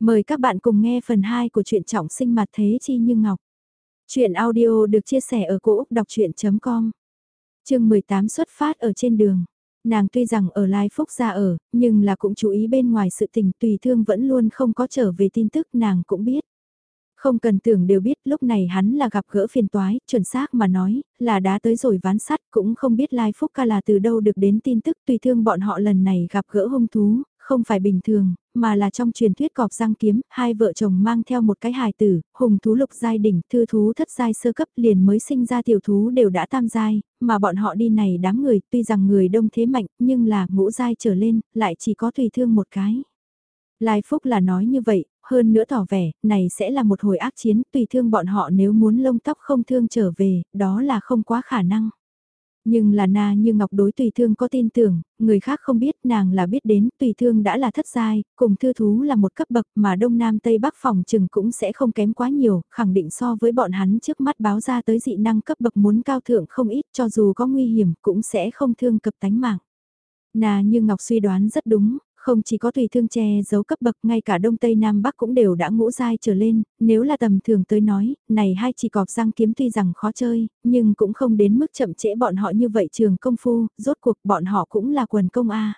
Mời các bạn cùng nghe phần 2 của truyện trọng sinh mặt thế chi như ngọc. Chuyện audio được chia sẻ ở cỗ đọc chuyện.com Trường 18 xuất phát ở trên đường. Nàng tuy rằng ở Lai Phúc ra ở, nhưng là cũng chú ý bên ngoài sự tình tùy thương vẫn luôn không có trở về tin tức nàng cũng biết. Không cần tưởng đều biết lúc này hắn là gặp gỡ phiền toái, chuẩn xác mà nói, là đã tới rồi ván sắt cũng không biết Lai Phúc ca là từ đâu được đến tin tức tùy thương bọn họ lần này gặp gỡ hung thú, không phải bình thường, mà là trong truyền thuyết cọp răng kiếm, hai vợ chồng mang theo một cái hài tử, hùng thú lục giai đỉnh, thư thú thất giai sơ cấp liền mới sinh ra tiểu thú đều đã tam giai, mà bọn họ đi này đám người, tuy rằng người đông thế mạnh, nhưng là ngũ giai trở lên, lại chỉ có tùy thương một cái. Lai Phúc là nói như vậy, hơn nữa tỏ vẻ, này sẽ là một hồi ác chiến, tùy thương bọn họ nếu muốn lông tóc không thương trở về, đó là không quá khả năng. Nhưng là na như ngọc đối tùy thương có tin tưởng, người khác không biết nàng là biết đến tùy thương đã là thất giai, cùng thư thú là một cấp bậc mà đông nam tây bắc phòng trừng cũng sẽ không kém quá nhiều, khẳng định so với bọn hắn trước mắt báo ra tới dị năng cấp bậc muốn cao thượng không ít cho dù có nguy hiểm cũng sẽ không thương cập tánh mạng. Nà như Ngọc suy đoán rất đúng, không chỉ có tùy thương che giấu cấp bậc ngay cả Đông Tây Nam Bắc cũng đều đã ngũ dai trở lên, nếu là tầm thường tới nói, này hai chỉ cọp răng kiếm tuy rằng khó chơi, nhưng cũng không đến mức chậm trễ bọn họ như vậy trường công phu, rốt cuộc bọn họ cũng là quần công A.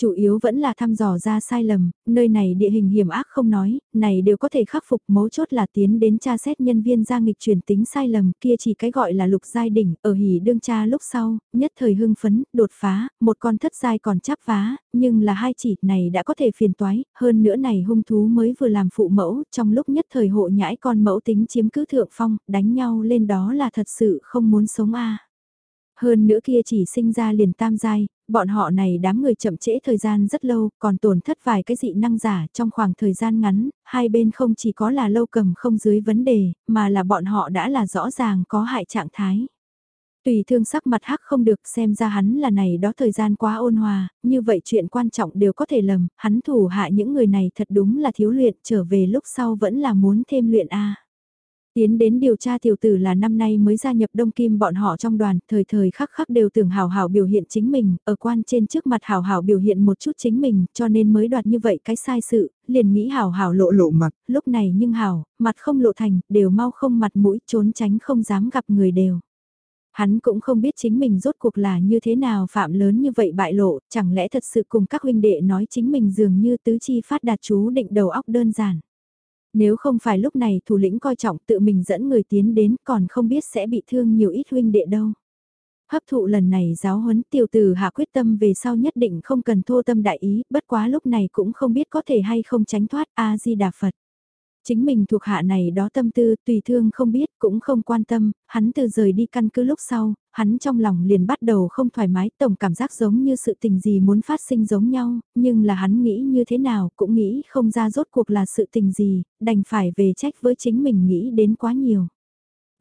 Chủ yếu vẫn là thăm dò ra sai lầm, nơi này địa hình hiểm ác không nói, này đều có thể khắc phục mấu chốt là tiến đến tra xét nhân viên ra nghịch truyền tính sai lầm kia chỉ cái gọi là lục giai đỉnh ở hỉ đương tra lúc sau, nhất thời hưng phấn, đột phá, một con thất giai còn chắp phá, nhưng là hai chỉ này đã có thể phiền toái, hơn nữa này hung thú mới vừa làm phụ mẫu, trong lúc nhất thời hộ nhãi con mẫu tính chiếm cứ thượng phong, đánh nhau lên đó là thật sự không muốn sống a. Hơn nữa kia chỉ sinh ra liền tam giai, bọn họ này đám người chậm trễ thời gian rất lâu, còn tổn thất vài cái dị năng giả trong khoảng thời gian ngắn, hai bên không chỉ có là lâu cầm không dưới vấn đề, mà là bọn họ đã là rõ ràng có hại trạng thái. Tùy thương sắc mặt hắc không được xem ra hắn là này đó thời gian quá ôn hòa, như vậy chuyện quan trọng đều có thể lầm, hắn thủ hạ những người này thật đúng là thiếu luyện trở về lúc sau vẫn là muốn thêm luyện A. Tiến đến điều tra tiểu tử là năm nay mới gia nhập Đông Kim bọn họ trong đoàn, thời thời khắc khắc đều tưởng hào hào biểu hiện chính mình, ở quan trên trước mặt hào hào biểu hiện một chút chính mình, cho nên mới đoạt như vậy cái sai sự, liền nghĩ hào hào lộ lộ mặt, lúc này nhưng hào, mặt không lộ thành, đều mau không mặt mũi trốn tránh không dám gặp người đều. Hắn cũng không biết chính mình rốt cuộc là như thế nào phạm lớn như vậy bại lộ, chẳng lẽ thật sự cùng các huynh đệ nói chính mình dường như tứ chi phát đạt chú định đầu óc đơn giản. Nếu không phải lúc này thủ lĩnh coi trọng tự mình dẫn người tiến đến còn không biết sẽ bị thương nhiều ít huynh đệ đâu. Hấp thụ lần này giáo huấn tiểu tử hạ quyết tâm về sau nhất định không cần thô tâm đại ý, bất quá lúc này cũng không biết có thể hay không tránh thoát A-di-đà Phật. Chính mình thuộc hạ này đó tâm tư tùy thương không biết cũng không quan tâm, hắn từ rời đi căn cứ lúc sau, hắn trong lòng liền bắt đầu không thoải mái tổng cảm giác giống như sự tình gì muốn phát sinh giống nhau, nhưng là hắn nghĩ như thế nào cũng nghĩ không ra rốt cuộc là sự tình gì, đành phải về trách với chính mình nghĩ đến quá nhiều.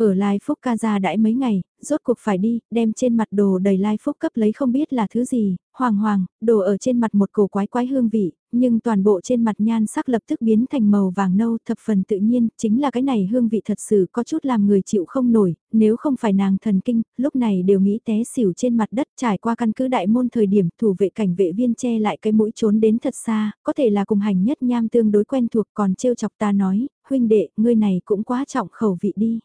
Ở Lai Phúc ca ra đãi mấy ngày, rốt cuộc phải đi, đem trên mặt đồ đầy Lai Phúc cấp lấy không biết là thứ gì, hoàng hoàng, đồ ở trên mặt một cổ quái quái hương vị, nhưng toàn bộ trên mặt nhan sắc lập tức biến thành màu vàng nâu thập phần tự nhiên, chính là cái này hương vị thật sự có chút làm người chịu không nổi, nếu không phải nàng thần kinh, lúc này đều nghĩ té xỉu trên mặt đất trải qua căn cứ đại môn thời điểm thủ vệ cảnh vệ viên che lại cái mũi trốn đến thật xa, có thể là cùng hành nhất nham tương đối quen thuộc còn trêu chọc ta nói, huynh đệ, ngươi này cũng quá trọng khẩu vị đi.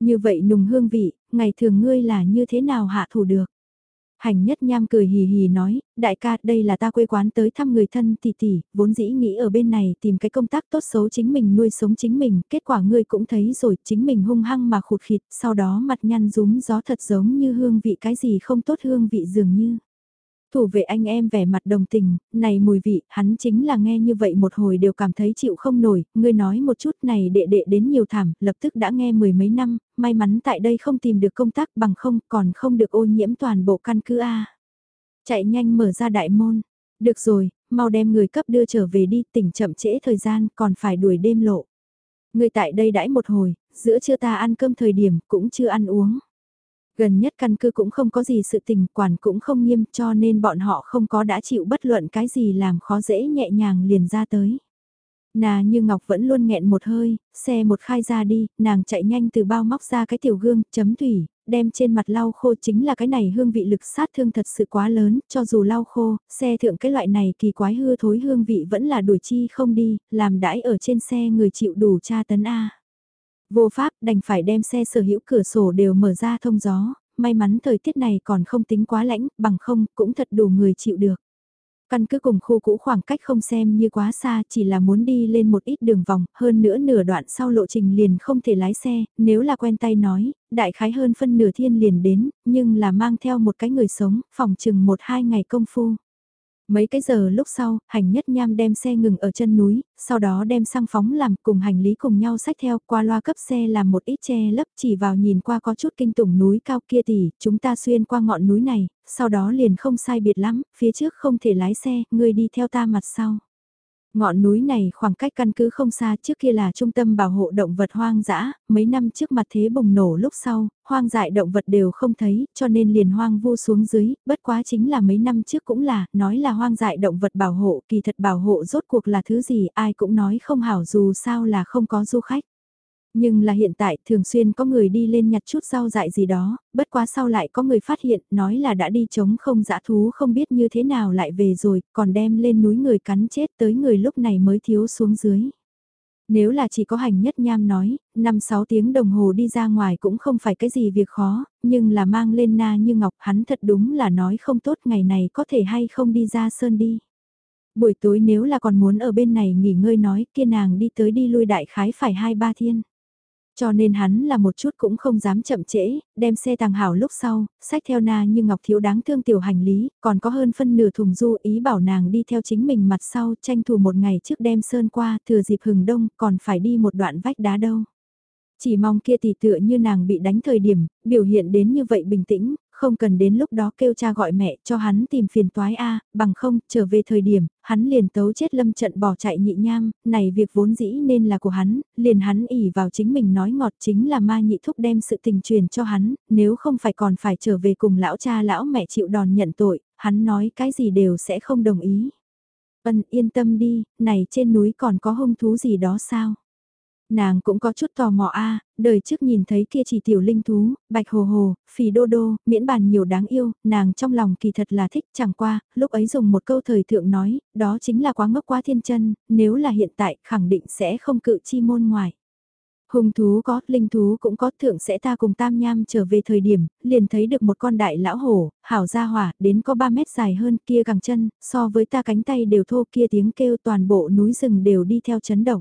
Như vậy nùng hương vị, ngày thường ngươi là như thế nào hạ thủ được? Hành nhất nham cười hì hì nói, đại ca đây là ta quê quán tới thăm người thân tỷ tỷ, vốn dĩ nghĩ ở bên này tìm cái công tác tốt xấu chính mình nuôi sống chính mình, kết quả ngươi cũng thấy rồi chính mình hung hăng mà khụt khịt, sau đó mặt nhăn rúm gió thật giống như hương vị cái gì không tốt hương vị dường như. Thủ vệ anh em vẻ mặt đồng tình, này mùi vị, hắn chính là nghe như vậy một hồi đều cảm thấy chịu không nổi, ngươi nói một chút này đệ đệ đến nhiều thảm, lập tức đã nghe mười mấy năm, may mắn tại đây không tìm được công tác bằng không còn không được ô nhiễm toàn bộ căn cứ A. Chạy nhanh mở ra đại môn, được rồi, mau đem người cấp đưa trở về đi, tỉnh chậm trễ thời gian còn phải đuổi đêm lộ. Người tại đây đãi một hồi, giữa trưa ta ăn cơm thời điểm cũng chưa ăn uống. Gần nhất căn cứ cũng không có gì sự tình quản cũng không nghiêm cho nên bọn họ không có đã chịu bất luận cái gì làm khó dễ nhẹ nhàng liền ra tới. Nà như Ngọc vẫn luôn nghẹn một hơi, xe một khai ra đi, nàng chạy nhanh từ bao móc ra cái tiểu gương, chấm thủy, đem trên mặt lau khô chính là cái này hương vị lực sát thương thật sự quá lớn, cho dù lau khô, xe thượng cái loại này kỳ quái hư thối hương vị vẫn là đuổi chi không đi, làm đãi ở trên xe người chịu đủ tra tấn A. Vô pháp đành phải đem xe sở hữu cửa sổ đều mở ra thông gió, may mắn thời tiết này còn không tính quá lãnh, bằng không cũng thật đủ người chịu được. Căn cứ cùng khu cũ khoảng cách không xem như quá xa, chỉ là muốn đi lên một ít đường vòng, hơn nữa nửa đoạn sau lộ trình liền không thể lái xe, nếu là quen tay nói, đại khái hơn phân nửa thiên liền đến, nhưng là mang theo một cái người sống, phòng chừng một hai ngày công phu. Mấy cái giờ lúc sau, hành nhất nham đem xe ngừng ở chân núi, sau đó đem xăng phóng làm cùng hành lý cùng nhau sách theo qua loa cấp xe làm một ít che lấp chỉ vào nhìn qua có chút kinh tủng núi cao kia tỷ, chúng ta xuyên qua ngọn núi này, sau đó liền không sai biệt lắm, phía trước không thể lái xe, người đi theo ta mặt sau. Ngọn núi này khoảng cách căn cứ không xa trước kia là trung tâm bảo hộ động vật hoang dã, mấy năm trước mặt thế bùng nổ lúc sau, hoang dại động vật đều không thấy, cho nên liền hoang vu xuống dưới, bất quá chính là mấy năm trước cũng là, nói là hoang dại động vật bảo hộ, kỳ thật bảo hộ rốt cuộc là thứ gì, ai cũng nói không hảo dù sao là không có du khách. Nhưng là hiện tại thường xuyên có người đi lên nhặt chút rau dại gì đó, bất quá sau lại có người phát hiện nói là đã đi chống không dã thú không biết như thế nào lại về rồi, còn đem lên núi người cắn chết tới người lúc này mới thiếu xuống dưới. Nếu là chỉ có hành nhất nham nói, 5-6 tiếng đồng hồ đi ra ngoài cũng không phải cái gì việc khó, nhưng là mang lên na như ngọc hắn thật đúng là nói không tốt ngày này có thể hay không đi ra sơn đi. Buổi tối nếu là còn muốn ở bên này nghỉ ngơi nói kia nàng đi tới đi lui đại khái phải hai ba thiên. Cho nên hắn là một chút cũng không dám chậm trễ, đem xe tàng hảo lúc sau, sách theo na như ngọc thiếu đáng thương tiểu hành lý, còn có hơn phân nửa thùng du ý bảo nàng đi theo chính mình mặt sau tranh thủ một ngày trước đem sơn qua thừa dịp hừng đông còn phải đi một đoạn vách đá đâu. Chỉ mong kia tỷ tựa như nàng bị đánh thời điểm, biểu hiện đến như vậy bình tĩnh, không cần đến lúc đó kêu cha gọi mẹ cho hắn tìm phiền toái a bằng không, trở về thời điểm, hắn liền tấu chết lâm trận bỏ chạy nhị nham, này việc vốn dĩ nên là của hắn, liền hắn ỉ vào chính mình nói ngọt chính là ma nhị thúc đem sự tình truyền cho hắn, nếu không phải còn phải trở về cùng lão cha lão mẹ chịu đòn nhận tội, hắn nói cái gì đều sẽ không đồng ý. Ân yên tâm đi, này trên núi còn có hung thú gì đó sao? Nàng cũng có chút tò mò a đời trước nhìn thấy kia chỉ tiểu linh thú, bạch hồ hồ, phì đô đô, miễn bàn nhiều đáng yêu, nàng trong lòng kỳ thật là thích chẳng qua, lúc ấy dùng một câu thời thượng nói, đó chính là quá ngốc quá thiên chân, nếu là hiện tại khẳng định sẽ không cự chi môn ngoài. Hùng thú có, linh thú cũng có, thượng sẽ ta cùng tam nham trở về thời điểm, liền thấy được một con đại lão hổ, hảo ra hỏa, đến có 3 mét dài hơn kia gằng chân, so với ta cánh tay đều thô kia tiếng kêu toàn bộ núi rừng đều đi theo chấn động.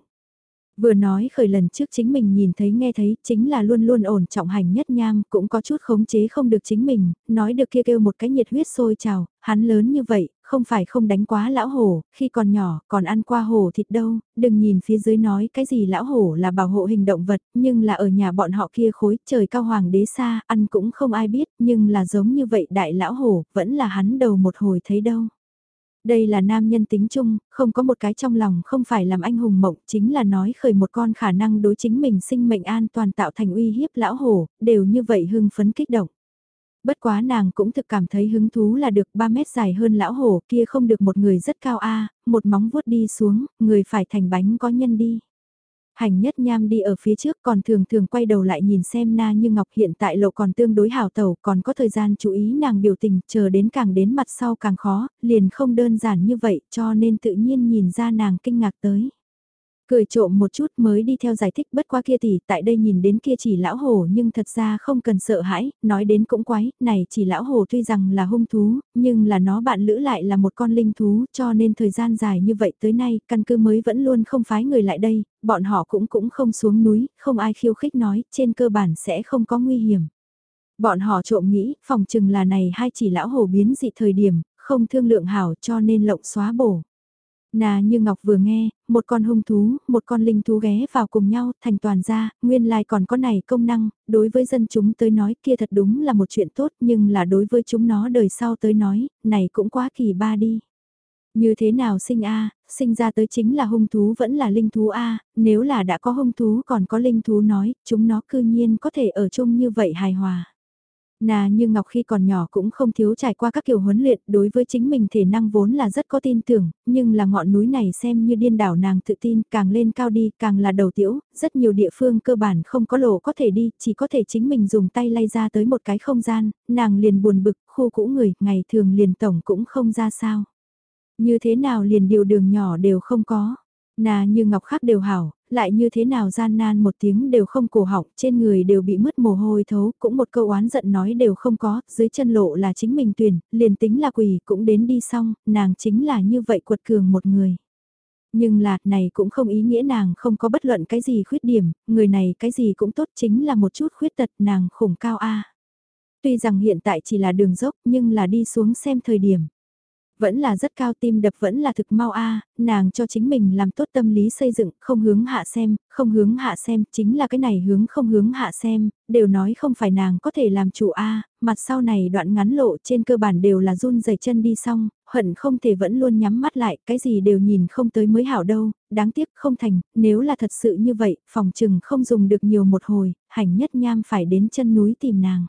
Vừa nói khởi lần trước chính mình nhìn thấy nghe thấy chính là luôn luôn ổn trọng hành nhất nham cũng có chút khống chế không được chính mình, nói được kia kêu một cái nhiệt huyết sôi trào, hắn lớn như vậy, không phải không đánh quá lão hổ, khi còn nhỏ còn ăn qua hổ thịt đâu, đừng nhìn phía dưới nói cái gì lão hổ là bảo hộ hình động vật, nhưng là ở nhà bọn họ kia khối trời cao hoàng đế xa, ăn cũng không ai biết, nhưng là giống như vậy đại lão hổ, vẫn là hắn đầu một hồi thấy đâu. Đây là nam nhân tính chung, không có một cái trong lòng không phải làm anh hùng mộng, chính là nói khởi một con khả năng đối chính mình sinh mệnh an toàn tạo thành uy hiếp lão hổ, đều như vậy hưng phấn kích động. Bất quá nàng cũng thực cảm thấy hứng thú là được 3 mét dài hơn lão hổ kia không được một người rất cao a một móng vuốt đi xuống, người phải thành bánh có nhân đi. Hành nhất nham đi ở phía trước còn thường thường quay đầu lại nhìn xem na như ngọc hiện tại lộ còn tương đối hào tẩu còn có thời gian chú ý nàng biểu tình chờ đến càng đến mặt sau càng khó, liền không đơn giản như vậy cho nên tự nhiên nhìn ra nàng kinh ngạc tới. Cười trộm một chút mới đi theo giải thích bất qua kia thì tại đây nhìn đến kia chỉ lão hổ nhưng thật ra không cần sợ hãi, nói đến cũng quái, này chỉ lão hổ tuy rằng là hung thú, nhưng là nó bạn lữ lại là một con linh thú cho nên thời gian dài như vậy tới nay căn cứ mới vẫn luôn không phái người lại đây, bọn họ cũng cũng không xuống núi, không ai khiêu khích nói, trên cơ bản sẽ không có nguy hiểm. Bọn họ trộm nghĩ, phòng chừng là này hai chỉ lão hổ biến dị thời điểm, không thương lượng hảo cho nên lộng xóa bổ. Nà như Ngọc vừa nghe, một con hung thú, một con linh thú ghé vào cùng nhau, thành toàn ra, nguyên lai còn có này công năng, đối với dân chúng tới nói kia thật đúng là một chuyện tốt nhưng là đối với chúng nó đời sau tới nói, này cũng quá kỳ ba đi. Như thế nào sinh A, sinh ra tới chính là hung thú vẫn là linh thú A, nếu là đã có hung thú còn có linh thú nói, chúng nó cư nhiên có thể ở chung như vậy hài hòa. Nà như Ngọc khi còn nhỏ cũng không thiếu trải qua các kiểu huấn luyện, đối với chính mình thể năng vốn là rất có tin tưởng, nhưng là ngọn núi này xem như điên đảo nàng tự tin, càng lên cao đi, càng là đầu tiễu, rất nhiều địa phương cơ bản không có lộ có thể đi, chỉ có thể chính mình dùng tay lay ra tới một cái không gian, nàng liền buồn bực, khu cũ người, ngày thường liền tổng cũng không ra sao. Như thế nào liền điều đường nhỏ đều không có. Nà như ngọc khác đều hảo, lại như thế nào gian nan một tiếng đều không cổ họng, trên người đều bị mất mồ hôi thấu, cũng một câu oán giận nói đều không có, dưới chân lộ là chính mình tuyển, liền tính là quỷ cũng đến đi xong, nàng chính là như vậy quật cường một người. Nhưng là, này cũng không ý nghĩa nàng không có bất luận cái gì khuyết điểm, người này cái gì cũng tốt chính là một chút khuyết tật nàng khủng cao a. Tuy rằng hiện tại chỉ là đường dốc nhưng là đi xuống xem thời điểm vẫn là rất cao tim đập vẫn là thực mau a nàng cho chính mình làm tốt tâm lý xây dựng, không hướng hạ xem, không hướng hạ xem, chính là cái này hướng không hướng hạ xem, đều nói không phải nàng có thể làm chủ a mặt sau này đoạn ngắn lộ trên cơ bản đều là run rẩy chân đi xong, hận không thể vẫn luôn nhắm mắt lại, cái gì đều nhìn không tới mới hảo đâu, đáng tiếc không thành, nếu là thật sự như vậy, phòng trừng không dùng được nhiều một hồi, hành nhất nham phải đến chân núi tìm nàng.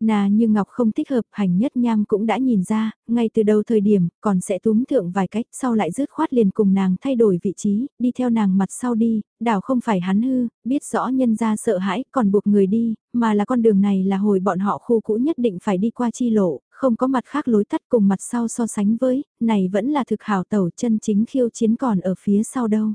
Nà như Ngọc không thích hợp, hành nhất nham cũng đã nhìn ra, ngay từ đầu thời điểm, còn sẽ túm thượng vài cách, sau lại rứt khoát liền cùng nàng thay đổi vị trí, đi theo nàng mặt sau đi, đảo không phải hắn hư, biết rõ nhân ra sợ hãi, còn buộc người đi, mà là con đường này là hồi bọn họ khu cũ nhất định phải đi qua chi lộ, không có mặt khác lối tắt cùng mặt sau so sánh với, này vẫn là thực hảo tẩu chân chính khiêu chiến còn ở phía sau đâu.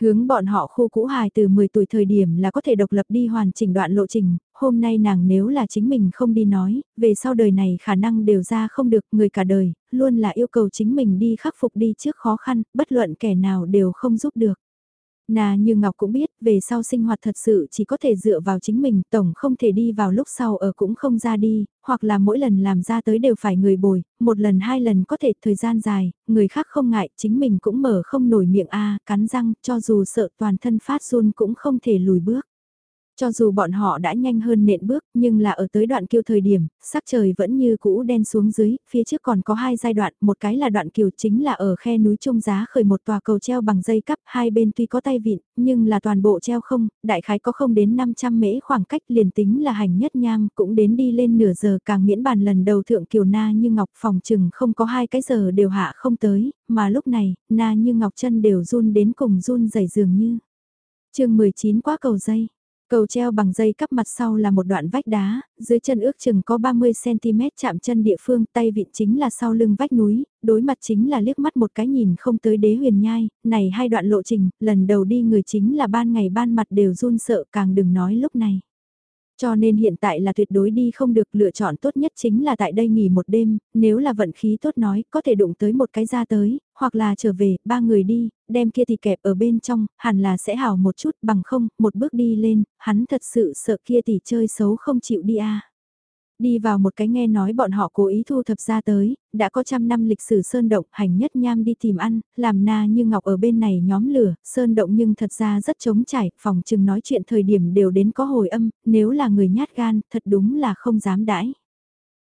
Hướng bọn họ khu cũ hài từ 10 tuổi thời điểm là có thể độc lập đi hoàn chỉnh đoạn lộ trình, hôm nay nàng nếu là chính mình không đi nói, về sau đời này khả năng đều ra không được người cả đời, luôn là yêu cầu chính mình đi khắc phục đi trước khó khăn, bất luận kẻ nào đều không giúp được. Nà như Ngọc cũng biết, về sau sinh hoạt thật sự chỉ có thể dựa vào chính mình, tổng không thể đi vào lúc sau ở cũng không ra đi, hoặc là mỗi lần làm ra tới đều phải người bồi, một lần hai lần có thể thời gian dài, người khác không ngại, chính mình cũng mở không nổi miệng a cắn răng, cho dù sợ toàn thân phát run cũng không thể lùi bước. Cho dù bọn họ đã nhanh hơn nện bước, nhưng là ở tới đoạn kiều thời điểm, sắc trời vẫn như cũ đen xuống dưới, phía trước còn có hai giai đoạn, một cái là đoạn kiều chính là ở khe núi trung giá khởi một tòa cầu treo bằng dây cắp, hai bên tuy có tay vịn, nhưng là toàn bộ treo không, đại khái có không đến 500 mễ khoảng cách liền tính là hành nhất nham, cũng đến đi lên nửa giờ càng miễn bàn lần đầu thượng kiều na như ngọc phòng chừng không có hai cái giờ đều hạ không tới, mà lúc này, na như ngọc chân đều run đến cùng run dày dường như. chương 19 quá cầu dây Cầu treo bằng dây cắp mặt sau là một đoạn vách đá, dưới chân ước chừng có 30cm chạm chân địa phương, tay vịn chính là sau lưng vách núi, đối mặt chính là liếc mắt một cái nhìn không tới đế huyền nhai, này hai đoạn lộ trình, lần đầu đi người chính là ban ngày ban mặt đều run sợ càng đừng nói lúc này. Cho nên hiện tại là tuyệt đối đi không được lựa chọn tốt nhất chính là tại đây nghỉ một đêm, nếu là vận khí tốt nói có thể đụng tới một cái ra tới, hoặc là trở về, ba người đi, đem kia thì kẹp ở bên trong, hẳn là sẽ hảo một chút bằng không, một bước đi lên, hắn thật sự sợ kia tỷ chơi xấu không chịu đi à? Đi vào một cái nghe nói bọn họ cố ý thu thập ra tới, đã có trăm năm lịch sử Sơn Động hành nhất nham đi tìm ăn, làm na như ngọc ở bên này nhóm lửa, Sơn Động nhưng thật ra rất trống trải, phòng chừng nói chuyện thời điểm đều đến có hồi âm, nếu là người nhát gan, thật đúng là không dám đãi.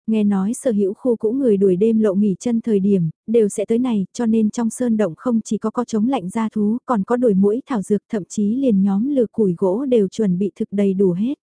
Nghe nói sở hữu khu cũ người đuổi đêm lộ nghỉ chân thời điểm, đều sẽ tới này, cho nên trong sơn động không chỉ có có chống lạnh gia thú, còn có đuổi mũi thảo dược thậm chí liền nhóm lừa củi gỗ đều chuẩn bị thực đầy đủ hết.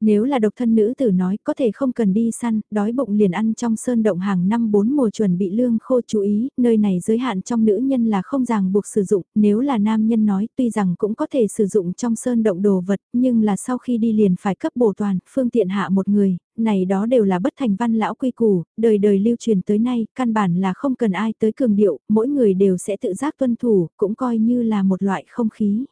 Nếu là độc thân nữ tử nói có thể không cần đi săn, đói bụng liền ăn trong sơn động hàng năm bốn mùa chuẩn bị lương khô chú ý, nơi này giới hạn trong nữ nhân là không ràng buộc sử dụng, nếu là nam nhân nói tuy rằng cũng có thể sử dụng trong sơn động đồ vật, nhưng là sau khi đi liền phải cấp bổ toàn, phương tiện hạ một người, này đó đều là bất thành văn lão quy củ, đời đời lưu truyền tới nay, căn bản là không cần ai tới cường điệu, mỗi người đều sẽ tự giác tuân thủ, cũng coi như là một loại không khí.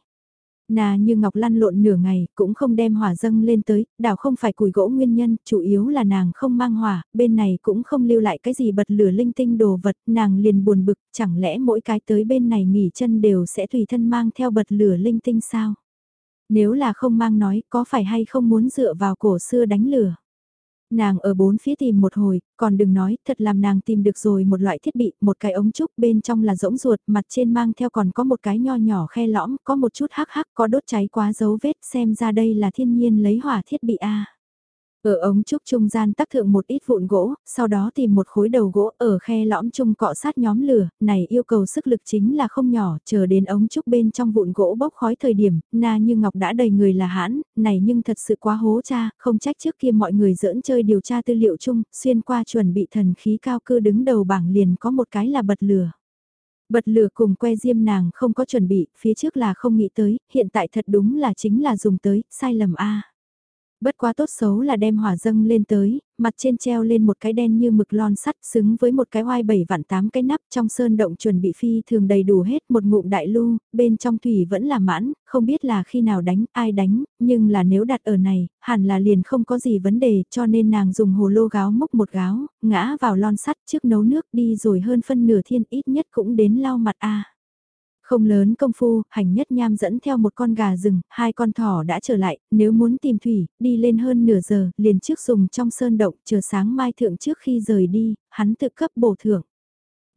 Nà như ngọc lăn lộn nửa ngày, cũng không đem hỏa dâng lên tới, đảo không phải củi gỗ nguyên nhân, chủ yếu là nàng không mang hỏa, bên này cũng không lưu lại cái gì bật lửa linh tinh đồ vật, nàng liền buồn bực, chẳng lẽ mỗi cái tới bên này nghỉ chân đều sẽ tùy thân mang theo bật lửa linh tinh sao? Nếu là không mang nói, có phải hay không muốn dựa vào cổ xưa đánh lửa? Nàng ở bốn phía tìm một hồi, còn đừng nói, thật làm nàng tìm được rồi một loại thiết bị, một cái ống trúc bên trong là rỗng ruột, mặt trên mang theo còn có một cái nho nhỏ khe lõm, có một chút hắc hắc, có đốt cháy quá dấu vết, xem ra đây là thiên nhiên lấy hỏa thiết bị A. Ở ống trúc trung gian tác thượng một ít vụn gỗ, sau đó tìm một khối đầu gỗ ở khe lõm trung cọ sát nhóm lửa, này yêu cầu sức lực chính là không nhỏ, chờ đến ống trúc bên trong vụn gỗ bốc khói thời điểm, na như ngọc đã đầy người là hãn, này nhưng thật sự quá hố cha, không trách trước kia mọi người giỡn chơi điều tra tư liệu chung, xuyên qua chuẩn bị thần khí cao cư đứng đầu bảng liền có một cái là bật lửa. Bật lửa cùng que diêm nàng không có chuẩn bị, phía trước là không nghĩ tới, hiện tại thật đúng là chính là dùng tới, sai lầm a Bất quá tốt xấu là đem hỏa dâng lên tới, mặt trên treo lên một cái đen như mực lon sắt xứng với một cái oai bảy vạn tám cái nắp trong sơn động chuẩn bị phi thường đầy đủ hết một ngụm đại lưu, bên trong thủy vẫn là mãn, không biết là khi nào đánh, ai đánh, nhưng là nếu đặt ở này, hẳn là liền không có gì vấn đề cho nên nàng dùng hồ lô gáo múc một gáo, ngã vào lon sắt trước nấu nước đi rồi hơn phân nửa thiên ít nhất cũng đến lau mặt a không lớn công phu, hành nhất nham dẫn theo một con gà rừng, hai con thỏ đã trở lại, nếu muốn tìm thủy, đi lên hơn nửa giờ, liền trước dùng trong sơn động, chờ sáng mai thượng trước khi rời đi, hắn tự cấp bổ thưởng.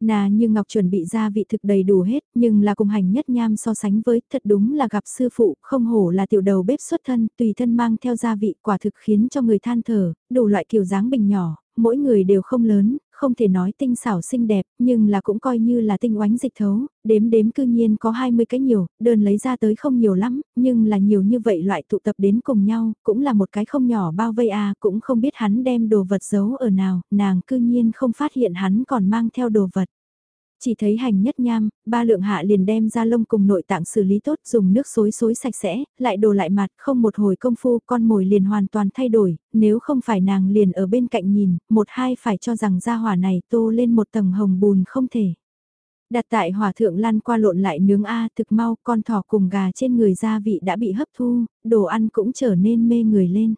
Nà như Ngọc chuẩn bị gia vị thực đầy đủ hết, nhưng là cùng hành nhất nham so sánh với, thật đúng là gặp sư phụ, không hổ là tiểu đầu bếp xuất thân, tùy thân mang theo gia vị quả thực khiến cho người than thở, đủ loại kiểu dáng bình nhỏ, mỗi người đều không lớn, không thể nói tinh xảo xinh đẹp, nhưng là cũng coi như là tinh oánh dịch thấu, đếm đếm cư nhiên có 20 cái nhiều, đơn lấy ra tới không nhiều lắm, nhưng là nhiều như vậy loại tụ tập đến cùng nhau, cũng là một cái không nhỏ bao vây à, cũng không biết hắn đem đồ vật giấu ở nào, nàng cư nhiên không phát hiện hắn còn mang theo đồ vật. Chỉ thấy hành nhất nham, ba lượng hạ liền đem ra lông cùng nội tạng xử lý tốt dùng nước xối xối sạch sẽ, lại đồ lại mặt, không một hồi công phu con mồi liền hoàn toàn thay đổi, nếu không phải nàng liền ở bên cạnh nhìn, một hai phải cho rằng ra hỏa này tô lên một tầng hồng bùn không thể. Đặt tại hỏa thượng lăn qua lộn lại nướng A thực mau con thỏ cùng gà trên người gia vị đã bị hấp thu, đồ ăn cũng trở nên mê người lên.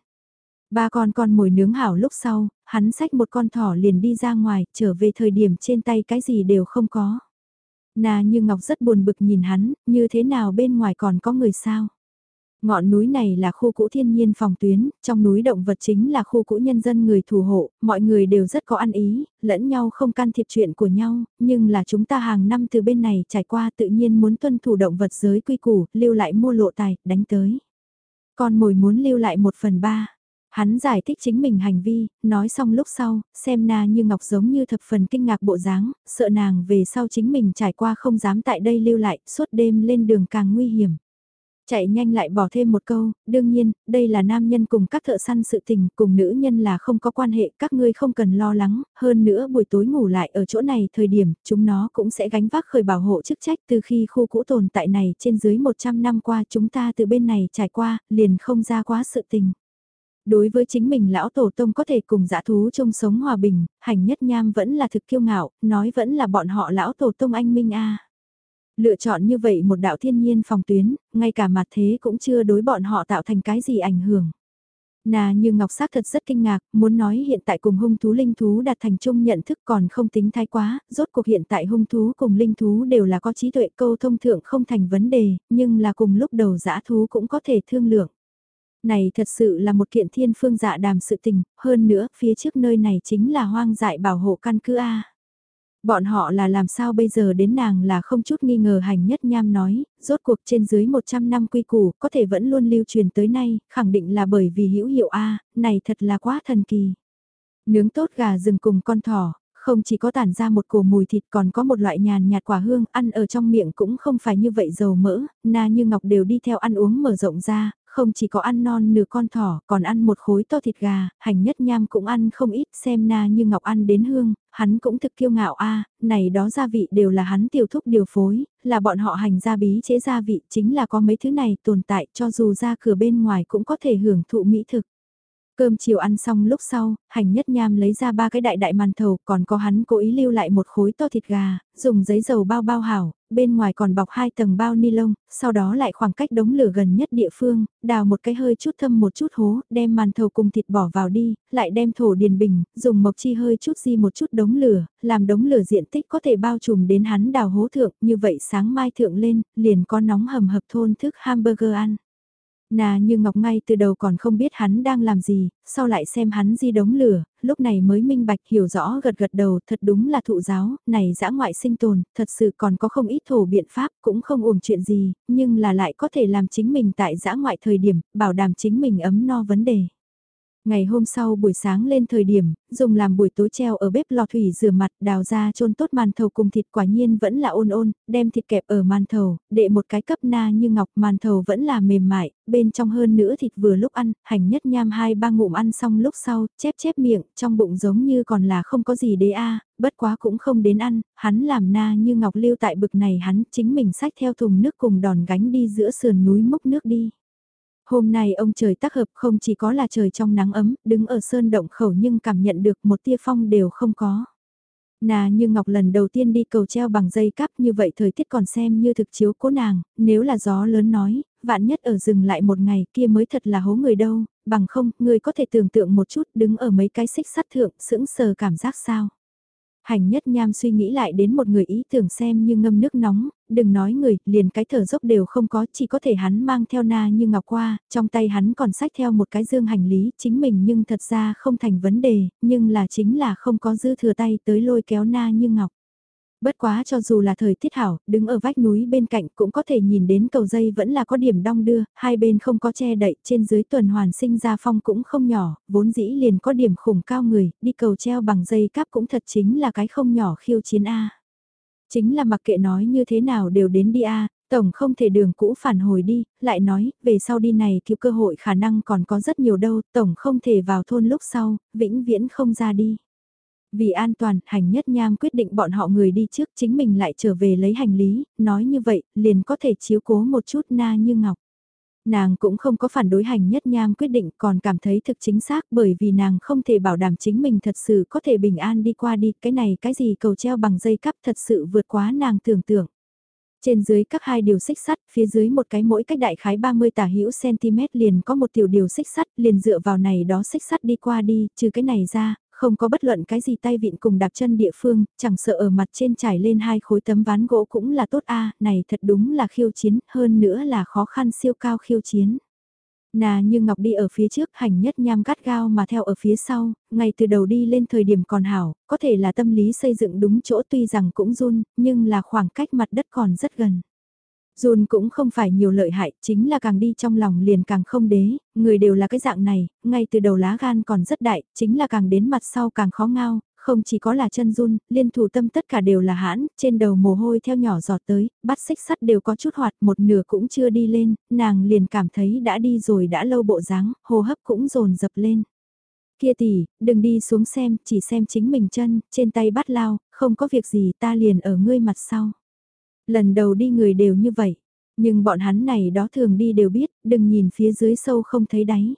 Ba con con mồi nướng hảo lúc sau, hắn xách một con thỏ liền đi ra ngoài, trở về thời điểm trên tay cái gì đều không có. Nà như Ngọc rất buồn bực nhìn hắn, như thế nào bên ngoài còn có người sao? Ngọn núi này là khu cũ thiên nhiên phòng tuyến, trong núi động vật chính là khu cũ nhân dân người thủ hộ, mọi người đều rất có ăn ý, lẫn nhau không can thiệp chuyện của nhau, nhưng là chúng ta hàng năm từ bên này trải qua tự nhiên muốn tuân thủ động vật giới quy củ, lưu lại mua lộ tài, đánh tới. Con mồi muốn lưu lại một phần ba, Hắn giải thích chính mình hành vi, nói xong lúc sau, xem na như ngọc giống như thập phần kinh ngạc bộ dáng, sợ nàng về sau chính mình trải qua không dám tại đây lưu lại, suốt đêm lên đường càng nguy hiểm. Chạy nhanh lại bỏ thêm một câu, đương nhiên, đây là nam nhân cùng các thợ săn sự tình, cùng nữ nhân là không có quan hệ, các ngươi không cần lo lắng, hơn nữa buổi tối ngủ lại ở chỗ này thời điểm, chúng nó cũng sẽ gánh vác khởi bảo hộ chức trách từ khi khu cũ tồn tại này trên dưới 100 năm qua chúng ta từ bên này trải qua, liền không ra quá sự tình. Đối với chính mình lão tổ tông có thể cùng dã thú chung sống hòa bình, hành nhất nham vẫn là thực kiêu ngạo, nói vẫn là bọn họ lão tổ tông anh minh a. Lựa chọn như vậy một đạo thiên nhiên phòng tuyến, ngay cả mặt thế cũng chưa đối bọn họ tạo thành cái gì ảnh hưởng. Nà như Ngọc Sắc thật rất kinh ngạc, muốn nói hiện tại cùng hung thú linh thú đạt thành chung nhận thức còn không tính thái quá, rốt cuộc hiện tại hung thú cùng linh thú đều là có trí tuệ câu thông thượng không thành vấn đề, nhưng là cùng lúc đầu dã thú cũng có thể thương lượng. Này thật sự là một kiện thiên phương dạ đàm sự tình, hơn nữa, phía trước nơi này chính là hoang dại bảo hộ căn cứ A. Bọn họ là làm sao bây giờ đến nàng là không chút nghi ngờ hành nhất nham nói, rốt cuộc trên dưới 100 năm quy củ có thể vẫn luôn lưu truyền tới nay, khẳng định là bởi vì hữu hiệu A, này thật là quá thần kỳ. Nướng tốt gà rừng cùng con thỏ, không chỉ có tản ra một cổ mùi thịt còn có một loại nhàn nhạt quả hương ăn ở trong miệng cũng không phải như vậy dầu mỡ, na như ngọc đều đi theo ăn uống mở rộng ra, không chỉ có ăn non nửa con thỏ, còn ăn một khối to thịt gà, hành nhất nham cũng ăn không ít, xem na như ngọc ăn đến hương, hắn cũng thực kiêu ngạo a này đó gia vị đều là hắn tiểu thúc điều phối, là bọn họ hành gia bí chế gia vị, chính là có mấy thứ này tồn tại cho dù ra cửa bên ngoài cũng có thể hưởng thụ mỹ thực. Cơm chiều ăn xong lúc sau, hành nhất nham lấy ra ba cái đại đại màn thầu, còn có hắn cố ý lưu lại một khối to thịt gà, dùng giấy dầu bao bao hảo, bên ngoài còn bọc hai tầng bao ni lông, sau đó lại khoảng cách đống lửa gần nhất địa phương, đào một cái hơi chút thâm một chút hố, đem màn thầu cùng thịt bỏ vào đi, lại đem thổ điền bình, dùng mộc chi hơi chút di một chút đống lửa, làm đống lửa diện tích có thể bao trùm đến hắn đào hố thượng, như vậy sáng mai thượng lên, liền có nóng hầm hập thôn thức hamburger ăn. Nà như Ngọc ngay từ đầu còn không biết hắn đang làm gì, sau lại xem hắn di đống lửa, lúc này mới minh bạch hiểu rõ gật gật đầu thật đúng là thụ giáo, này dã ngoại sinh tồn, thật sự còn có không ít thổ biện pháp cũng không uổng chuyện gì, nhưng là lại có thể làm chính mình tại dã ngoại thời điểm, bảo đảm chính mình ấm no vấn đề. Ngày hôm sau buổi sáng lên thời điểm, dùng làm buổi tối treo ở bếp lò thủy rửa mặt đào ra trôn tốt màn thầu cùng thịt quả nhiên vẫn là ôn ôn, đem thịt kẹp ở màn thầu, đệ một cái cấp na như ngọc màn thầu vẫn là mềm mại, bên trong hơn nữa thịt vừa lúc ăn, hành nhất nham hai ba ngụm ăn xong lúc sau, chép chép miệng, trong bụng giống như còn là không có gì đế a bất quá cũng không đến ăn, hắn làm na như ngọc lưu tại bực này hắn chính mình xách theo thùng nước cùng đòn gánh đi giữa sườn núi mốc nước đi. Hôm nay ông trời tác hợp không chỉ có là trời trong nắng ấm, đứng ở sơn động khẩu nhưng cảm nhận được một tia phong đều không có. Nà như Ngọc lần đầu tiên đi cầu treo bằng dây cắp như vậy thời tiết còn xem như thực chiếu cố nàng, nếu là gió lớn nói, vạn nhất ở rừng lại một ngày kia mới thật là hố người đâu, bằng không, người có thể tưởng tượng một chút đứng ở mấy cái xích sắt thượng sững sờ cảm giác sao. Hành nhất nham suy nghĩ lại đến một người ý tưởng xem như ngâm nước nóng, đừng nói người, liền cái thở dốc đều không có, chỉ có thể hắn mang theo na như ngọc qua, trong tay hắn còn sách theo một cái dương hành lý, chính mình nhưng thật ra không thành vấn đề, nhưng là chính là không có dư thừa tay tới lôi kéo na như ngọc. Bất quá cho dù là thời tiết hảo, đứng ở vách núi bên cạnh cũng có thể nhìn đến cầu dây vẫn là có điểm đong đưa, hai bên không có che đậy, trên dưới tuần hoàn sinh ra phong cũng không nhỏ, vốn dĩ liền có điểm khủng cao người, đi cầu treo bằng dây cáp cũng thật chính là cái không nhỏ khiêu chiến A. Chính là mặc kệ nói như thế nào đều đến đi A, tổng không thể đường cũ phản hồi đi, lại nói, về sau đi này cứu cơ hội khả năng còn có rất nhiều đâu, tổng không thể vào thôn lúc sau, vĩnh viễn không ra đi. Vì an toàn, hành nhất nham quyết định bọn họ người đi trước chính mình lại trở về lấy hành lý, nói như vậy, liền có thể chiếu cố một chút na như ngọc. Nàng cũng không có phản đối hành nhất nham quyết định còn cảm thấy thực chính xác bởi vì nàng không thể bảo đảm chính mình thật sự có thể bình an đi qua đi, cái này cái gì cầu treo bằng dây cắp thật sự vượt quá nàng tưởng tượng. Trên dưới các hai điều xích sắt, phía dưới một cái mỗi cách đại khái 30 tả hữu cm liền có một tiểu điều xích sắt, liền dựa vào này đó xích sắt đi qua đi, trừ cái này ra, không có bất luận cái gì tay vịn cùng đạp chân địa phương, chẳng sợ ở mặt trên trải lên hai khối tấm ván gỗ cũng là tốt a này thật đúng là khiêu chiến, hơn nữa là khó khăn siêu cao khiêu chiến. Nà như Ngọc đi ở phía trước hành nhất nham gắt gao mà theo ở phía sau, ngay từ đầu đi lên thời điểm còn hảo, có thể là tâm lý xây dựng đúng chỗ tuy rằng cũng run, nhưng là khoảng cách mặt đất còn rất gần. Dùn cũng không phải nhiều lợi hại, chính là càng đi trong lòng liền càng không đế, người đều là cái dạng này, ngay từ đầu lá gan còn rất đại, chính là càng đến mặt sau càng khó ngao, không chỉ có là chân run, liên thủ tâm tất cả đều là hãn, trên đầu mồ hôi theo nhỏ giọt tới, bắt xích sắt đều có chút hoạt, một nửa cũng chưa đi lên, nàng liền cảm thấy đã đi rồi đã lâu bộ dáng, hô hấp cũng dồn dập lên. Kia tỷ, đừng đi xuống xem, chỉ xem chính mình chân, trên tay bắt lao, không có việc gì ta liền ở ngươi mặt sau. Lần đầu đi người đều như vậy, nhưng bọn hắn này đó thường đi đều biết, đừng nhìn phía dưới sâu không thấy đáy.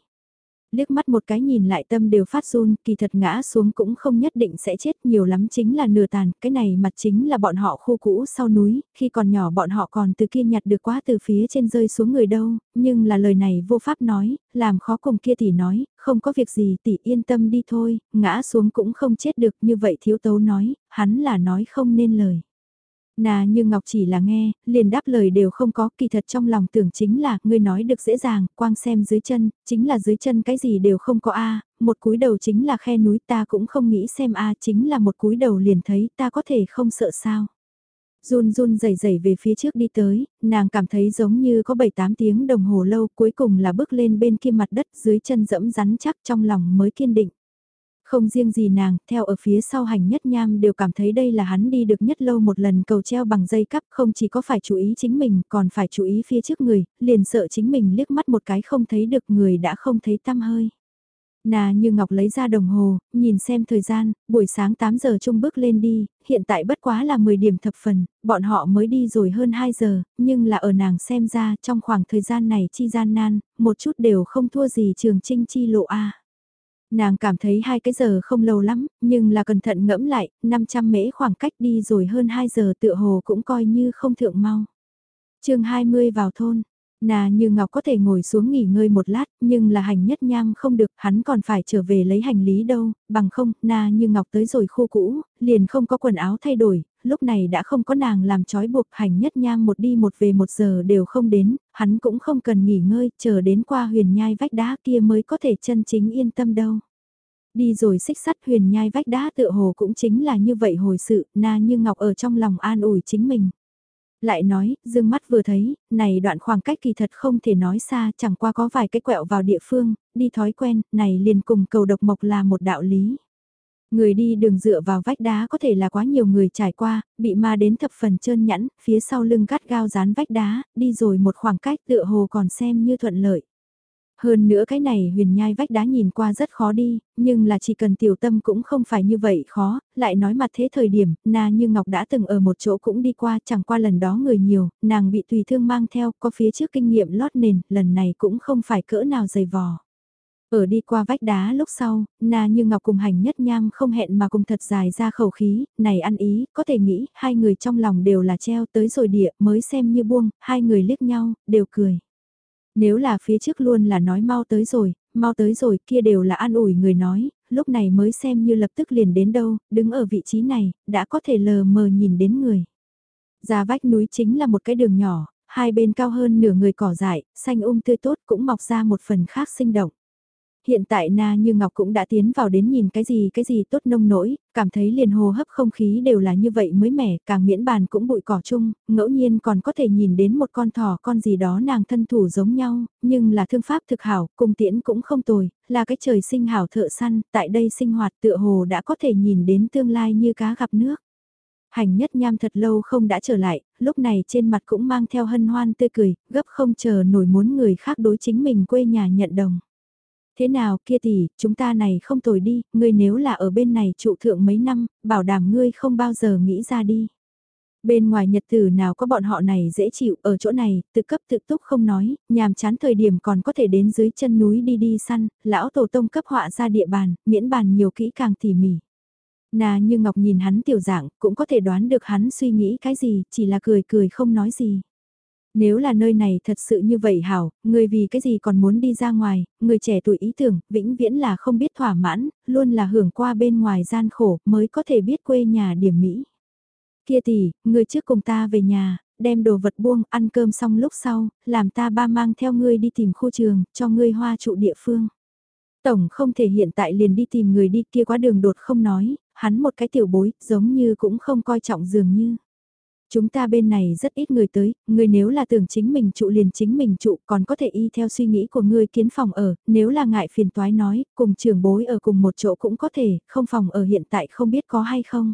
Liếc mắt một cái nhìn lại tâm đều phát run, kỳ thật ngã xuống cũng không nhất định sẽ chết nhiều lắm chính là nửa tàn, cái này mặt chính là bọn họ khu cũ sau núi, khi còn nhỏ bọn họ còn từ kia nhặt được quá từ phía trên rơi xuống người đâu, nhưng là lời này vô pháp nói, làm khó cùng kia tỷ nói, không có việc gì tỷ yên tâm đi thôi, ngã xuống cũng không chết được như vậy thiếu tấu nói, hắn là nói không nên lời. Nà như Ngọc chỉ là nghe, liền đáp lời đều không có, kỳ thật trong lòng tưởng chính là, ngươi nói được dễ dàng, quang xem dưới chân, chính là dưới chân cái gì đều không có a một cúi đầu chính là khe núi ta cũng không nghĩ xem a chính là một cúi đầu liền thấy ta có thể không sợ sao. Run run rẩy rẩy về phía trước đi tới, nàng cảm thấy giống như có 7-8 tiếng đồng hồ lâu cuối cùng là bước lên bên kia mặt đất dưới chân dẫm rắn chắc trong lòng mới kiên định. Không riêng gì nàng, theo ở phía sau hành nhất nham đều cảm thấy đây là hắn đi được nhất lâu một lần cầu treo bằng dây cắp không chỉ có phải chú ý chính mình còn phải chú ý phía trước người, liền sợ chính mình liếc mắt một cái không thấy được người đã không thấy tăm hơi. Nà như Ngọc lấy ra đồng hồ, nhìn xem thời gian, buổi sáng 8 giờ chung bước lên đi, hiện tại bất quá là 10 điểm thập phần, bọn họ mới đi rồi hơn 2 giờ, nhưng là ở nàng xem ra trong khoảng thời gian này chi gian nan, một chút đều không thua gì trường trinh chi lộ A. Nàng cảm thấy hai cái giờ không lâu lắm, nhưng là cẩn thận ngẫm lại, 500 mễ khoảng cách đi rồi hơn 2 giờ tựa hồ cũng coi như không thượng mau. chương 20 vào thôn, Nà như Ngọc có thể ngồi xuống nghỉ ngơi một lát, nhưng là hành nhất nham không được, hắn còn phải trở về lấy hành lý đâu, bằng không, Na như Ngọc tới rồi khu cũ, liền không có quần áo thay đổi, lúc này đã không có nàng làm trói buộc hành nhất nham một đi một về một giờ đều không đến, hắn cũng không cần nghỉ ngơi, chờ đến qua huyền nhai vách đá kia mới có thể chân chính yên tâm đâu. Đi rồi xích sắt huyền nhai vách đá tựa hồ cũng chính là như vậy hồi sự, Na như Ngọc ở trong lòng an ủi chính mình. Lại nói, dương mắt vừa thấy, này đoạn khoảng cách kỳ thật không thể nói xa, chẳng qua có vài cái quẹo vào địa phương, đi thói quen, này liền cùng cầu độc mộc là một đạo lý. Người đi đường dựa vào vách đá có thể là quá nhiều người trải qua, bị ma đến thập phần trơn nhẵn, phía sau lưng gắt gao dán vách đá, đi rồi một khoảng cách tựa hồ còn xem như thuận lợi. Hơn nữa cái này huyền nhai vách đá nhìn qua rất khó đi, nhưng là chỉ cần tiểu tâm cũng không phải như vậy khó, lại nói mặt thế thời điểm, na như Ngọc đã từng ở một chỗ cũng đi qua, chẳng qua lần đó người nhiều, nàng bị tùy thương mang theo, có phía trước kinh nghiệm lót nền, lần này cũng không phải cỡ nào dày vò. Ở đi qua vách đá lúc sau, na như Ngọc cùng hành nhất nham không hẹn mà cùng thật dài ra khẩu khí, này ăn ý, có thể nghĩ, hai người trong lòng đều là treo tới rồi địa mới xem như buông, hai người liếc nhau, đều cười. Nếu là phía trước luôn là nói mau tới rồi, mau tới rồi kia đều là an ủi người nói, lúc này mới xem như lập tức liền đến đâu, đứng ở vị trí này, đã có thể lờ mờ nhìn đến người. Ra vách núi chính là một cái đường nhỏ, hai bên cao hơn nửa người cỏ dại, xanh um tươi tốt cũng mọc ra một phần khác sinh động hiện tại Na Như Ngọc cũng đã tiến vào đến nhìn cái gì cái gì tốt nông nỗi, cảm thấy liền hồ hấp không khí đều là như vậy mới mẻ, càng miễn bàn cũng bụi cỏ chung, ngẫu nhiên còn có thể nhìn đến một con thỏ con gì đó nàng thân thủ giống nhau, nhưng là thương pháp thực hảo, cung tiễn cũng không tồi, là cái trời sinh hảo thợ săn, tại đây sinh hoạt tựa hồ đã có thể nhìn đến tương lai như cá gặp nước. Hành nhất nham thật lâu không đã trở lại, lúc này trên mặt cũng mang theo hân hoan tươi cười, gấp không chờ nổi muốn người khác đối chính mình quê nhà nhận đồng. Thế nào kia tỷ, chúng ta này không tồi đi, ngươi nếu là ở bên này trụ thượng mấy năm, bảo đảm ngươi không bao giờ nghĩ ra đi. Bên ngoài nhật tử nào có bọn họ này dễ chịu, ở chỗ này, tự cấp tự túc không nói, nhàm chán thời điểm còn có thể đến dưới chân núi đi đi săn, lão tổ tông cấp họa ra địa bàn, miễn bàn nhiều kỹ càng tỉ mỉ. Nà như Ngọc nhìn hắn tiểu dạng, cũng có thể đoán được hắn suy nghĩ cái gì, chỉ là cười cười không nói gì. Nếu là nơi này thật sự như vậy hảo, người vì cái gì còn muốn đi ra ngoài, người trẻ tuổi ý tưởng, vĩnh viễn là không biết thỏa mãn, luôn là hưởng qua bên ngoài gian khổ mới có thể biết quê nhà điểm Mỹ. Kia tỷ, người trước cùng ta về nhà, đem đồ vật buông, ăn cơm xong lúc sau, làm ta ba mang theo ngươi đi tìm khu trường, cho ngươi hoa trụ địa phương. Tổng không thể hiện tại liền đi tìm người đi kia quá đường đột không nói, hắn một cái tiểu bối, giống như cũng không coi trọng dường như. Chúng ta bên này rất ít người tới, người nếu là tưởng chính mình trụ liền chính mình trụ còn có thể y theo suy nghĩ của ngươi kiến phòng ở, nếu là ngại phiền toái nói, cùng trường bối ở cùng một chỗ cũng có thể, không phòng ở hiện tại không biết có hay không.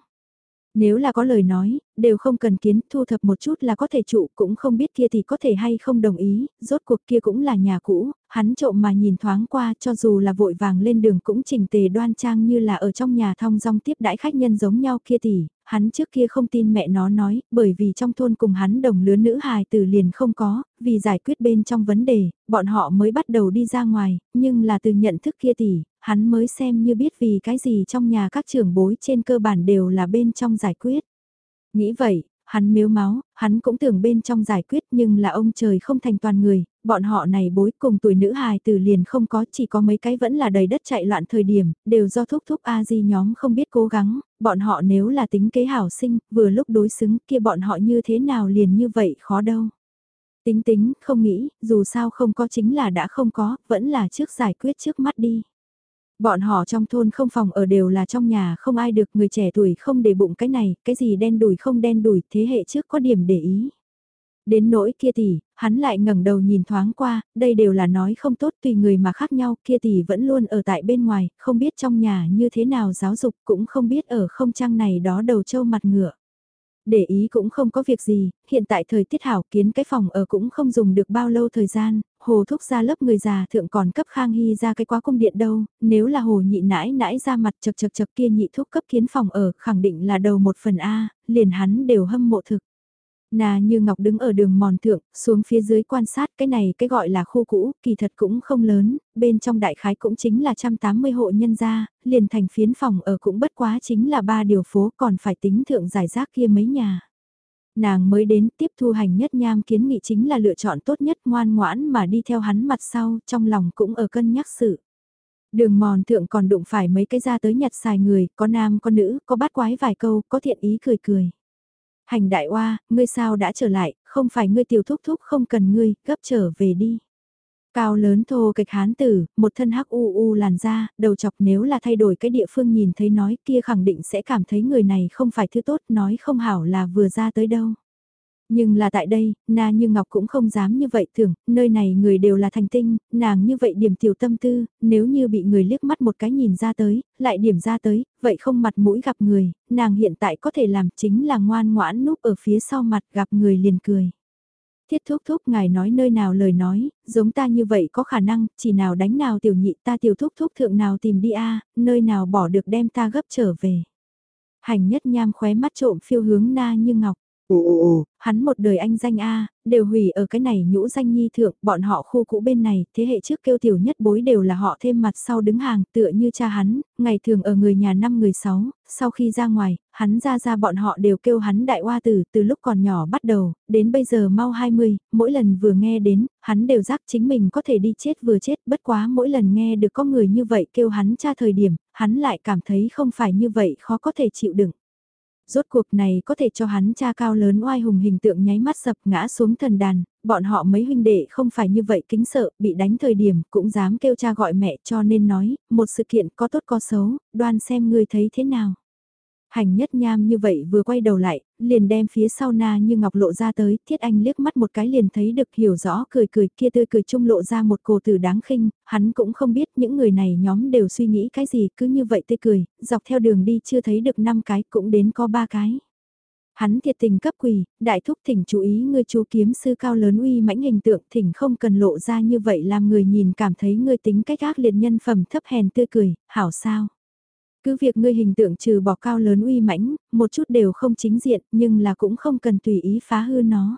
Nếu là có lời nói, đều không cần kiến, thu thập một chút là có thể trụ, cũng không biết kia thì có thể hay không đồng ý, rốt cuộc kia cũng là nhà cũ, hắn trộm mà nhìn thoáng qua cho dù là vội vàng lên đường cũng chỉnh tề đoan trang như là ở trong nhà thong dong tiếp đãi khách nhân giống nhau kia tỷ, hắn trước kia không tin mẹ nó nói, bởi vì trong thôn cùng hắn đồng lứa nữ hài từ liền không có, vì giải quyết bên trong vấn đề, bọn họ mới bắt đầu đi ra ngoài, nhưng là từ nhận thức kia tỷ, hắn mới xem như biết vì cái gì trong nhà các trưởng bối trên cơ bản đều là bên trong giải quyết. Nghĩ vậy, hắn miếu máu, hắn cũng tưởng bên trong giải quyết nhưng là ông trời không thành toàn người, bọn họ này bối cùng tuổi nữ hài từ liền không có chỉ có mấy cái vẫn là đầy đất chạy loạn thời điểm, đều do thúc thúc A-di nhóm không biết cố gắng, bọn họ nếu là tính kế hảo sinh, vừa lúc đối xứng kia bọn họ như thế nào liền như vậy khó đâu. Tính tính, không nghĩ, dù sao không có chính là đã không có, vẫn là trước giải quyết trước mắt đi. Bọn họ trong thôn không phòng ở đều là trong nhà không ai được người trẻ tuổi không để bụng cái này, cái gì đen đùi không đen đùi thế hệ trước có điểm để ý. Đến nỗi kia tỷ, hắn lại ngẩng đầu nhìn thoáng qua, đây đều là nói không tốt tùy người mà khác nhau, kia tỷ vẫn luôn ở tại bên ngoài, không biết trong nhà như thế nào giáo dục cũng không biết ở không trang này đó đầu trâu mặt ngựa. Để ý cũng không có việc gì, hiện tại thời tiết hảo kiến cái phòng ở cũng không dùng được bao lâu thời gian, hồ thúc ra lớp người già thượng còn cấp khang hy ra cái quá cung điện đâu, nếu là hồ nhị nãi nãi ra mặt chật chật chật kia nhị thúc cấp kiến phòng ở khẳng định là đầu một phần A, liền hắn đều hâm mộ thực. Nà như Ngọc đứng ở đường mòn thượng, xuống phía dưới quan sát cái này cái gọi là khu cũ, kỳ thật cũng không lớn, bên trong đại khái cũng chính là 180 hộ nhân gia, liền thành phiến phòng ở cũng bất quá chính là ba điều phố còn phải tính thượng giải rác kia mấy nhà. Nàng mới đến tiếp thu hành nhất nham kiến nghị chính là lựa chọn tốt nhất ngoan ngoãn mà đi theo hắn mặt sau, trong lòng cũng ở cân nhắc sự. Đường mòn thượng còn đụng phải mấy cái ra tới nhặt xài người, có nam có nữ, có bát quái vài câu, có thiện ý cười cười. Hành đại oa, ngươi sao đã trở lại, không phải ngươi tiểu thúc thúc không cần ngươi, gấp trở về đi. Cao lớn thô kịch hán tử, một thân hắc u u làn da, đầu chọc nếu là thay đổi cái địa phương nhìn thấy nói kia khẳng định sẽ cảm thấy người này không phải thứ tốt nói không hảo là vừa ra tới đâu. Nhưng là tại đây, Na Như Ngọc cũng không dám như vậy tưởng, nơi này người đều là thành tinh, nàng như vậy điểm tiểu tâm tư, nếu như bị người liếc mắt một cái nhìn ra tới, lại điểm ra tới, vậy không mặt mũi gặp người, nàng hiện tại có thể làm chính là ngoan ngoãn núp ở phía sau mặt gặp người liền cười. Thiết thúc thúc ngài nói nơi nào lời nói, giống ta như vậy có khả năng, chỉ nào đánh nào tiểu nhị ta tiểu thúc thúc thượng nào tìm đi a nơi nào bỏ được đem ta gấp trở về. Hành nhất nham khóe mắt trộm phiêu hướng na như ngọc. Ồ ồ ồ, hắn một đời anh danh A, đều hủy ở cái này nhũ danh nhi thượng, bọn họ khu cũ bên này, thế hệ trước kêu tiểu nhất bối đều là họ thêm mặt sau đứng hàng, tựa như cha hắn, ngày thường ở người nhà năm người sáu, sau khi ra ngoài, hắn ra ra bọn họ đều kêu hắn đại hoa tử, từ lúc còn nhỏ bắt đầu, đến bây giờ mau 20, mỗi lần vừa nghe đến, hắn đều giác chính mình có thể đi chết vừa chết, bất quá mỗi lần nghe được có người như vậy kêu hắn cha thời điểm, hắn lại cảm thấy không phải như vậy khó có thể chịu đựng rốt cuộc này có thể cho hắn cha cao lớn oai hùng hình tượng nháy mắt sập ngã xuống thần đàn, bọn họ mấy huynh đệ không phải như vậy kính sợ, bị đánh thời điểm cũng dám kêu cha gọi mẹ cho nên nói, một sự kiện có tốt có xấu, đoan xem ngươi thấy thế nào. Hành nhất nham như vậy vừa quay đầu lại, liền đem phía sau na như ngọc lộ ra tới, thiết anh liếc mắt một cái liền thấy được hiểu rõ cười cười kia tươi cười chung lộ ra một cổ tử đáng khinh, hắn cũng không biết những người này nhóm đều suy nghĩ cái gì cứ như vậy tươi cười, dọc theo đường đi chưa thấy được 5 cái cũng đến có 3 cái. Hắn thiệt tình cấp quỳ, đại thúc thỉnh chú ý ngươi chú kiếm sư cao lớn uy mãnh hình tượng thỉnh không cần lộ ra như vậy làm người nhìn cảm thấy ngươi tính cách ác liệt nhân phẩm thấp hèn tươi cười, hảo sao. Cứ việc ngươi hình tượng trừ bỏ cao lớn uy mãnh, một chút đều không chính diện nhưng là cũng không cần tùy ý phá hư nó.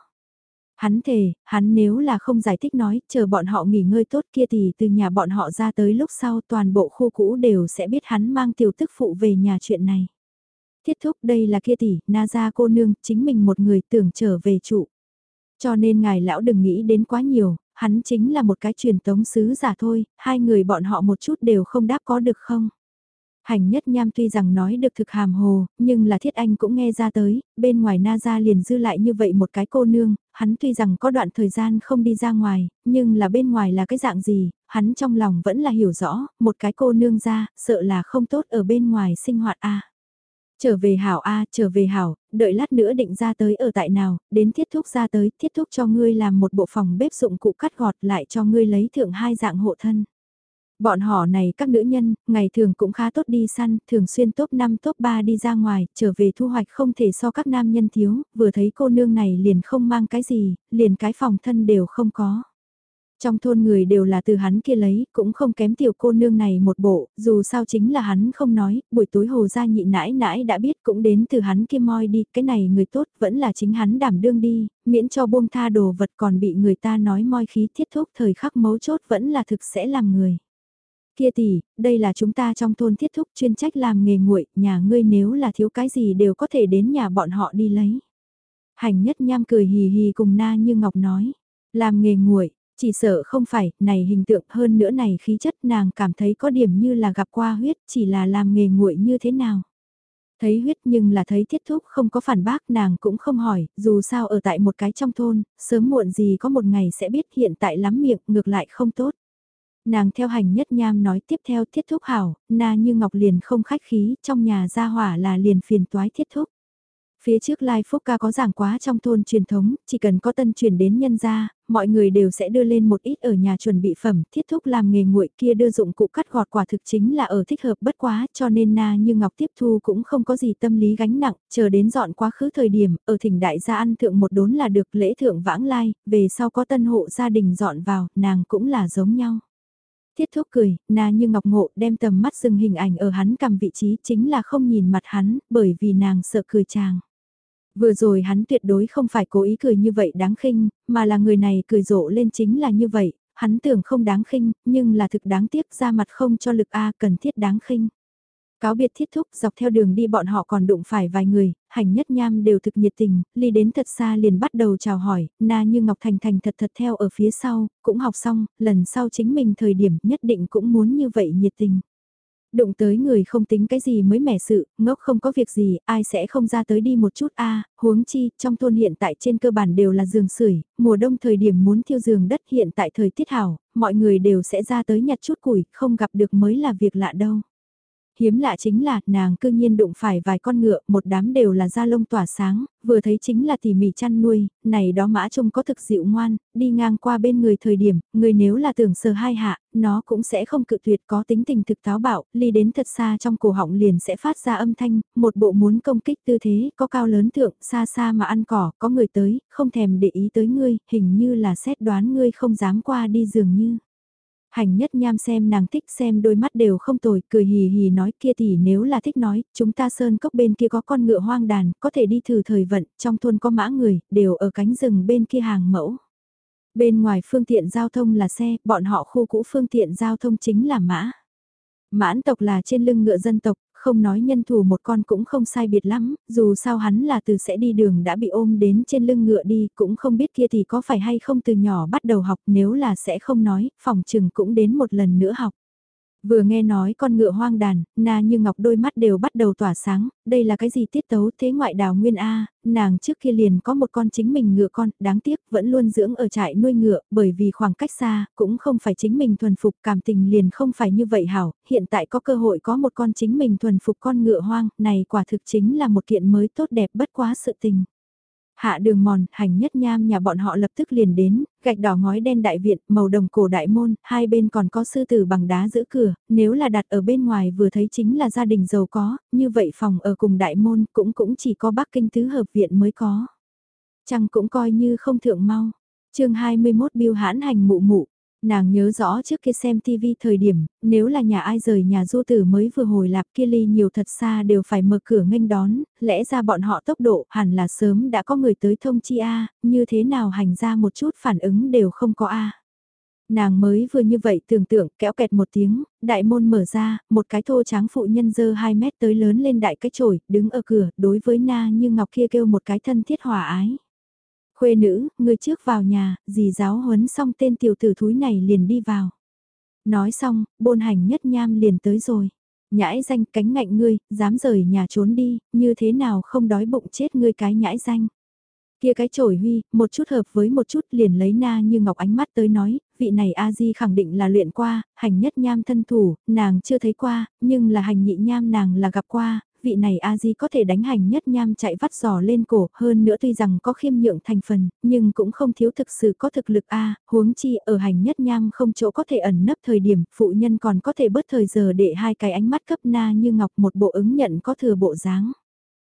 Hắn thề, hắn nếu là không giải thích nói, chờ bọn họ nghỉ ngơi tốt kia thì từ nhà bọn họ ra tới lúc sau toàn bộ khu cũ đều sẽ biết hắn mang tiểu tức phụ về nhà chuyện này. Thiết thúc đây là kia tỷ, na ra cô nương, chính mình một người tưởng trở về trụ. Cho nên ngài lão đừng nghĩ đến quá nhiều, hắn chính là một cái truyền tống sứ giả thôi, hai người bọn họ một chút đều không đáp có được không? Hành nhất nham tuy rằng nói được thực hàm hồ, nhưng là thiết anh cũng nghe ra tới, bên ngoài na ra liền dư lại như vậy một cái cô nương, hắn tuy rằng có đoạn thời gian không đi ra ngoài, nhưng là bên ngoài là cái dạng gì, hắn trong lòng vẫn là hiểu rõ, một cái cô nương ra, sợ là không tốt ở bên ngoài sinh hoạt a. Trở về hảo a, trở về hảo, đợi lát nữa định ra tới ở tại nào, đến thiết thúc ra tới, thiết thúc cho ngươi làm một bộ phòng bếp dụng cụ cắt gọt lại cho ngươi lấy thượng hai dạng hộ thân. Bọn họ này các nữ nhân, ngày thường cũng khá tốt đi săn, thường xuyên top 5 top 3 đi ra ngoài, trở về thu hoạch không thể so các nam nhân thiếu, vừa thấy cô nương này liền không mang cái gì, liền cái phòng thân đều không có. Trong thôn người đều là từ hắn kia lấy, cũng không kém tiểu cô nương này một bộ, dù sao chính là hắn không nói, buổi tối hồ gia nhị nãi nãi đã biết cũng đến từ hắn kia moi đi, cái này người tốt vẫn là chính hắn đảm đương đi, miễn cho buông tha đồ vật còn bị người ta nói moi khí thiết thúc thời khắc mấu chốt vẫn là thực sẽ làm người. Kia tỷ, đây là chúng ta trong thôn thiết thúc chuyên trách làm nghề nguội, nhà ngươi nếu là thiếu cái gì đều có thể đến nhà bọn họ đi lấy. Hành nhất nham cười hì hì cùng na như ngọc nói, làm nghề nguội, chỉ sợ không phải, này hình tượng hơn nữa này khí chất nàng cảm thấy có điểm như là gặp qua huyết, chỉ là làm nghề nguội như thế nào. Thấy huyết nhưng là thấy thiết thúc không có phản bác nàng cũng không hỏi, dù sao ở tại một cái trong thôn, sớm muộn gì có một ngày sẽ biết hiện tại lắm miệng ngược lại không tốt. Nàng theo hành nhất nham nói tiếp theo thiết thúc hảo, na như ngọc liền không khách khí, trong nhà gia hỏa là liền phiền toái thiết thúc. Phía trước Lai Phúc ca có giảng quá trong thôn truyền thống, chỉ cần có tân truyền đến nhân gia, mọi người đều sẽ đưa lên một ít ở nhà chuẩn bị phẩm, thiết thúc làm nghề nguội kia đưa dụng cụ cắt gọt quả thực chính là ở thích hợp bất quá, cho nên na như Ngọc tiếp thu cũng không có gì tâm lý gánh nặng, chờ đến dọn quá khứ thời điểm, ở thỉnh đại gia ăn thượng một đốn là được lễ thượng vãng lai, về sau có tân hộ gia đình dọn vào, nàng cũng là giống nhau. Thiết thúc cười, na như ngọc ngộ đem tầm mắt dừng hình ảnh ở hắn cầm vị trí chính là không nhìn mặt hắn, bởi vì nàng sợ cười chàng. Vừa rồi hắn tuyệt đối không phải cố ý cười như vậy đáng khinh, mà là người này cười rộ lên chính là như vậy, hắn tưởng không đáng khinh, nhưng là thực đáng tiếc ra mặt không cho lực A cần thiết đáng khinh. Cáo biệt thiết thúc dọc theo đường đi bọn họ còn đụng phải vài người, hành nhất nham đều thực nhiệt tình, ly đến thật xa liền bắt đầu chào hỏi, na như Ngọc Thành Thành thật thật theo ở phía sau, cũng học xong, lần sau chính mình thời điểm nhất định cũng muốn như vậy nhiệt tình. Đụng tới người không tính cái gì mới mẻ sự, ngốc không có việc gì, ai sẽ không ra tới đi một chút a huống chi, trong thôn hiện tại trên cơ bản đều là giường sưởi mùa đông thời điểm muốn thiêu giường đất hiện tại thời tiết hảo, mọi người đều sẽ ra tới nhặt chút củi, không gặp được mới là việc lạ đâu. Hiếm lạ chính là, nàng cư nhiên đụng phải vài con ngựa, một đám đều là da lông tỏa sáng, vừa thấy chính là tỉ mỉ chăn nuôi, này đó mã trông có thực dịu ngoan, đi ngang qua bên người thời điểm, người nếu là tưởng sờ hai hạ, nó cũng sẽ không cự tuyệt có tính tình thực táo bạo, ly đến thật xa trong cổ họng liền sẽ phát ra âm thanh, một bộ muốn công kích tư thế, có cao lớn thượng, xa xa mà ăn cỏ, có người tới, không thèm để ý tới ngươi, hình như là xét đoán ngươi không dám qua đi dường như. Hành nhất nham xem nàng thích xem đôi mắt đều không tồi, cười hì hì nói kia thì nếu là thích nói, chúng ta sơn cốc bên kia có con ngựa hoang đàn, có thể đi thử thời vận, trong thôn có mã người, đều ở cánh rừng bên kia hàng mẫu. Bên ngoài phương tiện giao thông là xe, bọn họ khu cũ phương tiện giao thông chính là mã. Mãn tộc là trên lưng ngựa dân tộc, không nói nhân thủ một con cũng không sai biệt lắm, dù sao hắn là từ sẽ đi đường đã bị ôm đến trên lưng ngựa đi, cũng không biết kia thì có phải hay không từ nhỏ bắt đầu học nếu là sẽ không nói, phòng trừng cũng đến một lần nữa học. Vừa nghe nói con ngựa hoang đàn, na như ngọc đôi mắt đều bắt đầu tỏa sáng, đây là cái gì tiết tấu thế ngoại đào nguyên A, nàng trước kia liền có một con chính mình ngựa con, đáng tiếc vẫn luôn dưỡng ở trại nuôi ngựa, bởi vì khoảng cách xa, cũng không phải chính mình thuần phục cảm tình liền không phải như vậy hảo, hiện tại có cơ hội có một con chính mình thuần phục con ngựa hoang, này quả thực chính là một kiện mới tốt đẹp bất quá sự tình. Hạ đường mòn, hành nhất nham nhà bọn họ lập tức liền đến, gạch đỏ ngói đen đại viện, màu đồng cổ đại môn, hai bên còn có sư tử bằng đá giữ cửa, nếu là đặt ở bên ngoài vừa thấy chính là gia đình giàu có, như vậy phòng ở cùng đại môn cũng cũng chỉ có Bắc Kinh tứ hợp viện mới có. Chăng cũng coi như không thượng mau. chương 21 biêu hãn hành mụ mụ, Nàng nhớ rõ trước kia xem tivi thời điểm, nếu là nhà ai rời nhà du tử mới vừa hồi lạp kia ly nhiều thật xa đều phải mở cửa nghênh đón, lẽ ra bọn họ tốc độ hẳn là sớm đã có người tới thông chi A, như thế nào hành ra một chút phản ứng đều không có A. Nàng mới vừa như vậy tưởng tượng kéo kẹt một tiếng, đại môn mở ra, một cái thô tráng phụ nhân dơ 2 mét tới lớn lên đại cái chổi, đứng ở cửa, đối với na như ngọc kia kêu một cái thân thiết hòa ái. Khuê nữ, người trước vào nhà, dì giáo huấn xong tên tiểu tử thúi này liền đi vào. Nói xong, bôn hành nhất nham liền tới rồi. Nhãi danh cánh ngạnh ngươi, dám rời nhà trốn đi, như thế nào không đói bụng chết ngươi cái nhãi danh. Kia cái trổi huy, một chút hợp với một chút liền lấy na như ngọc ánh mắt tới nói, vị này A-di khẳng định là luyện qua, hành nhất nham thân thủ, nàng chưa thấy qua, nhưng là hành nhị nham nàng là gặp qua, vị này a di có thể đánh hành nhất nham chạy vắt giò lên cổ, hơn nữa tuy rằng có khiêm nhượng thành phần, nhưng cũng không thiếu thực sự có thực lực a huống chi ở hành nhất nham không chỗ có thể ẩn nấp thời điểm, phụ nhân còn có thể bớt thời giờ để hai cái ánh mắt cấp na như ngọc một bộ ứng nhận có thừa bộ dáng.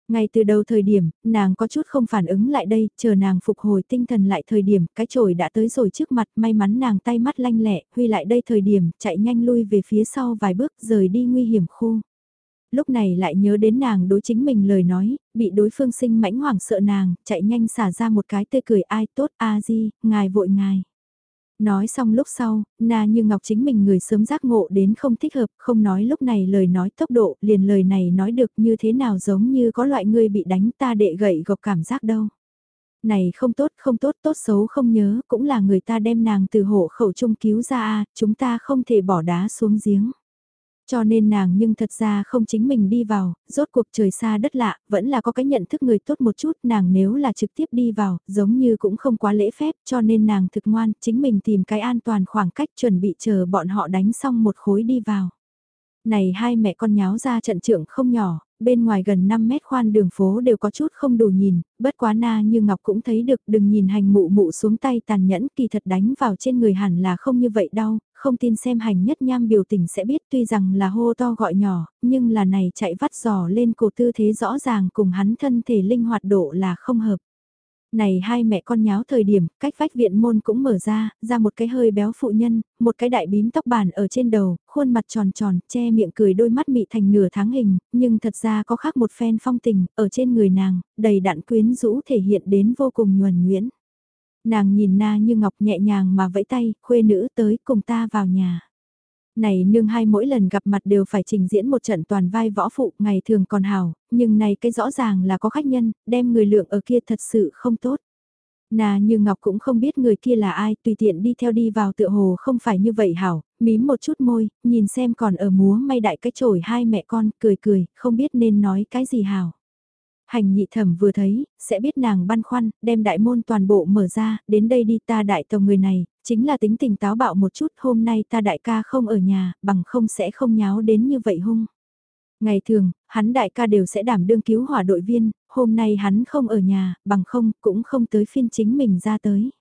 Ngay từ đầu thời điểm, nàng có chút không phản ứng lại đây, chờ nàng phục hồi tinh thần lại thời điểm, cái chổi đã tới rồi trước mặt, may mắn nàng tay mắt lanh lẹ, huy lại đây thời điểm, chạy nhanh lui về phía sau vài bước, rời đi nguy hiểm khu lúc này lại nhớ đến nàng đối chính mình lời nói, bị đối phương sinh mãnh hoảng sợ nàng, chạy nhanh xả ra một cái tươi cười ai tốt a di, ngài vội ngài. Nói xong lúc sau, na như ngọc chính mình người sớm giác ngộ đến không thích hợp, không nói lúc này lời nói tốc độ, liền lời này nói được như thế nào giống như có loại người bị đánh ta đệ gậy gộc cảm giác đâu. Này không tốt, không tốt, tốt xấu không nhớ, cũng là người ta đem nàng từ hộ khẩu trung cứu ra a chúng ta không thể bỏ đá xuống giếng. Cho nên nàng nhưng thật ra không chính mình đi vào, rốt cuộc trời xa đất lạ, vẫn là có cái nhận thức người tốt một chút, nàng nếu là trực tiếp đi vào, giống như cũng không quá lễ phép, cho nên nàng thực ngoan, chính mình tìm cái an toàn khoảng cách chuẩn bị chờ bọn họ đánh xong một khối đi vào. Này hai mẹ con nháo ra trận trưởng không nhỏ, bên ngoài gần 5 mét khoan đường phố đều có chút không đủ nhìn, bất quá na như Ngọc cũng thấy được đừng nhìn hành mụ mụ xuống tay tàn nhẫn kỳ thật đánh vào trên người hẳn là không như vậy đau, không tin xem hành nhất nham biểu tình sẽ biết tuy rằng là hô to gọi nhỏ, nhưng là này chạy vắt giò lên cổ tư thế rõ ràng cùng hắn thân thể linh hoạt độ là không hợp. Này hai mẹ con nháo thời điểm, cách vách viện môn cũng mở ra, ra một cái hơi béo phụ nhân, một cái đại bím tóc bàn ở trên đầu, khuôn mặt tròn tròn, che miệng cười đôi mắt mị thành nửa tháng hình, nhưng thật ra có khác một phen phong tình, ở trên người nàng, đầy đặn quyến rũ thể hiện đến vô cùng nhuần nguyễn. Nàng nhìn na như ngọc nhẹ nhàng mà vẫy tay, khuê nữ tới cùng ta vào nhà. Này nương hai mỗi lần gặp mặt đều phải trình diễn một trận toàn vai võ phụ ngày thường còn hào, nhưng này cái rõ ràng là có khách nhân, đem người lượng ở kia thật sự không tốt. Nà như Ngọc cũng không biết người kia là ai, tùy tiện đi theo đi vào tựa hồ không phải như vậy hảo, mím một chút môi, nhìn xem còn ở múa may đại cái chổi hai mẹ con, cười cười, không biết nên nói cái gì hảo. Hành nhị thẩm vừa thấy, sẽ biết nàng băn khoăn, đem đại môn toàn bộ mở ra, đến đây đi ta đại tàu người này, chính là tính tình táo bạo một chút, hôm nay ta đại ca không ở nhà, bằng không sẽ không nháo đến như vậy hung. Ngày thường, hắn đại ca đều sẽ đảm đương cứu hỏa đội viên, hôm nay hắn không ở nhà, bằng không cũng không tới phiên chính mình ra tới.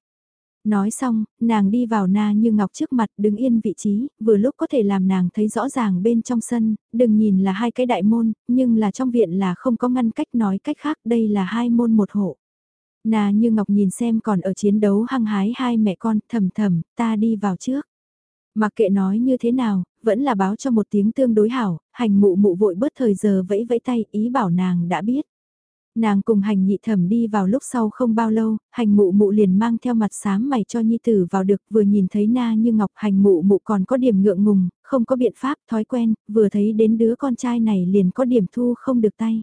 Nói xong, nàng đi vào na như ngọc trước mặt đứng yên vị trí, vừa lúc có thể làm nàng thấy rõ ràng bên trong sân, đừng nhìn là hai cái đại môn, nhưng là trong viện là không có ngăn cách nói cách khác đây là hai môn một hộ. Na như ngọc nhìn xem còn ở chiến đấu hăng hái hai mẹ con thầm thầm, ta đi vào trước. Mặc kệ nói như thế nào, vẫn là báo cho một tiếng tương đối hảo, hành mụ mụ vội bớt thời giờ vẫy vẫy tay ý bảo nàng đã biết. Nàng cùng hành nhị thẩm đi vào lúc sau không bao lâu, hành mụ mụ liền mang theo mặt sám mày cho nhi tử vào được vừa nhìn thấy na như ngọc hành mụ mụ còn có điểm ngượng ngùng, không có biện pháp, thói quen, vừa thấy đến đứa con trai này liền có điểm thu không được tay.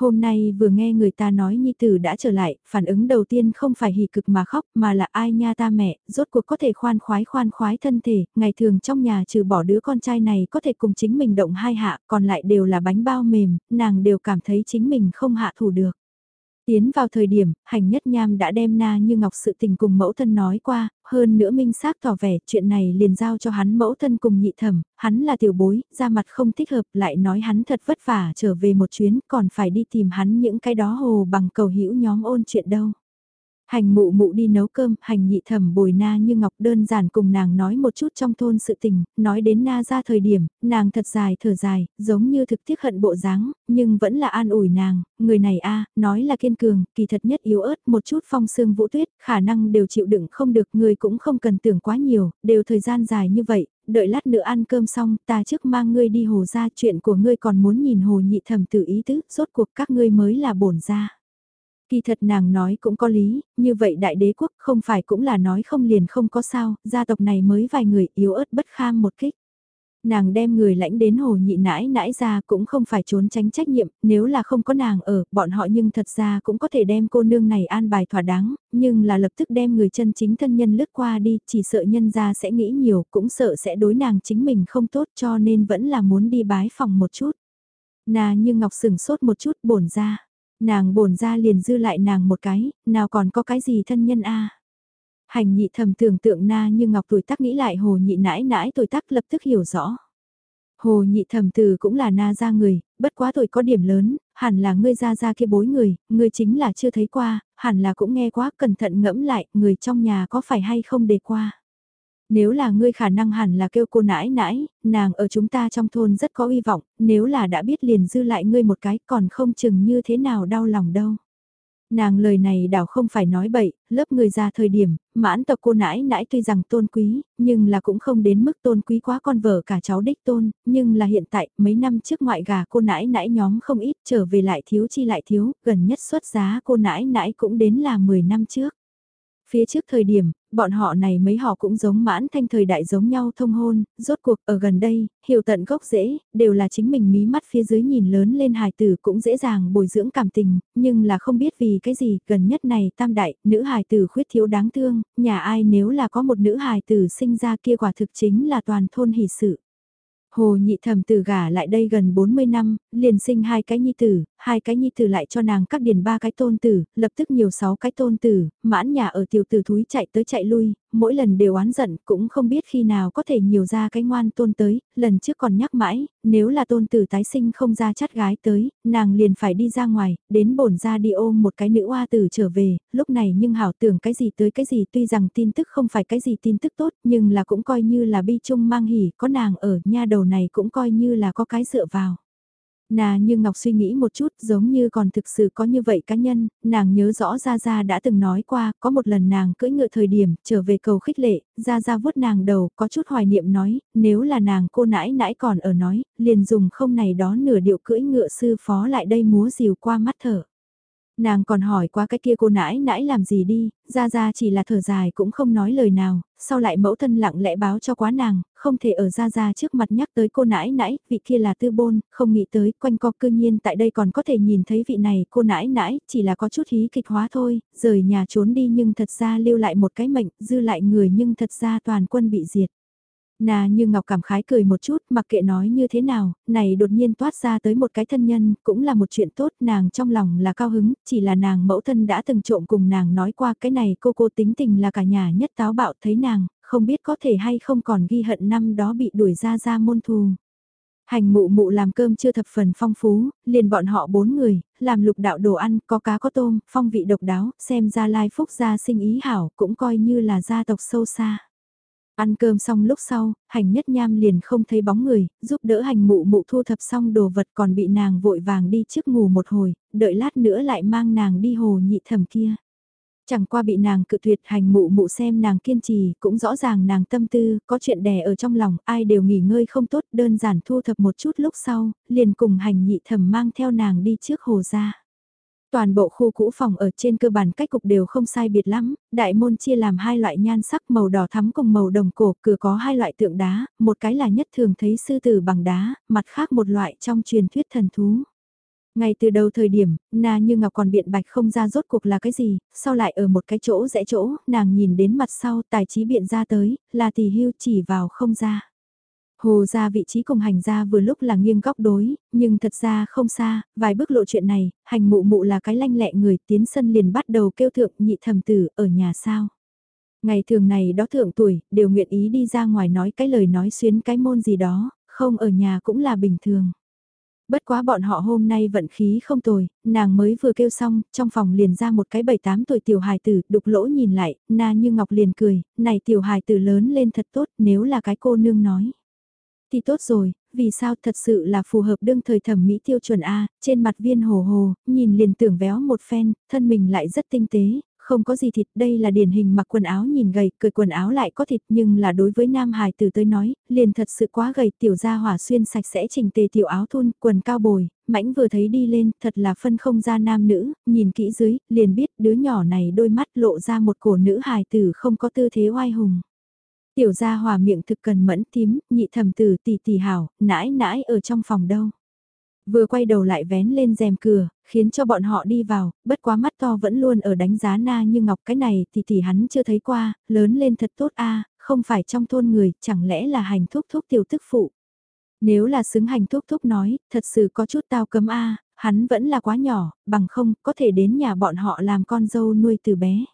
Hôm nay vừa nghe người ta nói Nhi Tử đã trở lại, phản ứng đầu tiên không phải hỉ cực mà khóc mà là ai nha ta mẹ, rốt cuộc có thể khoan khoái khoan khoái thân thể, ngày thường trong nhà trừ bỏ đứa con trai này có thể cùng chính mình động hai hạ, còn lại đều là bánh bao mềm, nàng đều cảm thấy chính mình không hạ thủ được. Tiến vào thời điểm, hành nhất nham đã đem na như ngọc sự tình cùng mẫu thân nói qua, hơn nữa minh xác tỏ vẻ chuyện này liền giao cho hắn mẫu thân cùng nhị thẩm, hắn là tiểu bối, ra mặt không thích hợp lại nói hắn thật vất vả trở về một chuyến còn phải đi tìm hắn những cái đó hồ bằng cầu hữu nhóm ôn chuyện đâu. Hành mụ mụ đi nấu cơm, hành nhị thẩm bồi na như ngọc đơn giản cùng nàng nói một chút trong thôn sự tình, nói đến na ra thời điểm, nàng thật dài thở dài, giống như thực tiếc hận bộ dáng, nhưng vẫn là an ủi nàng, người này a nói là kiên cường, kỳ thật nhất yếu ớt, một chút phong sương vũ tuyết, khả năng đều chịu đựng không được, người cũng không cần tưởng quá nhiều, đều thời gian dài như vậy, đợi lát nữa ăn cơm xong, ta trước mang ngươi đi hồ ra, chuyện của ngươi còn muốn nhìn hồ nhị thẩm tự ý tứ, rốt cuộc các ngươi mới là bổn ra. Kỳ thật nàng nói cũng có lý, như vậy đại đế quốc không phải cũng là nói không liền không có sao, gia tộc này mới vài người yếu ớt bất kham một kích. Nàng đem người lãnh đến hồ nhị nãi nãi ra cũng không phải trốn tránh trách nhiệm, nếu là không có nàng ở, bọn họ nhưng thật ra cũng có thể đem cô nương này an bài thỏa đáng, nhưng là lập tức đem người chân chính thân nhân lướt qua đi, chỉ sợ nhân ra sẽ nghĩ nhiều, cũng sợ sẽ đối nàng chính mình không tốt cho nên vẫn là muốn đi bái phòng một chút. Nà như ngọc sừng sốt một chút bổn ra Nàng bổn ra liền dư lại nàng một cái, nào còn có cái gì thân nhân a Hành nhị thầm tưởng tượng na như ngọc tuổi tác nghĩ lại hồ nhị nãi nãi tuổi tác lập tức hiểu rõ. Hồ nhị thầm từ cũng là na ra người, bất quá tuổi có điểm lớn, hẳn là ngươi ra ra kia bối người, ngươi chính là chưa thấy qua, hẳn là cũng nghe quá cẩn thận ngẫm lại, người trong nhà có phải hay không đề qua. Nếu là ngươi khả năng hẳn là kêu cô nãi nãi, nàng ở chúng ta trong thôn rất có uy vọng, nếu là đã biết liền dư lại ngươi một cái còn không chừng như thế nào đau lòng đâu. Nàng lời này đảo không phải nói bậy, lớp người ra thời điểm, mãn tộc cô nãi nãi tuy rằng tôn quý, nhưng là cũng không đến mức tôn quý quá con vợ cả cháu đích tôn, nhưng là hiện tại, mấy năm trước ngoại gà cô nãi nãi nhóm không ít trở về lại thiếu chi lại thiếu, gần nhất xuất giá cô nãi nãi cũng đến là 10 năm trước. Phía trước thời điểm, bọn họ này mấy họ cũng giống mãn thanh thời đại giống nhau thông hôn, rốt cuộc ở gần đây, hiểu tận gốc dễ, đều là chính mình mí mắt phía dưới nhìn lớn lên hài tử cũng dễ dàng bồi dưỡng cảm tình, nhưng là không biết vì cái gì, gần nhất này tam đại, nữ hài tử khuyết thiếu đáng thương, nhà ai nếu là có một nữ hài tử sinh ra kia quả thực chính là toàn thôn hỷ sự. Hồ nhị thẩm tử gả lại đây gần 40 năm, liền sinh hai cái nhi tử, hai cái nhi tử lại cho nàng các điền ba cái tôn tử, lập tức nhiều sáu cái tôn tử, mãn nhà ở tiểu tử thúi chạy tới chạy lui, mỗi lần đều oán giận cũng không biết khi nào có thể nhiều ra cái ngoan tôn tới, lần trước còn nhắc mãi, nếu là tôn tử tái sinh không ra chắt gái tới, nàng liền phải đi ra ngoài, đến bổn ra đi ôm một cái nữ oa tử trở về, lúc này nhưng hảo tưởng cái gì tới cái gì tuy rằng tin tức không phải cái gì tin tức tốt nhưng là cũng coi như là bi chung mang hỉ, có nàng ở nha đầu này cũng coi như là có cái dựa vào. Nà như Ngọc suy nghĩ một chút giống như còn thực sự có như vậy cá nhân, nàng nhớ rõ Gia Gia đã từng nói qua, có một lần nàng cưỡi ngựa thời điểm, trở về cầu khích lệ, Gia Gia vuốt nàng đầu, có chút hoài niệm nói, nếu là nàng cô nãi nãi còn ở nói, liền dùng không này đó nửa điệu cưỡi ngựa sư phó lại đây múa rìu qua mắt thở. Nàng còn hỏi qua cái kia cô nãi nãi làm gì đi, ra ra chỉ là thở dài cũng không nói lời nào, sau lại mẫu thân lặng lẽ báo cho quá nàng, không thể ở ra ra trước mặt nhắc tới cô nãi nãi, vị kia là tư bôn, không nghĩ tới quanh co cư nhiên tại đây còn có thể nhìn thấy vị này cô nãi nãi, chỉ là có chút hí kịch hóa thôi, rời nhà trốn đi nhưng thật ra lưu lại một cái mệnh, dư lại người nhưng thật ra toàn quân bị diệt. Nà như Ngọc cảm khái cười một chút, mặc kệ nói như thế nào, này đột nhiên toát ra tới một cái thân nhân, cũng là một chuyện tốt, nàng trong lòng là cao hứng, chỉ là nàng mẫu thân đã từng trộm cùng nàng nói qua cái này cô cô tính tình là cả nhà nhất táo bạo thấy nàng, không biết có thể hay không còn ghi hận năm đó bị đuổi ra ra môn thù. Hành mụ mụ làm cơm chưa thập phần phong phú, liền bọn họ bốn người, làm lục đạo đồ ăn, có cá có tôm, phong vị độc đáo, xem ra lai phúc gia sinh ý hảo, cũng coi như là gia tộc sâu xa. Ăn cơm xong lúc sau, hành nhất nham liền không thấy bóng người, giúp đỡ hành mụ mụ thu thập xong đồ vật còn bị nàng vội vàng đi trước ngủ một hồi, đợi lát nữa lại mang nàng đi hồ nhị thẩm kia. Chẳng qua bị nàng cự tuyệt hành mụ mụ xem nàng kiên trì, cũng rõ ràng nàng tâm tư, có chuyện đè ở trong lòng, ai đều nghỉ ngơi không tốt, đơn giản thu thập một chút lúc sau, liền cùng hành nhị thẩm mang theo nàng đi trước hồ ra. Toàn bộ khu cũ phòng ở trên cơ bản cách cục đều không sai biệt lắm, đại môn chia làm hai loại nhan sắc màu đỏ thắm cùng màu đồng cổ, cửa có hai loại tượng đá, một cái là nhất thường thấy sư tử bằng đá, mặt khác một loại trong truyền thuyết thần thú. Ngay từ đầu thời điểm, Na Như Ngọc còn biện bạch không ra rốt cuộc là cái gì, sau lại ở một cái chỗ rẽ chỗ, nàng nhìn đến mặt sau tài trí biện ra tới, là tỷ hưu chỉ vào không ra. Hồ ra vị trí cùng hành ra vừa lúc là nghiêng góc đối, nhưng thật ra không xa, vài bước lộ chuyện này, hành mụ mụ là cái lanh lẹ người tiến sân liền bắt đầu kêu thượng nhị thầm tử ở nhà sao. Ngày thường này đó thượng tuổi, đều nguyện ý đi ra ngoài nói cái lời nói xuyến cái môn gì đó, không ở nhà cũng là bình thường. Bất quá bọn họ hôm nay vận khí không tồi, nàng mới vừa kêu xong, trong phòng liền ra một cái bảy tám tuổi tiểu hài tử, đục lỗ nhìn lại, na như ngọc liền cười, này tiểu hài tử lớn lên thật tốt nếu là cái cô nương nói. Thì tốt rồi, vì sao thật sự là phù hợp đương thời thẩm mỹ tiêu chuẩn A, trên mặt viên hồ hồ, nhìn liền tưởng véo một phen, thân mình lại rất tinh tế, không có gì thịt, đây là điển hình mặc quần áo nhìn gầy, cười quần áo lại có thịt nhưng là đối với nam hài tử tới nói, liền thật sự quá gầy, tiểu gia hỏa xuyên sạch sẽ chỉnh tề tiểu áo thun, quần cao bồi, mãnh vừa thấy đi lên, thật là phân không ra nam nữ, nhìn kỹ dưới, liền biết đứa nhỏ này đôi mắt lộ ra một cổ nữ hài tử không có tư thế oai hùng. Tiểu gia hòa miệng thực cần mẫn tím, nhị thầm tử tỷ tỷ hảo, nãi nãi ở trong phòng đâu. Vừa quay đầu lại vén lên rèm cửa, khiến cho bọn họ đi vào, bất quá mắt to vẫn luôn ở đánh giá na như ngọc cái này thì thì hắn chưa thấy qua, lớn lên thật tốt a không phải trong thôn người, chẳng lẽ là hành thúc thúc tiểu tức phụ. Nếu là xứng hành thúc thúc nói, thật sự có chút tao cấm a hắn vẫn là quá nhỏ, bằng không có thể đến nhà bọn họ làm con dâu nuôi từ bé.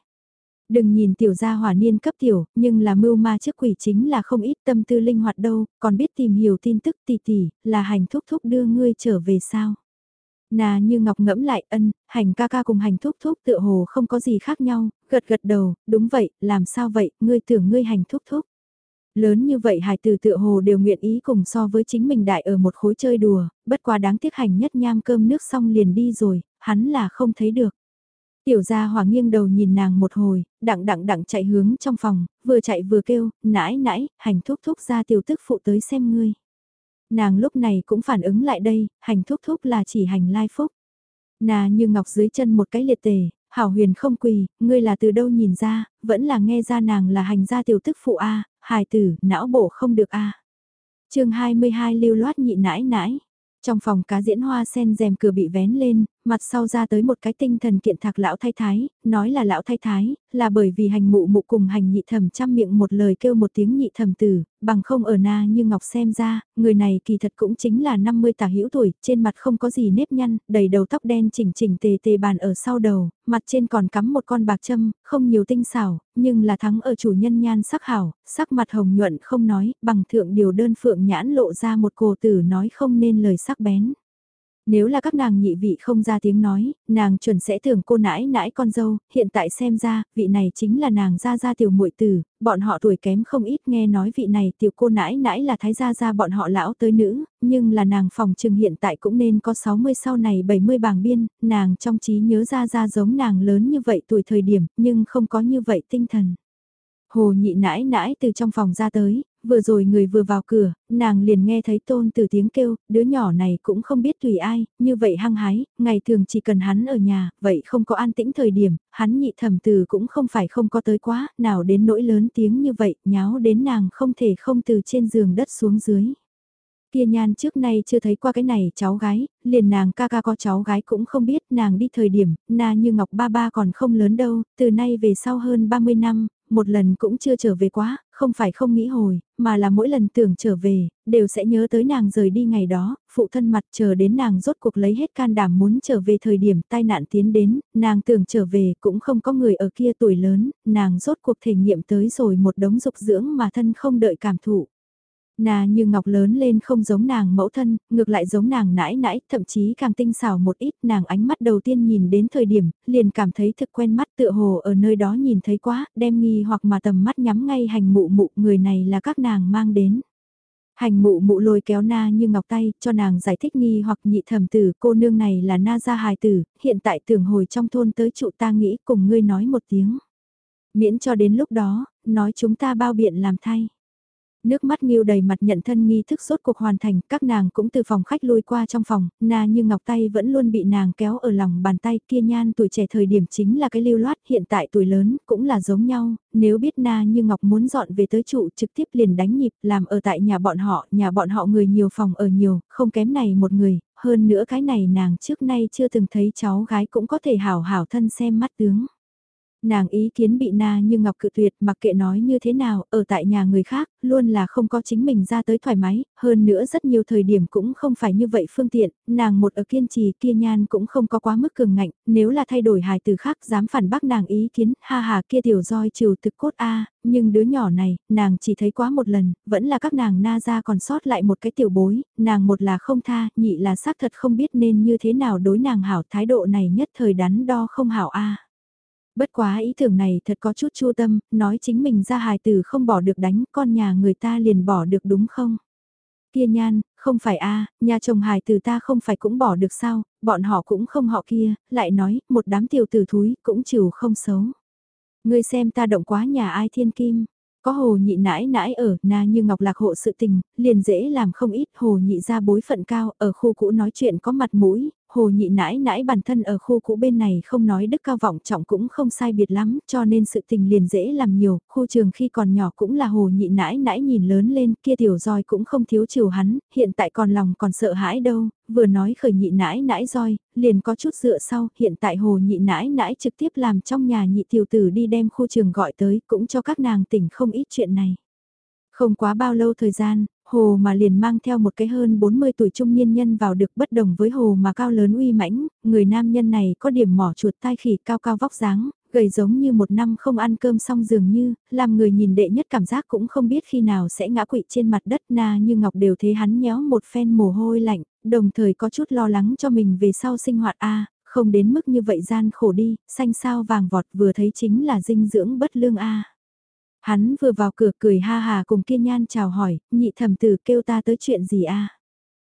Đừng nhìn tiểu gia hỏa niên cấp tiểu, nhưng là mưu ma trước quỷ chính là không ít tâm tư linh hoạt đâu, còn biết tìm hiểu tin tức tỷ tỷ, là hành thúc thúc đưa ngươi trở về sao. Nà như ngọc ngẫm lại ân, hành ca ca cùng hành thúc thúc tựa hồ không có gì khác nhau, gật gật đầu, đúng vậy, làm sao vậy, ngươi tưởng ngươi hành thúc thúc. Lớn như vậy hải tử tựa hồ đều nguyện ý cùng so với chính mình đại ở một khối chơi đùa, bất quá đáng tiếc hành nhất nham cơm nước xong liền đi rồi, hắn là không thấy được. Tiểu gia hòa nghiêng đầu nhìn nàng một hồi, đặng đặng đặng chạy hướng trong phòng, vừa chạy vừa kêu, nãi nãi, hành thúc thúc ra tiểu tức phụ tới xem ngươi. Nàng lúc này cũng phản ứng lại đây, hành thúc thúc là chỉ hành lai phúc. Nà như ngọc dưới chân một cái liệt tề, hảo huyền không quỳ, ngươi là từ đâu nhìn ra, vẫn là nghe ra nàng là hành gia tiểu tức phụ A, hài tử, não bộ không được A. À. chương 22 lưu loát nhị nãi nãi. Trong phòng cá diễn hoa sen rèm cửa bị vén lên, mặt sau ra tới một cái tinh thần kiện thạc lão thay thái, nói là lão thay thái, là bởi vì hành mụ mụ cùng hành nhị thẩm chăm miệng một lời kêu một tiếng nhị thẩm tử, bằng không ở na như ngọc xem ra, người này kỳ thật cũng chính là 50 tả hữu tuổi, trên mặt không có gì nếp nhăn, đầy đầu tóc đen chỉnh chỉnh tề tề bàn ở sau đầu, mặt trên còn cắm một con bạc châm, không nhiều tinh xảo, nhưng là thắng ở chủ nhân nhan sắc hảo, sắc mặt hồng nhuận không nói, bằng thượng điều đơn phượng nhãn lộ ra một cổ tử nói không nên lời sắc bén. Nếu là các nàng nhị vị không ra tiếng nói, nàng chuẩn sẽ tưởng cô nãi nãi con dâu, hiện tại xem ra, vị này chính là nàng gia gia tiểu muội tử, bọn họ tuổi kém không ít nghe nói vị này tiểu cô nãi nãi là thái gia gia bọn họ lão tới nữ, nhưng là nàng phòng trừng hiện tại cũng nên có 60 sau này 70 bảng biên, nàng trong trí nhớ ra ra giống nàng lớn như vậy tuổi thời điểm, nhưng không có như vậy tinh thần. Hồ nhị nãi nãi từ trong phòng ra tới, vừa rồi người vừa vào cửa, nàng liền nghe thấy tôn từ tiếng kêu, đứa nhỏ này cũng không biết tùy ai, như vậy hăng hái, ngày thường chỉ cần hắn ở nhà, vậy không có an tĩnh thời điểm, hắn nhị thẩm từ cũng không phải không có tới quá, nào đến nỗi lớn tiếng như vậy, nháo đến nàng không thể không từ trên giường đất xuống dưới. Kia nhan trước nay chưa thấy qua cái này cháu gái, liền nàng ca ca có cháu gái cũng không biết nàng đi thời điểm, na như ngọc ba ba còn không lớn đâu, từ nay về sau hơn 30 năm, một lần cũng chưa trở về quá, không phải không nghĩ hồi, mà là mỗi lần tưởng trở về, đều sẽ nhớ tới nàng rời đi ngày đó, phụ thân mặt chờ đến nàng rốt cuộc lấy hết can đảm muốn trở về thời điểm tai nạn tiến đến, nàng tưởng trở về cũng không có người ở kia tuổi lớn, nàng rốt cuộc thể nghiệm tới rồi một đống dục dưỡng mà thân không đợi cảm thụ. Nà như ngọc lớn lên không giống nàng mẫu thân, ngược lại giống nàng nãi nãi, thậm chí càng tinh xảo một ít, nàng ánh mắt đầu tiên nhìn đến thời điểm, liền cảm thấy thực quen mắt tựa hồ ở nơi đó nhìn thấy quá, đem nghi hoặc mà tầm mắt nhắm ngay hành mụ mụ, người này là các nàng mang đến. Hành mụ mụ lôi kéo na như ngọc tay, cho nàng giải thích nghi hoặc nhị thẩm tử, cô nương này là na gia hài tử, hiện tại tưởng hồi trong thôn tới trụ ta nghĩ cùng ngươi nói một tiếng. Miễn cho đến lúc đó, nói chúng ta bao biện làm thay. Nước mắt nghiêu đầy mặt nhận thân nghi thức sốt cuộc hoàn thành, các nàng cũng từ phòng khách lui qua trong phòng, na như ngọc tay vẫn luôn bị nàng kéo ở lòng bàn tay kia nhan tuổi trẻ thời điểm chính là cái lưu loát hiện tại tuổi lớn cũng là giống nhau, nếu biết na như ngọc muốn dọn về tới trụ trực tiếp liền đánh nhịp làm ở tại nhà bọn họ, nhà bọn họ người nhiều phòng ở nhiều, không kém này một người, hơn nữa cái này nàng trước nay chưa từng thấy cháu gái cũng có thể hảo hảo thân xem mắt tướng. Nàng ý kiến bị na như ngọc cự tuyệt mặc kệ nói như thế nào, ở tại nhà người khác, luôn là không có chính mình ra tới thoải mái, hơn nữa rất nhiều thời điểm cũng không phải như vậy phương tiện, nàng một ở kiên trì kia nhan cũng không có quá mức cường ngạnh, nếu là thay đổi hài từ khác dám phản bác nàng ý kiến, ha ha kia tiểu roi trừ thực cốt a nhưng đứa nhỏ này, nàng chỉ thấy quá một lần, vẫn là các nàng na ra còn sót lại một cái tiểu bối, nàng một là không tha, nhị là xác thật không biết nên như thế nào đối nàng hảo thái độ này nhất thời đắn đo không hảo a. Bất quá ý tưởng này thật có chút chua tâm, nói chính mình ra hài tử không bỏ được đánh, con nhà người ta liền bỏ được đúng không? Kia nhan, không phải a nhà chồng hài tử ta không phải cũng bỏ được sao, bọn họ cũng không họ kia, lại nói, một đám tiểu tử thúi cũng chịu không xấu. Ngươi xem ta động quá nhà ai thiên kim, có hồ nhị nãi nãi ở, na như ngọc lạc hộ sự tình, liền dễ làm không ít hồ nhị ra bối phận cao, ở khu cũ nói chuyện có mặt mũi, hồ nhị nãi nãi bản thân ở khu cũ bên này không nói đức cao vọng trọng cũng không sai biệt lắm, cho nên sự tình liền dễ làm nhiều, khu trường khi còn nhỏ cũng là hồ nhị nãi nãi nhìn lớn lên, kia tiểu roi cũng không thiếu chiều hắn, hiện tại còn lòng còn sợ hãi đâu, vừa nói khởi nhị nãi nãi roi, liền có chút dựa sau, hiện tại hồ nhị nãi nãi trực tiếp làm trong nhà nhị tiểu tử đi đem khu trường gọi tới, cũng cho các nàng tỉnh không ít chuyện này. Không quá bao lâu thời gian, Hồ mà liền mang theo một cái hơn 40 tuổi trung niên nhân vào được bất đồng với hồ mà cao lớn uy mãnh, người nam nhân này có điểm mỏ chuột tai khỉ cao cao vóc dáng, gầy giống như một năm không ăn cơm xong dường như, làm người nhìn đệ nhất cảm giác cũng không biết khi nào sẽ ngã quỵ trên mặt đất na như ngọc đều thế hắn nhéo một phen mồ hôi lạnh, đồng thời có chút lo lắng cho mình về sau sinh hoạt. A không đến mức như vậy gian khổ đi, xanh sao vàng vọt vừa thấy chính là dinh dưỡng bất lương a. Hắn vừa vào cửa cười ha hà cùng kia nhan chào hỏi, nhị thẩm tử kêu ta tới chuyện gì a?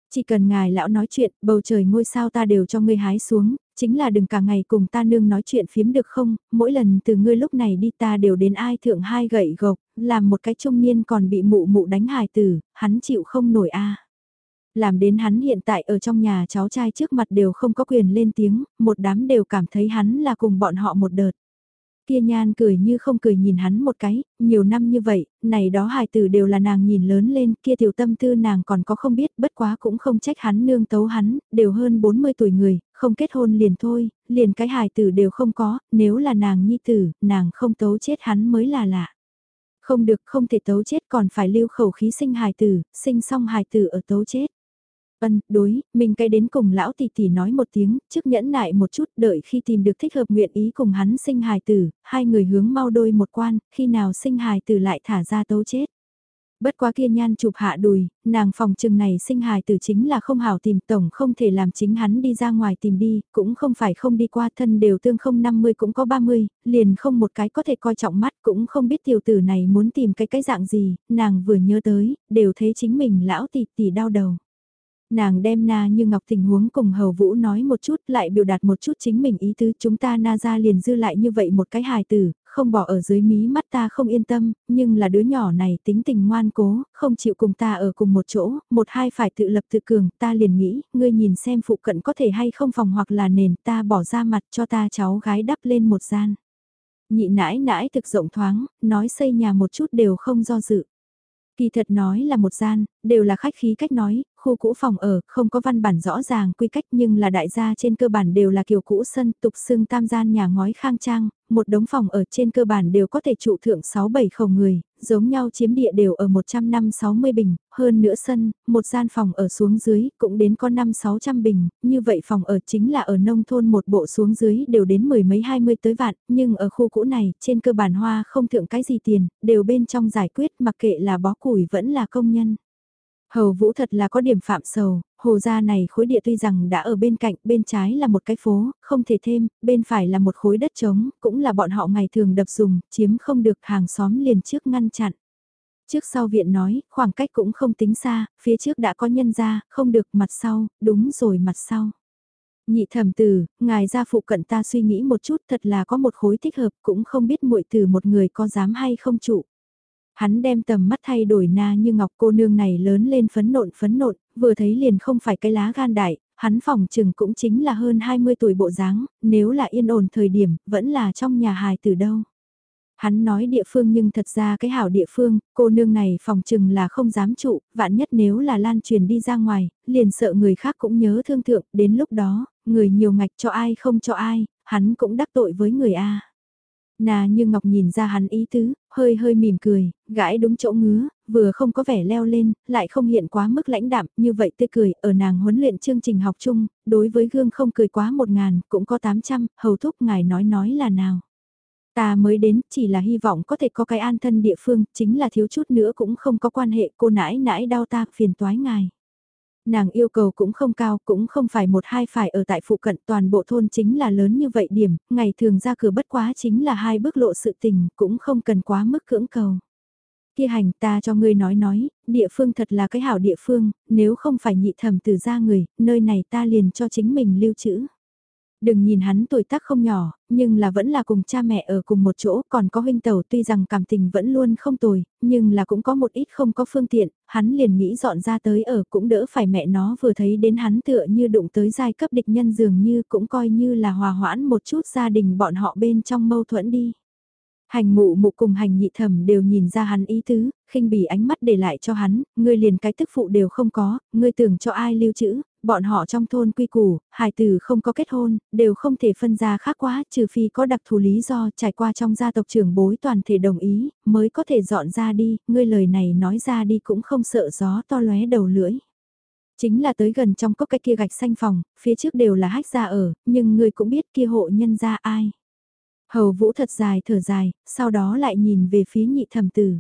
Chỉ cần ngài lão nói chuyện, bầu trời ngôi sao ta đều cho ngươi hái xuống, chính là đừng cả ngày cùng ta nương nói chuyện phiếm được không, mỗi lần từ ngươi lúc này đi ta đều đến ai thượng hai gậy gộc, làm một cái trung niên còn bị mụ mụ đánh hài tử, hắn chịu không nổi a. Làm đến hắn hiện tại ở trong nhà cháu trai trước mặt đều không có quyền lên tiếng, một đám đều cảm thấy hắn là cùng bọn họ một đợt. Kia nhan cười như không cười nhìn hắn một cái, nhiều năm như vậy, này đó hài tử đều là nàng nhìn lớn lên, kia tiểu tâm tư nàng còn có không biết, bất quá cũng không trách hắn nương tấu hắn, đều hơn 40 tuổi người, không kết hôn liền thôi, liền cái hài tử đều không có, nếu là nàng nhi tử, nàng không tấu chết hắn mới là lạ. Không được, không thể tấu chết còn phải lưu khẩu khí sinh hài tử, sinh xong hài tử ở tấu chết. Ân, đối, mình cái đến cùng lão tỷ tỷ nói một tiếng, trước nhẫn nại một chút đợi khi tìm được thích hợp nguyện ý cùng hắn sinh hài tử, hai người hướng mau đôi một quan, khi nào sinh hài tử lại thả ra tấu chết. Bất quá kia nhan chụp hạ đùi, nàng phòng trừng này sinh hài tử chính là không hảo tìm tổng không thể làm chính hắn đi ra ngoài tìm đi, cũng không phải không đi qua thân đều tương không 50 cũng có 30, liền không một cái có thể coi trọng mắt cũng không biết tiểu tử này muốn tìm cái cái dạng gì, nàng vừa nhớ tới, đều thấy chính mình lão tỷ tỷ đau đầu. Nàng đem na như ngọc tình huống cùng hầu vũ nói một chút lại biểu đạt một chút chính mình ý tứ chúng ta na ra liền dư lại như vậy một cái hài tử, không bỏ ở dưới mí mắt ta không yên tâm, nhưng là đứa nhỏ này tính tình ngoan cố, không chịu cùng ta ở cùng một chỗ, một hai phải tự lập tự cường, ta liền nghĩ, ngươi nhìn xem phụ cận có thể hay không phòng hoặc là nền ta bỏ ra mặt cho ta cháu gái đắp lên một gian. Nhị nãi nãi thực rộng thoáng, nói xây nhà một chút đều không do dự. Kỳ thật nói là một gian, đều là khách khí cách nói, khu cũ phòng ở, không có văn bản rõ ràng quy cách nhưng là đại gia trên cơ bản đều là kiểu cũ sân, tục xưng tam gian nhà ngói khang trang, một đống phòng ở trên cơ bản đều có thể trụ thượng 6-7 khẩu người, giống nhau chiếm địa đều ở 100 năm 60 bình, hơn nữa sân, một gian phòng ở xuống dưới cũng đến có 5-600 bình, như vậy phòng ở chính là ở nông thôn một bộ xuống dưới đều đến mười mấy 20 tới vạn, nhưng ở khu cũ này, trên cơ bản hoa không thượng cái gì tiền, đều bên trong giải quyết mặc kệ là bó củi vẫn là công nhân. Hầu Vũ thật là có điểm phạm sầu, hồ gia này khối địa tuy rằng đã ở bên cạnh, bên trái là một cái phố, không thể thêm, bên phải là một khối đất trống, cũng là bọn họ ngày thường đập dùng, chiếm không được hàng xóm liền trước ngăn chặn. Trước sau viện nói, khoảng cách cũng không tính xa, phía trước đã có nhân ra, không được mặt sau, đúng rồi mặt sau. Nhị thẩm tử, ngài ra phụ cận ta suy nghĩ một chút thật là có một khối thích hợp cũng không biết muội từ một người có dám hay không trụ. Hắn đem tầm mắt thay đổi na như ngọc cô nương này lớn lên phấn nộn phấn nộn, vừa thấy liền không phải cái lá gan đại, hắn phòng chừng cũng chính là hơn 20 tuổi bộ dáng, nếu là yên ổn thời điểm, vẫn là trong nhà hài từ đâu. Hắn nói địa phương nhưng thật ra cái hảo địa phương, cô nương này phòng chừng là không dám trụ, vạn nhất nếu là lan truyền đi ra ngoài, liền sợ người khác cũng nhớ thương thượng, đến lúc đó, người nhiều ngạch cho ai không cho ai, hắn cũng đắc tội với người A. Nà như Ngọc nhìn ra hắn ý tứ, hơi hơi mỉm cười, gãi đúng chỗ ngứa, vừa không có vẻ leo lên, lại không hiện quá mức lãnh đạm, như vậy tươi cười, ở nàng huấn luyện chương trình học chung, đối với gương không cười quá một ngàn, cũng có tám trăm, hầu thúc ngài nói nói là nào. Ta mới đến, chỉ là hy vọng có thể có cái an thân địa phương, chính là thiếu chút nữa cũng không có quan hệ, cô nãi nãi đau ta, phiền toái ngài. Nàng yêu cầu cũng không cao, cũng không phải một hai phải ở tại phụ cận toàn bộ thôn chính là lớn như vậy điểm, ngày thường ra cửa bất quá chính là hai bước lộ sự tình, cũng không cần quá mức cưỡng cầu. Kia hành ta cho ngươi nói nói, địa phương thật là cái hảo địa phương, nếu không phải nhị thẩm từ ra người, nơi này ta liền cho chính mình lưu trữ. Đừng nhìn hắn tuổi tác không nhỏ, nhưng là vẫn là cùng cha mẹ ở cùng một chỗ, còn có huynh tẩu tuy rằng cảm tình vẫn luôn không tồi, nhưng là cũng có một ít không có phương tiện, hắn liền nghĩ dọn ra tới ở cũng đỡ phải mẹ nó vừa thấy đến hắn tựa như đụng tới giai cấp địch nhân dường như cũng coi như là hòa hoãn một chút gia đình bọn họ bên trong mâu thuẫn đi. Hành mụ mụ cùng hành nhị thẩm đều nhìn ra hắn ý tứ, khinh bỉ ánh mắt để lại cho hắn, ngươi liền cái tức phụ đều không có, ngươi tưởng cho ai lưu trữ, bọn họ trong thôn quy củ, hài tử không có kết hôn, đều không thể phân ra khác quá, trừ phi có đặc thù lý do trải qua trong gia tộc trưởng bối toàn thể đồng ý, mới có thể dọn ra đi, ngươi lời này nói ra đi cũng không sợ gió to lóe đầu lưỡi. Chính là tới gần trong cốc cái kia gạch xanh phòng, phía trước đều là hách ra ở, nhưng ngươi cũng biết kia hộ nhân ra ai. Hầu vũ thật dài thở dài, sau đó lại nhìn về phía nhị thẩm tử.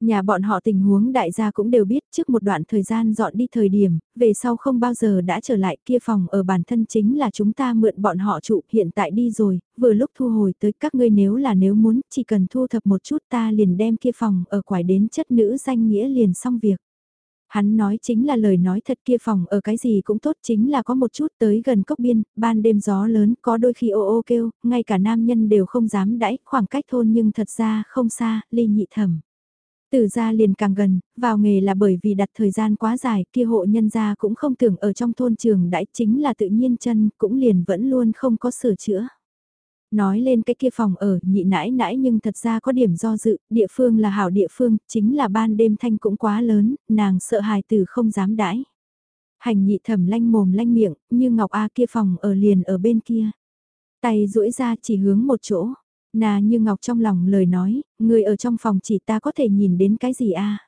Nhà bọn họ tình huống đại gia cũng đều biết trước một đoạn thời gian dọn đi thời điểm, về sau không bao giờ đã trở lại kia phòng ở bản thân chính là chúng ta mượn bọn họ trụ hiện tại đi rồi, vừa lúc thu hồi tới các ngươi nếu là nếu muốn chỉ cần thu thập một chút ta liền đem kia phòng ở quải đến chất nữ danh nghĩa liền xong việc. Hắn nói chính là lời nói thật kia phòng ở cái gì cũng tốt chính là có một chút tới gần cốc biên, ban đêm gió lớn có đôi khi ô ô kêu, ngay cả nam nhân đều không dám đãi, khoảng cách thôn nhưng thật ra không xa, ly nhị thẩm. Từ ra liền càng gần, vào nghề là bởi vì đặt thời gian quá dài, kia hộ nhân gia cũng không tưởng ở trong thôn trường đãi chính là tự nhiên chân, cũng liền vẫn luôn không có sửa chữa. Nói lên cái kia phòng ở, nhị nãi nãi nhưng thật ra có điểm do dự, địa phương là hảo địa phương, chính là ban đêm thanh cũng quá lớn, nàng sợ hài tử không dám đãi. Hành nhị thẩm lanh mồm lanh miệng, như Ngọc A kia phòng ở liền ở bên kia. Tay duỗi ra chỉ hướng một chỗ. Nà như Ngọc trong lòng lời nói, người ở trong phòng chỉ ta có thể nhìn đến cái gì a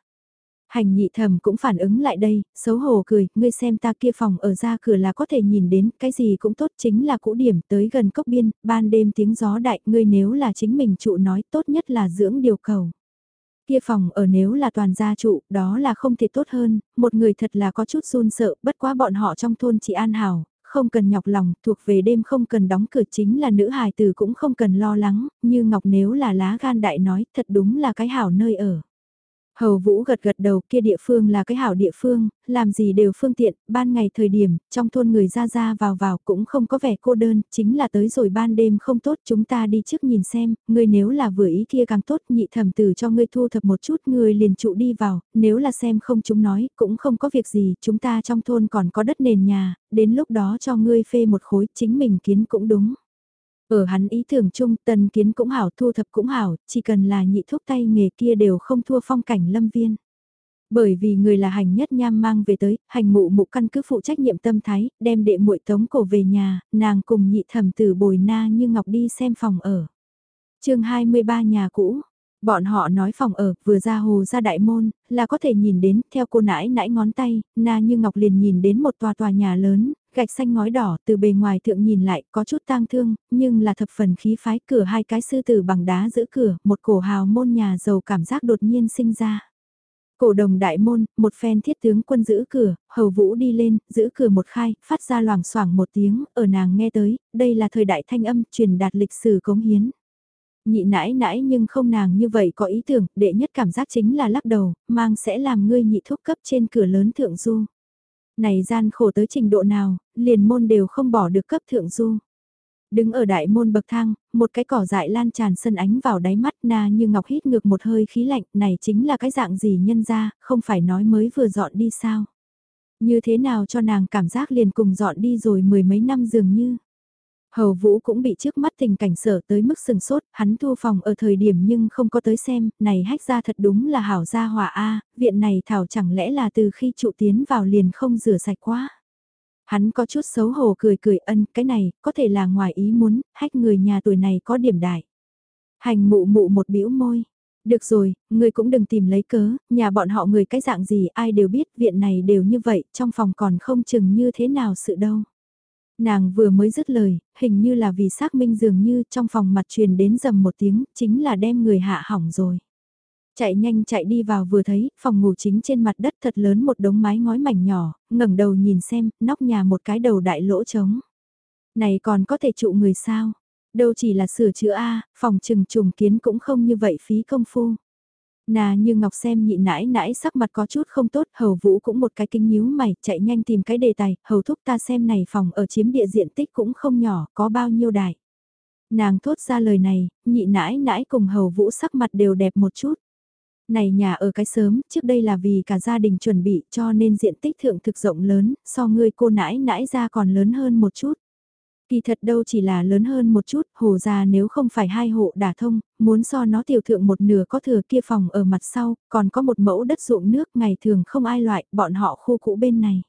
Hành nhị thầm cũng phản ứng lại đây, xấu hổ cười, ngươi xem ta kia phòng ở ra cửa là có thể nhìn đến, cái gì cũng tốt chính là cũ điểm tới gần cốc biên, ban đêm tiếng gió đại, ngươi nếu là chính mình trụ nói tốt nhất là dưỡng điều cầu. Kia phòng ở nếu là toàn gia trụ, đó là không thể tốt hơn, một người thật là có chút run sợ, bất quá bọn họ trong thôn chỉ an hảo, không cần nhọc lòng, thuộc về đêm không cần đóng cửa chính là nữ hài tử cũng không cần lo lắng, như Ngọc nếu là lá gan đại nói, thật đúng là cái hảo nơi ở. Hầu Vũ gật gật đầu kia địa phương là cái hảo địa phương, làm gì đều phương tiện, ban ngày thời điểm, trong thôn người ra ra vào vào cũng không có vẻ cô đơn, chính là tới rồi ban đêm không tốt chúng ta đi trước nhìn xem, người nếu là vừa ý kia càng tốt nhị thẩm tử cho ngươi thu thập một chút người liền trụ đi vào, nếu là xem không chúng nói, cũng không có việc gì, chúng ta trong thôn còn có đất nền nhà, đến lúc đó cho ngươi phê một khối chính mình kiến cũng đúng. Ở hắn ý tưởng chung tần kiến cũng hảo thu thập cũng hảo, chỉ cần là nhị thúc tay nghề kia đều không thua phong cảnh lâm viên. Bởi vì người là hành nhất nham mang về tới, hành mụ mụ căn cứ phụ trách nhiệm tâm thái, đem đệ muội tống cổ về nhà, nàng cùng nhị thẩm tử bồi na như ngọc đi xem phòng ở. chương 23 nhà cũ, Bọn họ nói phòng ở, vừa ra hồ ra đại môn, là có thể nhìn đến, theo cô nãi nãi ngón tay, na như ngọc liền nhìn đến một tòa tòa nhà lớn, gạch xanh ngói đỏ từ bề ngoài thượng nhìn lại có chút tang thương, nhưng là thập phần khí phái cửa hai cái sư tử bằng đá giữ cửa, một cổ hào môn nhà giàu cảm giác đột nhiên sinh ra. Cổ đồng đại môn, một phen thiết tướng quân giữ cửa, hầu vũ đi lên, giữ cửa một khai, phát ra loảng xoảng một tiếng, ở nàng nghe tới, đây là thời đại thanh âm truyền đạt lịch sử cống hiến. Nhị nãi nãi nhưng không nàng như vậy có ý tưởng, đệ nhất cảm giác chính là lắc đầu, mang sẽ làm ngươi nhị thúc cấp trên cửa lớn thượng du. Này gian khổ tới trình độ nào, liền môn đều không bỏ được cấp thượng du. Đứng ở đại môn bậc thang, một cái cỏ dại lan tràn sân ánh vào đáy mắt na như ngọc hít ngược một hơi khí lạnh, này chính là cái dạng gì nhân ra, không phải nói mới vừa dọn đi sao. Như thế nào cho nàng cảm giác liền cùng dọn đi rồi mười mấy năm dường như. Hầu Vũ cũng bị trước mắt tình cảnh sở tới mức sừng sốt, hắn thu phòng ở thời điểm nhưng không có tới xem, này hách ra thật đúng là hảo gia hỏa A, viện này thảo chẳng lẽ là từ khi trụ tiến vào liền không rửa sạch quá. Hắn có chút xấu hổ cười cười ân, cái này, có thể là ngoài ý muốn, hách người nhà tuổi này có điểm đại. Hành mụ mụ một bĩu môi. Được rồi, người cũng đừng tìm lấy cớ, nhà bọn họ người cái dạng gì ai đều biết viện này đều như vậy, trong phòng còn không chừng như thế nào sự đâu. Nàng vừa mới dứt lời, hình như là vì xác minh dường như trong phòng mặt truyền đến dầm một tiếng, chính là đem người hạ hỏng rồi. Chạy nhanh chạy đi vào vừa thấy, phòng ngủ chính trên mặt đất thật lớn một đống mái ngói mảnh nhỏ, ngẩng đầu nhìn xem, nóc nhà một cái đầu đại lỗ trống. Này còn có thể trụ người sao? Đâu chỉ là sửa chữa A, phòng trừng trùng kiến cũng không như vậy phí công phu. Nà như Ngọc xem nhị nãi nãi sắc mặt có chút không tốt, hầu vũ cũng một cái kinh nhíu mày, chạy nhanh tìm cái đề tài, hầu thúc ta xem này phòng ở chiếm địa diện tích cũng không nhỏ, có bao nhiêu đại. Nàng thốt ra lời này, nhị nãi nãi cùng hầu vũ sắc mặt đều đẹp một chút. Này nhà ở cái sớm, trước đây là vì cả gia đình chuẩn bị cho nên diện tích thượng thực rộng lớn, so ngươi cô nãi nãi ra còn lớn hơn một chút. Kỳ thật đâu chỉ là lớn hơn một chút, hồ già nếu không phải hai hộ đả thông, muốn so nó tiểu thượng một nửa có thừa kia phòng ở mặt sau, còn có một mẫu đất ruộng nước ngày thường không ai loại, bọn họ khu cũ bên này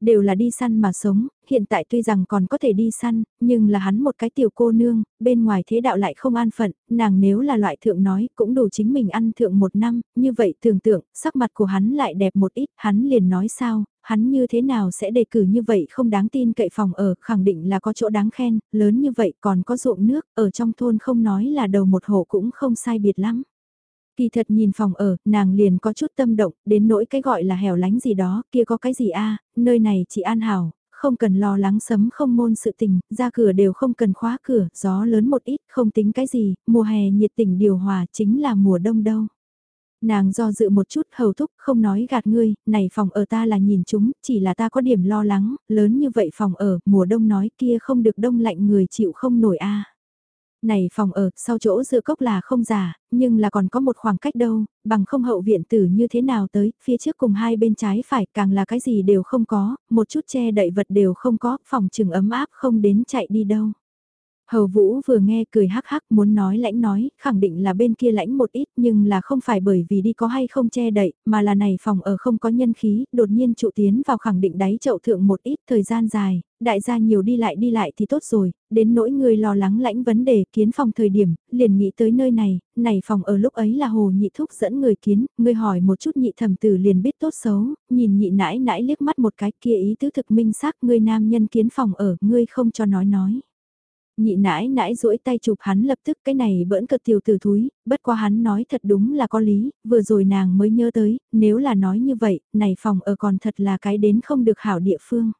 đều là đi săn mà sống, hiện tại tuy rằng còn có thể đi săn, nhưng là hắn một cái tiểu cô nương, bên ngoài thế đạo lại không an phận, nàng nếu là loại thượng nói cũng đủ chính mình ăn thượng một năm, như vậy tưởng tượng, sắc mặt của hắn lại đẹp một ít, hắn liền nói sao, hắn như thế nào sẽ đề cử như vậy không đáng tin cậy phòng ở, khẳng định là có chỗ đáng khen, lớn như vậy còn có ruộng nước, ở trong thôn không nói là đầu một hộ cũng không sai biệt lắm. Kỳ thật nhìn phòng ở, nàng liền có chút tâm động, đến nỗi cái gọi là hẻo lánh gì đó, kia có cái gì a nơi này chỉ an hảo, không cần lo lắng sấm không môn sự tình, ra cửa đều không cần khóa cửa, gió lớn một ít, không tính cái gì, mùa hè nhiệt tình điều hòa chính là mùa đông đâu. Nàng do dự một chút hầu thúc không nói gạt ngươi, này phòng ở ta là nhìn chúng, chỉ là ta có điểm lo lắng, lớn như vậy phòng ở, mùa đông nói kia không được đông lạnh người chịu không nổi a này phòng ở, sau chỗ dựa cốc là không giả, nhưng là còn có một khoảng cách đâu, bằng không hậu viện tử như thế nào tới, phía trước cùng hai bên trái phải càng là cái gì đều không có, một chút che đậy vật đều không có, phòng trừng ấm áp không đến chạy đi đâu. Hầu Vũ vừa nghe cười hắc hắc muốn nói lãnh nói, khẳng định là bên kia lãnh một ít nhưng là không phải bởi vì đi có hay không che đậy, mà là này phòng ở không có nhân khí, đột nhiên trụ tiến vào khẳng định đáy chậu thượng một ít thời gian dài, đại gia nhiều đi lại đi lại thì tốt rồi, đến nỗi người lo lắng lãnh vấn đề kiến phòng thời điểm, liền nghĩ tới nơi này, này phòng ở lúc ấy là hồ nhị thúc dẫn người kiến, người hỏi một chút nhị thẩm tử liền biết tốt xấu, nhìn nhị nãi nãi liếc mắt một cái kia ý tứ thực minh xác người nam nhân kiến phòng ở, ngươi không cho nói nói. Nhị nãi nãi duỗi tay chụp hắn lập tức cái này bỡn cợt tiểu tử thúi, bất qua hắn nói thật đúng là có lý, vừa rồi nàng mới nhớ tới, nếu là nói như vậy, này phòng ở còn thật là cái đến không được hảo địa phương.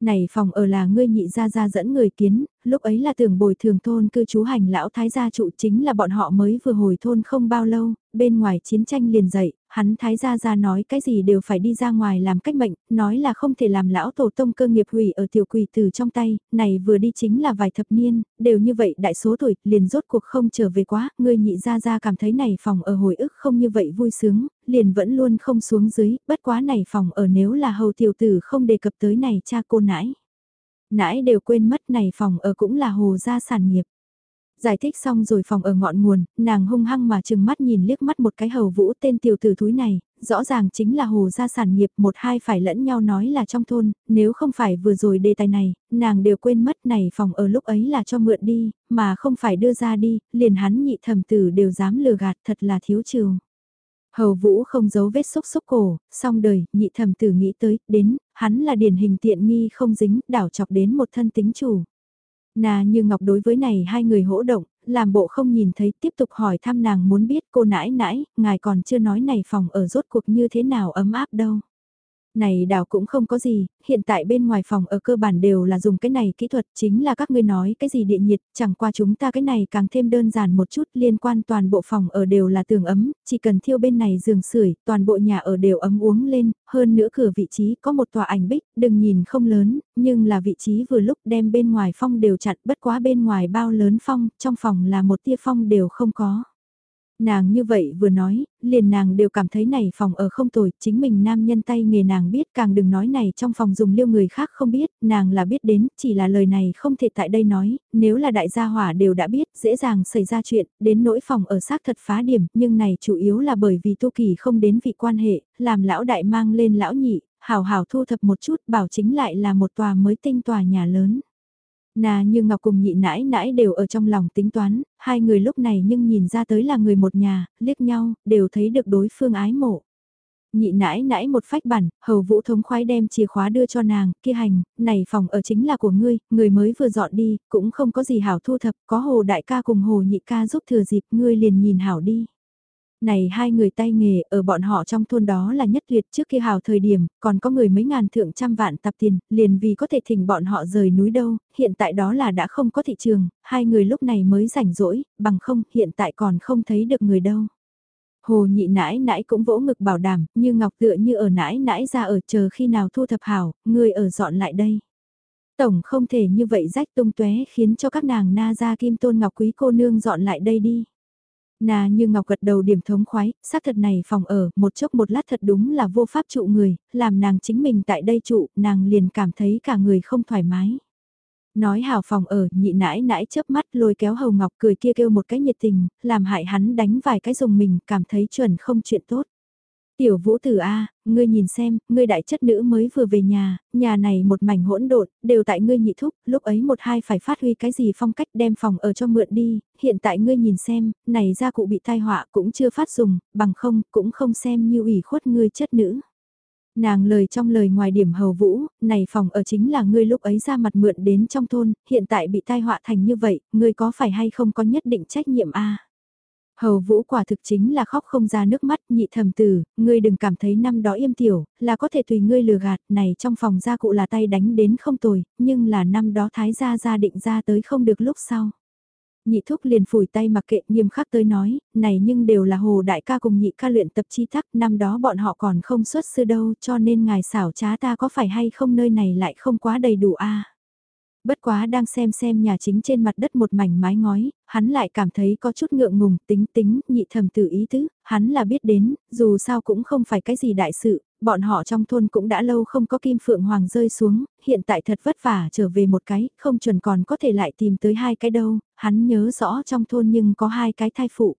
Này phòng ở là ngươi nhị gia gia dẫn người kiến, lúc ấy là tưởng bồi thường thôn cư trú hành lão thái gia trụ chính là bọn họ mới vừa hồi thôn không bao lâu, bên ngoài chiến tranh liền dậy, hắn thái gia gia nói cái gì đều phải đi ra ngoài làm cách mệnh, nói là không thể làm lão tổ tông cơ nghiệp hủy ở tiểu quỷ từ trong tay, này vừa đi chính là vài thập niên, đều như vậy đại số tuổi, liền rốt cuộc không trở về quá, người nhị gia gia cảm thấy này phòng ở hồi ức không như vậy vui sướng, liền vẫn luôn không xuống dưới, bất quá này phòng ở nếu là hầu tiểu tử không đề cập tới này cha cô nãi. Nãi đều quên mất này phòng ở cũng là hồ gia sản nghiệp. Giải thích xong rồi phòng ở ngọn nguồn, nàng hung hăng mà chừng mắt nhìn liếc mắt một cái hầu vũ tên tiểu tử thúi này, rõ ràng chính là hồ gia sản nghiệp một hai phải lẫn nhau nói là trong thôn, nếu không phải vừa rồi đề tài này, nàng đều quên mất này phòng ở lúc ấy là cho mượn đi, mà không phải đưa ra đi, liền hắn nhị thẩm tử đều dám lừa gạt thật là thiếu trường. Hầu Vũ không giấu vết xúc xúc cổ, song đời, nhị thẩm tử nghĩ tới, đến, hắn là điển hình tiện nghi không dính, đảo chọc đến một thân tính chủ. Nà như Ngọc đối với này hai người hỗ động, làm bộ không nhìn thấy tiếp tục hỏi thăm nàng muốn biết cô nãi nãi, ngài còn chưa nói này phòng ở rốt cuộc như thế nào ấm áp đâu. Này đảo cũng không có gì, hiện tại bên ngoài phòng ở cơ bản đều là dùng cái này kỹ thuật chính là các ngươi nói cái gì địa nhiệt, chẳng qua chúng ta cái này càng thêm đơn giản một chút liên quan toàn bộ phòng ở đều là tường ấm, chỉ cần thiêu bên này giường sưởi toàn bộ nhà ở đều ấm uống lên, hơn nữa cửa vị trí có một tòa ảnh bích, đừng nhìn không lớn, nhưng là vị trí vừa lúc đem bên ngoài phong đều chặn bất quá bên ngoài bao lớn phong, trong phòng là một tia phong đều không có. Nàng như vậy vừa nói, liền nàng đều cảm thấy này phòng ở không tồi, chính mình nam nhân tay nghề nàng biết càng đừng nói này trong phòng dùng liêu người khác không biết, nàng là biết đến, chỉ là lời này không thể tại đây nói, nếu là đại gia hỏa đều đã biết, dễ dàng xảy ra chuyện, đến nỗi phòng ở xác thật phá điểm, nhưng này chủ yếu là bởi vì tu kỳ không đến vị quan hệ, làm lão đại mang lên lão nhị, hào hào thu thập một chút, bảo chính lại là một tòa mới tinh tòa nhà lớn. Nà như Ngọc cùng nhị nãi nãi đều ở trong lòng tính toán, hai người lúc này nhưng nhìn ra tới là người một nhà, liếc nhau, đều thấy được đối phương ái mộ. Nhị nãi nãi một phách bản, hầu vũ thống khoái đem chìa khóa đưa cho nàng, kia hành, này phòng ở chính là của ngươi, người mới vừa dọn đi, cũng không có gì hảo thu thập, có hồ đại ca cùng hồ nhị ca giúp thừa dịp, ngươi liền nhìn hảo đi này hai người tay nghề ở bọn họ trong thôn đó là nhất tuyệt trước kia hào thời điểm, còn có người mấy ngàn thượng trăm vạn tập tiền, liền vì có thể thỉnh bọn họ rời núi đâu, hiện tại đó là đã không có thị trường, hai người lúc này mới rảnh rỗi, bằng không hiện tại còn không thấy được người đâu. Hồ nhị nãi nãi cũng vỗ ngực bảo đảm, như ngọc tựa như ở nãi nãi ra ở chờ khi nào thu thập hảo, người ở dọn lại đây. Tổng không thể như vậy rách tung tóe khiến cho các nàng na ra kim tôn ngọc quý cô nương dọn lại đây đi. Nà như ngọc gật đầu điểm thống khoái, xác thật này phòng ở, một chốc một lát thật đúng là vô pháp trụ người, làm nàng chính mình tại đây trụ, nàng liền cảm thấy cả người không thoải mái. Nói hào phòng ở, nhị nãi nãi chớp mắt lôi kéo hầu ngọc cười kia kêu một cái nhiệt tình, làm hại hắn đánh vài cái dùng mình, cảm thấy chuẩn không chuyện tốt. Tiểu vũ tử A, ngươi nhìn xem, ngươi đại chất nữ mới vừa về nhà, nhà này một mảnh hỗn độn, đều tại ngươi nhị thúc, lúc ấy một hai phải phát huy cái gì phong cách đem phòng ở cho mượn đi, hiện tại ngươi nhìn xem, này gia cụ bị tai họa cũng chưa phát dùng, bằng không, cũng không xem như ủy khuất ngươi chất nữ. Nàng lời trong lời ngoài điểm hầu vũ, này phòng ở chính là ngươi lúc ấy ra mặt mượn đến trong thôn, hiện tại bị tai họa thành như vậy, ngươi có phải hay không có nhất định trách nhiệm a Hầu vũ quả thực chính là khóc không ra nước mắt, nhị thầm tử, ngươi đừng cảm thấy năm đó im tiểu, là có thể tùy ngươi lừa gạt, này trong phòng gia cụ là tay đánh đến không tồi, nhưng là năm đó thái gia gia định ra tới không được lúc sau. Nhị thúc liền phủi tay mặc kệ nghiêm khắc tới nói, này nhưng đều là hồ đại ca cùng nhị ca luyện tập chi thắc, năm đó bọn họ còn không xuất sư đâu cho nên ngài xảo trá ta có phải hay không nơi này lại không quá đầy đủ a Bất quá đang xem xem nhà chính trên mặt đất một mảnh mái ngói, hắn lại cảm thấy có chút ngượng ngùng tính tính, nhị thầm tự ý tứ, hắn là biết đến, dù sao cũng không phải cái gì đại sự, bọn họ trong thôn cũng đã lâu không có kim phượng hoàng rơi xuống, hiện tại thật vất vả trở về một cái, không chuẩn còn có thể lại tìm tới hai cái đâu, hắn nhớ rõ trong thôn nhưng có hai cái thai phụ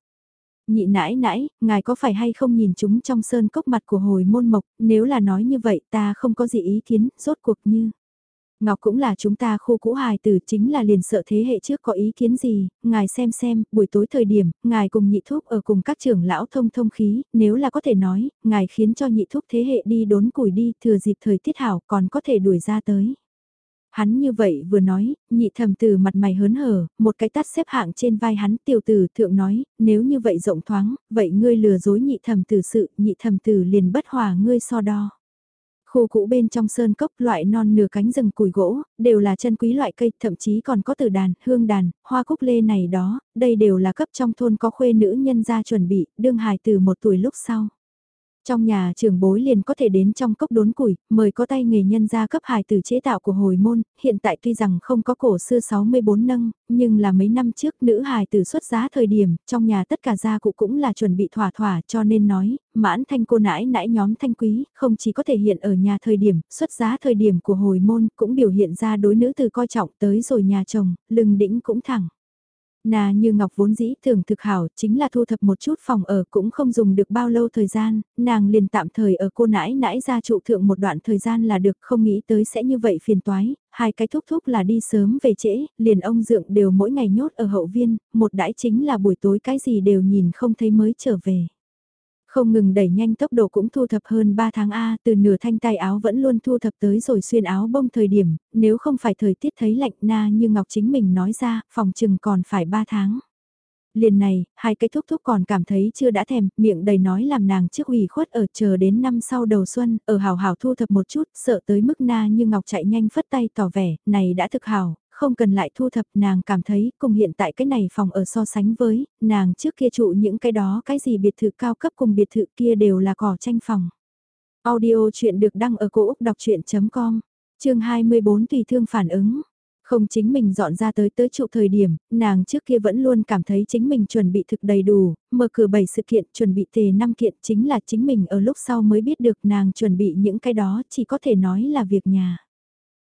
nhị nãi nãi, ngài có phải hay không nhìn chúng trong sơn cốc mặt của hồi môn mộc, nếu là nói như vậy ta không có gì ý kiến, rốt cuộc như. Ngọc cũng là chúng ta khu cũ hài tử chính là liền sợ thế hệ trước có ý kiến gì, ngài xem xem, buổi tối thời điểm, ngài cùng nhị thúc ở cùng các trưởng lão thông thông khí, nếu là có thể nói, ngài khiến cho nhị thúc thế hệ đi đốn củi đi thừa dịp thời tiết hảo còn có thể đuổi ra tới. Hắn như vậy vừa nói, nhị thầm từ mặt mày hớn hở, một cái tắt xếp hạng trên vai hắn tiểu tử thượng nói, nếu như vậy rộng thoáng, vậy ngươi lừa dối nhị thầm từ sự, nhị thầm từ liền bất hòa ngươi so đo. Khu cũ bên trong sơn cốc loại non nửa cánh rừng củi gỗ, đều là chân quý loại cây, thậm chí còn có tử đàn, hương đàn, hoa cúc lê này đó, đây đều là cấp trong thôn có khuê nữ nhân ra chuẩn bị, đương hài từ một tuổi lúc sau. Trong nhà trường bối liền có thể đến trong cốc đốn củi, mời có tay nghề nhân gia cấp hài từ chế tạo của hồi môn, hiện tại tuy rằng không có cổ xưa 64 nâng, nhưng là mấy năm trước nữ hài từ xuất giá thời điểm, trong nhà tất cả gia cụ cũng là chuẩn bị thỏa thỏa cho nên nói, mãn thanh cô nãi nãi nhóm thanh quý, không chỉ có thể hiện ở nhà thời điểm, xuất giá thời điểm của hồi môn, cũng biểu hiện ra đối nữ từ coi trọng tới rồi nhà chồng, lưng đĩnh cũng thẳng. Nà như Ngọc vốn dĩ tưởng thực hảo, chính là thu thập một chút phòng ở cũng không dùng được bao lâu thời gian, nàng liền tạm thời ở cô nãi nãi ra trụ thượng một đoạn thời gian là được không nghĩ tới sẽ như vậy phiền toái, hai cái thúc thúc là đi sớm về trễ, liền ông dượng đều mỗi ngày nhốt ở hậu viên, một đãi chính là buổi tối cái gì đều nhìn không thấy mới trở về. Không ngừng đẩy nhanh tốc độ cũng thu thập hơn 3 tháng A, từ nửa thanh tay áo vẫn luôn thu thập tới rồi xuyên áo bông thời điểm, nếu không phải thời tiết thấy lạnh na như Ngọc chính mình nói ra, phòng chừng còn phải 3 tháng. Liền này, hai cái thúc thúc còn cảm thấy chưa đã thèm, miệng đầy nói làm nàng trước ủy khuất ở chờ đến năm sau đầu xuân, ở hào hào thu thập một chút, sợ tới mức na như ngọc chạy nhanh phất tay tỏ vẻ, này đã thực hào, không cần lại thu thập, nàng cảm thấy cùng hiện tại cái này phòng ở so sánh với, nàng trước kia trụ những cái đó cái gì biệt thự cao cấp cùng biệt thự kia đều là cỏ tranh phòng. Audio chuyện được đăng ở cổ Úc đọc chuyện.com, chương 24 tùy thương phản ứng. Không chính mình dọn ra tới tới trụ thời điểm, nàng trước kia vẫn luôn cảm thấy chính mình chuẩn bị thực đầy đủ, mở cửa bảy sự kiện chuẩn bị tề 5 kiện chính là chính mình ở lúc sau mới biết được nàng chuẩn bị những cái đó chỉ có thể nói là việc nhà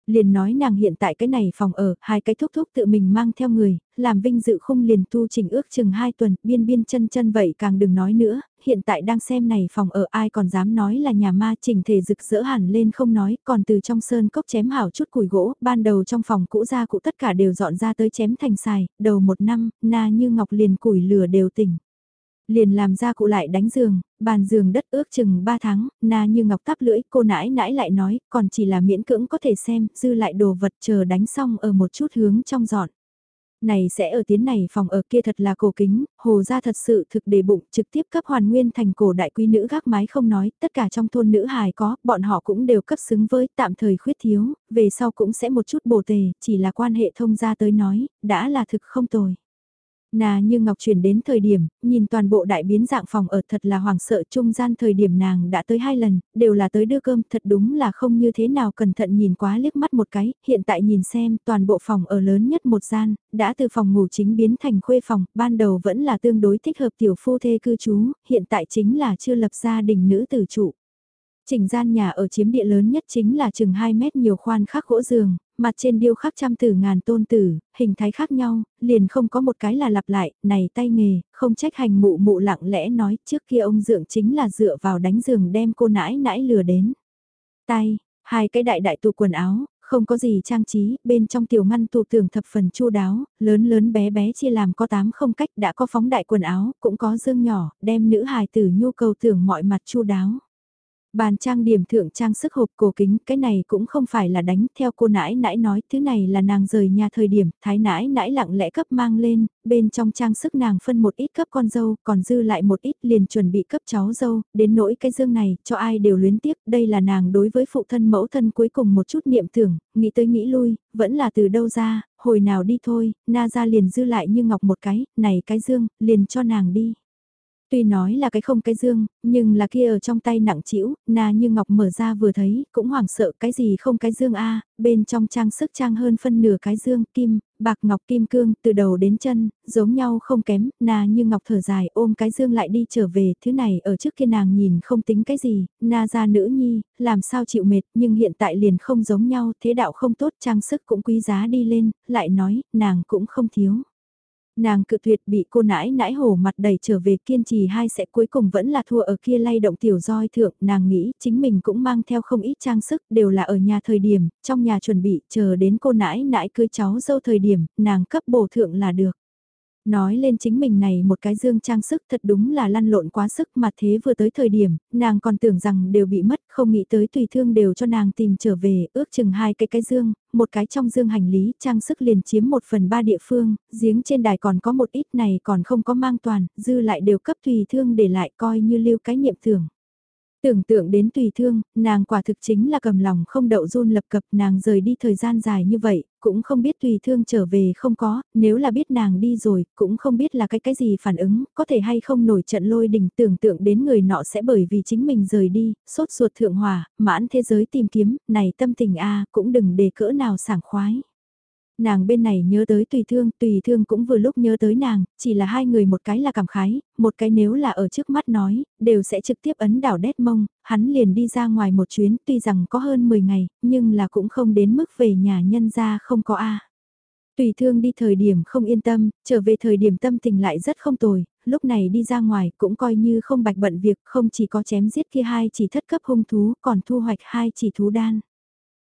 liền nói nàng hiện tại cái này phòng ở, hai cái thúc thúc tự mình mang theo người, làm vinh dự khung liền tu trình ước chừng hai tuần, biên biên chân chân vậy càng đừng nói nữa, hiện tại đang xem này phòng ở ai còn dám nói là nhà ma chỉnh thể rực rỡ hẳn lên không nói, còn từ trong sơn cốc chém hảo chút củi gỗ, ban đầu trong phòng cũ ra cụ tất cả đều dọn ra tới chém thành xài, đầu một năm, na như ngọc liền củi lửa đều tỉnh liền làm ra cụ lại đánh giường, bàn giường đất ước chừng 3 tháng, na như ngọc tắp lưỡi, cô nãi nãi lại nói, còn chỉ là miễn cưỡng có thể xem, dư lại đồ vật chờ đánh xong ở một chút hướng trong dọn. Này sẽ ở tiến này phòng ở kia thật là cổ kính, hồ ra thật sự thực đề bụng trực tiếp cấp hoàn nguyên thành cổ đại quý nữ gác mái không nói, tất cả trong thôn nữ hài có, bọn họ cũng đều cấp xứng với tạm thời khuyết thiếu, về sau cũng sẽ một chút bổ tề, chỉ là quan hệ thông gia tới nói, đã là thực không tồi. Nà như Ngọc chuyển đến thời điểm, nhìn toàn bộ đại biến dạng phòng ở thật là hoàng sợ trung gian thời điểm nàng đã tới hai lần, đều là tới đưa cơm, thật đúng là không như thế nào cẩn thận nhìn quá liếc mắt một cái, hiện tại nhìn xem toàn bộ phòng ở lớn nhất một gian, đã từ phòng ngủ chính biến thành khuê phòng, ban đầu vẫn là tương đối thích hợp tiểu phu thê cư trú, hiện tại chính là chưa lập gia đình nữ tử trụ. Chỉnh gian nhà ở chiếm địa lớn nhất chính là chừng 2 mét nhiều khoan khắc gỗ giường, mặt trên điêu khắc trăm tử ngàn tôn tử, hình thái khác nhau, liền không có một cái là lặp lại, này tay nghề, không trách hành mụ mụ lặng lẽ nói trước kia ông dượng chính là dựa vào đánh giường đem cô nãi nãi lừa đến. Tay, hai cái đại đại tụ quần áo, không có gì trang trí, bên trong tiểu ngăn tủ tưởng thập phần chu đáo, lớn lớn bé bé chia làm có tám không cách đã có phóng đại quần áo, cũng có dương nhỏ, đem nữ hài tử nhu cầu tưởng mọi mặt chu đáo. Bàn trang điểm thượng trang sức hộp cổ kính, cái này cũng không phải là đánh, theo cô nãi nãi nói, thứ này là nàng rời nhà thời điểm, thái nãi nãi lặng lẽ cấp mang lên, bên trong trang sức nàng phân một ít cấp con dâu, còn dư lại một ít liền chuẩn bị cấp cháu dâu, đến nỗi cái dương này, cho ai đều luyến tiếc, đây là nàng đối với phụ thân mẫu thân cuối cùng một chút niệm tưởng, nghĩ tới nghĩ lui, vẫn là từ đâu ra, hồi nào đi thôi, na ra liền dư lại như ngọc một cái, này cái dương, liền cho nàng đi. Tuy nói là cái không cái dương, nhưng là kia ở trong tay nặng chĩu, na như ngọc mở ra vừa thấy, cũng hoảng sợ cái gì không cái dương a? Bên trong trang sức trang hơn phân nửa cái dương, kim, bạc ngọc kim cương, từ đầu đến chân, giống nhau không kém, na như ngọc thở dài ôm cái dương lại đi trở về, thứ này ở trước kia nàng nhìn không tính cái gì, na ra nữ nhi, làm sao chịu mệt, nhưng hiện tại liền không giống nhau, thế đạo không tốt, trang sức cũng quý giá đi lên, lại nói, nàng cũng không thiếu. Nàng cự tuyệt bị cô nãi nãi hổ mặt đầy trở về kiên trì hai sẽ cuối cùng vẫn là thua ở kia lay động tiểu roi thượng, nàng nghĩ chính mình cũng mang theo không ít trang sức, đều là ở nhà thời điểm, trong nhà chuẩn bị, chờ đến cô nãi nãi cưới cháu dâu thời điểm, nàng cấp bổ thượng là được. Nói lên chính mình này một cái dương trang sức thật đúng là lăn lộn quá sức mà thế vừa tới thời điểm, nàng còn tưởng rằng đều bị mất, không nghĩ tới tùy thương đều cho nàng tìm trở về, ước chừng hai cái cái dương, một cái trong dương hành lý, trang sức liền chiếm một phần ba địa phương, giếng trên đài còn có một ít này còn không có mang toàn, dư lại đều cấp tùy thương để lại coi như lưu cái niệm tưởng. Tưởng tượng đến tùy thương, nàng quả thực chính là cầm lòng không đậu run lập cập nàng rời đi thời gian dài như vậy, cũng không biết tùy thương trở về không có, nếu là biết nàng đi rồi, cũng không biết là cái cái gì phản ứng, có thể hay không nổi trận lôi đình tưởng tượng đến người nọ sẽ bởi vì chính mình rời đi, sốt ruột thượng hòa, mãn thế giới tìm kiếm, này tâm tình a cũng đừng để cỡ nào sảng khoái nàng bên này nhớ tới tùy thương, tùy thương cũng vừa lúc nhớ tới nàng, chỉ là hai người một cái là cảm khái, một cái nếu là ở trước mắt nói, đều sẽ trực tiếp ấn đảo đét mông, hắn liền đi ra ngoài một chuyến tuy rằng có hơn 10 ngày, nhưng là cũng không đến mức về nhà nhân ra không có A. Tùy thương đi thời điểm không yên tâm, trở về thời điểm tâm tình lại rất không tồi, lúc này đi ra ngoài cũng coi như không bạch bận việc, không chỉ có chém giết kia hai chỉ thất cấp hung thú, còn thu hoạch hai chỉ thú đan.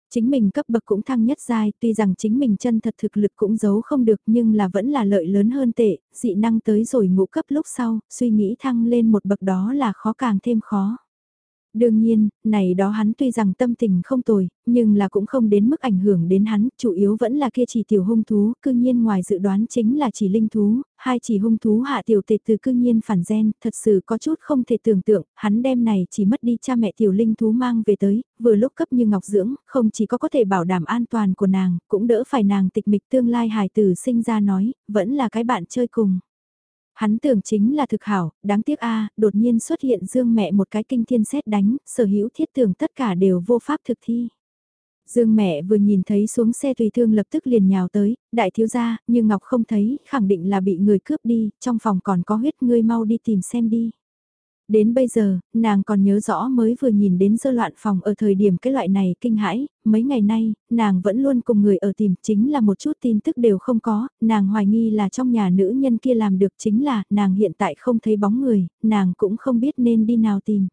Chính mình cấp bậc cũng thăng nhất giai, tuy rằng chính mình chân thật thực lực cũng giấu không được nhưng là vẫn là lợi lớn hơn tệ, dị năng tới rồi ngũ cấp lúc sau, suy nghĩ thăng lên một bậc đó là khó càng thêm khó. Đương nhiên, này đó hắn tuy rằng tâm tình không tồi, nhưng là cũng không đến mức ảnh hưởng đến hắn, chủ yếu vẫn là kia chỉ tiểu hung thú, cư nhiên ngoài dự đoán chính là chỉ linh thú, hai chỉ hung thú hạ tiểu tệt từ cư nhiên phản gen, thật sự có chút không thể tưởng tượng, hắn đem này chỉ mất đi cha mẹ tiểu linh thú mang về tới, vừa lúc cấp như ngọc dưỡng, không chỉ có có thể bảo đảm an toàn của nàng, cũng đỡ phải nàng tịch mịch tương lai hài tử sinh ra nói, vẫn là cái bạn chơi cùng. Hắn tưởng chính là thực hảo, đáng tiếc a đột nhiên xuất hiện dương mẹ một cái kinh thiên xét đánh, sở hữu thiết tưởng tất cả đều vô pháp thực thi. Dương mẹ vừa nhìn thấy xuống xe tùy thương lập tức liền nhào tới, đại thiếu gia, nhưng Ngọc không thấy, khẳng định là bị người cướp đi, trong phòng còn có huyết ngươi mau đi tìm xem đi. Đến bây giờ, nàng còn nhớ rõ mới vừa nhìn đến dơ loạn phòng ở thời điểm cái loại này kinh hãi, mấy ngày nay, nàng vẫn luôn cùng người ở tìm chính là một chút tin tức đều không có, nàng hoài nghi là trong nhà nữ nhân kia làm được chính là nàng hiện tại không thấy bóng người, nàng cũng không biết nên đi nào tìm.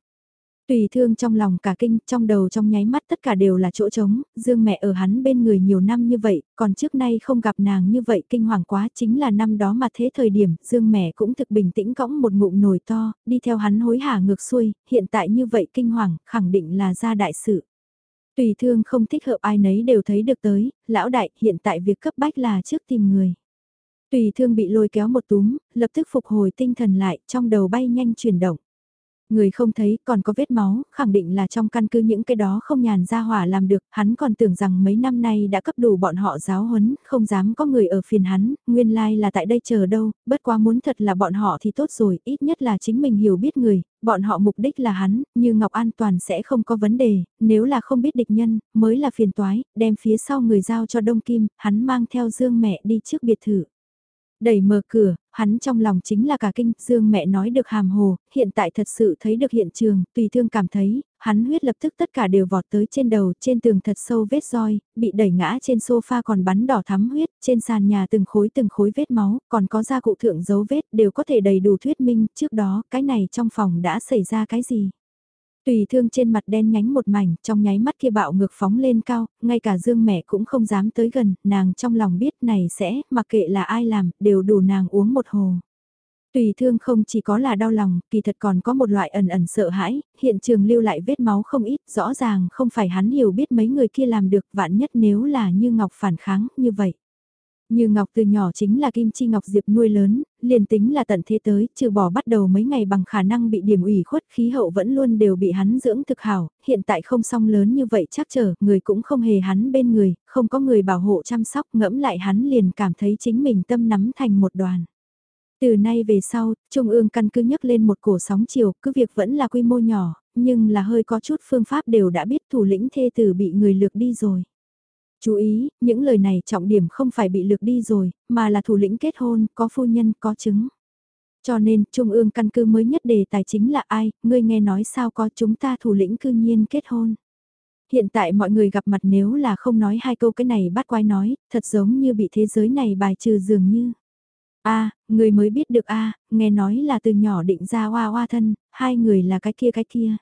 Tùy thương trong lòng cả kinh, trong đầu trong nháy mắt tất cả đều là chỗ trống, Dương mẹ ở hắn bên người nhiều năm như vậy, còn trước nay không gặp nàng như vậy kinh hoàng quá chính là năm đó mà thế thời điểm Dương mẹ cũng thực bình tĩnh cõng một ngụm nồi to, đi theo hắn hối hả ngược xuôi, hiện tại như vậy kinh hoàng, khẳng định là ra đại sự. Tùy thương không thích hợp ai nấy đều thấy được tới, lão đại hiện tại việc cấp bách là trước tìm người. Tùy thương bị lôi kéo một túm, lập tức phục hồi tinh thần lại, trong đầu bay nhanh chuyển động. Người không thấy còn có vết máu, khẳng định là trong căn cứ những cái đó không nhàn ra hỏa làm được, hắn còn tưởng rằng mấy năm nay đã cấp đủ bọn họ giáo huấn, không dám có người ở phiền hắn, nguyên lai like là tại đây chờ đâu, bất quá muốn thật là bọn họ thì tốt rồi, ít nhất là chính mình hiểu biết người, bọn họ mục đích là hắn, như Ngọc An toàn sẽ không có vấn đề, nếu là không biết địch nhân, mới là phiền toái, đem phía sau người giao cho Đông Kim, hắn mang theo Dương mẹ đi trước biệt thự. Đẩy mở cửa, hắn trong lòng chính là cả kinh, Dương mẹ nói được hàm hồ, hiện tại thật sự thấy được hiện trường, tùy thương cảm thấy, hắn huyết lập tức tất cả đều vọt tới trên đầu, trên tường thật sâu vết roi, bị đẩy ngã trên sofa còn bắn đỏ thắm huyết, trên sàn nhà từng khối từng khối vết máu, còn có da cụ thượng dấu vết, đều có thể đầy đủ thuyết minh, trước đó, cái này trong phòng đã xảy ra cái gì. Tùy thương trên mặt đen nhánh một mảnh, trong nháy mắt kia bạo ngược phóng lên cao, ngay cả dương mẹ cũng không dám tới gần, nàng trong lòng biết này sẽ, mặc kệ là ai làm, đều đủ nàng uống một hồ. Tùy thương không chỉ có là đau lòng, kỳ thật còn có một loại ẩn ẩn sợ hãi, hiện trường lưu lại vết máu không ít, rõ ràng không phải hắn hiểu biết mấy người kia làm được vạn nhất nếu là như Ngọc phản kháng, như vậy. Như Ngọc từ nhỏ chính là Kim Chi Ngọc Diệp nuôi lớn, liền tính là tận thế tới, trừ bỏ bắt đầu mấy ngày bằng khả năng bị điểm ủy khuất khí hậu vẫn luôn đều bị hắn dưỡng thực hảo, hiện tại không song lớn như vậy chắc trở, người cũng không hề hắn bên người, không có người bảo hộ chăm sóc ngẫm lại hắn liền cảm thấy chính mình tâm nắm thành một đoàn. Từ nay về sau, Trung ương căn cứ nhấc lên một cổ sóng chiều, cứ việc vẫn là quy mô nhỏ, nhưng là hơi có chút phương pháp đều đã biết thủ lĩnh thê tử bị người lược đi rồi. Chú ý, những lời này trọng điểm không phải bị lược đi rồi, mà là thủ lĩnh kết hôn, có phu nhân, có chứng. Cho nên, Trung ương căn cứ mới nhất đề tài chính là ai, ngươi nghe nói sao có chúng ta thủ lĩnh cư nhiên kết hôn. Hiện tại mọi người gặp mặt nếu là không nói hai câu cái này bắt quái nói, thật giống như bị thế giới này bài trừ dường như. a người mới biết được a nghe nói là từ nhỏ định ra hoa hoa thân, hai người là cái kia cái kia.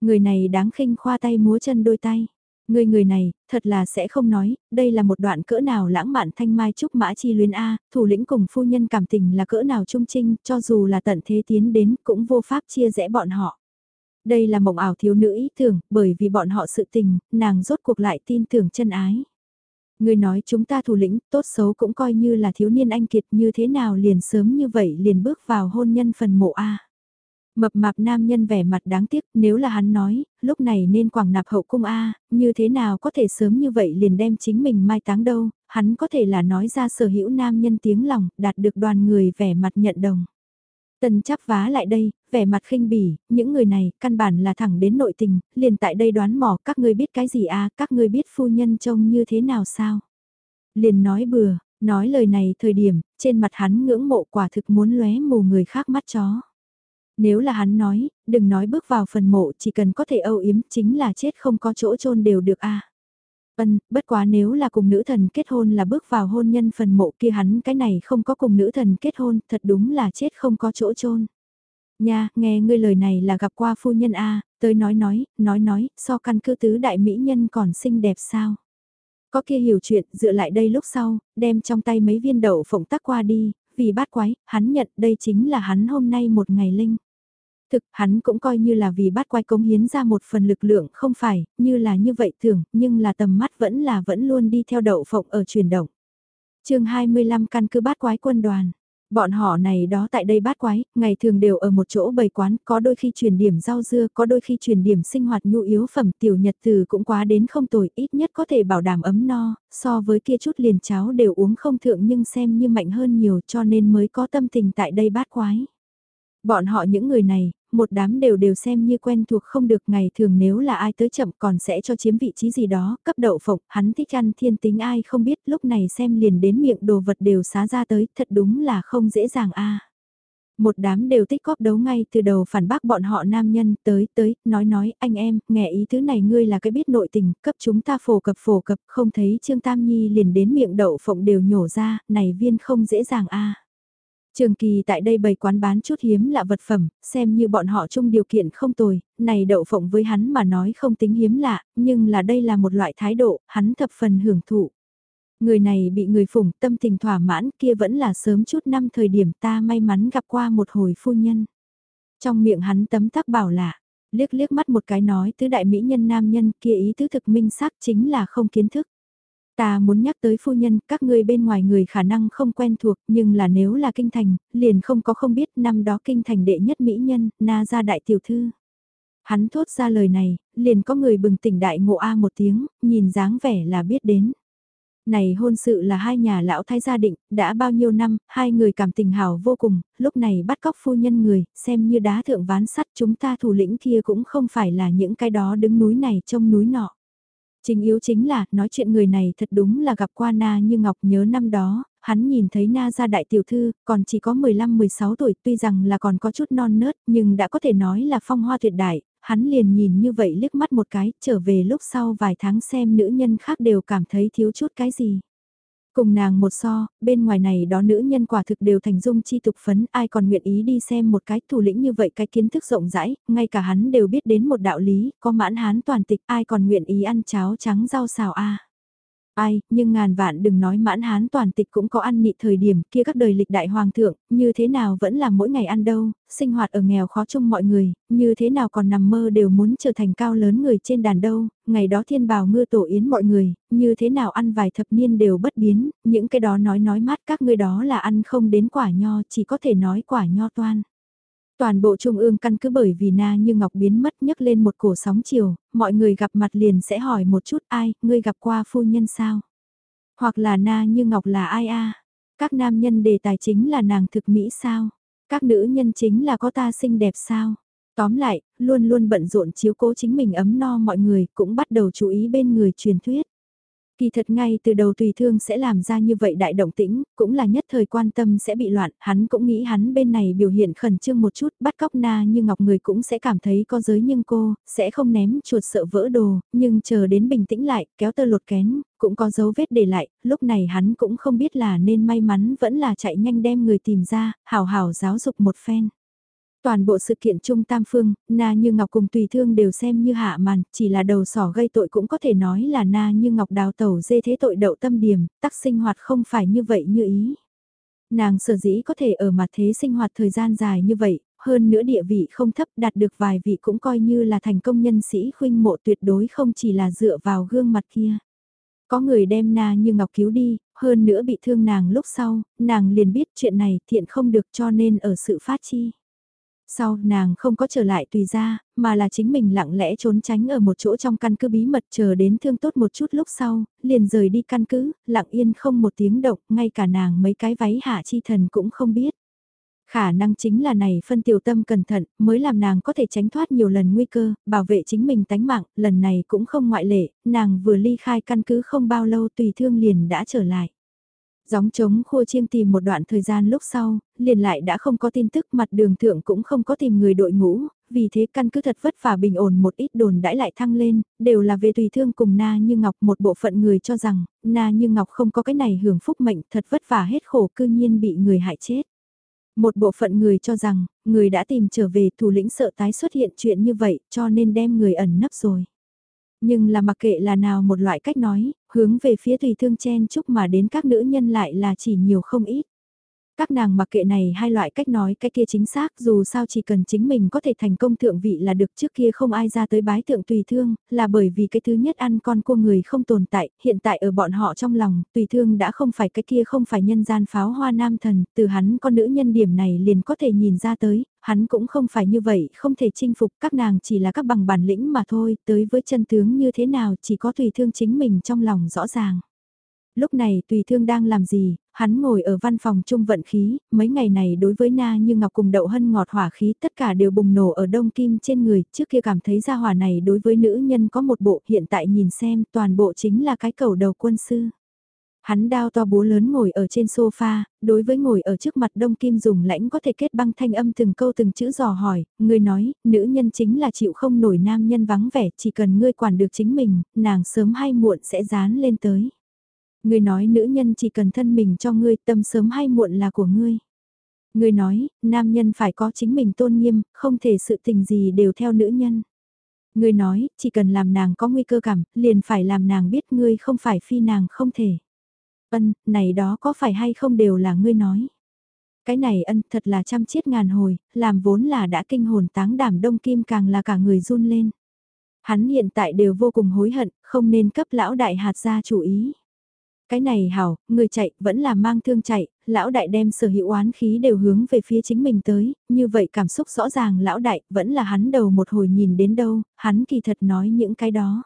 Người này đáng khinh khoa tay múa chân đôi tay. Người người này, thật là sẽ không nói, đây là một đoạn cỡ nào lãng mạn thanh mai trúc mã chi luyến A, thủ lĩnh cùng phu nhân cảm tình là cỡ nào trung trinh, cho dù là tận thế tiến đến cũng vô pháp chia rẽ bọn họ. Đây là mộng ảo thiếu nữ ý tưởng, bởi vì bọn họ sự tình, nàng rốt cuộc lại tin tưởng chân ái. Người nói chúng ta thủ lĩnh, tốt xấu cũng coi như là thiếu niên anh kiệt như thế nào liền sớm như vậy liền bước vào hôn nhân phần mộ A. Mập mạp nam nhân vẻ mặt đáng tiếc, nếu là hắn nói, lúc này nên quảng nạp hậu cung A, như thế nào có thể sớm như vậy liền đem chính mình mai táng đâu, hắn có thể là nói ra sở hữu nam nhân tiếng lòng, đạt được đoàn người vẻ mặt nhận đồng. Tần chắp vá lại đây, vẻ mặt khinh bỉ, những người này, căn bản là thẳng đến nội tình, liền tại đây đoán mò các ngươi biết cái gì a các ngươi biết phu nhân trông như thế nào sao. Liền nói bừa, nói lời này thời điểm, trên mặt hắn ngưỡng mộ quả thực muốn lóe mù người khác mắt chó. Nếu là hắn nói, đừng nói bước vào phần mộ chỉ cần có thể âu yếm chính là chết không có chỗ chôn đều được a. À. Ân, bất quá nếu là cùng nữ thần kết hôn là bước vào hôn nhân phần mộ kia hắn cái này không có cùng nữ thần kết hôn, thật đúng là chết không có chỗ chôn. Nha, nghe ngươi lời này là gặp qua phu nhân a, tới nói nói, nói nói, so căn cứ tứ đại mỹ nhân còn xinh đẹp sao? Có kia hiểu chuyện, dựa lại đây lúc sau, đem trong tay mấy viên đậu phộng tắc qua đi, vì bát quái, hắn nhận đây chính là hắn hôm nay một ngày linh. Thực hắn cũng coi như là vì bát quái cống hiến ra một phần lực lượng không phải, như là như vậy thường nhưng là tầm mắt vẫn là vẫn luôn đi theo đậu phộng ở chuyển động. chương 25 căn cứ bát quái quân đoàn. Bọn họ này đó tại đây bát quái, ngày thường đều ở một chỗ bày quán, có đôi khi truyền điểm rau dưa, có đôi khi truyền điểm sinh hoạt nhu yếu phẩm tiểu nhật từ cũng quá đến không tồi, ít nhất có thể bảo đảm ấm no, so với kia chút liền cháo đều uống không thượng nhưng xem như mạnh hơn nhiều cho nên mới có tâm tình tại đây bát quái. Bọn họ những người này, một đám đều đều xem như quen thuộc không được ngày thường nếu là ai tới chậm còn sẽ cho chiếm vị trí gì đó, cấp đậu phộng, hắn thích ăn thiên tính ai không biết lúc này xem liền đến miệng đồ vật đều xá ra tới, thật đúng là không dễ dàng a. Một đám đều tích góp đấu ngay từ đầu phản bác bọn họ nam nhân tới tới, nói nói, anh em, nghe ý thứ này ngươi là cái biết nội tình, cấp chúng ta phổ cập phổ cập, không thấy Trương Tam Nhi liền đến miệng đậu phộng đều nhổ ra, này viên không dễ dàng a. Trường kỳ tại đây bày quán bán chút hiếm lạ vật phẩm, xem như bọn họ chung điều kiện không tồi, này đậu phộng với hắn mà nói không tính hiếm lạ, nhưng là đây là một loại thái độ, hắn thập phần hưởng thụ. Người này bị người phủng tâm tình thỏa mãn kia vẫn là sớm chút năm thời điểm ta may mắn gặp qua một hồi phu nhân. Trong miệng hắn tấm tắc bảo lạ, liếc liếc mắt một cái nói tứ đại mỹ nhân nam nhân kia ý tứ thực minh xác chính là không kiến thức. Ta muốn nhắc tới phu nhân, các ngươi bên ngoài người khả năng không quen thuộc, nhưng là nếu là kinh thành, liền không có không biết năm đó kinh thành đệ nhất mỹ nhân, na gia đại tiểu thư. Hắn thốt ra lời này, liền có người bừng tỉnh đại ngộ A một tiếng, nhìn dáng vẻ là biết đến. Này hôn sự là hai nhà lão thái gia định, đã bao nhiêu năm, hai người cảm tình hào vô cùng, lúc này bắt cóc phu nhân người, xem như đá thượng ván sắt chúng ta thủ lĩnh kia cũng không phải là những cái đó đứng núi này trông núi nọ. Chính yếu chính là, nói chuyện người này thật đúng là gặp qua Na như Ngọc nhớ năm đó, hắn nhìn thấy Na gia đại tiểu thư, còn chỉ có 15-16 tuổi, tuy rằng là còn có chút non nớt, nhưng đã có thể nói là phong hoa tuyệt đại, hắn liền nhìn như vậy liếc mắt một cái, trở về lúc sau vài tháng xem nữ nhân khác đều cảm thấy thiếu chút cái gì. Cùng nàng một so, bên ngoài này đó nữ nhân quả thực đều thành dung chi tục phấn, ai còn nguyện ý đi xem một cái thủ lĩnh như vậy cái kiến thức rộng rãi, ngay cả hắn đều biết đến một đạo lý, có mãn hán toàn tịch, ai còn nguyện ý ăn cháo trắng rau xào a? Ai, nhưng ngàn vạn đừng nói mãn hán toàn tịch cũng có ăn nị thời điểm kia các đời lịch đại hoàng thượng, như thế nào vẫn là mỗi ngày ăn đâu, sinh hoạt ở nghèo khó chung mọi người, như thế nào còn nằm mơ đều muốn trở thành cao lớn người trên đàn đâu, ngày đó thiên bào mưa tổ yến mọi người, như thế nào ăn vài thập niên đều bất biến, những cái đó nói nói mát các ngươi đó là ăn không đến quả nho, chỉ có thể nói quả nho toan. Toàn bộ trung ương căn cứ bởi vì Na Như Ngọc biến mất nhấc lên một cổ sóng chiều, mọi người gặp mặt liền sẽ hỏi một chút ai, ngươi gặp qua phu nhân sao? Hoặc là Na Như Ngọc là ai a? Các nam nhân đề tài chính là nàng thực mỹ sao? Các nữ nhân chính là có ta xinh đẹp sao? Tóm lại, luôn luôn bận rộn chiếu cố chính mình ấm no mọi người cũng bắt đầu chú ý bên người truyền thuyết. Kỳ thật ngay từ đầu tùy thương sẽ làm ra như vậy đại động tĩnh, cũng là nhất thời quan tâm sẽ bị loạn, hắn cũng nghĩ hắn bên này biểu hiện khẩn trương một chút, bắt cóc na như ngọc người cũng sẽ cảm thấy có giới nhưng cô, sẽ không ném chuột sợ vỡ đồ, nhưng chờ đến bình tĩnh lại, kéo tơ lột kén, cũng có dấu vết để lại, lúc này hắn cũng không biết là nên may mắn vẫn là chạy nhanh đem người tìm ra, hào hào giáo dục một phen. Toàn bộ sự kiện Trung Tam Phương, Na Như Ngọc cùng Tùy Thương đều xem như hạ màn, chỉ là đầu sỏ gây tội cũng có thể nói là Na Như Ngọc đào tẩu dê thế tội đậu tâm điểm, tắc sinh hoạt không phải như vậy như ý. Nàng sở dĩ có thể ở mặt thế sinh hoạt thời gian dài như vậy, hơn nữa địa vị không thấp đạt được vài vị cũng coi như là thành công nhân sĩ khuynh mộ tuyệt đối không chỉ là dựa vào gương mặt kia. Có người đem Na Như Ngọc cứu đi, hơn nữa bị thương nàng lúc sau, nàng liền biết chuyện này thiện không được cho nên ở sự phát chi. Sau, nàng không có trở lại tùy ra, mà là chính mình lặng lẽ trốn tránh ở một chỗ trong căn cứ bí mật chờ đến thương tốt một chút lúc sau, liền rời đi căn cứ, lặng yên không một tiếng động, ngay cả nàng mấy cái váy hạ chi thần cũng không biết. Khả năng chính là này phân tiểu tâm cẩn thận, mới làm nàng có thể tránh thoát nhiều lần nguy cơ, bảo vệ chính mình tánh mạng, lần này cũng không ngoại lệ, nàng vừa ly khai căn cứ không bao lâu tùy thương liền đã trở lại. Gióng trống khua chiêng tìm một đoạn thời gian lúc sau, liền lại đã không có tin tức mặt đường thượng cũng không có tìm người đội ngũ, vì thế căn cứ thật vất vả bình ổn một ít đồn đãi lại thăng lên, đều là về tùy thương cùng Na Như Ngọc một bộ phận người cho rằng, Na Như Ngọc không có cái này hưởng phúc mệnh thật vất vả hết khổ cư nhiên bị người hại chết. Một bộ phận người cho rằng, người đã tìm trở về thủ lĩnh sợ tái xuất hiện chuyện như vậy cho nên đem người ẩn nấp rồi. Nhưng là mặc kệ là nào một loại cách nói, hướng về phía tùy thương chen chúc mà đến các nữ nhân lại là chỉ nhiều không ít. Các nàng mặc kệ này hai loại cách nói cái kia chính xác dù sao chỉ cần chính mình có thể thành công thượng vị là được trước kia không ai ra tới bái thượng tùy thương, là bởi vì cái thứ nhất ăn con cua người không tồn tại, hiện tại ở bọn họ trong lòng, tùy thương đã không phải cái kia không phải nhân gian pháo hoa nam thần, từ hắn con nữ nhân điểm này liền có thể nhìn ra tới, hắn cũng không phải như vậy, không thể chinh phục các nàng chỉ là các bằng bản lĩnh mà thôi, tới với chân tướng như thế nào chỉ có tùy thương chính mình trong lòng rõ ràng. Lúc này tùy thương đang làm gì, hắn ngồi ở văn phòng trung vận khí, mấy ngày này đối với Na như Ngọc cùng đậu hân ngọt hỏa khí tất cả đều bùng nổ ở đông kim trên người, trước kia cảm thấy ra hỏa này đối với nữ nhân có một bộ, hiện tại nhìn xem toàn bộ chính là cái cầu đầu quân sư. Hắn đao to búa lớn ngồi ở trên sofa, đối với ngồi ở trước mặt đông kim dùng lãnh có thể kết băng thanh âm từng câu từng chữ dò hỏi, người nói, nữ nhân chính là chịu không nổi nam nhân vắng vẻ, chỉ cần ngươi quản được chính mình, nàng sớm hay muộn sẽ dán lên tới. Ngươi nói nữ nhân chỉ cần thân mình cho ngươi tâm sớm hay muộn là của ngươi. Ngươi nói, nam nhân phải có chính mình tôn nghiêm, không thể sự tình gì đều theo nữ nhân. Ngươi nói, chỉ cần làm nàng có nguy cơ cảm, liền phải làm nàng biết ngươi không phải phi nàng không thể. Ân, này đó có phải hay không đều là ngươi nói. Cái này ân thật là trăm chiết ngàn hồi, làm vốn là đã kinh hồn táng đảm đông kim càng là cả người run lên. Hắn hiện tại đều vô cùng hối hận, không nên cấp lão đại hạt ra chủ ý. Cái này hảo, người chạy, vẫn là mang thương chạy, lão đại đem sở hữu oán khí đều hướng về phía chính mình tới, như vậy cảm xúc rõ ràng lão đại, vẫn là hắn đầu một hồi nhìn đến đâu, hắn kỳ thật nói những cái đó.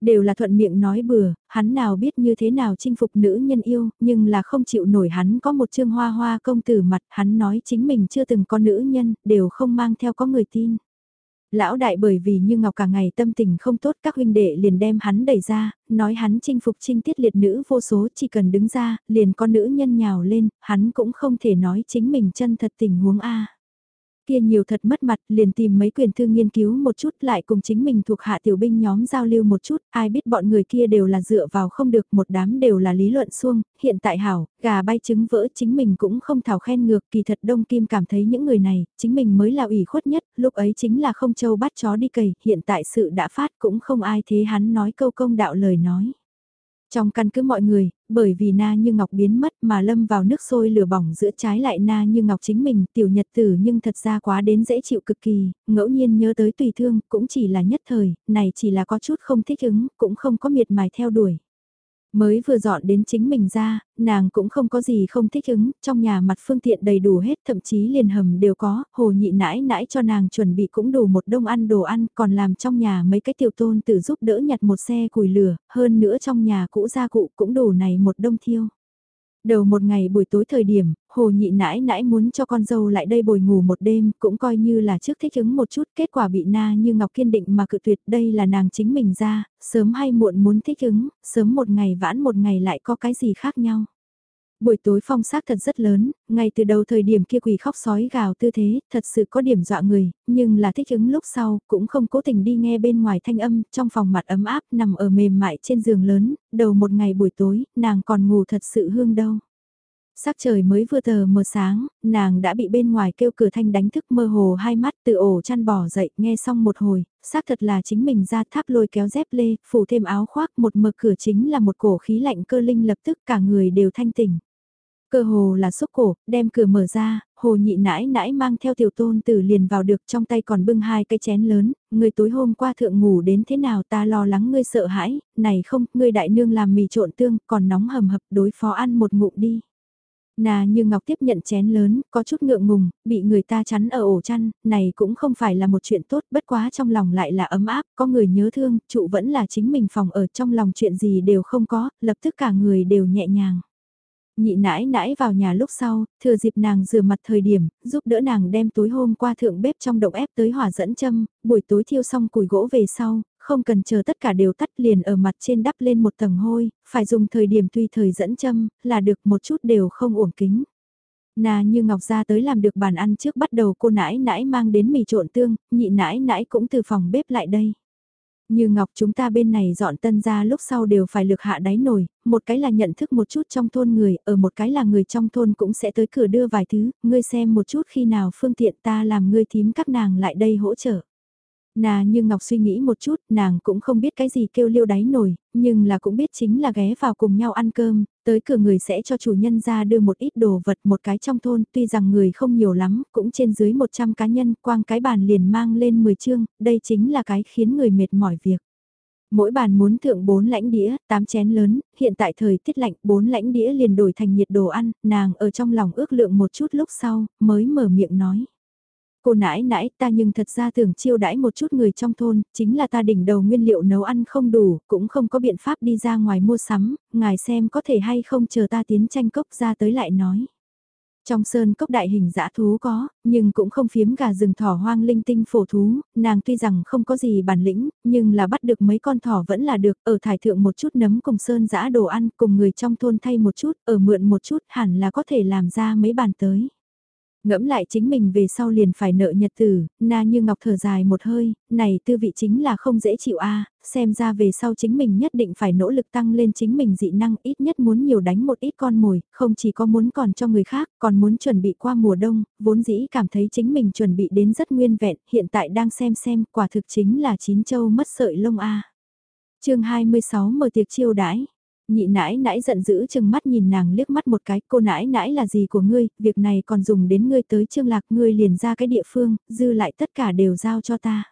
Đều là thuận miệng nói bừa, hắn nào biết như thế nào chinh phục nữ nhân yêu, nhưng là không chịu nổi hắn có một chương hoa hoa công tử mặt, hắn nói chính mình chưa từng có nữ nhân, đều không mang theo có người tin. Lão đại bởi vì như Ngọc cả ngày tâm tình không tốt các huynh đệ liền đem hắn đẩy ra, nói hắn chinh phục trinh tiết liệt nữ vô số chỉ cần đứng ra, liền có nữ nhân nhào lên, hắn cũng không thể nói chính mình chân thật tình huống A. Kia nhiều thật mất mặt liền tìm mấy quyền thư nghiên cứu một chút lại cùng chính mình thuộc hạ tiểu binh nhóm giao lưu một chút, ai biết bọn người kia đều là dựa vào không được một đám đều là lý luận xuông, hiện tại hảo, gà bay trứng vỡ chính mình cũng không thảo khen ngược kỳ thật Đông Kim cảm thấy những người này, chính mình mới là ủy khuất nhất, lúc ấy chính là không châu bắt chó đi cầy, hiện tại sự đã phát cũng không ai thế hắn nói câu công đạo lời nói. Trong căn cứ mọi người, bởi vì Na Như Ngọc biến mất mà lâm vào nước sôi lửa bỏng giữa trái lại Na Như Ngọc chính mình tiểu nhật tử nhưng thật ra quá đến dễ chịu cực kỳ, ngẫu nhiên nhớ tới tùy thương cũng chỉ là nhất thời, này chỉ là có chút không thích ứng, cũng không có miệt mài theo đuổi. Mới vừa dọn đến chính mình ra, nàng cũng không có gì không thích ứng, trong nhà mặt phương tiện đầy đủ hết, thậm chí liền hầm đều có, hồ nhị nãi nãi cho nàng chuẩn bị cũng đủ một đông ăn đồ ăn, còn làm trong nhà mấy cái tiểu tôn tự giúp đỡ nhặt một xe củi lửa, hơn nữa trong nhà cũ gia cụ cũng đủ này một đông thiêu. Đầu một ngày buổi tối thời điểm, hồ nhị nãi nãi muốn cho con dâu lại đây bồi ngủ một đêm, cũng coi như là trước thích ứng một chút, kết quả bị na như ngọc kiên định mà cự tuyệt đây là nàng chính mình ra, sớm hay muộn muốn thích ứng, sớm một ngày vãn một ngày lại có cái gì khác nhau. Buổi tối phong sát thật rất lớn, ngay từ đầu thời điểm kia quỷ khóc sói gào tư thế, thật sự có điểm dọa người, nhưng là thích ứng lúc sau, cũng không cố tình đi nghe bên ngoài thanh âm, trong phòng mặt ấm áp nằm ở mềm mại trên giường lớn, đầu một ngày buổi tối, nàng còn ngủ thật sự hương đâu. Sắc trời mới vừa tờ mờ sáng, nàng đã bị bên ngoài kêu cửa thanh đánh thức mơ hồ hai mắt từ ổ chăn bỏ dậy, nghe xong một hồi, xác thật là chính mình ra tháp lôi kéo dép lê, phủ thêm áo khoác một mở cửa chính là một cổ khí lạnh cơ linh lập tức cả người đều thanh tỉnh. Cơ hồ là xúc cổ, đem cửa mở ra, hồ nhị nãi nãi mang theo tiểu tôn tử liền vào được trong tay còn bưng hai cái chén lớn, người tối hôm qua thượng ngủ đến thế nào ta lo lắng ngươi sợ hãi, này không, ngươi đại nương làm mì trộn tương, còn nóng hầm hập đối phó ăn một ngụm đi. Nà như Ngọc tiếp nhận chén lớn, có chút ngượng ngùng, bị người ta chắn ở ổ chăn, này cũng không phải là một chuyện tốt, bất quá trong lòng lại là ấm áp, có người nhớ thương, trụ vẫn là chính mình phòng ở trong lòng chuyện gì đều không có, lập tức cả người đều nhẹ nhàng. Nhị nãi nãi vào nhà lúc sau, thừa dịp nàng rửa mặt thời điểm, giúp đỡ nàng đem tối hôm qua thượng bếp trong động ép tới hỏa dẫn châm, buổi tối thiêu xong củi gỗ về sau, không cần chờ tất cả đều tắt liền ở mặt trên đắp lên một tầng hôi, phải dùng thời điểm tùy thời dẫn châm, là được một chút đều không uổng kính. Nà như Ngọc ra tới làm được bàn ăn trước bắt đầu cô nãi nãi mang đến mì trộn tương, nhị nãi nãi cũng từ phòng bếp lại đây. Như Ngọc chúng ta bên này dọn tân ra lúc sau đều phải lược hạ đáy nổi, một cái là nhận thức một chút trong thôn người, ở một cái là người trong thôn cũng sẽ tới cửa đưa vài thứ, ngươi xem một chút khi nào phương tiện ta làm ngươi thím các nàng lại đây hỗ trợ. Nà như Ngọc suy nghĩ một chút, nàng cũng không biết cái gì kêu liêu đáy nổi, nhưng là cũng biết chính là ghé vào cùng nhau ăn cơm, tới cửa người sẽ cho chủ nhân ra đưa một ít đồ vật một cái trong thôn, tuy rằng người không nhiều lắm, cũng trên dưới 100 cá nhân, quang cái bàn liền mang lên 10 chương, đây chính là cái khiến người mệt mỏi việc. Mỗi bàn muốn thượng 4 lãnh đĩa, 8 chén lớn, hiện tại thời tiết lạnh 4 lãnh đĩa liền đổi thành nhiệt đồ ăn, nàng ở trong lòng ước lượng một chút lúc sau, mới mở miệng nói. Cô nãi nãi ta nhưng thật ra tưởng chiêu đãi một chút người trong thôn, chính là ta đỉnh đầu nguyên liệu nấu ăn không đủ, cũng không có biện pháp đi ra ngoài mua sắm, ngài xem có thể hay không chờ ta tiến tranh cốc ra tới lại nói. Trong sơn cốc đại hình dã thú có, nhưng cũng không phiếm gà rừng thỏ hoang linh tinh phổ thú, nàng tuy rằng không có gì bản lĩnh, nhưng là bắt được mấy con thỏ vẫn là được, ở thải thượng một chút nấm cùng sơn dã đồ ăn cùng người trong thôn thay một chút, ở mượn một chút hẳn là có thể làm ra mấy bàn tới. Ngẫm lại chính mình về sau liền phải nợ nhật tử, na như ngọc thở dài một hơi, này tư vị chính là không dễ chịu a xem ra về sau chính mình nhất định phải nỗ lực tăng lên chính mình dị năng ít nhất muốn nhiều đánh một ít con mồi, không chỉ có muốn còn cho người khác, còn muốn chuẩn bị qua mùa đông, vốn dĩ cảm thấy chính mình chuẩn bị đến rất nguyên vẹn, hiện tại đang xem xem quả thực chính là chín châu mất sợi lông a à. chương 26 mở tiệc chiêu đãi Nhị nãi nãi giận dữ chừng mắt nhìn nàng liếc mắt một cái, cô nãi nãi là gì của ngươi, việc này còn dùng đến ngươi tới trương lạc ngươi liền ra cái địa phương, dư lại tất cả đều giao cho ta.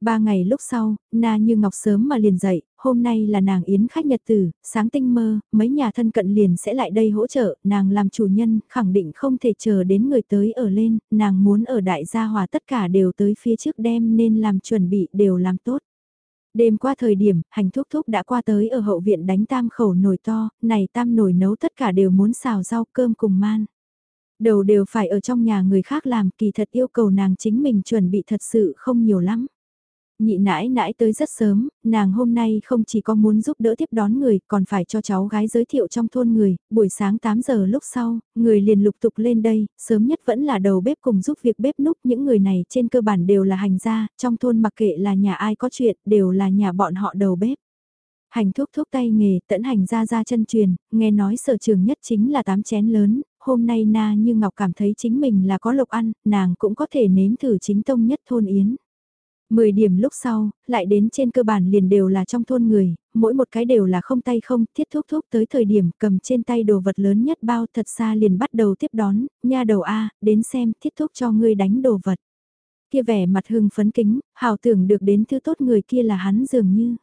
Ba ngày lúc sau, Na Như Ngọc sớm mà liền dậy, hôm nay là nàng yến khách nhật tử, sáng tinh mơ, mấy nhà thân cận liền sẽ lại đây hỗ trợ, nàng làm chủ nhân, khẳng định không thể chờ đến người tới ở lên, nàng muốn ở đại gia hòa tất cả đều tới phía trước đem nên làm chuẩn bị đều làm tốt. Đêm qua thời điểm, hành thúc thúc đã qua tới ở hậu viện đánh tam khẩu nồi to, này tam nồi nấu tất cả đều muốn xào rau cơm cùng man. Đầu đều phải ở trong nhà người khác làm kỳ thật yêu cầu nàng chính mình chuẩn bị thật sự không nhiều lắm nhị nãi nãi tới rất sớm, nàng hôm nay không chỉ có muốn giúp đỡ tiếp đón người, còn phải cho cháu gái giới thiệu trong thôn người, buổi sáng 8 giờ lúc sau, người liền lục tục lên đây, sớm nhất vẫn là đầu bếp cùng giúp việc bếp núc, những người này trên cơ bản đều là hành gia, trong thôn mặc kệ là nhà ai có chuyện, đều là nhà bọn họ đầu bếp. Hành thuốc thuốc tay nghề, tận hành ra ra chân truyền, nghe nói sở trường nhất chính là tám chén lớn, hôm nay na như Ngọc cảm thấy chính mình là có lộc ăn, nàng cũng có thể nếm thử chính tông nhất thôn yến. 10 điểm lúc sau, lại đến trên cơ bản liền đều là trong thôn người, mỗi một cái đều là không tay không, thiết thúc thúc tới thời điểm cầm trên tay đồ vật lớn nhất bao thật xa liền bắt đầu tiếp đón, nha đầu A, đến xem thiết thúc cho ngươi đánh đồ vật. Kia vẻ mặt hưng phấn kính, hào tưởng được đến thứ tốt người kia là hắn dường như.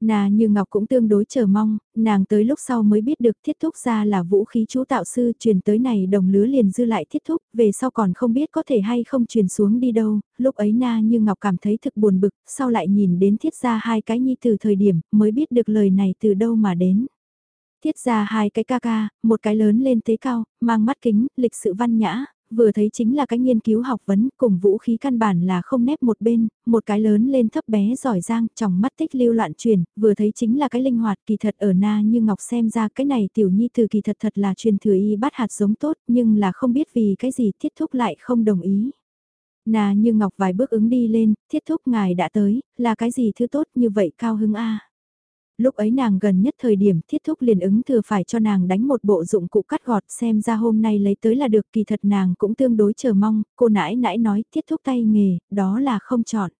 Nà như Ngọc cũng tương đối chờ mong, nàng tới lúc sau mới biết được thiết thúc ra là vũ khí chú tạo sư truyền tới này đồng lứa liền dư lại thiết thúc, về sau còn không biết có thể hay không truyền xuống đi đâu, lúc ấy Na như Ngọc cảm thấy thực buồn bực, sau lại nhìn đến thiết ra hai cái nhi từ thời điểm mới biết được lời này từ đâu mà đến. Thiết ra hai cái ca ca, một cái lớn lên tế cao, mang mắt kính, lịch sự văn nhã, vừa thấy chính là cái nghiên cứu học vấn cùng vũ khí căn bản là không nép một bên, một cái lớn lên thấp bé giỏi giang, trong mắt tích lưu loạn truyền, vừa thấy chính là cái linh hoạt kỳ thật ở na như ngọc xem ra cái này tiểu nhi từ kỳ thật thật là truyền thừa y bắt hạt giống tốt nhưng là không biết vì cái gì thiết thúc lại không đồng ý. Na như ngọc vài bước ứng đi lên, thiết thúc ngài đã tới, là cái gì thứ tốt như vậy cao hứng a Lúc ấy nàng gần nhất thời điểm thiết thúc liền ứng thừa phải cho nàng đánh một bộ dụng cụ cắt gọt xem ra hôm nay lấy tới là được kỳ thật nàng cũng tương đối chờ mong, cô nãi nãi nói thiết thúc tay nghề, đó là không chọn.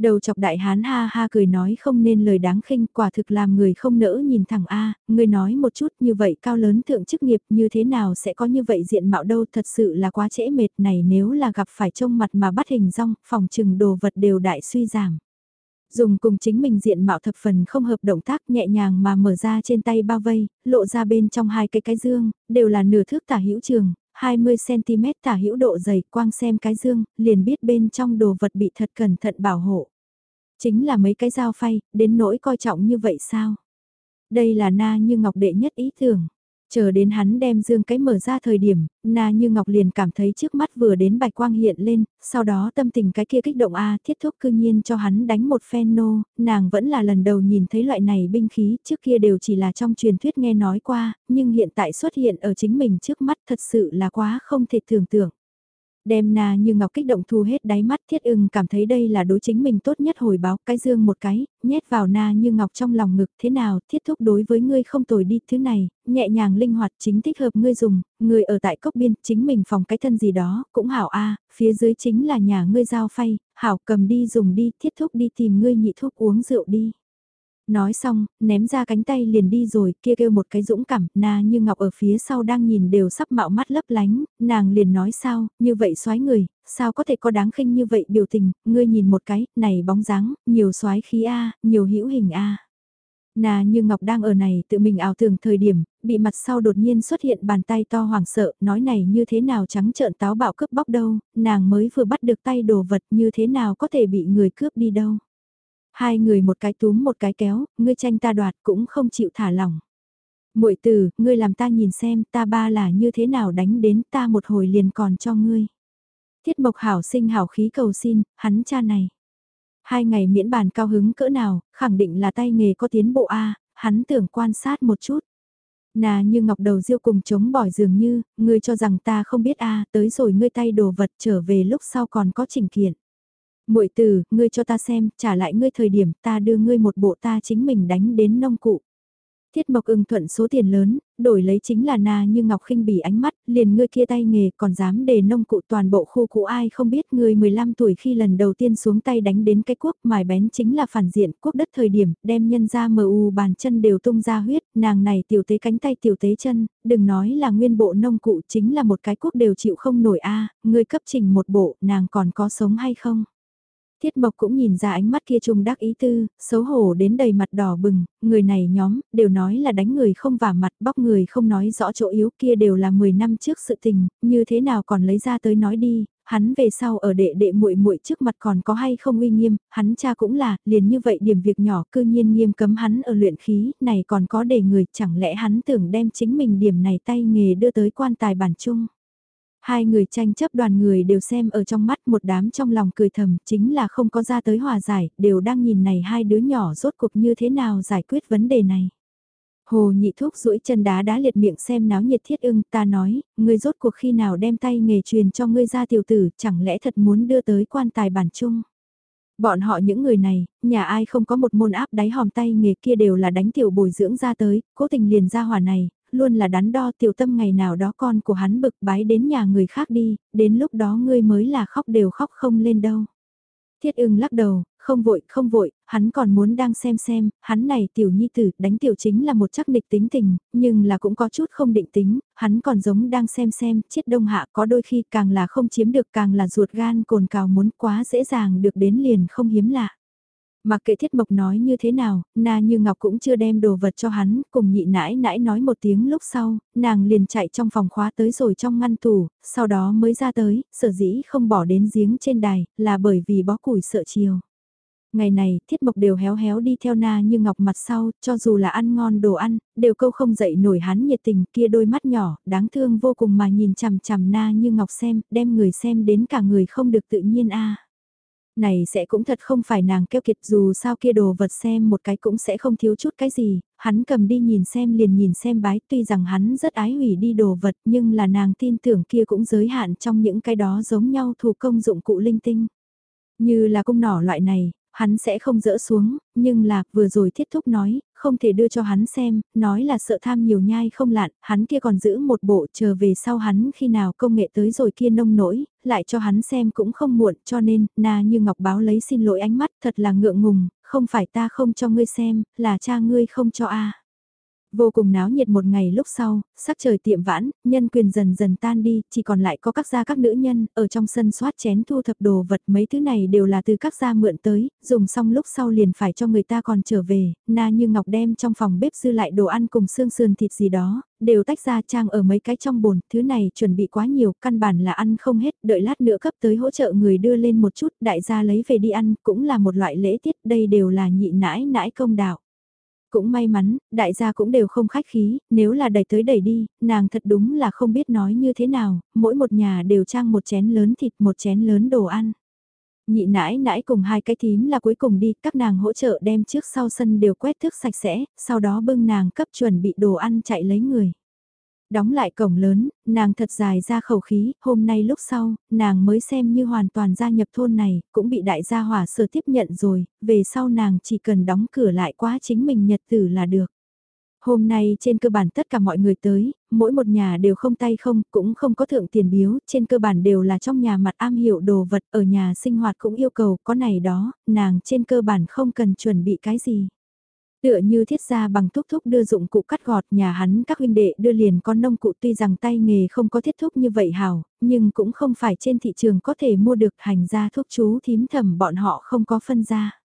Đầu chọc đại hán ha ha cười nói không nên lời đáng khinh quả thực làm người không nỡ nhìn thẳng A, người nói một chút như vậy cao lớn thượng chức nghiệp như thế nào sẽ có như vậy diện mạo đâu thật sự là quá trễ mệt này nếu là gặp phải trông mặt mà bắt hình rong, phòng trừng đồ vật đều đại suy giảm. Dùng cùng chính mình diện mạo thập phần không hợp động tác nhẹ nhàng mà mở ra trên tay bao vây, lộ ra bên trong hai cái cái dương, đều là nửa thước tả hữu trường, 20cm tả hữu độ dày quang xem cái dương, liền biết bên trong đồ vật bị thật cẩn thận bảo hộ. Chính là mấy cái dao phay, đến nỗi coi trọng như vậy sao? Đây là na như ngọc đệ nhất ý tưởng. Chờ đến hắn đem dương cái mở ra thời điểm, Na Như Ngọc liền cảm thấy trước mắt vừa đến bạch quang hiện lên, sau đó tâm tình cái kia kích động A thiết thúc cư nhiên cho hắn đánh một phen nô, nàng vẫn là lần đầu nhìn thấy loại này binh khí, trước kia đều chỉ là trong truyền thuyết nghe nói qua, nhưng hiện tại xuất hiện ở chính mình trước mắt thật sự là quá không thể tưởng tượng. Đem na như ngọc kích động thu hết đáy mắt thiết ưng cảm thấy đây là đối chính mình tốt nhất hồi báo cái dương một cái, nhét vào na như ngọc trong lòng ngực thế nào thiết thúc đối với ngươi không tồi đi thứ này, nhẹ nhàng linh hoạt chính thích hợp ngươi dùng, ngươi ở tại cốc biên chính mình phòng cái thân gì đó cũng hảo a phía dưới chính là nhà ngươi giao phay, hảo cầm đi dùng đi, thiết thúc đi tìm ngươi nhị thúc uống rượu đi. Nói xong, ném ra cánh tay liền đi rồi, kia kêu một cái dũng cảm, na như ngọc ở phía sau đang nhìn đều sắp mạo mắt lấp lánh, nàng liền nói sao, như vậy xoái người, sao có thể có đáng khinh như vậy biểu tình, ngươi nhìn một cái, này bóng dáng, nhiều xoái khí A, nhiều hữu hình A. Nà như Ngọc đang ở này tự mình ảo tưởng thời điểm, bị mặt sau đột nhiên xuất hiện bàn tay to hoảng sợ, nói này như thế nào trắng trợn táo bạo cướp bóc đâu, nàng mới vừa bắt được tay đồ vật như thế nào có thể bị người cướp đi đâu. Hai người một cái túm một cái kéo, ngươi tranh ta đoạt cũng không chịu thả lỏng. muội tử, ngươi làm ta nhìn xem ta ba là như thế nào đánh đến ta một hồi liền còn cho ngươi. Thiết mộc hảo sinh hảo khí cầu xin, hắn cha này. Hai ngày miễn bàn cao hứng cỡ nào, khẳng định là tay nghề có tiến bộ A, hắn tưởng quan sát một chút. Nà như ngọc đầu diêu cùng chống bỏi dường như, ngươi cho rằng ta không biết A, tới rồi ngươi tay đồ vật trở về lúc sau còn có chỉnh kiện muội tử, ngươi cho ta xem, trả lại ngươi thời điểm ta đưa ngươi một bộ ta chính mình đánh đến nông cụ. Thiết Mộc ưng thuận số tiền lớn, đổi lấy chính là na như ngọc khinh bỉ ánh mắt, liền ngươi kia tay nghề còn dám để nông cụ toàn bộ khu cũ ai không biết người 15 tuổi khi lần đầu tiên xuống tay đánh đến cái quốc mài bén chính là phản diện quốc đất thời điểm, đem nhân ra mờ u bàn chân đều tung ra huyết, nàng này tiểu tế cánh tay tiểu tế chân, đừng nói là nguyên bộ nông cụ chính là một cái quốc đều chịu không nổi a ngươi cấp trình một bộ, nàng còn có sống hay không? Tiết Mộc cũng nhìn ra ánh mắt kia trùng đắc ý tư, xấu hổ đến đầy mặt đỏ bừng, người này nhóm, đều nói là đánh người không vả mặt bóc người không nói rõ chỗ yếu kia đều là 10 năm trước sự tình, như thế nào còn lấy ra tới nói đi, hắn về sau ở đệ đệ muội muội trước mặt còn có hay không uy nghiêm, hắn cha cũng là, liền như vậy điểm việc nhỏ cư nhiên nghiêm cấm hắn ở luyện khí, này còn có để người, chẳng lẽ hắn tưởng đem chính mình điểm này tay nghề đưa tới quan tài bản chung. Hai người tranh chấp đoàn người đều xem ở trong mắt một đám trong lòng cười thầm, chính là không có ra tới hòa giải, đều đang nhìn này hai đứa nhỏ rốt cuộc như thế nào giải quyết vấn đề này. Hồ nhị thúc duỗi chân đá đá liệt miệng xem náo nhiệt thiết ưng, ta nói, ngươi rốt cuộc khi nào đem tay nghề truyền cho ngươi ra tiểu tử, chẳng lẽ thật muốn đưa tới quan tài bản chung. Bọn họ những người này, nhà ai không có một môn áp đáy hòm tay nghề kia đều là đánh tiểu bồi dưỡng ra tới, cố tình liền ra hỏa này, luôn là đắn đo tiểu tâm ngày nào đó con của hắn bực bái đến nhà người khác đi, đến lúc đó ngươi mới là khóc đều khóc không lên đâu. Thiết ưng lắc đầu, không vội, không vội, hắn còn muốn đang xem xem, hắn này tiểu nhi tử, đánh tiểu chính là một chắc địch tính tình, nhưng là cũng có chút không định tính, hắn còn giống đang xem xem, chết đông hạ có đôi khi càng là không chiếm được càng là ruột gan cồn cào muốn quá dễ dàng được đến liền không hiếm lạ. Mặc kệ thiết mộc nói như thế nào, na như ngọc cũng chưa đem đồ vật cho hắn, cùng nhị nãi nãi nói một tiếng lúc sau, nàng liền chạy trong phòng khóa tới rồi trong ngăn tủ, sau đó mới ra tới, sở dĩ không bỏ đến giếng trên đài, là bởi vì bó củi sợ chiều. Ngày này, thiết mộc đều héo héo đi theo na như ngọc mặt sau, cho dù là ăn ngon đồ ăn, đều câu không dậy nổi hắn nhiệt tình kia đôi mắt nhỏ, đáng thương vô cùng mà nhìn chằm chằm na như ngọc xem, đem người xem đến cả người không được tự nhiên a này sẽ cũng thật không phải nàng keo kiệt dù sao kia đồ vật xem một cái cũng sẽ không thiếu chút cái gì, hắn cầm đi nhìn xem liền nhìn xem bái tuy rằng hắn rất ái hủy đi đồ vật nhưng là nàng tin tưởng kia cũng giới hạn trong những cái đó giống nhau thủ công dụng cụ linh tinh. Như là cung nỏ loại này, hắn sẽ không dỡ xuống, nhưng là vừa rồi thiết thúc nói, không thể đưa cho hắn xem, nói là sợ tham nhiều nhai không lạn, hắn kia còn giữ một bộ chờ về sau hắn khi nào công nghệ tới rồi kia nông nổi, lại cho hắn xem cũng không muộn cho nên, na như ngọc báo lấy xin lỗi ánh mắt thật là ngượng ngùng, không phải ta không cho ngươi xem, là cha ngươi không cho a. Vô cùng náo nhiệt một ngày lúc sau, sắc trời tiệm vãn, nhân quyền dần dần tan đi, chỉ còn lại có các gia các nữ nhân, ở trong sân soát chén thu thập đồ vật mấy thứ này đều là từ các gia mượn tới, dùng xong lúc sau liền phải cho người ta còn trở về, na như ngọc đem trong phòng bếp dư lại đồ ăn cùng xương sườn thịt gì đó, đều tách ra trang ở mấy cái trong bồn, thứ này chuẩn bị quá nhiều, căn bản là ăn không hết, đợi lát nữa cấp tới hỗ trợ người đưa lên một chút, đại gia lấy về đi ăn, cũng là một loại lễ tiết, đây đều là nhị nãi nãi công đạo. Cũng may mắn, đại gia cũng đều không khách khí, nếu là đẩy tới đẩy đi, nàng thật đúng là không biết nói như thế nào, mỗi một nhà đều trang một chén lớn thịt một chén lớn đồ ăn. Nhị nãi nãi cùng hai cái thím là cuối cùng đi, các nàng hỗ trợ đem trước sau sân đều quét thước sạch sẽ, sau đó bưng nàng cấp chuẩn bị đồ ăn chạy lấy người. Đóng lại cổng lớn, nàng thật dài ra khẩu khí, hôm nay lúc sau, nàng mới xem như hoàn toàn gia nhập thôn này, cũng bị đại gia hỏa sở tiếp nhận rồi, về sau nàng chỉ cần đóng cửa lại quá chính mình nhật tử là được. Hôm nay trên cơ bản tất cả mọi người tới, mỗi một nhà đều không tay không, cũng không có thượng tiền biếu, trên cơ bản đều là trong nhà mặt am hiểu đồ vật, ở nhà sinh hoạt cũng yêu cầu có này đó, nàng trên cơ bản không cần chuẩn bị cái gì. Tựa như thiết gia bằng thúc thúc đưa dụng cụ cắt gọt nhà hắn các huynh đệ đưa liền con nông cụ tuy rằng tay nghề không có thiết thúc như vậy hào, nhưng cũng không phải trên thị trường có thể mua được hành gia thuốc chú thím thầm bọn họ không có phân ra.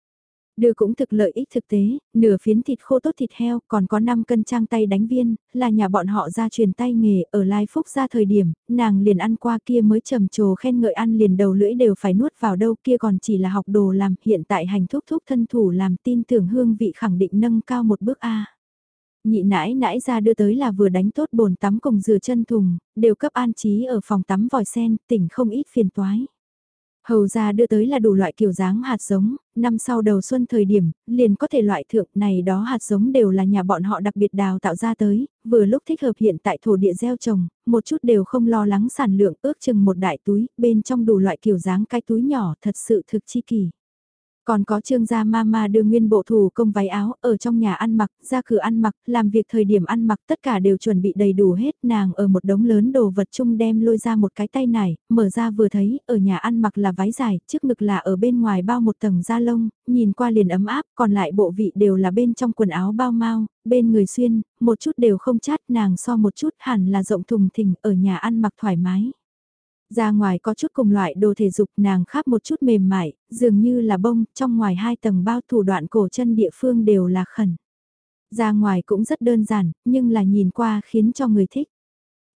Đưa cũng thực lợi ích thực tế, nửa phiến thịt khô tốt thịt heo, còn có 5 cân trang tay đánh viên, là nhà bọn họ ra truyền tay nghề ở Lai Phúc ra thời điểm, nàng liền ăn qua kia mới trầm trồ khen ngợi ăn liền đầu lưỡi đều phải nuốt vào đâu kia còn chỉ là học đồ làm, hiện tại hành thúc thúc thân thủ làm tin tưởng hương vị khẳng định nâng cao một bước A. Nhị nãi nãi ra đưa tới là vừa đánh tốt bồn tắm cùng rửa chân thùng, đều cấp an trí ở phòng tắm vòi sen, tỉnh không ít phiền toái. Hầu ra đưa tới là đủ loại kiểu dáng hạt giống, năm sau đầu xuân thời điểm, liền có thể loại thượng này đó hạt giống đều là nhà bọn họ đặc biệt đào tạo ra tới, vừa lúc thích hợp hiện tại thổ địa gieo trồng, một chút đều không lo lắng sản lượng ước chừng một đại túi, bên trong đủ loại kiểu dáng cái túi nhỏ thật sự thực chi kỳ. Còn có trương gia mama đưa nguyên bộ thủ công váy áo ở trong nhà ăn mặc, ra cửa ăn mặc, làm việc thời điểm ăn mặc tất cả đều chuẩn bị đầy đủ hết. Nàng ở một đống lớn đồ vật chung đem lôi ra một cái tay nải, mở ra vừa thấy, ở nhà ăn mặc là váy dài, trước ngực là ở bên ngoài bao một tầng da lông, nhìn qua liền ấm áp, còn lại bộ vị đều là bên trong quần áo bao mau, bên người xuyên, một chút đều không chát nàng so một chút hẳn là rộng thùng thình ở nhà ăn mặc thoải mái. Ra ngoài có chút cùng loại đồ thể dục nàng khắp một chút mềm mại, dường như là bông, trong ngoài hai tầng bao thủ đoạn cổ chân địa phương đều là khẩn. Ra ngoài cũng rất đơn giản, nhưng là nhìn qua khiến cho người thích.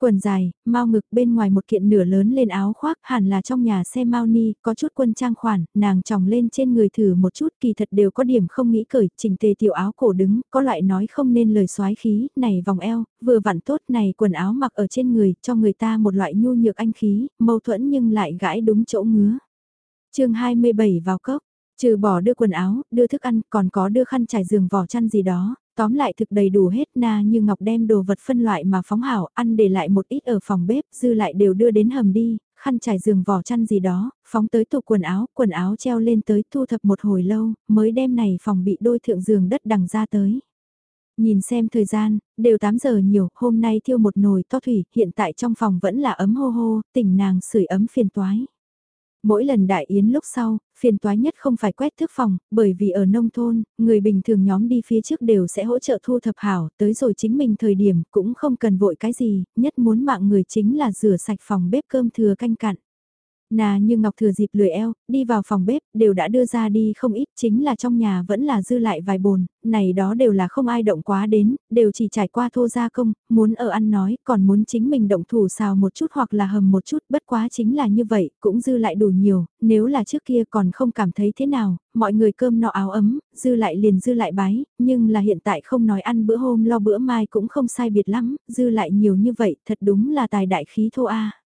Quần dài, mau ngực bên ngoài một kiện nửa lớn lên áo khoác hẳn là trong nhà xe mau ni, có chút quân trang khoản, nàng tròng lên trên người thử một chút kỳ thật đều có điểm không nghĩ cởi, chỉnh tề tiểu áo cổ đứng, có loại nói không nên lời xoái khí, này vòng eo, vừa vặn tốt này quần áo mặc ở trên người, cho người ta một loại nhu nhược anh khí, mâu thuẫn nhưng lại gãi đúng chỗ ngứa. chương 27 vào cốc. Trừ bỏ đưa quần áo, đưa thức ăn, còn có đưa khăn trải giường vỏ chăn gì đó, Tóm lại thực đầy đủ hết na như ngọc đem đồ vật phân loại mà phóng hảo, ăn để lại một ít ở phòng bếp, dư lại đều đưa đến hầm đi, khăn trải giường vỏ chăn gì đó, phóng tới tủ quần áo, quần áo treo lên tới thu thập một hồi lâu, mới đem này phòng bị đôi thượng giường đất đằng ra tới. Nhìn xem thời gian, đều 8 giờ nhiều, hôm nay thiêu một nồi to thủy, hiện tại trong phòng vẫn là ấm hô hô, tỉnh nàng sưởi ấm phiền toái. Mỗi lần đại yến lúc sau, phiền toái nhất không phải quét thước phòng, bởi vì ở nông thôn, người bình thường nhóm đi phía trước đều sẽ hỗ trợ thu thập hảo, tới rồi chính mình thời điểm cũng không cần vội cái gì, nhất muốn mạng người chính là rửa sạch phòng bếp cơm thừa canh cặn. Nà như Ngọc thừa dịp lười eo, đi vào phòng bếp, đều đã đưa ra đi không ít, chính là trong nhà vẫn là dư lại vài bồn, này đó đều là không ai động quá đến, đều chỉ trải qua thô gia công, muốn ở ăn nói, còn muốn chính mình động thủ xào một chút hoặc là hầm một chút, bất quá chính là như vậy, cũng dư lại đủ nhiều, nếu là trước kia còn không cảm thấy thế nào, mọi người cơm nọ áo ấm, dư lại liền dư lại bái, nhưng là hiện tại không nói ăn bữa hôm lo bữa mai cũng không sai biệt lắm, dư lại nhiều như vậy, thật đúng là tài đại khí thô a.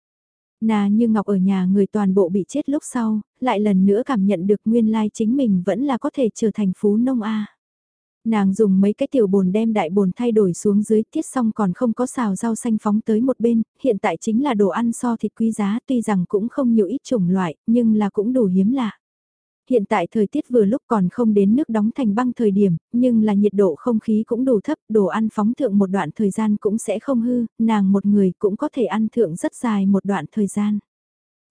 Nà như Ngọc ở nhà người toàn bộ bị chết lúc sau, lại lần nữa cảm nhận được nguyên lai chính mình vẫn là có thể trở thành phú nông A. Nàng dùng mấy cái tiểu bồn đem đại bồn thay đổi xuống dưới tiết xong còn không có xào rau xanh phóng tới một bên, hiện tại chính là đồ ăn so thịt quý giá tuy rằng cũng không nhiều ít chủng loại, nhưng là cũng đủ hiếm lạ hiện tại thời tiết vừa lúc còn không đến nước đóng thành băng thời điểm, nhưng là nhiệt độ không khí cũng đủ thấp, đồ ăn phóng thượng một đoạn thời gian cũng sẽ không hư, nàng một người cũng có thể ăn thượng rất dài một đoạn thời gian.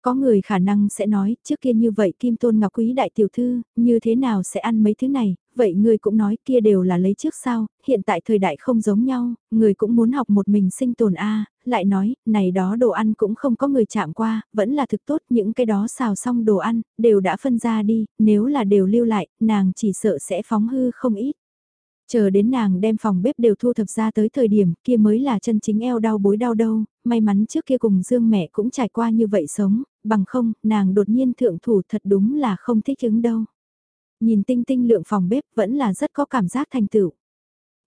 Có người khả năng sẽ nói, trước kia như vậy Kim Tôn Ngọc Quý Đại Tiểu Thư, như thế nào sẽ ăn mấy thứ này, vậy người cũng nói kia đều là lấy trước sao, hiện tại thời đại không giống nhau, người cũng muốn học một mình sinh tồn a. Lại nói, này đó đồ ăn cũng không có người chạm qua, vẫn là thực tốt, những cái đó xào xong đồ ăn, đều đã phân ra đi, nếu là đều lưu lại, nàng chỉ sợ sẽ phóng hư không ít. Chờ đến nàng đem phòng bếp đều thu thập ra tới thời điểm kia mới là chân chính eo đau bối đau đâu, may mắn trước kia cùng Dương mẹ cũng trải qua như vậy sống, bằng không, nàng đột nhiên thượng thủ thật đúng là không thích ứng đâu. Nhìn tinh tinh lượng phòng bếp vẫn là rất có cảm giác thành tựu.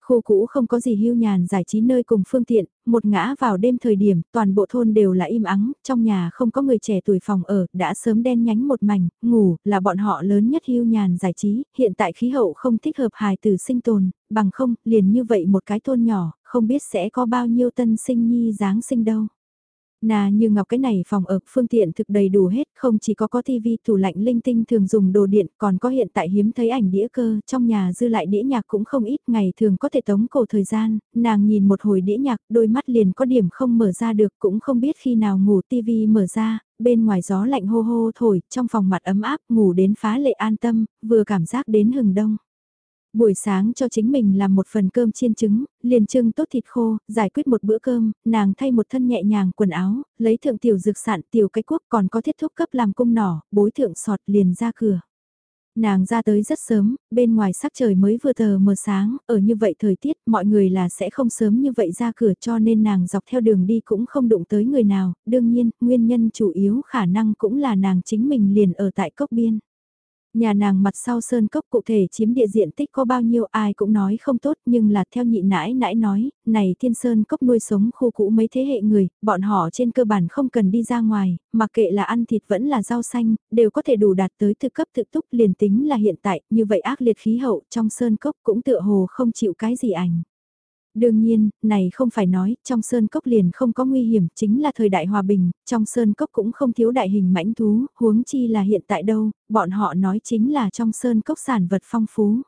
Khu cũ không có gì hưu nhàn giải trí nơi cùng phương tiện, một ngã vào đêm thời điểm, toàn bộ thôn đều là im ắng, trong nhà không có người trẻ tuổi phòng ở, đã sớm đen nhánh một mảnh, ngủ, là bọn họ lớn nhất hưu nhàn giải trí, hiện tại khí hậu không thích hợp hài từ sinh tồn, bằng không, liền như vậy một cái thôn nhỏ, không biết sẽ có bao nhiêu tân sinh nhi dáng sinh đâu. Nà như ngọc cái này phòng ở phương tiện thực đầy đủ hết, không chỉ có có tivi tủ lạnh linh tinh thường dùng đồ điện, còn có hiện tại hiếm thấy ảnh đĩa cơ, trong nhà dư lại đĩa nhạc cũng không ít, ngày thường có thể tống cổ thời gian, nàng nhìn một hồi đĩa nhạc, đôi mắt liền có điểm không mở ra được, cũng không biết khi nào ngủ tivi mở ra, bên ngoài gió lạnh hô hô thổi, trong phòng mặt ấm áp, ngủ đến phá lệ an tâm, vừa cảm giác đến hừng đông. Buổi sáng cho chính mình làm một phần cơm chiên trứng, liền trưng tốt thịt khô, giải quyết một bữa cơm, nàng thay một thân nhẹ nhàng quần áo, lấy thượng tiểu dược sạn tiểu cái quốc còn có thiết thúc cấp làm cung nỏ, bối thượng sọt liền ra cửa. Nàng ra tới rất sớm, bên ngoài sắc trời mới vừa tờ mờ sáng, ở như vậy thời tiết mọi người là sẽ không sớm như vậy ra cửa cho nên nàng dọc theo đường đi cũng không đụng tới người nào, đương nhiên, nguyên nhân chủ yếu khả năng cũng là nàng chính mình liền ở tại cốc biên. Nhà nàng mặt sau sơn cốc cụ thể chiếm địa diện tích có bao nhiêu ai cũng nói không tốt nhưng là theo nhị nãi nãi nói, này thiên sơn cốc nuôi sống khu cũ mấy thế hệ người, bọn họ trên cơ bản không cần đi ra ngoài, mà kệ là ăn thịt vẫn là rau xanh, đều có thể đủ đạt tới thực cấp thực túc liền tính là hiện tại, như vậy ác liệt khí hậu trong sơn cốc cũng tựa hồ không chịu cái gì ảnh. Đương nhiên, này không phải nói, trong sơn cốc liền không có nguy hiểm, chính là thời đại hòa bình, trong sơn cốc cũng không thiếu đại hình mãnh thú, huống chi là hiện tại đâu, bọn họ nói chính là trong sơn cốc sản vật phong phú.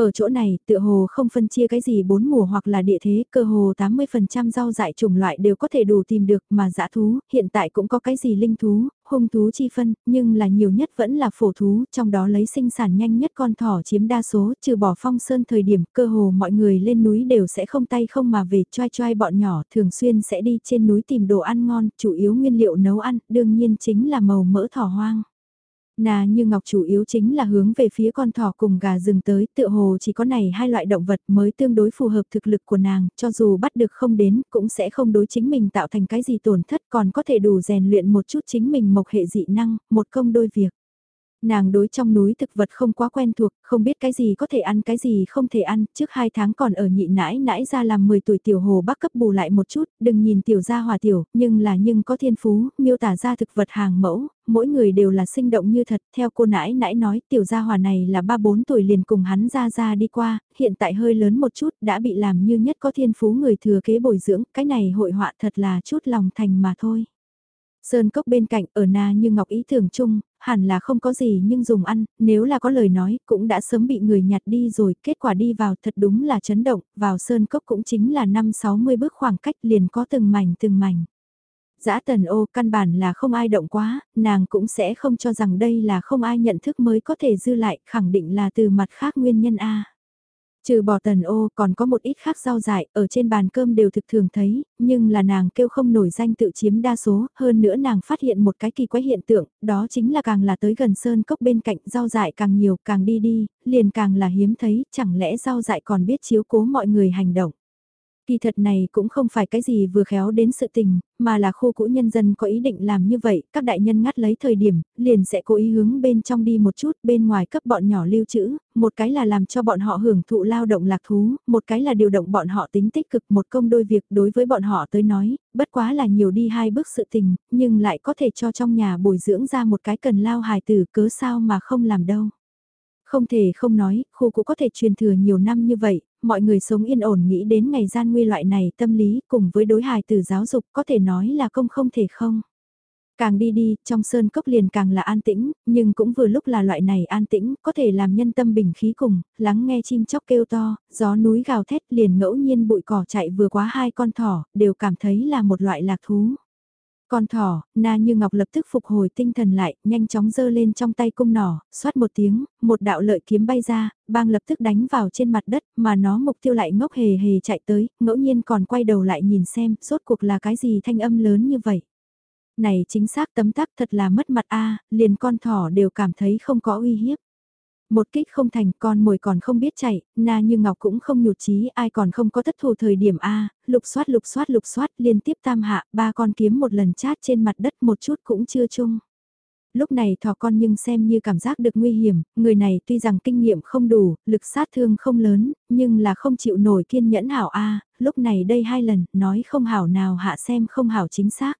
Ở chỗ này, tựa hồ không phân chia cái gì bốn mùa hoặc là địa thế, cơ hồ 80% rau dại chủng loại đều có thể đủ tìm được mà dã thú, hiện tại cũng có cái gì linh thú, hung thú chi phân, nhưng là nhiều nhất vẫn là phổ thú, trong đó lấy sinh sản nhanh nhất con thỏ chiếm đa số, trừ bỏ phong sơn thời điểm, cơ hồ mọi người lên núi đều sẽ không tay không mà về, choai choai bọn nhỏ thường xuyên sẽ đi trên núi tìm đồ ăn ngon, chủ yếu nguyên liệu nấu ăn, đương nhiên chính là màu mỡ thỏ hoang. Nà như ngọc chủ yếu chính là hướng về phía con thỏ cùng gà rừng tới, tựa hồ chỉ có này hai loại động vật mới tương đối phù hợp thực lực của nàng, cho dù bắt được không đến, cũng sẽ không đối chính mình tạo thành cái gì tổn thất còn có thể đủ rèn luyện một chút chính mình mộc hệ dị năng, một công đôi việc. Nàng đối trong núi thực vật không quá quen thuộc, không biết cái gì có thể ăn cái gì không thể ăn, trước hai tháng còn ở nhị nãi nãi ra làm 10 tuổi tiểu hồ bắc cấp bù lại một chút, đừng nhìn tiểu gia hòa tiểu, nhưng là nhưng có thiên phú, miêu tả ra thực vật hàng mẫu, mỗi người đều là sinh động như thật, theo cô nãi nãi nói tiểu gia hòa này là 3-4 tuổi liền cùng hắn ra ra đi qua, hiện tại hơi lớn một chút đã bị làm như nhất có thiên phú người thừa kế bồi dưỡng, cái này hội họa thật là chút lòng thành mà thôi. Sơn cốc bên cạnh ở na như ngọc ý tưởng chung, hẳn là không có gì nhưng dùng ăn, nếu là có lời nói cũng đã sớm bị người nhặt đi rồi, kết quả đi vào thật đúng là chấn động, vào sơn cốc cũng chính là 5-60 bước khoảng cách liền có từng mảnh từng mảnh. Giã tần ô căn bản là không ai động quá, nàng cũng sẽ không cho rằng đây là không ai nhận thức mới có thể dư lại, khẳng định là từ mặt khác nguyên nhân A. Trừ bỏ tần ô còn có một ít khác rau dại ở trên bàn cơm đều thực thường thấy, nhưng là nàng kêu không nổi danh tự chiếm đa số, hơn nữa nàng phát hiện một cái kỳ quái hiện tượng, đó chính là càng là tới gần sơn cốc bên cạnh rau dại càng nhiều càng đi đi, liền càng là hiếm thấy, chẳng lẽ rau dại còn biết chiếu cố mọi người hành động. Kỳ thật này cũng không phải cái gì vừa khéo đến sự tình, mà là khu cũ nhân dân có ý định làm như vậy, các đại nhân ngắt lấy thời điểm, liền sẽ cố ý hướng bên trong đi một chút, bên ngoài cấp bọn nhỏ lưu trữ, một cái là làm cho bọn họ hưởng thụ lao động lạc thú, một cái là điều động bọn họ tính tích cực một công đôi việc đối với bọn họ tới nói, bất quá là nhiều đi hai bước sự tình, nhưng lại có thể cho trong nhà bồi dưỡng ra một cái cần lao hài tử cớ sao mà không làm đâu. Không thể không nói, khu cũ có thể truyền thừa nhiều năm như vậy, mọi người sống yên ổn nghĩ đến ngày gian nguy loại này tâm lý cùng với đối hài từ giáo dục có thể nói là công không thể không. Càng đi đi, trong sơn cốc liền càng là an tĩnh, nhưng cũng vừa lúc là loại này an tĩnh, có thể làm nhân tâm bình khí cùng, lắng nghe chim chóc kêu to, gió núi gào thét liền ngẫu nhiên bụi cỏ chạy vừa quá hai con thỏ, đều cảm thấy là một loại lạc thú. Con thỏ, na như ngọc lập tức phục hồi tinh thần lại, nhanh chóng giơ lên trong tay cung nỏ, xoát một tiếng, một đạo lợi kiếm bay ra, bang lập tức đánh vào trên mặt đất, mà nó mục tiêu lại ngốc hề hề chạy tới, ngẫu nhiên còn quay đầu lại nhìn xem, rốt cuộc là cái gì thanh âm lớn như vậy. Này chính xác tấm tắc thật là mất mặt a liền con thỏ đều cảm thấy không có uy hiếp. Một kích không thành con mồi còn không biết chạy, na như ngọc cũng không nhụt chí ai còn không có thất thủ thời điểm A, lục xoát lục xoát lục xoát liên tiếp tam hạ, ba con kiếm một lần chát trên mặt đất một chút cũng chưa chung. Lúc này thỏ con nhưng xem như cảm giác được nguy hiểm, người này tuy rằng kinh nghiệm không đủ, lực sát thương không lớn, nhưng là không chịu nổi kiên nhẫn hảo A, lúc này đây hai lần, nói không hảo nào hạ xem không hảo chính xác.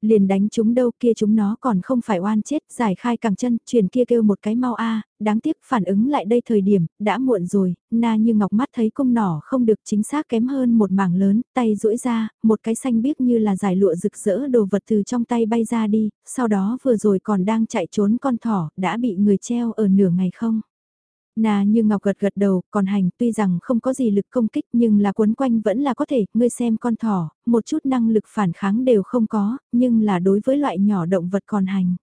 Liền đánh chúng đâu kia chúng nó còn không phải oan chết, giải khai càng chân, truyền kia kêu một cái mau a đáng tiếc phản ứng lại đây thời điểm, đã muộn rồi, na như ngọc mắt thấy cung nỏ không được chính xác kém hơn một mảng lớn, tay duỗi ra, một cái xanh biếc như là giải lụa rực rỡ đồ vật từ trong tay bay ra đi, sau đó vừa rồi còn đang chạy trốn con thỏ, đã bị người treo ở nửa ngày không. Nà như ngọc gật gật đầu, còn hành tuy rằng không có gì lực công kích nhưng là quấn quanh vẫn là có thể, ngươi xem con thỏ, một chút năng lực phản kháng đều không có, nhưng là đối với loại nhỏ động vật còn hành.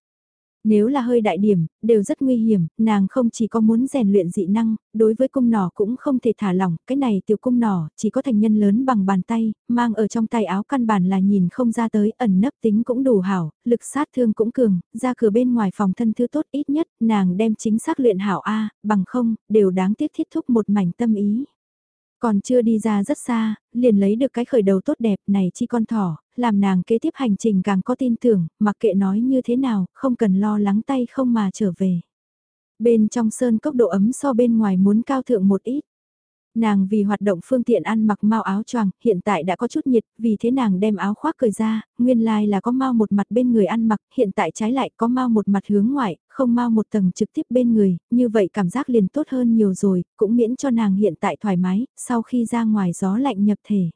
Nếu là hơi đại điểm, đều rất nguy hiểm, nàng không chỉ có muốn rèn luyện dị năng, đối với cung nỏ cũng không thể thả lỏng, cái này tiểu cung nỏ chỉ có thành nhân lớn bằng bàn tay, mang ở trong tay áo căn bản là nhìn không ra tới, ẩn nấp tính cũng đủ hảo, lực sát thương cũng cường, ra cửa bên ngoài phòng thân thứ tốt ít nhất, nàng đem chính xác luyện hảo A, bằng không, đều đáng tiếc thiết thúc một mảnh tâm ý. Còn chưa đi ra rất xa, liền lấy được cái khởi đầu tốt đẹp này chi con thỏ, làm nàng kế tiếp hành trình càng có tin tưởng, mặc kệ nói như thế nào, không cần lo lắng tay không mà trở về. Bên trong sơn cốc độ ấm so bên ngoài muốn cao thượng một ít. Nàng vì hoạt động phương tiện ăn mặc mau áo choàng, hiện tại đã có chút nhiệt, vì thế nàng đem áo khoác cởi ra, nguyên lai là có mau một mặt bên người ăn mặc, hiện tại trái lại có mau một mặt hướng ngoại, không mau một tầng trực tiếp bên người, như vậy cảm giác liền tốt hơn nhiều rồi, cũng miễn cho nàng hiện tại thoải mái, sau khi ra ngoài gió lạnh nhập thể.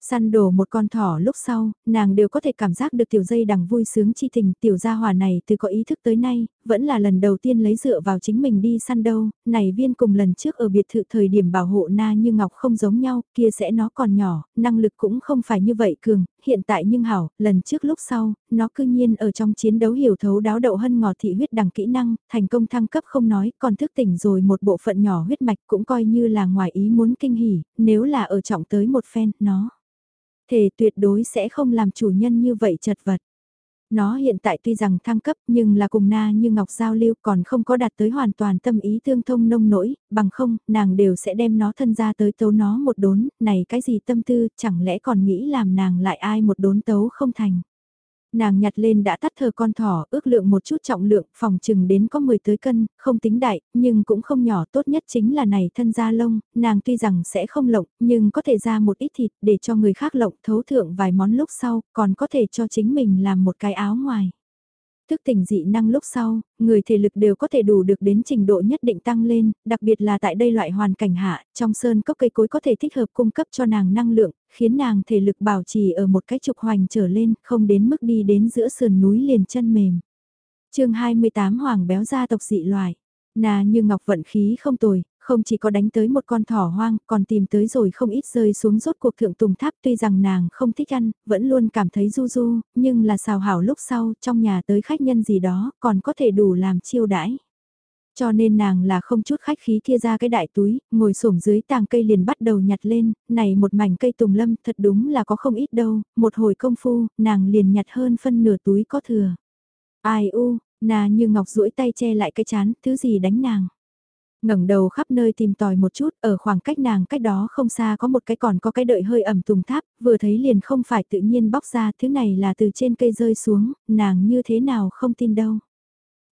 Săn đổ một con thỏ lúc sau, nàng đều có thể cảm giác được tiểu dây đằng vui sướng chi tình tiểu gia hòa này từ có ý thức tới nay, vẫn là lần đầu tiên lấy dựa vào chính mình đi săn đâu, này viên cùng lần trước ở biệt thự thời điểm bảo hộ na như ngọc không giống nhau, kia sẽ nó còn nhỏ, năng lực cũng không phải như vậy cường, hiện tại nhưng hảo, lần trước lúc sau, nó cư nhiên ở trong chiến đấu hiểu thấu đáo đậu hân ngọt thị huyết đằng kỹ năng, thành công thăng cấp không nói, còn thức tỉnh rồi một bộ phận nhỏ huyết mạch cũng coi như là ngoài ý muốn kinh hỉ, nếu là ở trọng tới một phen, nó thể tuyệt đối sẽ không làm chủ nhân như vậy chật vật. Nó hiện tại tuy rằng thăng cấp nhưng là cùng na như ngọc giao lưu còn không có đạt tới hoàn toàn tâm ý tương thông nông nỗi, bằng không, nàng đều sẽ đem nó thân ra tới tấu nó một đốn, này cái gì tâm tư, chẳng lẽ còn nghĩ làm nàng lại ai một đốn tấu không thành. Nàng nhặt lên đã tắt thờ con thỏ, ước lượng một chút trọng lượng, phòng chừng đến có 10 tới cân, không tính đại, nhưng cũng không nhỏ, tốt nhất chính là này thân da lông, nàng tuy rằng sẽ không lộng, nhưng có thể ra một ít thịt để cho người khác lộng thấu thượng vài món lúc sau, còn có thể cho chính mình làm một cái áo ngoài. Thức tỉnh dị năng lúc sau, người thể lực đều có thể đủ được đến trình độ nhất định tăng lên, đặc biệt là tại đây loại hoàn cảnh hạ, trong sơn cốc cây cối có thể thích hợp cung cấp cho nàng năng lượng, khiến nàng thể lực bảo trì ở một cái trục hoành trở lên, không đến mức đi đến giữa sườn núi liền chân mềm. chương 28 Hoàng béo gia tộc dị loài. Nà như ngọc vận khí không tồi, không chỉ có đánh tới một con thỏ hoang, còn tìm tới rồi không ít rơi xuống rốt cuộc thượng tùng tháp tuy rằng nàng không thích ăn, vẫn luôn cảm thấy du du, nhưng là xào hảo lúc sau, trong nhà tới khách nhân gì đó, còn có thể đủ làm chiêu đãi. Cho nên nàng là không chút khách khí kia ra cái đại túi, ngồi xổm dưới tàng cây liền bắt đầu nhặt lên, này một mảnh cây tùng lâm thật đúng là có không ít đâu, một hồi công phu, nàng liền nhặt hơn phân nửa túi có thừa. Ai u, nà như ngọc duỗi tay che lại cái chán, thứ gì đánh nàng ngẩng đầu khắp nơi tìm tòi một chút, ở khoảng cách nàng cách đó không xa có một cái còn có cái đợi hơi ẩm tùng tháp, vừa thấy liền không phải tự nhiên bóc ra, thứ này là từ trên cây rơi xuống, nàng như thế nào không tin đâu.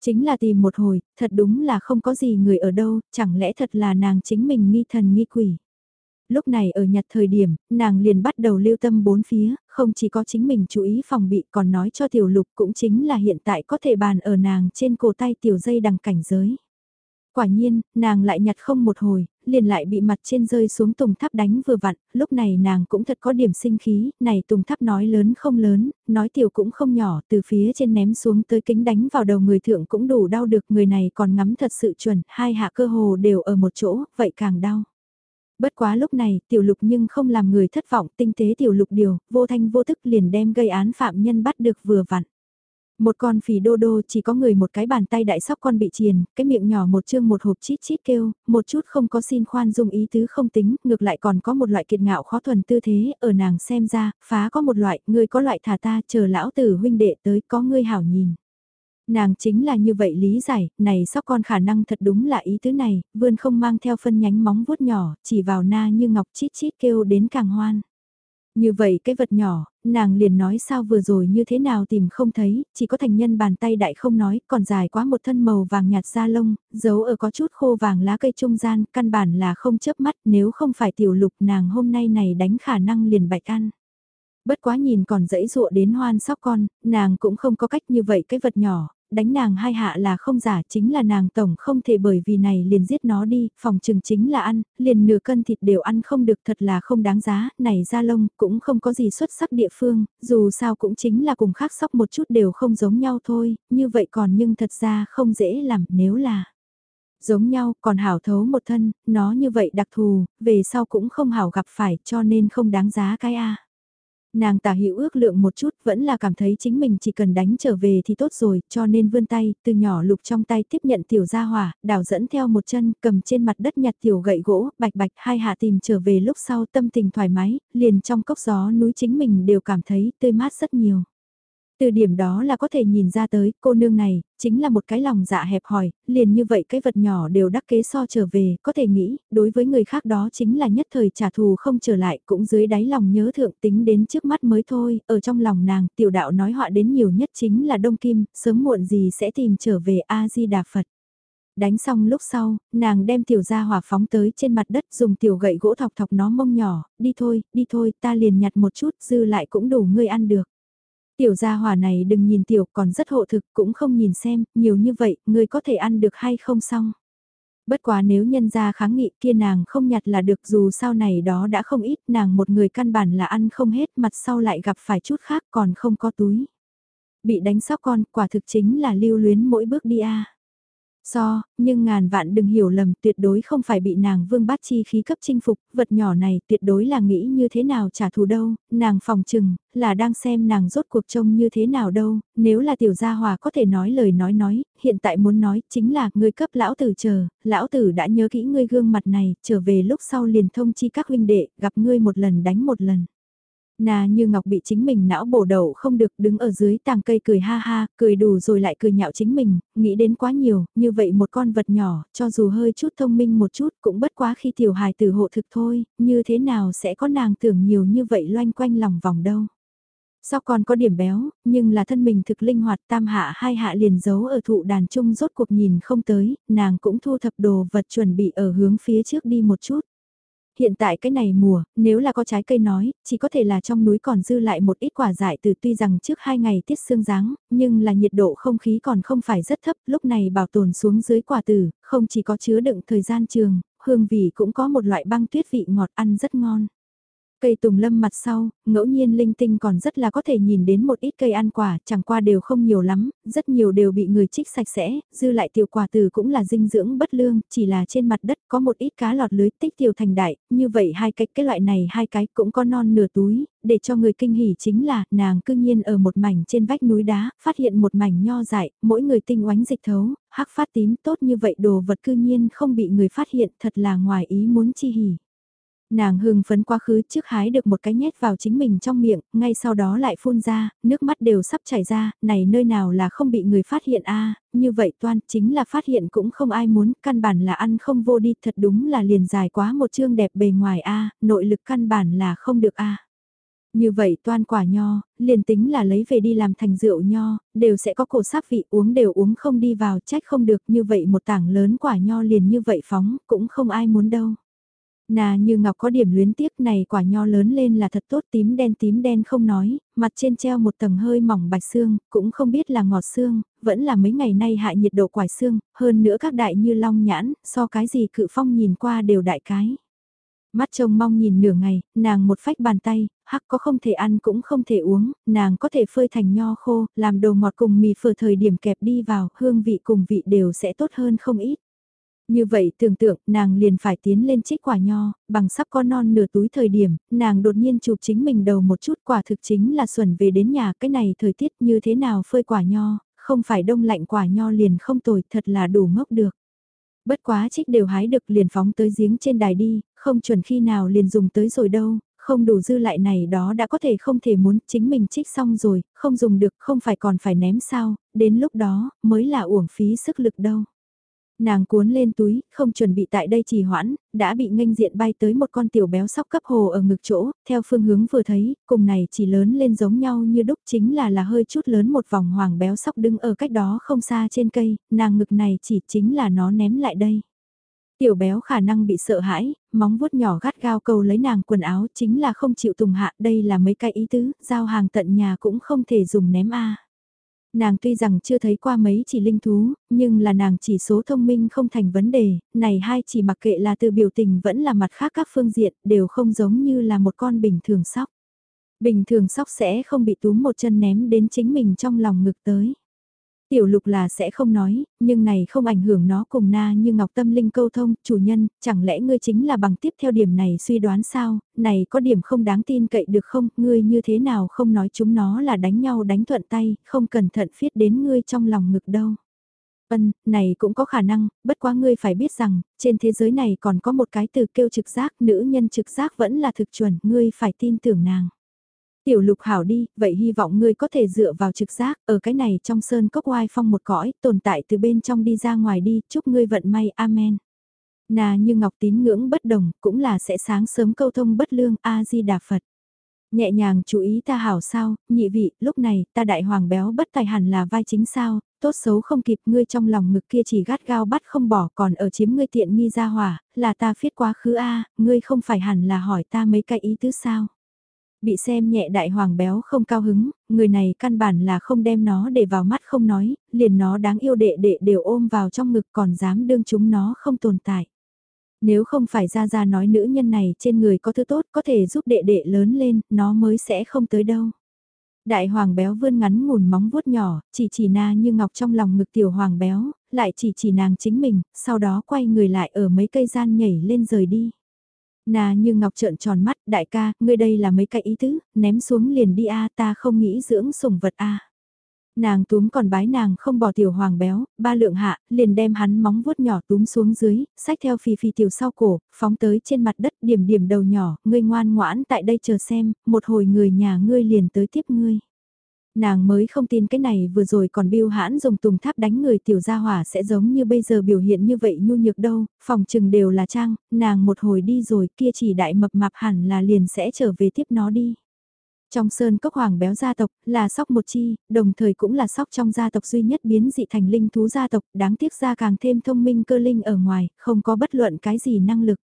Chính là tìm một hồi, thật đúng là không có gì người ở đâu, chẳng lẽ thật là nàng chính mình nghi thần nghi quỷ. Lúc này ở nhặt thời điểm, nàng liền bắt đầu lưu tâm bốn phía, không chỉ có chính mình chú ý phòng bị còn nói cho tiểu lục cũng chính là hiện tại có thể bàn ở nàng trên cổ tay tiểu dây đằng cảnh giới. Quả nhiên, nàng lại nhặt không một hồi, liền lại bị mặt trên rơi xuống tùng tháp đánh vừa vặn, lúc này nàng cũng thật có điểm sinh khí, này tùng tháp nói lớn không lớn, nói tiểu cũng không nhỏ, từ phía trên ném xuống tới kính đánh vào đầu người thượng cũng đủ đau được, người này còn ngắm thật sự chuẩn, hai hạ cơ hồ đều ở một chỗ, vậy càng đau. Bất quá lúc này, tiểu lục nhưng không làm người thất vọng, tinh tế tiểu lục điều, vô thanh vô thức liền đem gây án phạm nhân bắt được vừa vặn. Một con phì đô đô chỉ có người một cái bàn tay đại sóc con bị triền, cái miệng nhỏ một chương một hộp chít chít kêu, một chút không có xin khoan dung ý tứ không tính, ngược lại còn có một loại kiệt ngạo khó thuần tư thế, ở nàng xem ra, phá có một loại, người có loại thả ta, chờ lão tử huynh đệ tới, có ngươi hảo nhìn. Nàng chính là như vậy lý giải, này sóc con khả năng thật đúng là ý tứ này, vươn không mang theo phân nhánh móng vuốt nhỏ, chỉ vào na như ngọc chít chít kêu đến càng hoan. Như vậy cái vật nhỏ, nàng liền nói sao vừa rồi như thế nào tìm không thấy, chỉ có thành nhân bàn tay đại không nói, còn dài quá một thân màu vàng nhạt da lông, giấu ở có chút khô vàng lá cây trung gian, căn bản là không chớp mắt nếu không phải tiểu lục nàng hôm nay này đánh khả năng liền bạch ăn. Bất quá nhìn còn dẫy dụa đến hoan sóc con, nàng cũng không có cách như vậy cái vật nhỏ, đánh nàng hai hạ là không giả chính là nàng tổng không thể bởi vì này liền giết nó đi, phòng trừng chính là ăn, liền nửa cân thịt đều ăn không được thật là không đáng giá, này da lông cũng không có gì xuất sắc địa phương, dù sao cũng chính là cùng khác sóc một chút đều không giống nhau thôi, như vậy còn nhưng thật ra không dễ làm nếu là giống nhau còn hảo thấu một thân, nó như vậy đặc thù, về sau cũng không hảo gặp phải cho nên không đáng giá cái a. Nàng tả hữu ước lượng một chút vẫn là cảm thấy chính mình chỉ cần đánh trở về thì tốt rồi, cho nên vươn tay, từ nhỏ lục trong tay tiếp nhận tiểu gia hỏa, đảo dẫn theo một chân, cầm trên mặt đất nhặt tiểu gậy gỗ, bạch bạch hai hạ tìm trở về lúc sau tâm tình thoải mái, liền trong cốc gió núi chính mình đều cảm thấy tươi mát rất nhiều. Từ điểm đó là có thể nhìn ra tới, cô nương này, chính là một cái lòng dạ hẹp hòi, liền như vậy cái vật nhỏ đều đắc kế so trở về, có thể nghĩ, đối với người khác đó chính là nhất thời trả thù không trở lại, cũng dưới đáy lòng nhớ thượng tính đến trước mắt mới thôi, ở trong lòng nàng, tiểu đạo nói họa đến nhiều nhất chính là Đông Kim, sớm muộn gì sẽ tìm trở về A-di-đà Phật. Đánh xong lúc sau, nàng đem tiểu gia hỏa phóng tới trên mặt đất dùng tiểu gậy gỗ thọc thọc nó mông nhỏ, đi thôi, đi thôi, ta liền nhặt một chút, dư lại cũng đủ ngươi ăn được. Tiểu gia hỏa này đừng nhìn tiểu còn rất hộ thực cũng không nhìn xem, nhiều như vậy, người có thể ăn được hay không xong. Bất quá nếu nhân gia kháng nghị kia nàng không nhặt là được dù sau này đó đã không ít nàng một người căn bản là ăn không hết mặt sau lại gặp phải chút khác còn không có túi. Bị đánh sóc con quả thực chính là lưu luyến mỗi bước đi a So, nhưng ngàn vạn đừng hiểu lầm tuyệt đối không phải bị nàng vương bát chi khí cấp chinh phục, vật nhỏ này tuyệt đối là nghĩ như thế nào trả thù đâu, nàng phòng trừng, là đang xem nàng rốt cuộc trông như thế nào đâu, nếu là tiểu gia hòa có thể nói lời nói nói, hiện tại muốn nói chính là người cấp lão tử chờ, lão tử đã nhớ kỹ ngươi gương mặt này, trở về lúc sau liền thông chi các huynh đệ, gặp ngươi một lần đánh một lần. Nà như ngọc bị chính mình não bổ đầu không được đứng ở dưới tàng cây cười ha ha, cười đủ rồi lại cười nhạo chính mình, nghĩ đến quá nhiều, như vậy một con vật nhỏ, cho dù hơi chút thông minh một chút cũng bất quá khi tiểu hài tử hộ thực thôi, như thế nào sẽ có nàng tưởng nhiều như vậy loanh quanh lòng vòng đâu. Sao còn có điểm béo, nhưng là thân mình thực linh hoạt tam hạ hai hạ liền giấu ở thụ đàn trung rốt cuộc nhìn không tới, nàng cũng thu thập đồ vật chuẩn bị ở hướng phía trước đi một chút hiện tại cái này mùa, nếu là có trái cây nói, chỉ có thể là trong núi còn dư lại một ít quả dại từ tuy rằng trước hai ngày tiết sương ráng, nhưng là nhiệt độ không khí còn không phải rất thấp, lúc này bảo tồn xuống dưới quả tử, không chỉ có chứa đựng thời gian trường, hương vị cũng có một loại băng tuyết vị ngọt ăn rất ngon. Cây tùng lâm mặt sau, ngẫu nhiên linh tinh còn rất là có thể nhìn đến một ít cây ăn quả, chẳng qua đều không nhiều lắm, rất nhiều đều bị người trích sạch sẽ, dư lại tiểu quả từ cũng là dinh dưỡng bất lương, chỉ là trên mặt đất có một ít cá lọt lưới tích tiểu thành đại, như vậy hai cái cái loại này hai cái cũng có non nửa túi, để cho người kinh hỉ chính là nàng cư nhiên ở một mảnh trên vách núi đá, phát hiện một mảnh nho dại, mỗi người tinh oánh dịch thấu, hắc phát tím tốt như vậy đồ vật cư nhiên không bị người phát hiện thật là ngoài ý muốn chi hỉ. Nàng hưng phấn quá khứ trước hái được một cái nhét vào chính mình trong miệng, ngay sau đó lại phun ra, nước mắt đều sắp chảy ra, này nơi nào là không bị người phát hiện a như vậy toan chính là phát hiện cũng không ai muốn, căn bản là ăn không vô đi, thật đúng là liền dài quá một chương đẹp bề ngoài a nội lực căn bản là không được a Như vậy toan quả nho, liền tính là lấy về đi làm thành rượu nho, đều sẽ có cổ sáp vị uống đều uống không đi vào trách không được như vậy một tảng lớn quả nho liền như vậy phóng, cũng không ai muốn đâu. Nà như ngọc có điểm luyến tiếc này quả nho lớn lên là thật tốt tím đen tím đen không nói, mặt trên treo một tầng hơi mỏng bạch xương, cũng không biết là ngọt xương, vẫn là mấy ngày nay hại nhiệt độ quải xương, hơn nữa các đại như long nhãn, so cái gì cự phong nhìn qua đều đại cái. Mắt trông mong nhìn nửa ngày, nàng một phách bàn tay, hắc có không thể ăn cũng không thể uống, nàng có thể phơi thành nho khô, làm đồ ngọt cùng mì phở thời điểm kẹp đi vào, hương vị cùng vị đều sẽ tốt hơn không ít. Như vậy tưởng tượng nàng liền phải tiến lên trích quả nho, bằng sắp con non nửa túi thời điểm, nàng đột nhiên chụp chính mình đầu một chút quả thực chính là xuẩn về đến nhà cái này thời tiết như thế nào phơi quả nho, không phải đông lạnh quả nho liền không tồi thật là đủ ngốc được. Bất quá trích đều hái được liền phóng tới giếng trên đài đi, không chuẩn khi nào liền dùng tới rồi đâu, không đủ dư lại này đó đã có thể không thể muốn chính mình trích xong rồi, không dùng được không phải còn phải ném sao, đến lúc đó mới là uổng phí sức lực đâu. Nàng cuốn lên túi, không chuẩn bị tại đây trì hoãn, đã bị nghênh diện bay tới một con tiểu béo sóc cấp hồ ở ngực chỗ, theo phương hướng vừa thấy, cùng này chỉ lớn lên giống nhau như đúc chính là là hơi chút lớn một vòng hoàng béo sóc đứng ở cách đó không xa trên cây, nàng ngực này chỉ chính là nó ném lại đây. Tiểu béo khả năng bị sợ hãi, móng vuốt nhỏ gắt gao cầu lấy nàng quần áo chính là không chịu tùng hạ đây là mấy cái ý tứ, giao hàng tận nhà cũng không thể dùng ném a. Nàng tuy rằng chưa thấy qua mấy chỉ linh thú, nhưng là nàng chỉ số thông minh không thành vấn đề, này hai chỉ mặc kệ là từ biểu tình vẫn là mặt khác các phương diện đều không giống như là một con bình thường sóc. Bình thường sóc sẽ không bị túm một chân ném đến chính mình trong lòng ngực tới. Tiểu lục là sẽ không nói, nhưng này không ảnh hưởng nó cùng na như ngọc tâm linh câu thông, chủ nhân, chẳng lẽ ngươi chính là bằng tiếp theo điểm này suy đoán sao, này có điểm không đáng tin cậy được không, ngươi như thế nào không nói chúng nó là đánh nhau đánh thuận tay, không cẩn thận phiết đến ngươi trong lòng ngực đâu. Ân, này cũng có khả năng, bất quá ngươi phải biết rằng, trên thế giới này còn có một cái từ kêu trực giác, nữ nhân trực giác vẫn là thực chuẩn, ngươi phải tin tưởng nàng. Tiểu lục hảo đi, vậy hy vọng ngươi có thể dựa vào trực giác, ở cái này trong sơn cốc oai phong một cõi, tồn tại từ bên trong đi ra ngoài đi, chúc ngươi vận may, amen. Nà như ngọc tín ngưỡng bất đồng, cũng là sẽ sáng sớm câu thông bất lương, A-di-đà Phật. Nhẹ nhàng chú ý ta hảo sao, nhị vị, lúc này, ta đại hoàng béo bất tài hẳn là vai chính sao, tốt xấu không kịp ngươi trong lòng ngực kia chỉ gắt gao bắt không bỏ còn ở chiếm ngươi tiện nghi ra hỏa, là ta phiết quá khứ A, ngươi không phải hẳn là hỏi ta mấy cái ý tứ sao. Bị xem nhẹ đại hoàng béo không cao hứng, người này căn bản là không đem nó để vào mắt không nói, liền nó đáng yêu đệ đệ đều ôm vào trong ngực còn dám đương chúng nó không tồn tại. Nếu không phải ra ra nói nữ nhân này trên người có thứ tốt có thể giúp đệ đệ lớn lên, nó mới sẽ không tới đâu. Đại hoàng béo vươn ngắn ngùn móng vuốt nhỏ, chỉ chỉ na như ngọc trong lòng ngực tiểu hoàng béo, lại chỉ chỉ nàng chính mình, sau đó quay người lại ở mấy cây gian nhảy lên rời đi. Nà như ngọc trợn tròn mắt, đại ca, ngươi đây là mấy cái ý tứ, ném xuống liền đi a ta không nghĩ dưỡng sủng vật a Nàng túm còn bái nàng không bỏ tiểu hoàng béo, ba lượng hạ, liền đem hắn móng vuốt nhỏ túm xuống dưới, sách theo phi phi tiểu sau cổ, phóng tới trên mặt đất điểm điểm đầu nhỏ, ngươi ngoan ngoãn tại đây chờ xem, một hồi người nhà ngươi liền tới tiếp ngươi. Nàng mới không tin cái này vừa rồi còn biêu hãn dùng tùng tháp đánh người tiểu gia hỏa sẽ giống như bây giờ biểu hiện như vậy nhu nhược đâu, phòng trừng đều là trang, nàng một hồi đi rồi kia chỉ đại mập mạp hẳn là liền sẽ trở về tiếp nó đi. Trong sơn cốc hoàng béo gia tộc là sóc một chi, đồng thời cũng là sóc trong gia tộc duy nhất biến dị thành linh thú gia tộc, đáng tiếc ra càng thêm thông minh cơ linh ở ngoài, không có bất luận cái gì năng lực.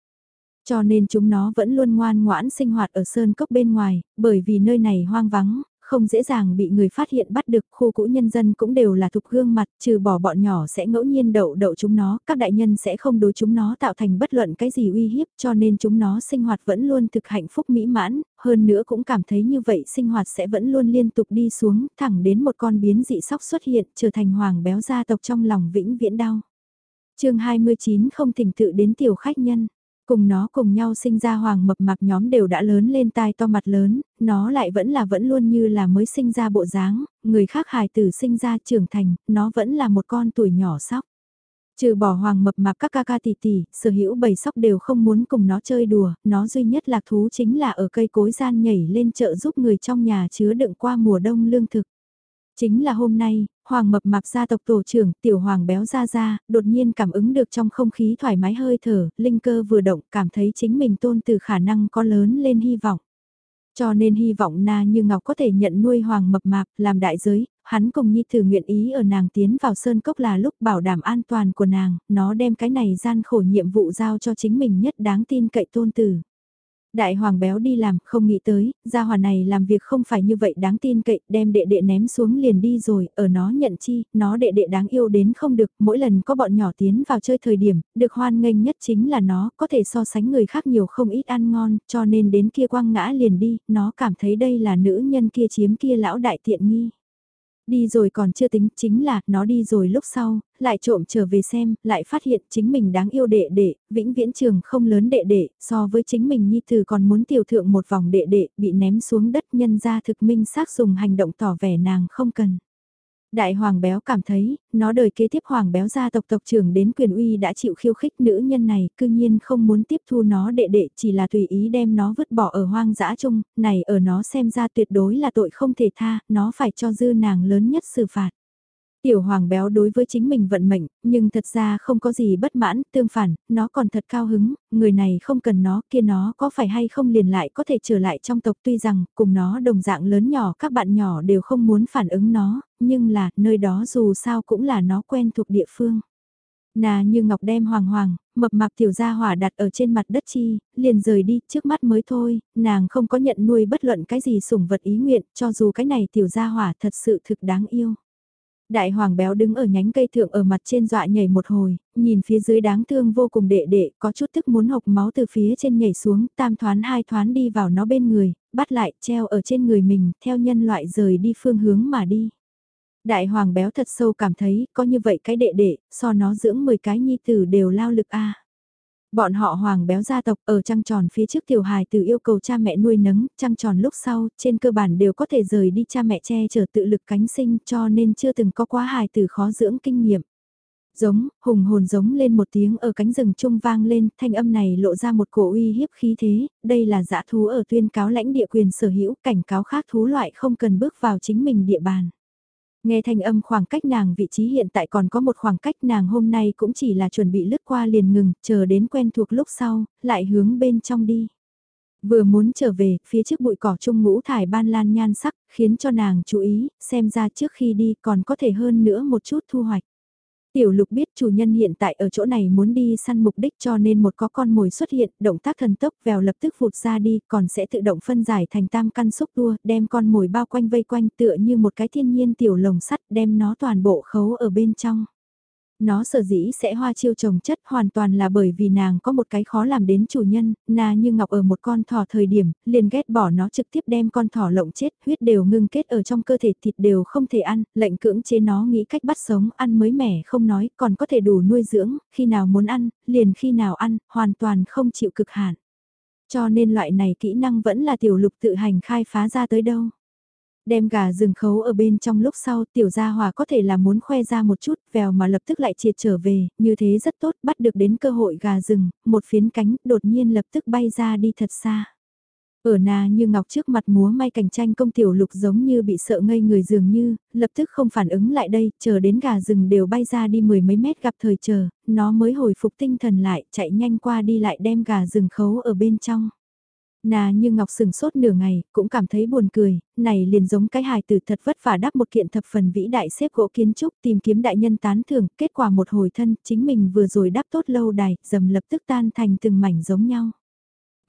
Cho nên chúng nó vẫn luôn ngoan ngoãn sinh hoạt ở sơn cốc bên ngoài, bởi vì nơi này hoang vắng, không dễ dàng bị người phát hiện bắt được, khu cũ nhân dân cũng đều là thục gương mặt, trừ bỏ bọn nhỏ sẽ ngẫu nhiên đậu đậu chúng nó, các đại nhân sẽ không đối chúng nó tạo thành bất luận cái gì uy hiếp, cho nên chúng nó sinh hoạt vẫn luôn thực hạnh phúc mỹ mãn, hơn nữa cũng cảm thấy như vậy sinh hoạt sẽ vẫn luôn liên tục đi xuống, thẳng đến một con biến dị sóc xuất hiện, trở thành hoàng béo gia tộc trong lòng vĩnh viễn đau. chương 29 không thỉnh tự đến tiểu khách nhân. Cùng nó cùng nhau sinh ra hoàng mập mạp nhóm đều đã lớn lên tai to mặt lớn, nó lại vẫn là vẫn luôn như là mới sinh ra bộ dáng, người khác hài tử sinh ra trưởng thành, nó vẫn là một con tuổi nhỏ sóc. Trừ bỏ hoàng mập mạp các ca ca tỷ tỷ, sở hữu bầy sóc đều không muốn cùng nó chơi đùa, nó duy nhất lạc thú chính là ở cây cối gian nhảy lên chợ giúp người trong nhà chứa đựng qua mùa đông lương thực. Chính là hôm nay, Hoàng mập mạp gia tộc tổ trưởng, tiểu hoàng béo ra ra, đột nhiên cảm ứng được trong không khí thoải mái hơi thở, linh cơ vừa động, cảm thấy chính mình tôn từ khả năng có lớn lên hy vọng. Cho nên hy vọng Na Như Ngọc có thể nhận nuôi hoàng mập mạp, làm đại giới, hắn cùng Nhi thử nguyện ý ở nàng tiến vào sơn cốc là lúc bảo đảm an toàn của nàng, nó đem cái này gian khổ nhiệm vụ giao cho chính mình nhất đáng tin cậy tôn tử. Đại hoàng béo đi làm, không nghĩ tới, gia hòa này làm việc không phải như vậy đáng tin cậy, đem đệ đệ ném xuống liền đi rồi, ở nó nhận chi, nó đệ đệ đáng yêu đến không được, mỗi lần có bọn nhỏ tiến vào chơi thời điểm, được hoan nghênh nhất chính là nó, có thể so sánh người khác nhiều không ít ăn ngon, cho nên đến kia quăng ngã liền đi, nó cảm thấy đây là nữ nhân kia chiếm kia lão đại tiện nghi. Đi rồi còn chưa tính, chính là, nó đi rồi lúc sau, lại trộm trở về xem, lại phát hiện chính mình đáng yêu đệ đệ, vĩnh viễn trường không lớn đệ đệ, so với chính mình nhi từ còn muốn tiểu thượng một vòng đệ đệ, bị ném xuống đất nhân ra thực minh xác dùng hành động tỏ vẻ nàng không cần. Đại hoàng béo cảm thấy, nó đời kế tiếp hoàng béo gia tộc tộc trưởng đến quyền uy đã chịu khiêu khích nữ nhân này, cư nhiên không muốn tiếp thu nó đệ đệ chỉ là tùy ý đem nó vứt bỏ ở hoang dã chung, này ở nó xem ra tuyệt đối là tội không thể tha, nó phải cho dư nàng lớn nhất xử phạt. Tiểu hoàng béo đối với chính mình vận mệnh, nhưng thật ra không có gì bất mãn, tương phản, nó còn thật cao hứng, người này không cần nó, kia nó có phải hay không liền lại có thể trở lại trong tộc tuy rằng cùng nó đồng dạng lớn nhỏ các bạn nhỏ đều không muốn phản ứng nó, nhưng là nơi đó dù sao cũng là nó quen thuộc địa phương. Nà như ngọc đem hoàng hoàng, mập mạp tiểu gia hỏa đặt ở trên mặt đất chi, liền rời đi, trước mắt mới thôi, nàng không có nhận nuôi bất luận cái gì sủng vật ý nguyện, cho dù cái này tiểu gia hỏa thật sự thực đáng yêu. Đại hoàng béo đứng ở nhánh cây thượng ở mặt trên dọa nhảy một hồi, nhìn phía dưới đáng thương vô cùng đệ đệ, có chút tức muốn hộc máu từ phía trên nhảy xuống, tam thoán hai thoán đi vào nó bên người, bắt lại, treo ở trên người mình, theo nhân loại rời đi phương hướng mà đi. Đại hoàng béo thật sâu cảm thấy, có như vậy cái đệ đệ, so nó dưỡng 10 cái nhi tử đều lao lực a. Bọn họ hoàng béo gia tộc ở trăng tròn phía trước tiểu hài từ yêu cầu cha mẹ nuôi nấng, trăng tròn lúc sau, trên cơ bản đều có thể rời đi cha mẹ che chở tự lực cánh sinh cho nên chưa từng có quá hài từ khó dưỡng kinh nghiệm. Giống, hùng hồn giống lên một tiếng ở cánh rừng trung vang lên, thanh âm này lộ ra một cổ uy hiếp khí thế, đây là dã thú ở tuyên cáo lãnh địa quyền sở hữu, cảnh cáo khác thú loại không cần bước vào chính mình địa bàn. Nghe thanh âm khoảng cách nàng vị trí hiện tại còn có một khoảng cách nàng hôm nay cũng chỉ là chuẩn bị lướt qua liền ngừng, chờ đến quen thuộc lúc sau, lại hướng bên trong đi. Vừa muốn trở về, phía trước bụi cỏ trung ngũ thải ban lan nhan sắc, khiến cho nàng chú ý, xem ra trước khi đi còn có thể hơn nữa một chút thu hoạch. Tiểu lục biết chủ nhân hiện tại ở chỗ này muốn đi săn mục đích cho nên một có con mồi xuất hiện, động tác thần tốc vèo lập tức vụt ra đi, còn sẽ tự động phân giải thành tam căn xúc tua, đem con mồi bao quanh vây quanh tựa như một cái thiên nhiên tiểu lồng sắt đem nó toàn bộ khấu ở bên trong. Nó sở dĩ sẽ hoa chiêu trồng chất hoàn toàn là bởi vì nàng có một cái khó làm đến chủ nhân, na như ngọc ở một con thỏ thời điểm, liền ghét bỏ nó trực tiếp đem con thỏ lộng chết, huyết đều ngưng kết ở trong cơ thể thịt đều không thể ăn, lệnh cưỡng chế nó nghĩ cách bắt sống, ăn mới mẻ không nói, còn có thể đủ nuôi dưỡng, khi nào muốn ăn, liền khi nào ăn, hoàn toàn không chịu cực hạn. Cho nên loại này kỹ năng vẫn là tiểu lục tự hành khai phá ra tới đâu. Đem gà rừng khấu ở bên trong lúc sau tiểu gia hòa có thể là muốn khoe ra một chút vèo mà lập tức lại triệt trở về, như thế rất tốt bắt được đến cơ hội gà rừng, một phiến cánh đột nhiên lập tức bay ra đi thật xa. Ở nà như ngọc trước mặt múa may cảnh tranh công tiểu lục giống như bị sợ ngây người dường như, lập tức không phản ứng lại đây, chờ đến gà rừng đều bay ra đi mười mấy mét gặp thời chờ, nó mới hồi phục tinh thần lại, chạy nhanh qua đi lại đem gà rừng khấu ở bên trong. Nà như ngọc sừng sốt nửa ngày, cũng cảm thấy buồn cười, này liền giống cái hài tử thật vất vả đắp một kiện thập phần vĩ đại xếp gỗ kiến trúc tìm kiếm đại nhân tán thưởng, kết quả một hồi thân, chính mình vừa rồi đắp tốt lâu đài, dầm lập tức tan thành từng mảnh giống nhau.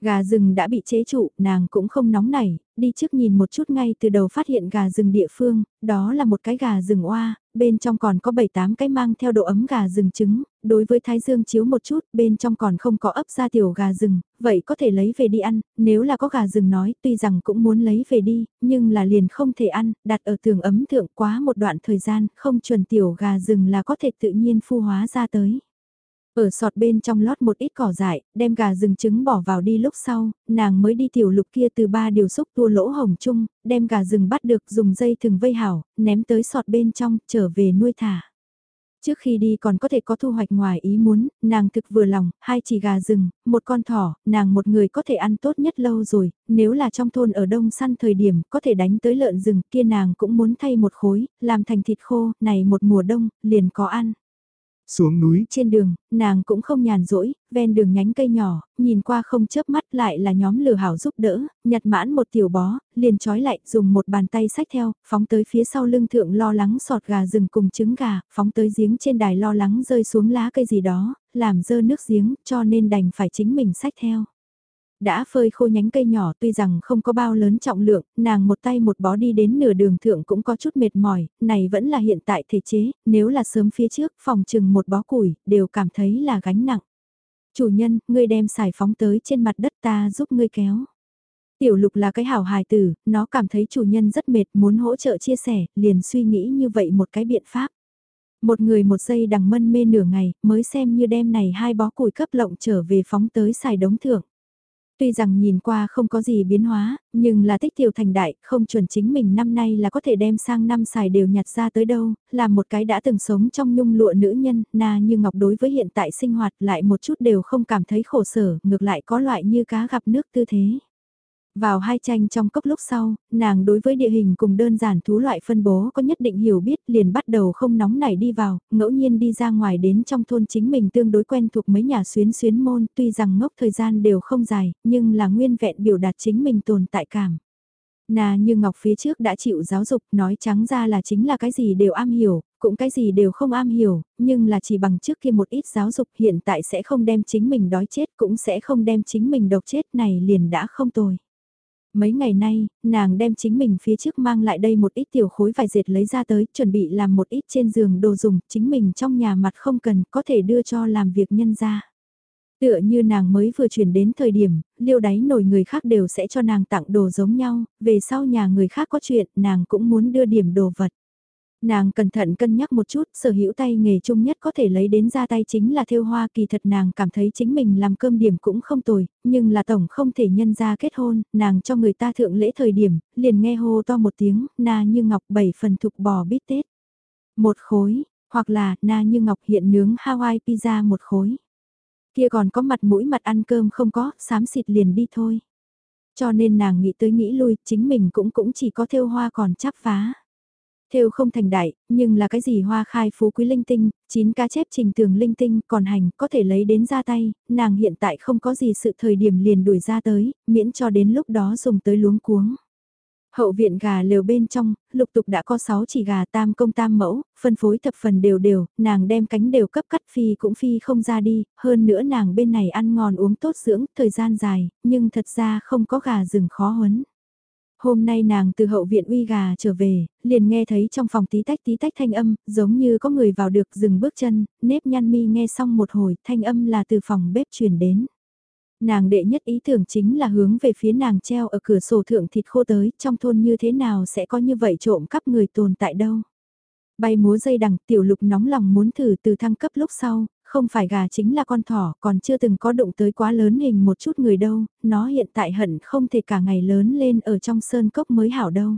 Gà rừng đã bị chế trụ, nàng cũng không nóng nảy, đi trước nhìn một chút ngay từ đầu phát hiện gà rừng địa phương, đó là một cái gà rừng oa, bên trong còn có 7-8 cái mang theo độ ấm gà rừng trứng, đối với thái dương chiếu một chút, bên trong còn không có ấp ra tiểu gà rừng, vậy có thể lấy về đi ăn, nếu là có gà rừng nói, tuy rằng cũng muốn lấy về đi, nhưng là liền không thể ăn, đặt ở tường ấm thượng quá một đoạn thời gian, không chuẩn tiểu gà rừng là có thể tự nhiên phu hóa ra tới. Ở sọt bên trong lót một ít cỏ dại, đem gà rừng trứng bỏ vào đi lúc sau, nàng mới đi tiểu lục kia từ ba điều xúc tua lỗ hồng chung, đem gà rừng bắt được dùng dây thừng vây hảo, ném tới sọt bên trong, trở về nuôi thả. Trước khi đi còn có thể có thu hoạch ngoài ý muốn, nàng thực vừa lòng, hai chỉ gà rừng, một con thỏ, nàng một người có thể ăn tốt nhất lâu rồi, nếu là trong thôn ở đông săn thời điểm có thể đánh tới lợn rừng kia nàng cũng muốn thay một khối, làm thành thịt khô, này một mùa đông, liền có ăn. Xuống núi. Trên đường, nàng cũng không nhàn rỗi, ven đường nhánh cây nhỏ, nhìn qua không chớp mắt lại là nhóm lửa hảo giúp đỡ, nhặt mãn một tiểu bó, liền trói lại, dùng một bàn tay sách theo, phóng tới phía sau lưng thượng lo lắng sọt gà rừng cùng trứng gà, phóng tới giếng trên đài lo lắng rơi xuống lá cây gì đó, làm dơ nước giếng, cho nên đành phải chính mình sách theo đã phơi khô nhánh cây nhỏ tuy rằng không có bao lớn trọng lượng, nàng một tay một bó đi đến nửa đường thượng cũng có chút mệt mỏi, này vẫn là hiện tại thể chế, nếu là sớm phía trước phòng chừng một bó củi, đều cảm thấy là gánh nặng. Chủ nhân, ngươi đem xài phóng tới trên mặt đất ta giúp ngươi kéo. Tiểu lục là cái hảo hài tử, nó cảm thấy chủ nhân rất mệt muốn hỗ trợ chia sẻ, liền suy nghĩ như vậy một cái biện pháp. Một người một giây đằng mân mê nửa ngày, mới xem như đem này hai bó củi cấp lộng trở về phóng tới xài đống thượng. Tuy rằng nhìn qua không có gì biến hóa, nhưng là tích tiểu thành đại, không chuẩn chính mình năm nay là có thể đem sang năm xài đều nhặt ra tới đâu, là một cái đã từng sống trong nhung lụa nữ nhân, na như ngọc đối với hiện tại sinh hoạt lại một chút đều không cảm thấy khổ sở, ngược lại có loại như cá gặp nước tư thế. Vào hai tranh trong cốc lúc sau, nàng đối với địa hình cùng đơn giản thú loại phân bố có nhất định hiểu biết liền bắt đầu không nóng nảy đi vào, ngẫu nhiên đi ra ngoài đến trong thôn chính mình tương đối quen thuộc mấy nhà xuyến xuyến môn tuy rằng ngốc thời gian đều không dài, nhưng là nguyên vẹn biểu đạt chính mình tồn tại cảm. Nà như Ngọc phía trước đã chịu giáo dục nói trắng ra là chính là cái gì đều am hiểu, cũng cái gì đều không am hiểu, nhưng là chỉ bằng trước kia một ít giáo dục hiện tại sẽ không đem chính mình đói chết cũng sẽ không đem chính mình độc chết này liền đã không tồi. Mấy ngày nay, nàng đem chính mình phía trước mang lại đây một ít tiểu khối vải dệt lấy ra tới, chuẩn bị làm một ít trên giường đồ dùng, chính mình trong nhà mặt không cần, có thể đưa cho làm việc nhân ra. Tựa như nàng mới vừa chuyển đến thời điểm, liêu đáy nổi người khác đều sẽ cho nàng tặng đồ giống nhau, về sau nhà người khác có chuyện, nàng cũng muốn đưa điểm đồ vật. Nàng cẩn thận cân nhắc một chút, sở hữu tay nghề chung nhất có thể lấy đến ra tay chính là thêu hoa kỳ thật nàng cảm thấy chính mình làm cơm điểm cũng không tồi, nhưng là tổng không thể nhân ra kết hôn, nàng cho người ta thượng lễ thời điểm, liền nghe hô to một tiếng, na như ngọc bảy phần thục bò bít tết. Một khối, hoặc là na như ngọc hiện nướng Hawaii pizza một khối. Kia còn có mặt mũi mặt ăn cơm không có, xám xịt liền đi thôi. Cho nên nàng nghĩ tới nghĩ lui, chính mình cũng cũng chỉ có thêu hoa còn chắp phá thêu không thành đại, nhưng là cái gì hoa khai phú quý linh tinh, chín cá chép trình tường linh tinh còn hành có thể lấy đến ra tay, nàng hiện tại không có gì sự thời điểm liền đuổi ra tới, miễn cho đến lúc đó dùng tới luống cuống. Hậu viện gà lều bên trong, lục tục đã có 6 chỉ gà tam công tam mẫu, phân phối thập phần đều đều, nàng đem cánh đều cấp cắt phi cũng phi không ra đi, hơn nữa nàng bên này ăn ngon uống tốt dưỡng, thời gian dài, nhưng thật ra không có gà rừng khó huấn. Hôm nay nàng từ hậu viện uy gà trở về, liền nghe thấy trong phòng tí tách tí tách thanh âm, giống như có người vào được dừng bước chân, nếp nhăn mi nghe xong một hồi, thanh âm là từ phòng bếp truyền đến. Nàng đệ nhất ý tưởng chính là hướng về phía nàng treo ở cửa sổ thượng thịt khô tới, trong thôn như thế nào sẽ có như vậy trộm cắp người tồn tại đâu. Bay múa dây đằng tiểu lục nóng lòng muốn thử từ thăng cấp lúc sau, không phải gà chính là con thỏ, còn chưa từng có đụng tới quá lớn hình một chút người đâu, nó hiện tại hận không thể cả ngày lớn lên ở trong sơn cốc mới hảo đâu.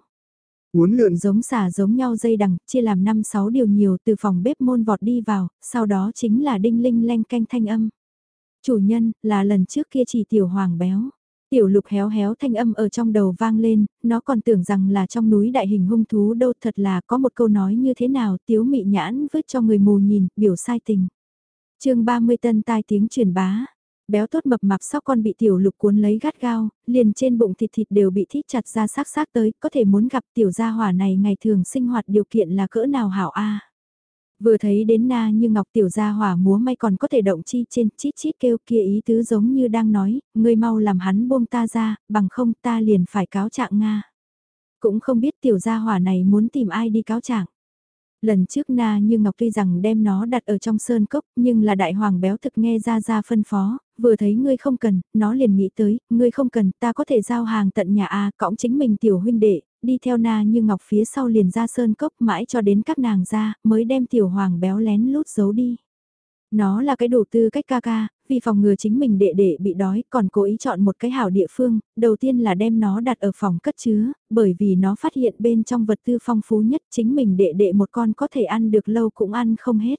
Muốn lượn giống xả giống nhau dây đằng, chia làm 5-6 điều nhiều từ phòng bếp môn vọt đi vào, sau đó chính là đinh linh leng canh thanh âm. Chủ nhân, là lần trước kia chỉ tiểu hoàng béo. Tiểu lục héo héo thanh âm ở trong đầu vang lên, nó còn tưởng rằng là trong núi đại hình hung thú đâu thật là có một câu nói như thế nào tiếu mị nhãn vứt cho người mù nhìn, biểu sai tình chương 30 tân tai tiếng truyền bá, béo tốt mập mạp sóc con bị tiểu lục cuốn lấy gắt gao, liền trên bụng thịt thịt đều bị thít chặt ra xác xác tới, có thể muốn gặp tiểu gia hỏa này ngày thường sinh hoạt điều kiện là cỡ nào hảo a Vừa thấy đến na như ngọc tiểu gia hỏa múa may còn có thể động chi trên chít chít kêu kia ý tứ giống như đang nói, ngươi mau làm hắn buông ta ra, bằng không ta liền phải cáo trạng Nga. Cũng không biết tiểu gia hỏa này muốn tìm ai đi cáo trạng. Lần trước na như ngọc tuy rằng đem nó đặt ở trong sơn cốc nhưng là đại hoàng béo thực nghe ra ra phân phó, vừa thấy ngươi không cần, nó liền nghĩ tới, ngươi không cần, ta có thể giao hàng tận nhà A, cõng chính mình tiểu huynh đệ, đi theo na như ngọc phía sau liền ra sơn cốc mãi cho đến các nàng ra, mới đem tiểu hoàng béo lén lút giấu đi. Nó là cái đồ tư cách ca ca, vì phòng ngừa chính mình đệ đệ bị đói còn cố ý chọn một cái hảo địa phương, đầu tiên là đem nó đặt ở phòng cất chứa, bởi vì nó phát hiện bên trong vật tư phong phú nhất chính mình đệ đệ một con có thể ăn được lâu cũng ăn không hết.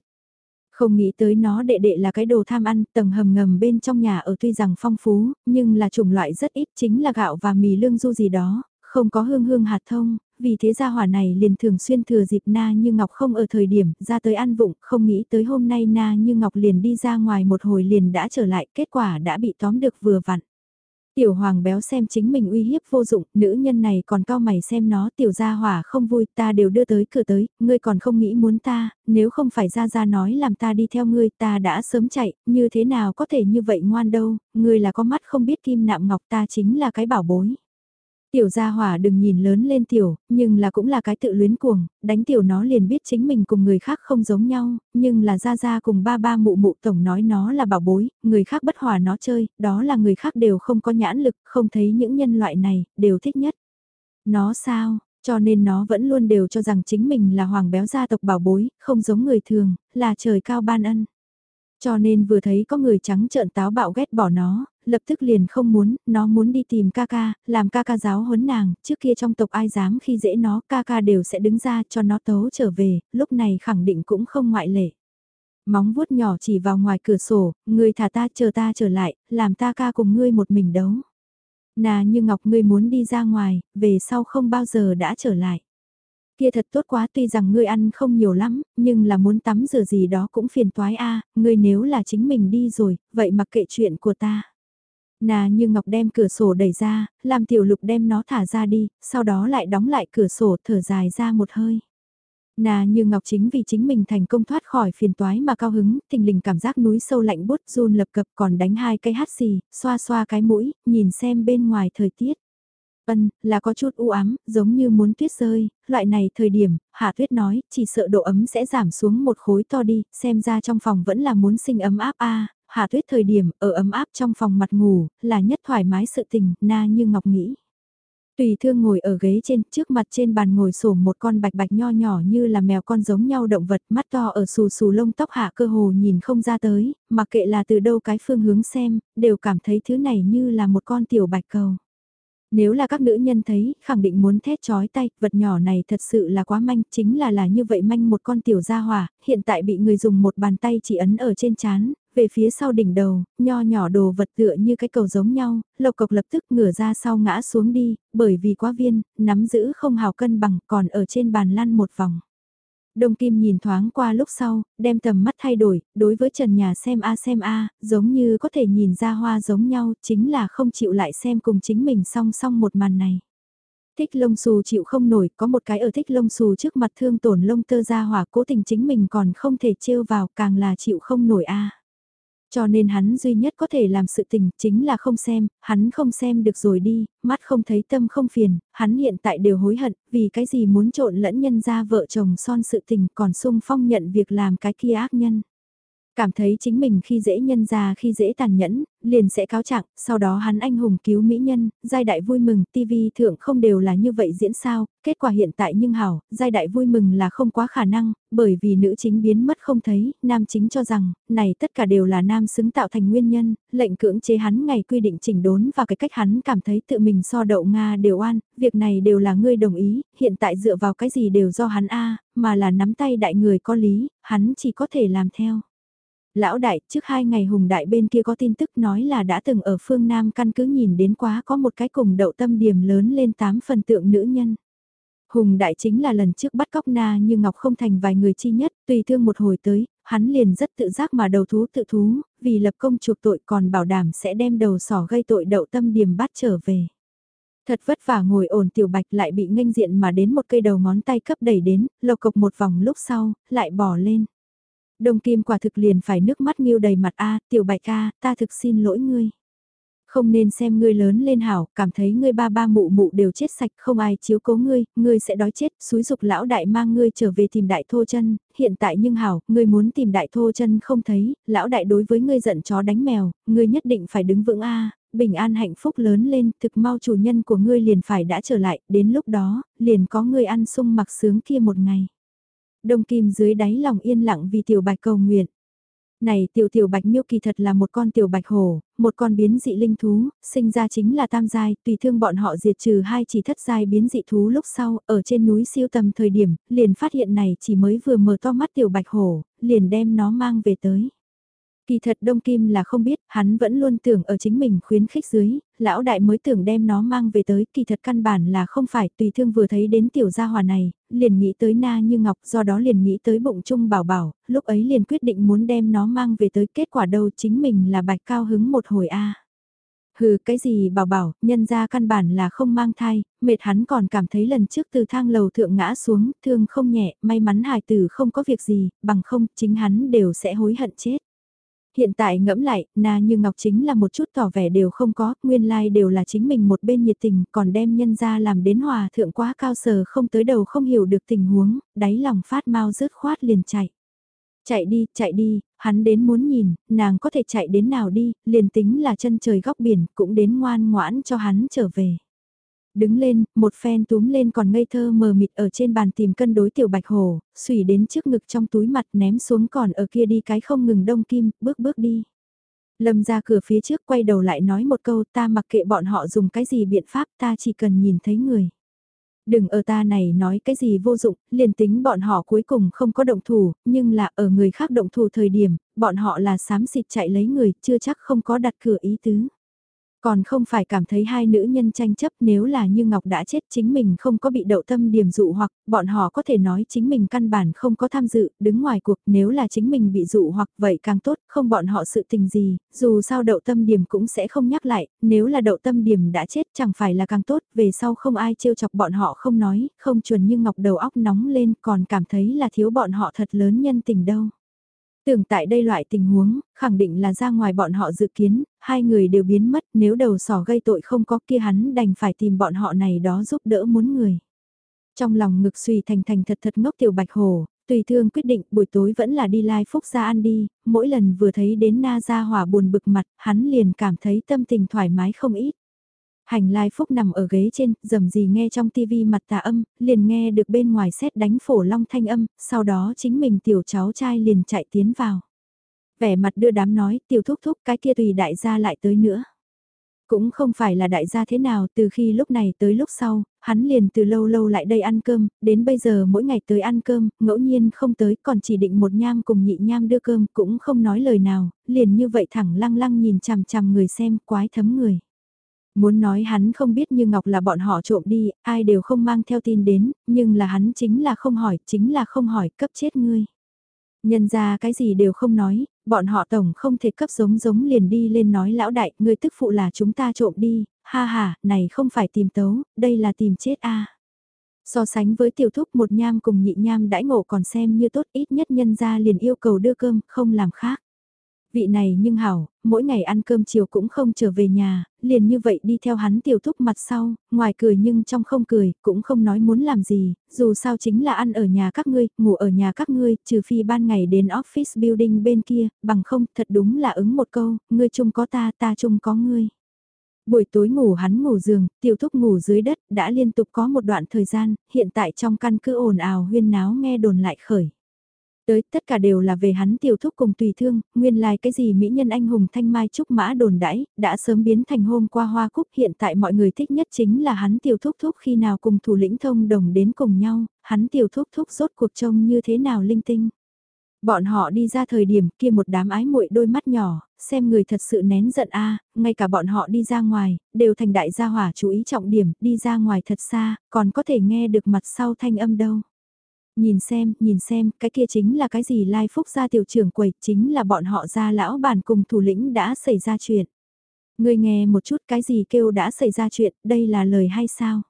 Không nghĩ tới nó đệ đệ là cái đồ tham ăn, tầng hầm ngầm bên trong nhà ở tuy rằng phong phú, nhưng là chủng loại rất ít chính là gạo và mì lương du gì đó, không có hương hương hạt thông, vì thế gia hỏa này liền thường xuyên thừa dịp Na Như Ngọc không ở thời điểm ra tới ăn vụng, không nghĩ tới hôm nay Na Như Ngọc liền đi ra ngoài một hồi liền đã trở lại, kết quả đã bị tóm được vừa vặn. Tiểu hoàng béo xem chính mình uy hiếp vô dụng, nữ nhân này còn cao mày xem nó tiểu gia hỏa không vui, ta đều đưa tới cửa tới, ngươi còn không nghĩ muốn ta, nếu không phải ra ra nói làm ta đi theo ngươi ta đã sớm chạy, như thế nào có thể như vậy ngoan đâu, ngươi là có mắt không biết kim nạm ngọc ta chính là cái bảo bối. Tiểu gia hỏa đừng nhìn lớn lên tiểu, nhưng là cũng là cái tự luyến cuồng, đánh tiểu nó liền biết chính mình cùng người khác không giống nhau, nhưng là gia gia cùng ba ba mụ mụ tổng nói nó là bảo bối, người khác bất hòa nó chơi, đó là người khác đều không có nhãn lực, không thấy những nhân loại này, đều thích nhất. Nó sao, cho nên nó vẫn luôn đều cho rằng chính mình là hoàng béo gia tộc bảo bối, không giống người thường, là trời cao ban ân. Cho nên vừa thấy có người trắng trợn táo bạo ghét bỏ nó, lập tức liền không muốn, nó muốn đi tìm ca ca, làm ca ca giáo huấn nàng, trước kia trong tộc ai dám khi dễ nó, ca ca đều sẽ đứng ra cho nó tấu trở về, lúc này khẳng định cũng không ngoại lệ. Móng vuốt nhỏ chỉ vào ngoài cửa sổ, người thả ta chờ ta trở lại, làm ta ca cùng ngươi một mình đấu. Nà như ngọc ngươi muốn đi ra ngoài, về sau không bao giờ đã trở lại. Kia thật tốt quá tuy rằng ngươi ăn không nhiều lắm, nhưng là muốn tắm rửa gì đó cũng phiền toái a ngươi nếu là chính mình đi rồi, vậy mặc kệ chuyện của ta. Nà như ngọc đem cửa sổ đẩy ra, làm tiểu lục đem nó thả ra đi, sau đó lại đóng lại cửa sổ thở dài ra một hơi. Nà như ngọc chính vì chính mình thành công thoát khỏi phiền toái mà cao hứng, tình lình cảm giác núi sâu lạnh bút run lập cập còn đánh hai cây hát xì, xoa xoa cái mũi, nhìn xem bên ngoài thời tiết. Vân, là có chút u ám, giống như muốn tuyết rơi, loại này thời điểm, Hạ Tuyết nói, chỉ sợ độ ấm sẽ giảm xuống một khối to đi, xem ra trong phòng vẫn là muốn sinh ấm áp a. Hạ Tuyết thời điểm, ở ấm áp trong phòng mặt ngủ, là nhất thoải mái sự tình, na như ngọc nghĩ. Tùy thương ngồi ở ghế trên, trước mặt trên bàn ngồi sổ một con bạch bạch nho nhỏ như là mèo con giống nhau động vật, mắt to ở xù xù lông tóc hạ cơ hồ nhìn không ra tới, mà kệ là từ đâu cái phương hướng xem, đều cảm thấy thứ này như là một con tiểu bạch cầu. Nếu là các nữ nhân thấy, khẳng định muốn thét chói tay, vật nhỏ này thật sự là quá manh, chính là là như vậy manh một con tiểu gia hỏa, hiện tại bị người dùng một bàn tay chỉ ấn ở trên chán, về phía sau đỉnh đầu, nho nhỏ đồ vật tựa như cái cầu giống nhau, lộc cộc lập tức ngửa ra sau ngã xuống đi, bởi vì quá viên, nắm giữ không hào cân bằng còn ở trên bàn lăn một vòng. Đông Kim nhìn thoáng qua lúc sau, đem tầm mắt thay đổi, đối với trần nhà xem a xem a, giống như có thể nhìn ra hoa giống nhau, chính là không chịu lại xem cùng chính mình song song một màn này. Thích lông xù chịu không nổi, có một cái ở thích lông xù trước mặt thương tổn lông tơ ra hỏa cố tình chính mình còn không thể trêu vào càng là chịu không nổi a. Cho nên hắn duy nhất có thể làm sự tình chính là không xem, hắn không xem được rồi đi, mắt không thấy tâm không phiền, hắn hiện tại đều hối hận, vì cái gì muốn trộn lẫn nhân ra vợ chồng son sự tình còn sung phong nhận việc làm cái kia ác nhân. Cảm thấy chính mình khi dễ nhân ra khi dễ tàn nhẫn, liền sẽ cáo trạng, sau đó hắn anh hùng cứu mỹ nhân, giai đại vui mừng, TV thượng không đều là như vậy diễn sao, kết quả hiện tại nhưng hảo, giai đại vui mừng là không quá khả năng, bởi vì nữ chính biến mất không thấy, nam chính cho rằng, này tất cả đều là nam xứng tạo thành nguyên nhân, lệnh cưỡng chế hắn ngày quy định chỉnh đốn và cái cách hắn cảm thấy tự mình so đậu Nga đều oan, việc này đều là ngươi đồng ý, hiện tại dựa vào cái gì đều do hắn a mà là nắm tay đại người có lý, hắn chỉ có thể làm theo. Lão đại, trước hai ngày Hùng Đại bên kia có tin tức nói là đã từng ở phương Nam căn cứ nhìn đến quá có một cái cùng đậu tâm điểm lớn lên tám phần tượng nữ nhân. Hùng Đại chính là lần trước bắt cóc na như Ngọc không thành vài người chi nhất, tùy thương một hồi tới, hắn liền rất tự giác mà đầu thú tự thú, vì lập công chuộc tội còn bảo đảm sẽ đem đầu sỏ gây tội đậu tâm điểm bắt trở về. Thật vất vả ngồi ổn tiểu bạch lại bị nghênh diện mà đến một cây đầu ngón tay cấp đẩy đến, lộc cộc một vòng lúc sau, lại bỏ lên. Đông Kim quả thực liền phải nước mắt nghiêu đầy mặt a tiểu bạch ca, ta thực xin lỗi ngươi. Không nên xem ngươi lớn lên hảo, cảm thấy ngươi ba ba mụ mụ đều chết sạch, không ai chiếu cố ngươi, ngươi sẽ đói chết, suối dục lão đại mang ngươi trở về tìm đại thô chân, hiện tại nhưng hảo, ngươi muốn tìm đại thô chân không thấy, lão đại đối với ngươi giận chó đánh mèo, ngươi nhất định phải đứng vững a bình an hạnh phúc lớn lên, thực mau chủ nhân của ngươi liền phải đã trở lại, đến lúc đó, liền có ngươi ăn sung mặc sướng kia một ngày. Đông Kim dưới đáy lòng yên lặng vì tiểu bạch cầu nguyện. Này tiểu tiểu bạch miêu kỳ thật là một con tiểu bạch hổ, một con biến dị linh thú, sinh ra chính là tam giai, tùy thương bọn họ diệt trừ hai chỉ thất giai biến dị thú lúc sau, ở trên núi siêu tầm thời điểm, liền phát hiện này chỉ mới vừa mở to mắt tiểu bạch hổ, liền đem nó mang về tới. Kỳ thật Đông Kim là không biết, hắn vẫn luôn tưởng ở chính mình khuyến khích dưới, lão đại mới tưởng đem nó mang về tới, kỳ thật căn bản là không phải, tùy thương vừa thấy đến tiểu gia hòa này, liền nghĩ tới na như ngọc, do đó liền nghĩ tới bụng trung bảo bảo, lúc ấy liền quyết định muốn đem nó mang về tới, kết quả đâu chính mình là bạch cao hứng một hồi a. Hừ, cái gì bảo bảo, nhân ra căn bản là không mang thai, mệt hắn còn cảm thấy lần trước từ thang lầu thượng ngã xuống, thương không nhẹ, may mắn hài tử không có việc gì, bằng không, chính hắn đều sẽ hối hận chết. Hiện tại ngẫm lại, na như Ngọc chính là một chút tỏ vẻ đều không có, nguyên lai like đều là chính mình một bên nhiệt tình, còn đem nhân ra làm đến hòa thượng quá cao sờ không tới đầu không hiểu được tình huống, đáy lòng phát mau rớt khoát liền chạy. Chạy đi, chạy đi, hắn đến muốn nhìn, nàng có thể chạy đến nào đi, liền tính là chân trời góc biển, cũng đến ngoan ngoãn cho hắn trở về đứng lên, một phen túm lên còn ngây thơ mờ mịt ở trên bàn tìm cân đối tiểu bạch hồ, xùy đến trước ngực trong túi mặt ném xuống còn ở kia đi cái không ngừng đông kim, bước bước đi. Lâm ra cửa phía trước quay đầu lại nói một câu ta mặc kệ bọn họ dùng cái gì biện pháp ta chỉ cần nhìn thấy người. Đừng ở ta này nói cái gì vô dụng, liền tính bọn họ cuối cùng không có động thủ, nhưng là ở người khác động thủ thời điểm, bọn họ là sám xịt chạy lấy người, chưa chắc không có đặt cửa ý tứ. Còn không phải cảm thấy hai nữ nhân tranh chấp nếu là như Ngọc đã chết chính mình không có bị đậu tâm điểm dụ hoặc bọn họ có thể nói chính mình căn bản không có tham dự, đứng ngoài cuộc nếu là chính mình bị dụ hoặc vậy càng tốt, không bọn họ sự tình gì, dù sao đậu tâm điểm cũng sẽ không nhắc lại, nếu là đậu tâm điểm đã chết chẳng phải là càng tốt, về sau không ai trêu chọc bọn họ không nói, không chuẩn như Ngọc đầu óc nóng lên còn cảm thấy là thiếu bọn họ thật lớn nhân tình đâu. Tưởng tại đây loại tình huống, khẳng định là ra ngoài bọn họ dự kiến, hai người đều biến mất nếu đầu sỏ gây tội không có kia hắn đành phải tìm bọn họ này đó giúp đỡ muốn người. Trong lòng ngực suy thành thành thật thật ngốc tiểu bạch hồ, tùy thương quyết định buổi tối vẫn là đi lai phúc ra ăn đi, mỗi lần vừa thấy đến na ra hỏa buồn bực mặt, hắn liền cảm thấy tâm tình thoải mái không ít. Hành lai phúc nằm ở ghế trên, dầm gì nghe trong tivi mặt tà âm, liền nghe được bên ngoài xét đánh phổ long thanh âm, sau đó chính mình tiểu cháu trai liền chạy tiến vào. Vẻ mặt đưa đám nói, tiểu thúc thúc cái kia tùy đại gia lại tới nữa. Cũng không phải là đại gia thế nào, từ khi lúc này tới lúc sau, hắn liền từ lâu lâu lại đây ăn cơm, đến bây giờ mỗi ngày tới ăn cơm, ngẫu nhiên không tới, còn chỉ định một nham cùng nhị nham đưa cơm, cũng không nói lời nào, liền như vậy thẳng lăng lăng nhìn chằm chằm người xem, quái thấm người. Muốn nói hắn không biết như Ngọc là bọn họ trộm đi, ai đều không mang theo tin đến, nhưng là hắn chính là không hỏi, chính là không hỏi, cấp chết ngươi. Nhân ra cái gì đều không nói, bọn họ tổng không thể cấp giống giống liền đi lên nói lão đại, ngươi tức phụ là chúng ta trộm đi, ha ha, này không phải tìm tấu, đây là tìm chết a. So sánh với tiểu thúc một nham cùng nhị nham đãi ngộ còn xem như tốt ít nhất nhân ra liền yêu cầu đưa cơm, không làm khác. Vị này nhưng hảo, mỗi ngày ăn cơm chiều cũng không trở về nhà, liền như vậy đi theo hắn tiểu thúc mặt sau, ngoài cười nhưng trong không cười, cũng không nói muốn làm gì, dù sao chính là ăn ở nhà các ngươi, ngủ ở nhà các ngươi, trừ phi ban ngày đến office building bên kia, bằng không, thật đúng là ứng một câu, ngươi chung có ta, ta chung có ngươi. Buổi tối ngủ hắn ngủ giường, tiểu thúc ngủ dưới đất, đã liên tục có một đoạn thời gian, hiện tại trong căn cứ ồn ào huyên náo nghe đồn lại khởi. Tới tất cả đều là về hắn tiểu thúc cùng tùy thương, nguyên lai like cái gì mỹ nhân anh hùng thanh mai trúc mã đồn đãi, đã sớm biến thành hôm qua hoa cúc hiện tại mọi người thích nhất chính là hắn tiểu thúc thúc khi nào cùng thủ lĩnh thông đồng đến cùng nhau, hắn tiểu thúc thúc rốt cuộc trông như thế nào linh tinh. Bọn họ đi ra thời điểm kia một đám ái muội đôi mắt nhỏ, xem người thật sự nén giận a ngay cả bọn họ đi ra ngoài, đều thành đại gia hỏa chú ý trọng điểm, đi ra ngoài thật xa, còn có thể nghe được mặt sau thanh âm đâu. Nhìn xem, nhìn xem, cái kia chính là cái gì Lai Phúc gia tiểu trưởng quầy, chính là bọn họ gia lão bản cùng thủ lĩnh đã xảy ra chuyện. Người nghe một chút cái gì kêu đã xảy ra chuyện, đây là lời hay sao?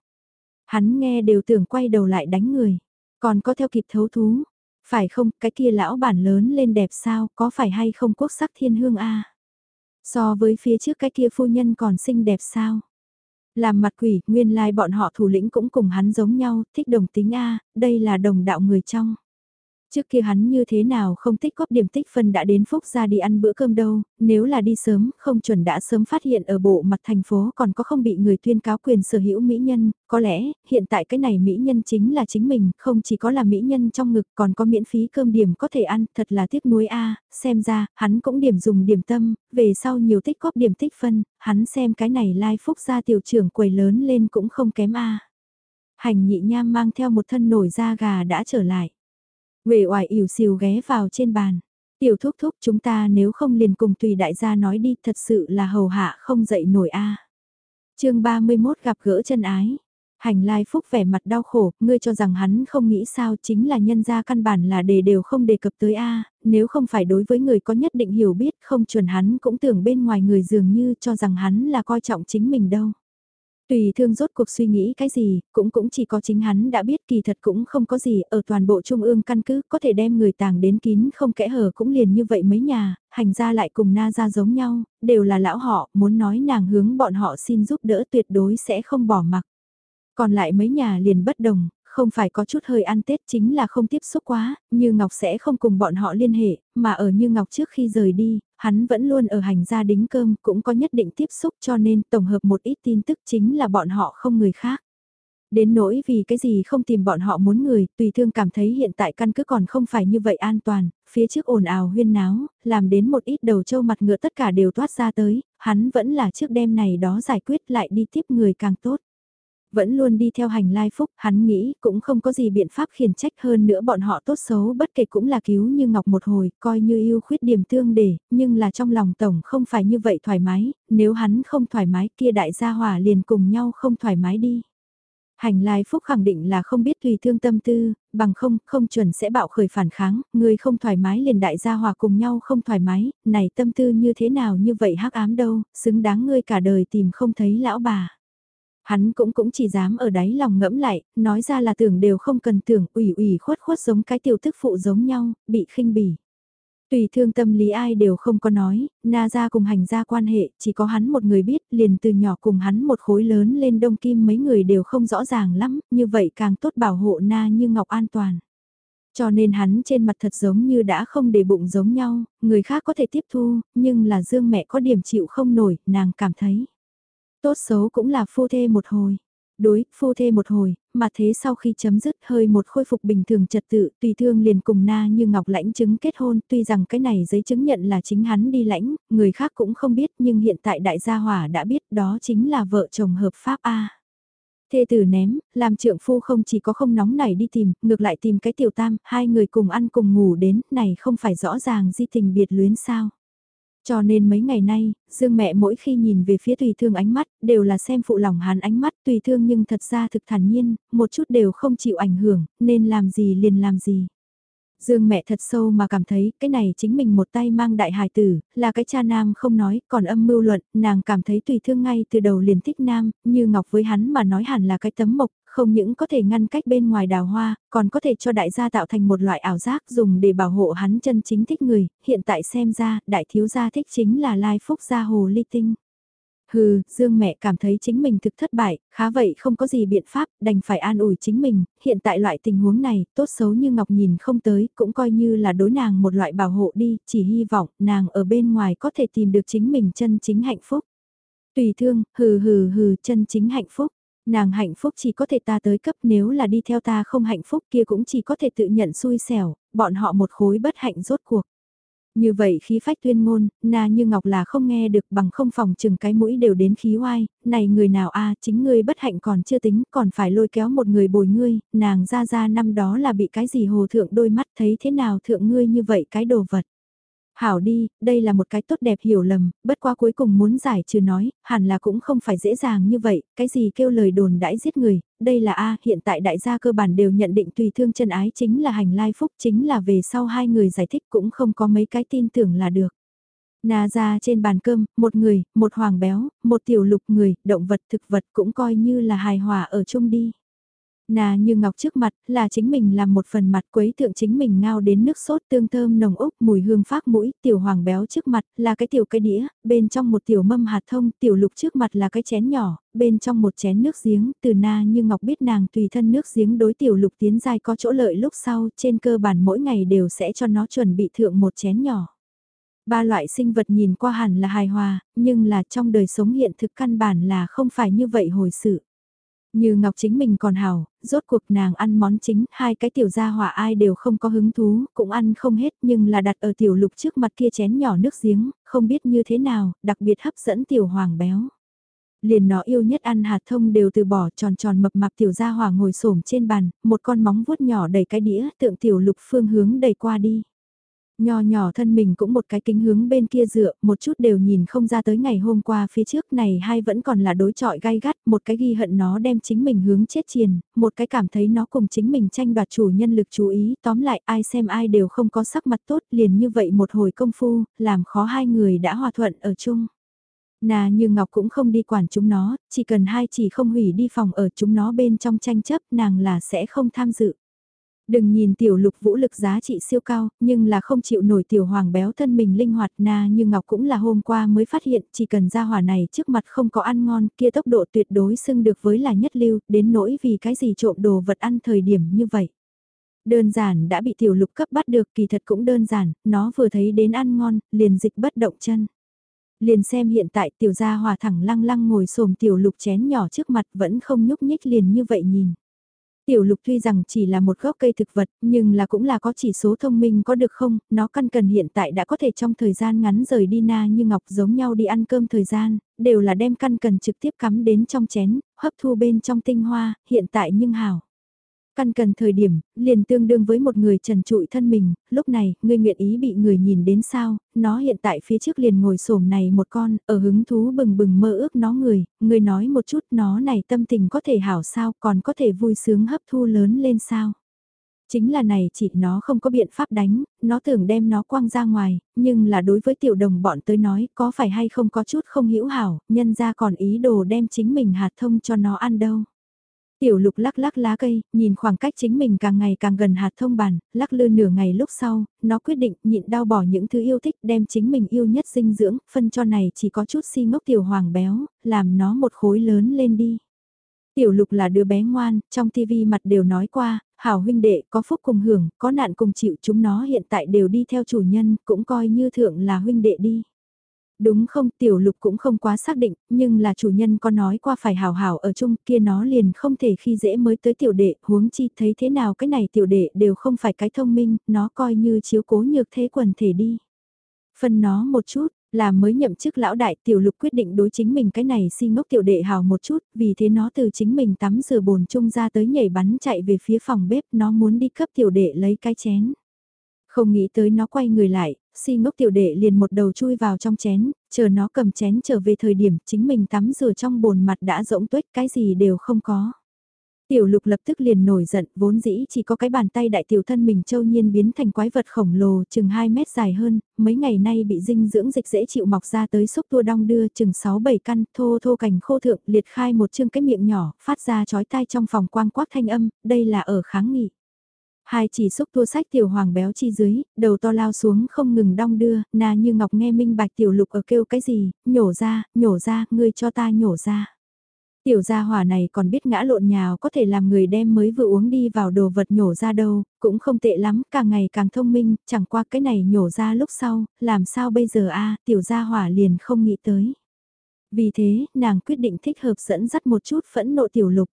Hắn nghe đều tưởng quay đầu lại đánh người, còn có theo kịp thấu thú. Phải không, cái kia lão bản lớn lên đẹp sao, có phải hay không quốc sắc thiên hương a So với phía trước cái kia phu nhân còn xinh đẹp sao? Làm mặt quỷ, nguyên lai like bọn họ thủ lĩnh cũng cùng hắn giống nhau, thích đồng tính A, đây là đồng đạo người trong. Trước kia hắn như thế nào không tích góp điểm tích phân đã đến phúc ra đi ăn bữa cơm đâu, nếu là đi sớm, không chuẩn đã sớm phát hiện ở bộ mặt thành phố còn có không bị người tuyên cáo quyền sở hữu mỹ nhân, có lẽ, hiện tại cái này mỹ nhân chính là chính mình, không chỉ có là mỹ nhân trong ngực còn có miễn phí cơm điểm có thể ăn, thật là tiếc nuối a xem ra, hắn cũng điểm dùng điểm tâm, về sau nhiều tích góp điểm tích phân, hắn xem cái này lai like phúc ra tiểu trưởng quầy lớn lên cũng không kém a Hành nhị nham mang theo một thân nổi da gà đã trở lại. Huệ oải ỉu xìu ghé vào trên bàn. Tiểu thúc thúc chúng ta nếu không liền cùng tùy đại gia nói đi thật sự là hầu hạ không dậy nổi a. À. chương 31 gặp gỡ chân ái. Hành lai phúc vẻ mặt đau khổ, ngươi cho rằng hắn không nghĩ sao chính là nhân gia căn bản là đề đều không đề cập tới A, nếu không phải đối với người có nhất định hiểu biết không chuẩn hắn cũng tưởng bên ngoài người dường như cho rằng hắn là coi trọng chính mình đâu. Tùy thương rốt cuộc suy nghĩ cái gì, cũng cũng chỉ có chính hắn đã biết kỳ thật cũng không có gì, ở toàn bộ trung ương căn cứ có thể đem người tàng đến kín không kẽ hở cũng liền như vậy mấy nhà, hành ra lại cùng na ra giống nhau, đều là lão họ, muốn nói nàng hướng bọn họ xin giúp đỡ tuyệt đối sẽ không bỏ mặc. Còn lại mấy nhà liền bất đồng, không phải có chút hơi ăn Tết chính là không tiếp xúc quá, Như Ngọc sẽ không cùng bọn họ liên hệ, mà ở Như Ngọc trước khi rời đi, hắn vẫn luôn ở hành gia đính cơm cũng có nhất định tiếp xúc cho nên tổng hợp một ít tin tức chính là bọn họ không người khác. Đến nỗi vì cái gì không tìm bọn họ muốn người, tùy thương cảm thấy hiện tại căn cứ còn không phải như vậy an toàn, phía trước ồn ào huyên náo, làm đến một ít đầu trâu mặt ngựa tất cả đều toát ra tới, hắn vẫn là trước đêm này đó giải quyết lại đi tiếp người càng tốt. Vẫn luôn đi theo hành lai phúc, hắn nghĩ cũng không có gì biện pháp khiển trách hơn nữa bọn họ tốt xấu bất kể cũng là cứu như ngọc một hồi, coi như yêu khuyết điểm tương để, nhưng là trong lòng tổng không phải như vậy thoải mái, nếu hắn không thoải mái kia đại gia hỏa liền cùng nhau không thoải mái đi. Hành lai phúc khẳng định là không biết tùy thương tâm tư, bằng không, không chuẩn sẽ bạo khởi phản kháng, người không thoải mái liền đại gia hòa cùng nhau không thoải mái, này tâm tư như thế nào như vậy hắc ám đâu, xứng đáng ngươi cả đời tìm không thấy lão bà. Hắn cũng cũng chỉ dám ở đáy lòng ngẫm lại, nói ra là tưởng đều không cần tưởng, ủy ủy khuất khuất giống cái tiểu thức phụ giống nhau, bị khinh bỉ. Tùy thương tâm lý ai đều không có nói, na ra cùng hành ra quan hệ, chỉ có hắn một người biết, liền từ nhỏ cùng hắn một khối lớn lên đông kim mấy người đều không rõ ràng lắm, như vậy càng tốt bảo hộ na như ngọc an toàn. Cho nên hắn trên mặt thật giống như đã không để bụng giống nhau, người khác có thể tiếp thu, nhưng là dương mẹ có điểm chịu không nổi, nàng cảm thấy. Tốt xấu cũng là phu thê một hồi. Đối, phu thê một hồi, mà thế sau khi chấm dứt hơi một khôi phục bình thường trật tự, tùy thương liền cùng na như ngọc lãnh chứng kết hôn, tuy rằng cái này giấy chứng nhận là chính hắn đi lãnh, người khác cũng không biết nhưng hiện tại đại gia hỏa đã biết đó chính là vợ chồng hợp pháp A. Thê tử ném, làm trượng phu không chỉ có không nóng này đi tìm, ngược lại tìm cái tiểu tam, hai người cùng ăn cùng ngủ đến, này không phải rõ ràng di tình biệt luyến sao. Cho nên mấy ngày nay, Dương mẹ mỗi khi nhìn về phía tùy thương ánh mắt, đều là xem phụ lòng hắn ánh mắt tùy thương nhưng thật ra thực thản nhiên, một chút đều không chịu ảnh hưởng, nên làm gì liền làm gì. Dương mẹ thật sâu mà cảm thấy cái này chính mình một tay mang đại hài tử, là cái cha nam không nói, còn âm mưu luận, nàng cảm thấy tùy thương ngay từ đầu liền thích nam, như ngọc với hắn mà nói hẳn là cái tấm mộc, không những có thể ngăn cách bên ngoài đào hoa, còn có thể cho đại gia tạo thành một loại ảo giác dùng để bảo hộ hắn chân chính thích người, hiện tại xem ra, đại thiếu gia thích chính là lai phúc gia hồ ly tinh. Hừ, Dương mẹ cảm thấy chính mình thực thất bại, khá vậy không có gì biện pháp, đành phải an ủi chính mình, hiện tại loại tình huống này, tốt xấu như Ngọc nhìn không tới, cũng coi như là đối nàng một loại bảo hộ đi, chỉ hy vọng nàng ở bên ngoài có thể tìm được chính mình chân chính hạnh phúc. Tùy thương, hừ hừ hừ, chân chính hạnh phúc. Nàng hạnh phúc chỉ có thể ta tới cấp nếu là đi theo ta không hạnh phúc kia cũng chỉ có thể tự nhận xui xẻo, bọn họ một khối bất hạnh rốt cuộc. Như vậy khí phách tuyên ngôn, na như ngọc là không nghe được bằng không phòng chừng cái mũi đều đến khí oai, này người nào a chính ngươi bất hạnh còn chưa tính, còn phải lôi kéo một người bồi ngươi, nàng ra ra năm đó là bị cái gì hồ thượng đôi mắt thấy thế nào thượng ngươi như vậy cái đồ vật. Hảo đi, đây là một cái tốt đẹp hiểu lầm, bất qua cuối cùng muốn giải trừ nói, hẳn là cũng không phải dễ dàng như vậy, cái gì kêu lời đồn đãi giết người, đây là A, hiện tại đại gia cơ bản đều nhận định tùy thương chân ái chính là hành lai phúc chính là về sau hai người giải thích cũng không có mấy cái tin tưởng là được. Nà ra trên bàn cơm, một người, một hoàng béo, một tiểu lục người, động vật thực vật cũng coi như là hài hòa ở chung đi. Nà như ngọc trước mặt, là chính mình làm một phần mặt quấy thượng chính mình ngao đến nước sốt tương thơm nồng úc mùi hương phát mũi, tiểu hoàng béo trước mặt, là cái tiểu cái đĩa, bên trong một tiểu mâm hạt thông, tiểu lục trước mặt là cái chén nhỏ, bên trong một chén nước giếng, từ na như ngọc biết nàng tùy thân nước giếng đối tiểu lục tiến dài có chỗ lợi lúc sau, trên cơ bản mỗi ngày đều sẽ cho nó chuẩn bị thượng một chén nhỏ. Ba loại sinh vật nhìn qua hẳn là hài hòa, nhưng là trong đời sống hiện thực căn bản là không phải như vậy hồi sự. Như Ngọc chính mình còn hảo, rốt cuộc nàng ăn món chính, hai cái tiểu gia hỏa ai đều không có hứng thú, cũng ăn không hết nhưng là đặt ở tiểu lục trước mặt kia chén nhỏ nước giếng, không biết như thế nào, đặc biệt hấp dẫn tiểu hoàng béo. Liền nó yêu nhất ăn hạt thông đều từ bỏ tròn tròn mập mạp tiểu gia hỏa ngồi xổm trên bàn, một con móng vuốt nhỏ đầy cái đĩa tượng tiểu lục phương hướng đầy qua đi. Nho nhỏ thân mình cũng một cái kính hướng bên kia dựa, một chút đều nhìn không ra tới ngày hôm qua phía trước này hai vẫn còn là đối trọi gai gắt, một cái ghi hận nó đem chính mình hướng chết chiền, một cái cảm thấy nó cùng chính mình tranh đoạt chủ nhân lực chú ý, tóm lại ai xem ai đều không có sắc mặt tốt, liền như vậy một hồi công phu, làm khó hai người đã hòa thuận ở chung. Nà như Ngọc cũng không đi quản chúng nó, chỉ cần hai chỉ không hủy đi phòng ở chúng nó bên trong tranh chấp nàng là sẽ không tham dự. Đừng nhìn tiểu lục vũ lực giá trị siêu cao, nhưng là không chịu nổi tiểu hoàng béo thân mình linh hoạt na như ngọc cũng là hôm qua mới phát hiện chỉ cần ra hỏa này trước mặt không có ăn ngon kia tốc độ tuyệt đối xưng được với là nhất lưu, đến nỗi vì cái gì trộm đồ vật ăn thời điểm như vậy. Đơn giản đã bị tiểu lục cấp bắt được kỳ thật cũng đơn giản, nó vừa thấy đến ăn ngon, liền dịch bất động chân. Liền xem hiện tại tiểu gia hòa thẳng lăng lăng ngồi xồm tiểu lục chén nhỏ trước mặt vẫn không nhúc nhích liền như vậy nhìn. Tiểu lục tuy rằng chỉ là một gốc cây thực vật, nhưng là cũng là có chỉ số thông minh có được không, nó căn cần hiện tại đã có thể trong thời gian ngắn rời đi na như ngọc giống nhau đi ăn cơm thời gian, đều là đem căn cần trực tiếp cắm đến trong chén, hấp thu bên trong tinh hoa, hiện tại nhưng hảo. Căn cần thời điểm, liền tương đương với một người trần trụi thân mình, lúc này, ngươi nguyện ý bị người nhìn đến sao, nó hiện tại phía trước liền ngồi xổm này một con, ở hứng thú bừng bừng mơ ước nó người, ngươi nói một chút nó này tâm tình có thể hảo sao, còn có thể vui sướng hấp thu lớn lên sao. Chính là này chỉ nó không có biện pháp đánh, nó tưởng đem nó quăng ra ngoài, nhưng là đối với tiểu đồng bọn tới nói có phải hay không có chút không hữu hảo, nhân ra còn ý đồ đem chính mình hạt thông cho nó ăn đâu. Tiểu lục lắc lắc lá cây, nhìn khoảng cách chính mình càng ngày càng gần hạt thông bàn, lắc lư nửa ngày lúc sau, nó quyết định nhịn đau bỏ những thứ yêu thích đem chính mình yêu nhất dinh dưỡng, phân cho này chỉ có chút si ngốc tiểu hoàng béo, làm nó một khối lớn lên đi. Tiểu lục là đứa bé ngoan, trong tivi mặt đều nói qua, hảo huynh đệ có phúc cùng hưởng, có nạn cùng chịu chúng nó hiện tại đều đi theo chủ nhân, cũng coi như thượng là huynh đệ đi. Đúng không, tiểu lục cũng không quá xác định, nhưng là chủ nhân có nói qua phải hảo hảo ở chung kia nó liền không thể khi dễ mới tới tiểu đệ, huống chi thấy thế nào cái này tiểu đệ đều không phải cái thông minh, nó coi như chiếu cố nhược thế quần thể đi. Phân nó một chút, là mới nhậm chức lão đại tiểu lục quyết định đối chính mình cái này si ngốc tiểu đệ hào một chút, vì thế nó từ chính mình tắm rửa bồn chung ra tới nhảy bắn chạy về phía phòng bếp, nó muốn đi cấp tiểu đệ lấy cái chén. Không nghĩ tới nó quay người lại, si ngốc tiểu đệ liền một đầu chui vào trong chén, chờ nó cầm chén trở về thời điểm chính mình tắm rửa trong bồn mặt đã rỗng tuếch cái gì đều không có. Tiểu lục lập tức liền nổi giận, vốn dĩ chỉ có cái bàn tay đại tiểu thân mình châu nhiên biến thành quái vật khổng lồ chừng 2 mét dài hơn, mấy ngày nay bị dinh dưỡng dịch dễ chịu mọc ra tới xúc tua đong đưa chừng 6-7 căn, thô thô cành khô thượng liệt khai một chương cái miệng nhỏ, phát ra chói tai trong phòng quang quát thanh âm, đây là ở kháng nghị. Hai chỉ xúc thua sách tiểu hoàng béo chi dưới, đầu to lao xuống không ngừng đong đưa, nà như ngọc nghe minh bạch tiểu lục ở kêu cái gì, nhổ ra, nhổ ra, ngươi cho ta nhổ ra. Tiểu gia hỏa này còn biết ngã lộn nhào có thể làm người đem mới vừa uống đi vào đồ vật nhổ ra đâu, cũng không tệ lắm, càng ngày càng thông minh, chẳng qua cái này nhổ ra lúc sau, làm sao bây giờ a tiểu gia hỏa liền không nghĩ tới. Vì thế, nàng quyết định thích hợp dẫn dắt một chút phẫn nộ tiểu lục.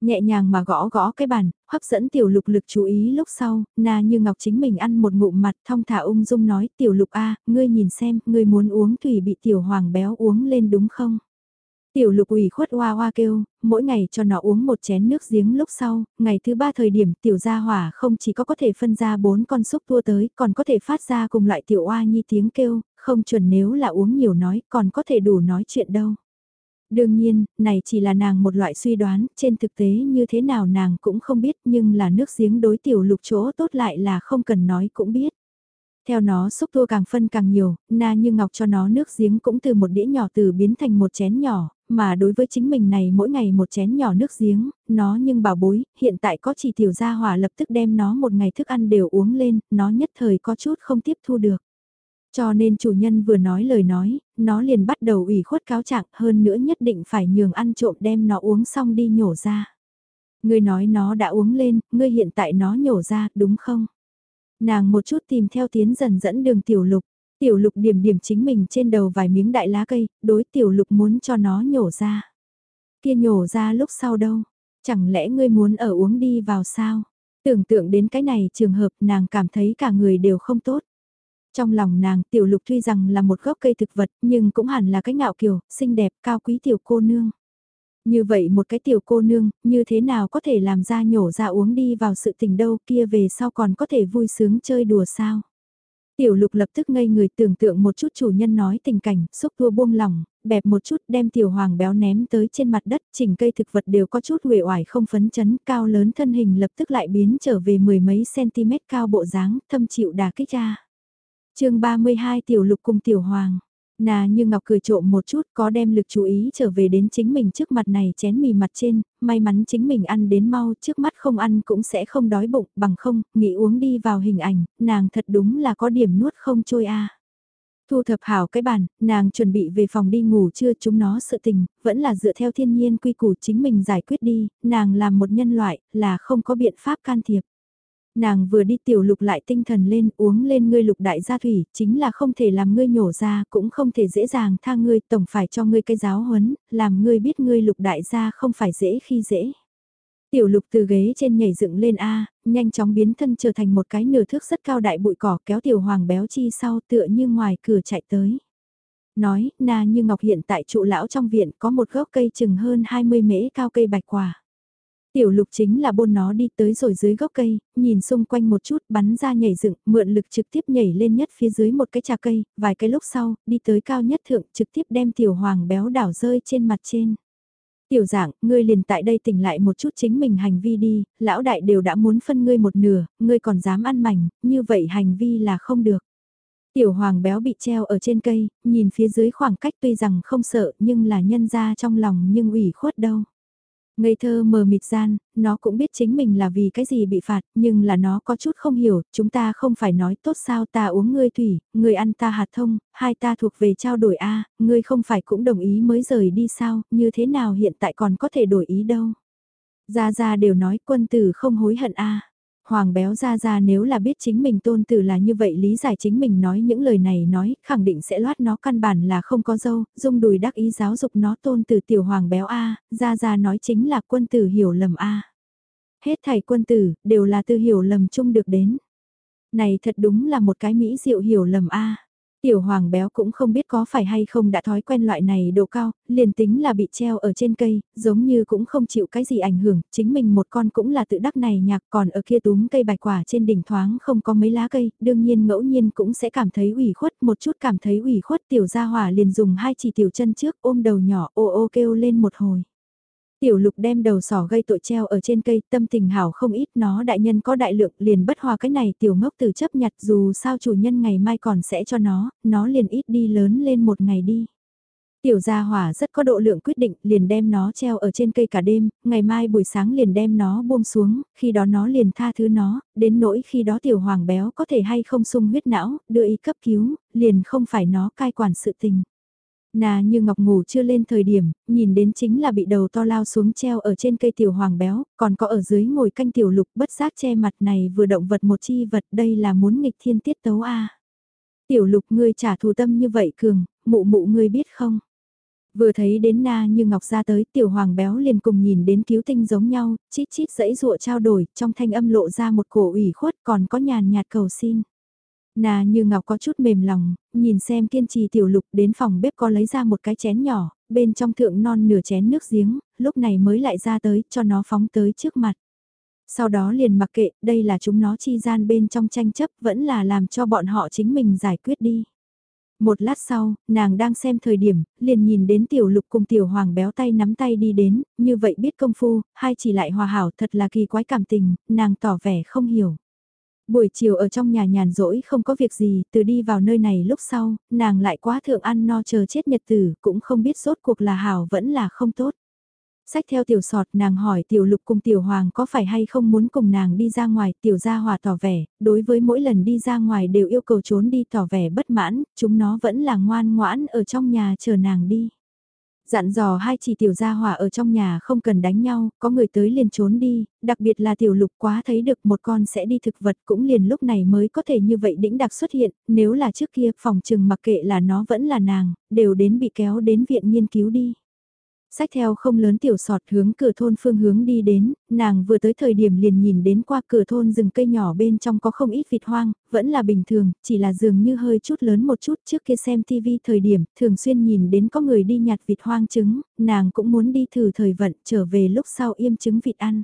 Nhẹ nhàng mà gõ gõ cái bàn, hấp dẫn tiểu lục lực chú ý lúc sau, na như ngọc chính mình ăn một ngụm mặt thong thả ung dung nói tiểu lục a ngươi nhìn xem, ngươi muốn uống thủy bị tiểu hoàng béo uống lên đúng không? Tiểu lục ủy khuất hoa hoa kêu, mỗi ngày cho nó uống một chén nước giếng lúc sau, ngày thứ ba thời điểm tiểu gia hỏa không chỉ có có thể phân ra bốn con xúc tua tới, còn có thể phát ra cùng loại tiểu oa nhi tiếng kêu, không chuẩn nếu là uống nhiều nói, còn có thể đủ nói chuyện đâu. Đương nhiên, này chỉ là nàng một loại suy đoán, trên thực tế như thế nào nàng cũng không biết nhưng là nước giếng đối tiểu lục chỗ tốt lại là không cần nói cũng biết. Theo nó xúc tua càng phân càng nhiều, na như ngọc cho nó nước giếng cũng từ một đĩa nhỏ từ biến thành một chén nhỏ, mà đối với chính mình này mỗi ngày một chén nhỏ nước giếng, nó nhưng bảo bối, hiện tại có chỉ tiểu gia hỏa lập tức đem nó một ngày thức ăn đều uống lên, nó nhất thời có chút không tiếp thu được. Cho nên chủ nhân vừa nói lời nói, nó liền bắt đầu ủy khuất cáo trạng hơn nữa nhất định phải nhường ăn trộm đem nó uống xong đi nhổ ra. Ngươi nói nó đã uống lên, ngươi hiện tại nó nhổ ra, đúng không? Nàng một chút tìm theo tiến dần dẫn đường tiểu lục. Tiểu lục điểm điểm chính mình trên đầu vài miếng đại lá cây, đối tiểu lục muốn cho nó nhổ ra. Kia nhổ ra lúc sau đâu? Chẳng lẽ ngươi muốn ở uống đi vào sao? Tưởng tượng đến cái này trường hợp nàng cảm thấy cả người đều không tốt. Trong lòng nàng tiểu lục tuy rằng là một gốc cây thực vật nhưng cũng hẳn là cái ngạo kiều, xinh đẹp, cao quý tiểu cô nương. Như vậy một cái tiểu cô nương, như thế nào có thể làm ra nhổ ra uống đi vào sự tình đâu kia về sau còn có thể vui sướng chơi đùa sao. Tiểu lục lập tức ngây người tưởng tượng một chút chủ nhân nói tình cảnh, xúc tua buông lỏng, bẹp một chút đem tiểu hoàng béo ném tới trên mặt đất, chỉnh cây thực vật đều có chút uể oải không phấn chấn, cao lớn thân hình lập tức lại biến trở về mười mấy cm cao bộ dáng, thâm chịu đà kích ra chương 32 tiểu lục cùng tiểu hoàng. Nà như Ngọc cười trộm một chút có đem lực chú ý trở về đến chính mình trước mặt này chén mì mặt trên, may mắn chính mình ăn đến mau trước mắt không ăn cũng sẽ không đói bụng bằng không, nghĩ uống đi vào hình ảnh, nàng thật đúng là có điểm nuốt không trôi a Thu thập hảo cái bàn, nàng chuẩn bị về phòng đi ngủ chưa chúng nó sự tình, vẫn là dựa theo thiên nhiên quy củ chính mình giải quyết đi, nàng làm một nhân loại, là không có biện pháp can thiệp. Nàng vừa đi tiểu lục lại tinh thần lên uống lên ngươi lục đại gia thủy, chính là không thể làm ngươi nhổ ra, cũng không thể dễ dàng tha ngươi, tổng phải cho ngươi cái giáo huấn, làm ngươi biết ngươi lục đại gia không phải dễ khi dễ. Tiểu lục từ ghế trên nhảy dựng lên A, nhanh chóng biến thân trở thành một cái nửa thước rất cao đại bụi cỏ kéo tiểu hoàng béo chi sau tựa như ngoài cửa chạy tới. Nói, na như ngọc hiện tại trụ lão trong viện có một gốc cây chừng hơn 20 mễ cao cây bạch quả. Tiểu lục chính là bôn nó đi tới rồi dưới gốc cây, nhìn xung quanh một chút bắn ra nhảy dựng, mượn lực trực tiếp nhảy lên nhất phía dưới một cái trà cây, vài cái lúc sau, đi tới cao nhất thượng trực tiếp đem tiểu hoàng béo đảo rơi trên mặt trên. Tiểu dạng, ngươi liền tại đây tỉnh lại một chút chính mình hành vi đi, lão đại đều đã muốn phân ngươi một nửa, ngươi còn dám ăn mảnh, như vậy hành vi là không được. Tiểu hoàng béo bị treo ở trên cây, nhìn phía dưới khoảng cách tuy rằng không sợ nhưng là nhân ra trong lòng nhưng ủy khuất đâu. Ngây thơ mờ mịt gian, nó cũng biết chính mình là vì cái gì bị phạt, nhưng là nó có chút không hiểu, chúng ta không phải nói tốt sao ta uống ngươi thủy, ngươi ăn ta hạt thông, hai ta thuộc về trao đổi A, ngươi không phải cũng đồng ý mới rời đi sao, như thế nào hiện tại còn có thể đổi ý đâu. Gia Gia đều nói quân tử không hối hận A. Hoàng béo ra ra nếu là biết chính mình tôn tử là như vậy lý giải chính mình nói những lời này nói, khẳng định sẽ loát nó căn bản là không có dâu, dung đùi đắc ý giáo dục nó tôn tử tiểu hoàng béo A, ra ra nói chính là quân tử hiểu lầm A. Hết thảy quân tử, đều là từ hiểu lầm chung được đến. Này thật đúng là một cái mỹ diệu hiểu lầm A. Tiểu hoàng béo cũng không biết có phải hay không đã thói quen loại này độ cao, liền tính là bị treo ở trên cây, giống như cũng không chịu cái gì ảnh hưởng, chính mình một con cũng là tự đắc này nhạc còn ở kia túm cây bạch quả trên đỉnh thoáng không có mấy lá cây, đương nhiên ngẫu nhiên cũng sẽ cảm thấy ủy khuất, một chút cảm thấy ủy khuất tiểu gia hỏa liền dùng hai chỉ tiểu chân trước ôm đầu nhỏ ô ô kêu lên một hồi. Tiểu lục đem đầu sỏ gây tội treo ở trên cây, tâm tình hảo không ít nó đại nhân có đại lượng liền bất hòa cái này tiểu ngốc từ chấp nhặt dù sao chủ nhân ngày mai còn sẽ cho nó, nó liền ít đi lớn lên một ngày đi. Tiểu gia hỏa rất có độ lượng quyết định liền đem nó treo ở trên cây cả đêm, ngày mai buổi sáng liền đem nó buông xuống, khi đó nó liền tha thứ nó, đến nỗi khi đó tiểu hoàng béo có thể hay không sung huyết não, đưa y cấp cứu, liền không phải nó cai quản sự tình. Nà như ngọc ngủ chưa lên thời điểm, nhìn đến chính là bị đầu to lao xuống treo ở trên cây tiểu hoàng béo, còn có ở dưới ngồi canh tiểu lục bất giác che mặt này vừa động vật một chi vật đây là muốn nghịch thiên tiết tấu a Tiểu lục ngươi trả thù tâm như vậy cường, mụ mụ ngươi biết không? Vừa thấy đến na như ngọc ra tới tiểu hoàng béo liền cùng nhìn đến cứu tinh giống nhau, chít chít dãy dụa trao đổi, trong thanh âm lộ ra một cổ ủy khuất còn có nhàn nhạt cầu xin. Nà như ngọc có chút mềm lòng, nhìn xem kiên trì tiểu lục đến phòng bếp có lấy ra một cái chén nhỏ, bên trong thượng non nửa chén nước giếng, lúc này mới lại ra tới cho nó phóng tới trước mặt. Sau đó liền mặc kệ, đây là chúng nó chi gian bên trong tranh chấp vẫn là làm cho bọn họ chính mình giải quyết đi. Một lát sau, nàng đang xem thời điểm, liền nhìn đến tiểu lục cùng tiểu hoàng béo tay nắm tay đi đến, như vậy biết công phu, hai chỉ lại hòa hảo thật là kỳ quái cảm tình, nàng tỏ vẻ không hiểu. Buổi chiều ở trong nhà nhàn rỗi không có việc gì, từ đi vào nơi này lúc sau, nàng lại quá thượng ăn no chờ chết nhật tử, cũng không biết rốt cuộc là hảo vẫn là không tốt. Sách theo tiểu sọt nàng hỏi tiểu lục cùng tiểu hoàng có phải hay không muốn cùng nàng đi ra ngoài tiểu gia hòa tỏ vẻ, đối với mỗi lần đi ra ngoài đều yêu cầu trốn đi tỏ vẻ bất mãn, chúng nó vẫn là ngoan ngoãn ở trong nhà chờ nàng đi. Dặn dò hai chỉ tiểu gia hỏa ở trong nhà không cần đánh nhau, có người tới liền trốn đi, đặc biệt là tiểu lục quá thấy được một con sẽ đi thực vật cũng liền lúc này mới có thể như vậy đĩnh đặc xuất hiện, nếu là trước kia phòng trừng mặc kệ là nó vẫn là nàng, đều đến bị kéo đến viện nghiên cứu đi. Sách theo không lớn tiểu sọt hướng cửa thôn phương hướng đi đến, nàng vừa tới thời điểm liền nhìn đến qua cửa thôn rừng cây nhỏ bên trong có không ít vịt hoang, vẫn là bình thường, chỉ là dường như hơi chút lớn một chút trước kia xem tivi thời điểm, thường xuyên nhìn đến có người đi nhặt vịt hoang trứng, nàng cũng muốn đi thử thời vận trở về lúc sau im trứng vịt ăn.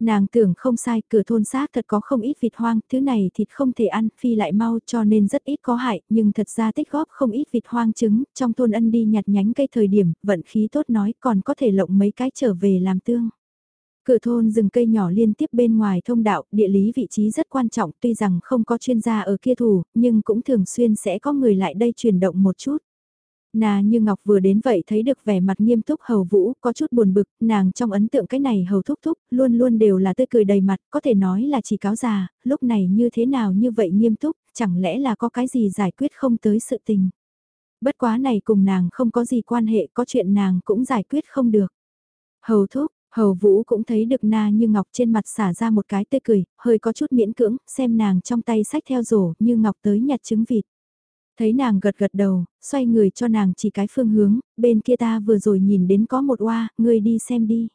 Nàng tưởng không sai, cửa thôn xác thật có không ít vịt hoang, thứ này thịt không thể ăn, phi lại mau cho nên rất ít có hại, nhưng thật ra tích góp không ít vịt hoang trứng, trong thôn ân đi nhặt nhánh cây thời điểm, vận khí tốt nói còn có thể lộng mấy cái trở về làm tương. Cửa thôn rừng cây nhỏ liên tiếp bên ngoài thông đạo, địa lý vị trí rất quan trọng tuy rằng không có chuyên gia ở kia thủ, nhưng cũng thường xuyên sẽ có người lại đây chuyển động một chút. Nà như Ngọc vừa đến vậy thấy được vẻ mặt nghiêm túc hầu vũ, có chút buồn bực, nàng trong ấn tượng cái này hầu thúc thúc, luôn luôn đều là tươi cười đầy mặt, có thể nói là chỉ cáo già, lúc này như thế nào như vậy nghiêm túc, chẳng lẽ là có cái gì giải quyết không tới sự tình. Bất quá này cùng nàng không có gì quan hệ, có chuyện nàng cũng giải quyết không được. Hầu thúc, hầu vũ cũng thấy được na như ngọc trên mặt xả ra một cái tươi cười, hơi có chút miễn cưỡng, xem nàng trong tay sách theo rổ như ngọc tới nhặt trứng vịt. Thấy nàng gật gật đầu, xoay người cho nàng chỉ cái phương hướng, bên kia ta vừa rồi nhìn đến có một oa, ngươi đi xem đi.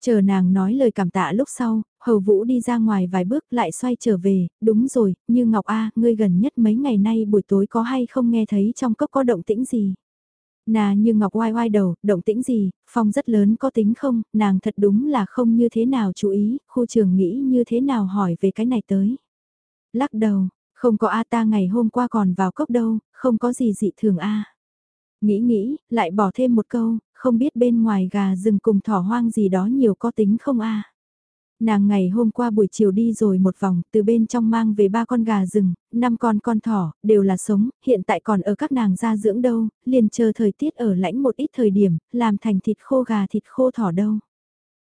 Chờ nàng nói lời cảm tạ lúc sau, hầu vũ đi ra ngoài vài bước lại xoay trở về, đúng rồi, như Ngọc A, ngươi gần nhất mấy ngày nay buổi tối có hay không nghe thấy trong cốc có động tĩnh gì. Nà như Ngọc oai oai đầu, động tĩnh gì, phong rất lớn có tính không, nàng thật đúng là không như thế nào chú ý, khu trường nghĩ như thế nào hỏi về cái này tới. Lắc đầu, không có A ta ngày hôm qua còn vào cốc đâu, không có gì dị thường A. Nghĩ nghĩ, lại bỏ thêm một câu, không biết bên ngoài gà rừng cùng thỏ hoang gì đó nhiều có tính không A. Nàng ngày hôm qua buổi chiều đi rồi một vòng, từ bên trong mang về ba con gà rừng, năm con con thỏ, đều là sống, hiện tại còn ở các nàng gia dưỡng đâu, liền chờ thời tiết ở lãnh một ít thời điểm, làm thành thịt khô gà thịt khô thỏ đâu.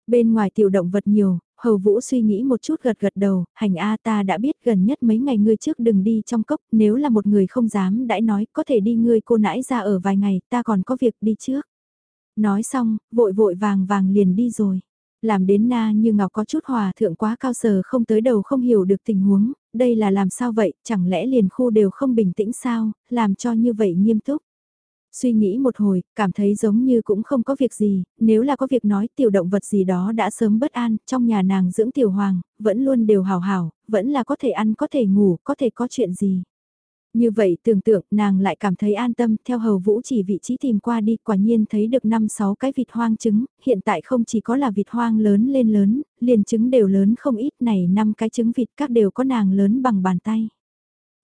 Bên ngoài tiểu động vật nhiều, hầu vũ suy nghĩ một chút gật gật đầu, hành A ta đã biết gần nhất mấy ngày ngươi trước đừng đi trong cốc, nếu là một người không dám đãi nói, có thể đi ngươi cô nãi ra ở vài ngày, ta còn có việc đi trước. Nói xong, vội vội vàng vàng liền đi rồi. Làm đến na như ngọc có chút hòa thượng quá cao sờ không tới đầu không hiểu được tình huống, đây là làm sao vậy, chẳng lẽ liền khu đều không bình tĩnh sao, làm cho như vậy nghiêm túc. Suy nghĩ một hồi, cảm thấy giống như cũng không có việc gì, nếu là có việc nói tiểu động vật gì đó đã sớm bất an, trong nhà nàng dưỡng tiểu hoàng, vẫn luôn đều hào hào vẫn là có thể ăn có thể ngủ, có thể có chuyện gì. Như vậy tưởng tượng nàng lại cảm thấy an tâm theo hầu vũ chỉ vị trí tìm qua đi quả nhiên thấy được 5-6 cái vịt hoang trứng, hiện tại không chỉ có là vịt hoang lớn lên lớn, liền trứng đều lớn không ít này 5 cái trứng vịt các đều có nàng lớn bằng bàn tay.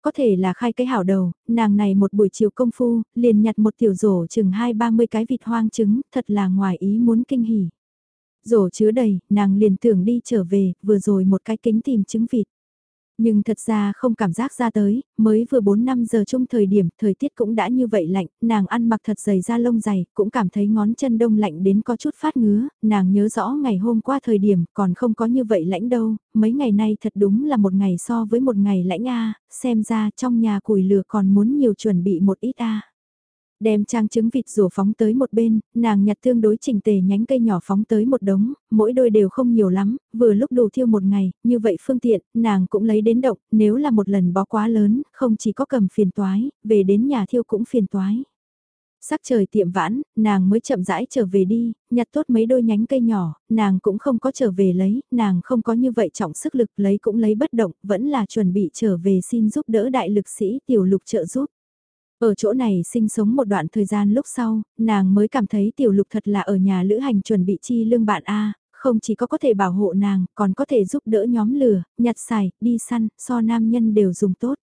Có thể là khai cái hảo đầu, nàng này một buổi chiều công phu, liền nhặt một tiểu rổ chừng 2-30 cái vịt hoang trứng, thật là ngoài ý muốn kinh hỉ. Rổ chứa đầy, nàng liền tưởng đi trở về, vừa rồi một cái kính tìm trứng vịt. Nhưng thật ra không cảm giác ra tới, mới vừa 4-5 giờ chung thời điểm, thời tiết cũng đã như vậy lạnh, nàng ăn mặc thật dày da lông dày, cũng cảm thấy ngón chân đông lạnh đến có chút phát ngứa, nàng nhớ rõ ngày hôm qua thời điểm còn không có như vậy lạnh đâu, mấy ngày nay thật đúng là một ngày so với một ngày lạnh a xem ra trong nhà củi lửa còn muốn nhiều chuẩn bị một ít a. Đem trang trứng vịt rổ phóng tới một bên, nàng nhặt tương đối chỉnh tề nhánh cây nhỏ phóng tới một đống, mỗi đôi đều không nhiều lắm, vừa lúc đủ thiêu một ngày, như vậy phương tiện, nàng cũng lấy đến động, nếu là một lần bó quá lớn, không chỉ có cầm phiền toái, về đến nhà thiêu cũng phiền toái. Sắc trời tiệm vãn, nàng mới chậm rãi trở về đi, nhặt tốt mấy đôi nhánh cây nhỏ, nàng cũng không có trở về lấy, nàng không có như vậy trọng sức lực lấy cũng lấy bất động, vẫn là chuẩn bị trở về xin giúp đỡ đại lực sĩ tiểu lục trợ giúp. Ở chỗ này sinh sống một đoạn thời gian lúc sau, nàng mới cảm thấy tiểu lục thật là ở nhà lữ hành chuẩn bị chi lương bạn A, không chỉ có có thể bảo hộ nàng, còn có thể giúp đỡ nhóm lửa, nhặt xài, đi săn, so nam nhân đều dùng tốt.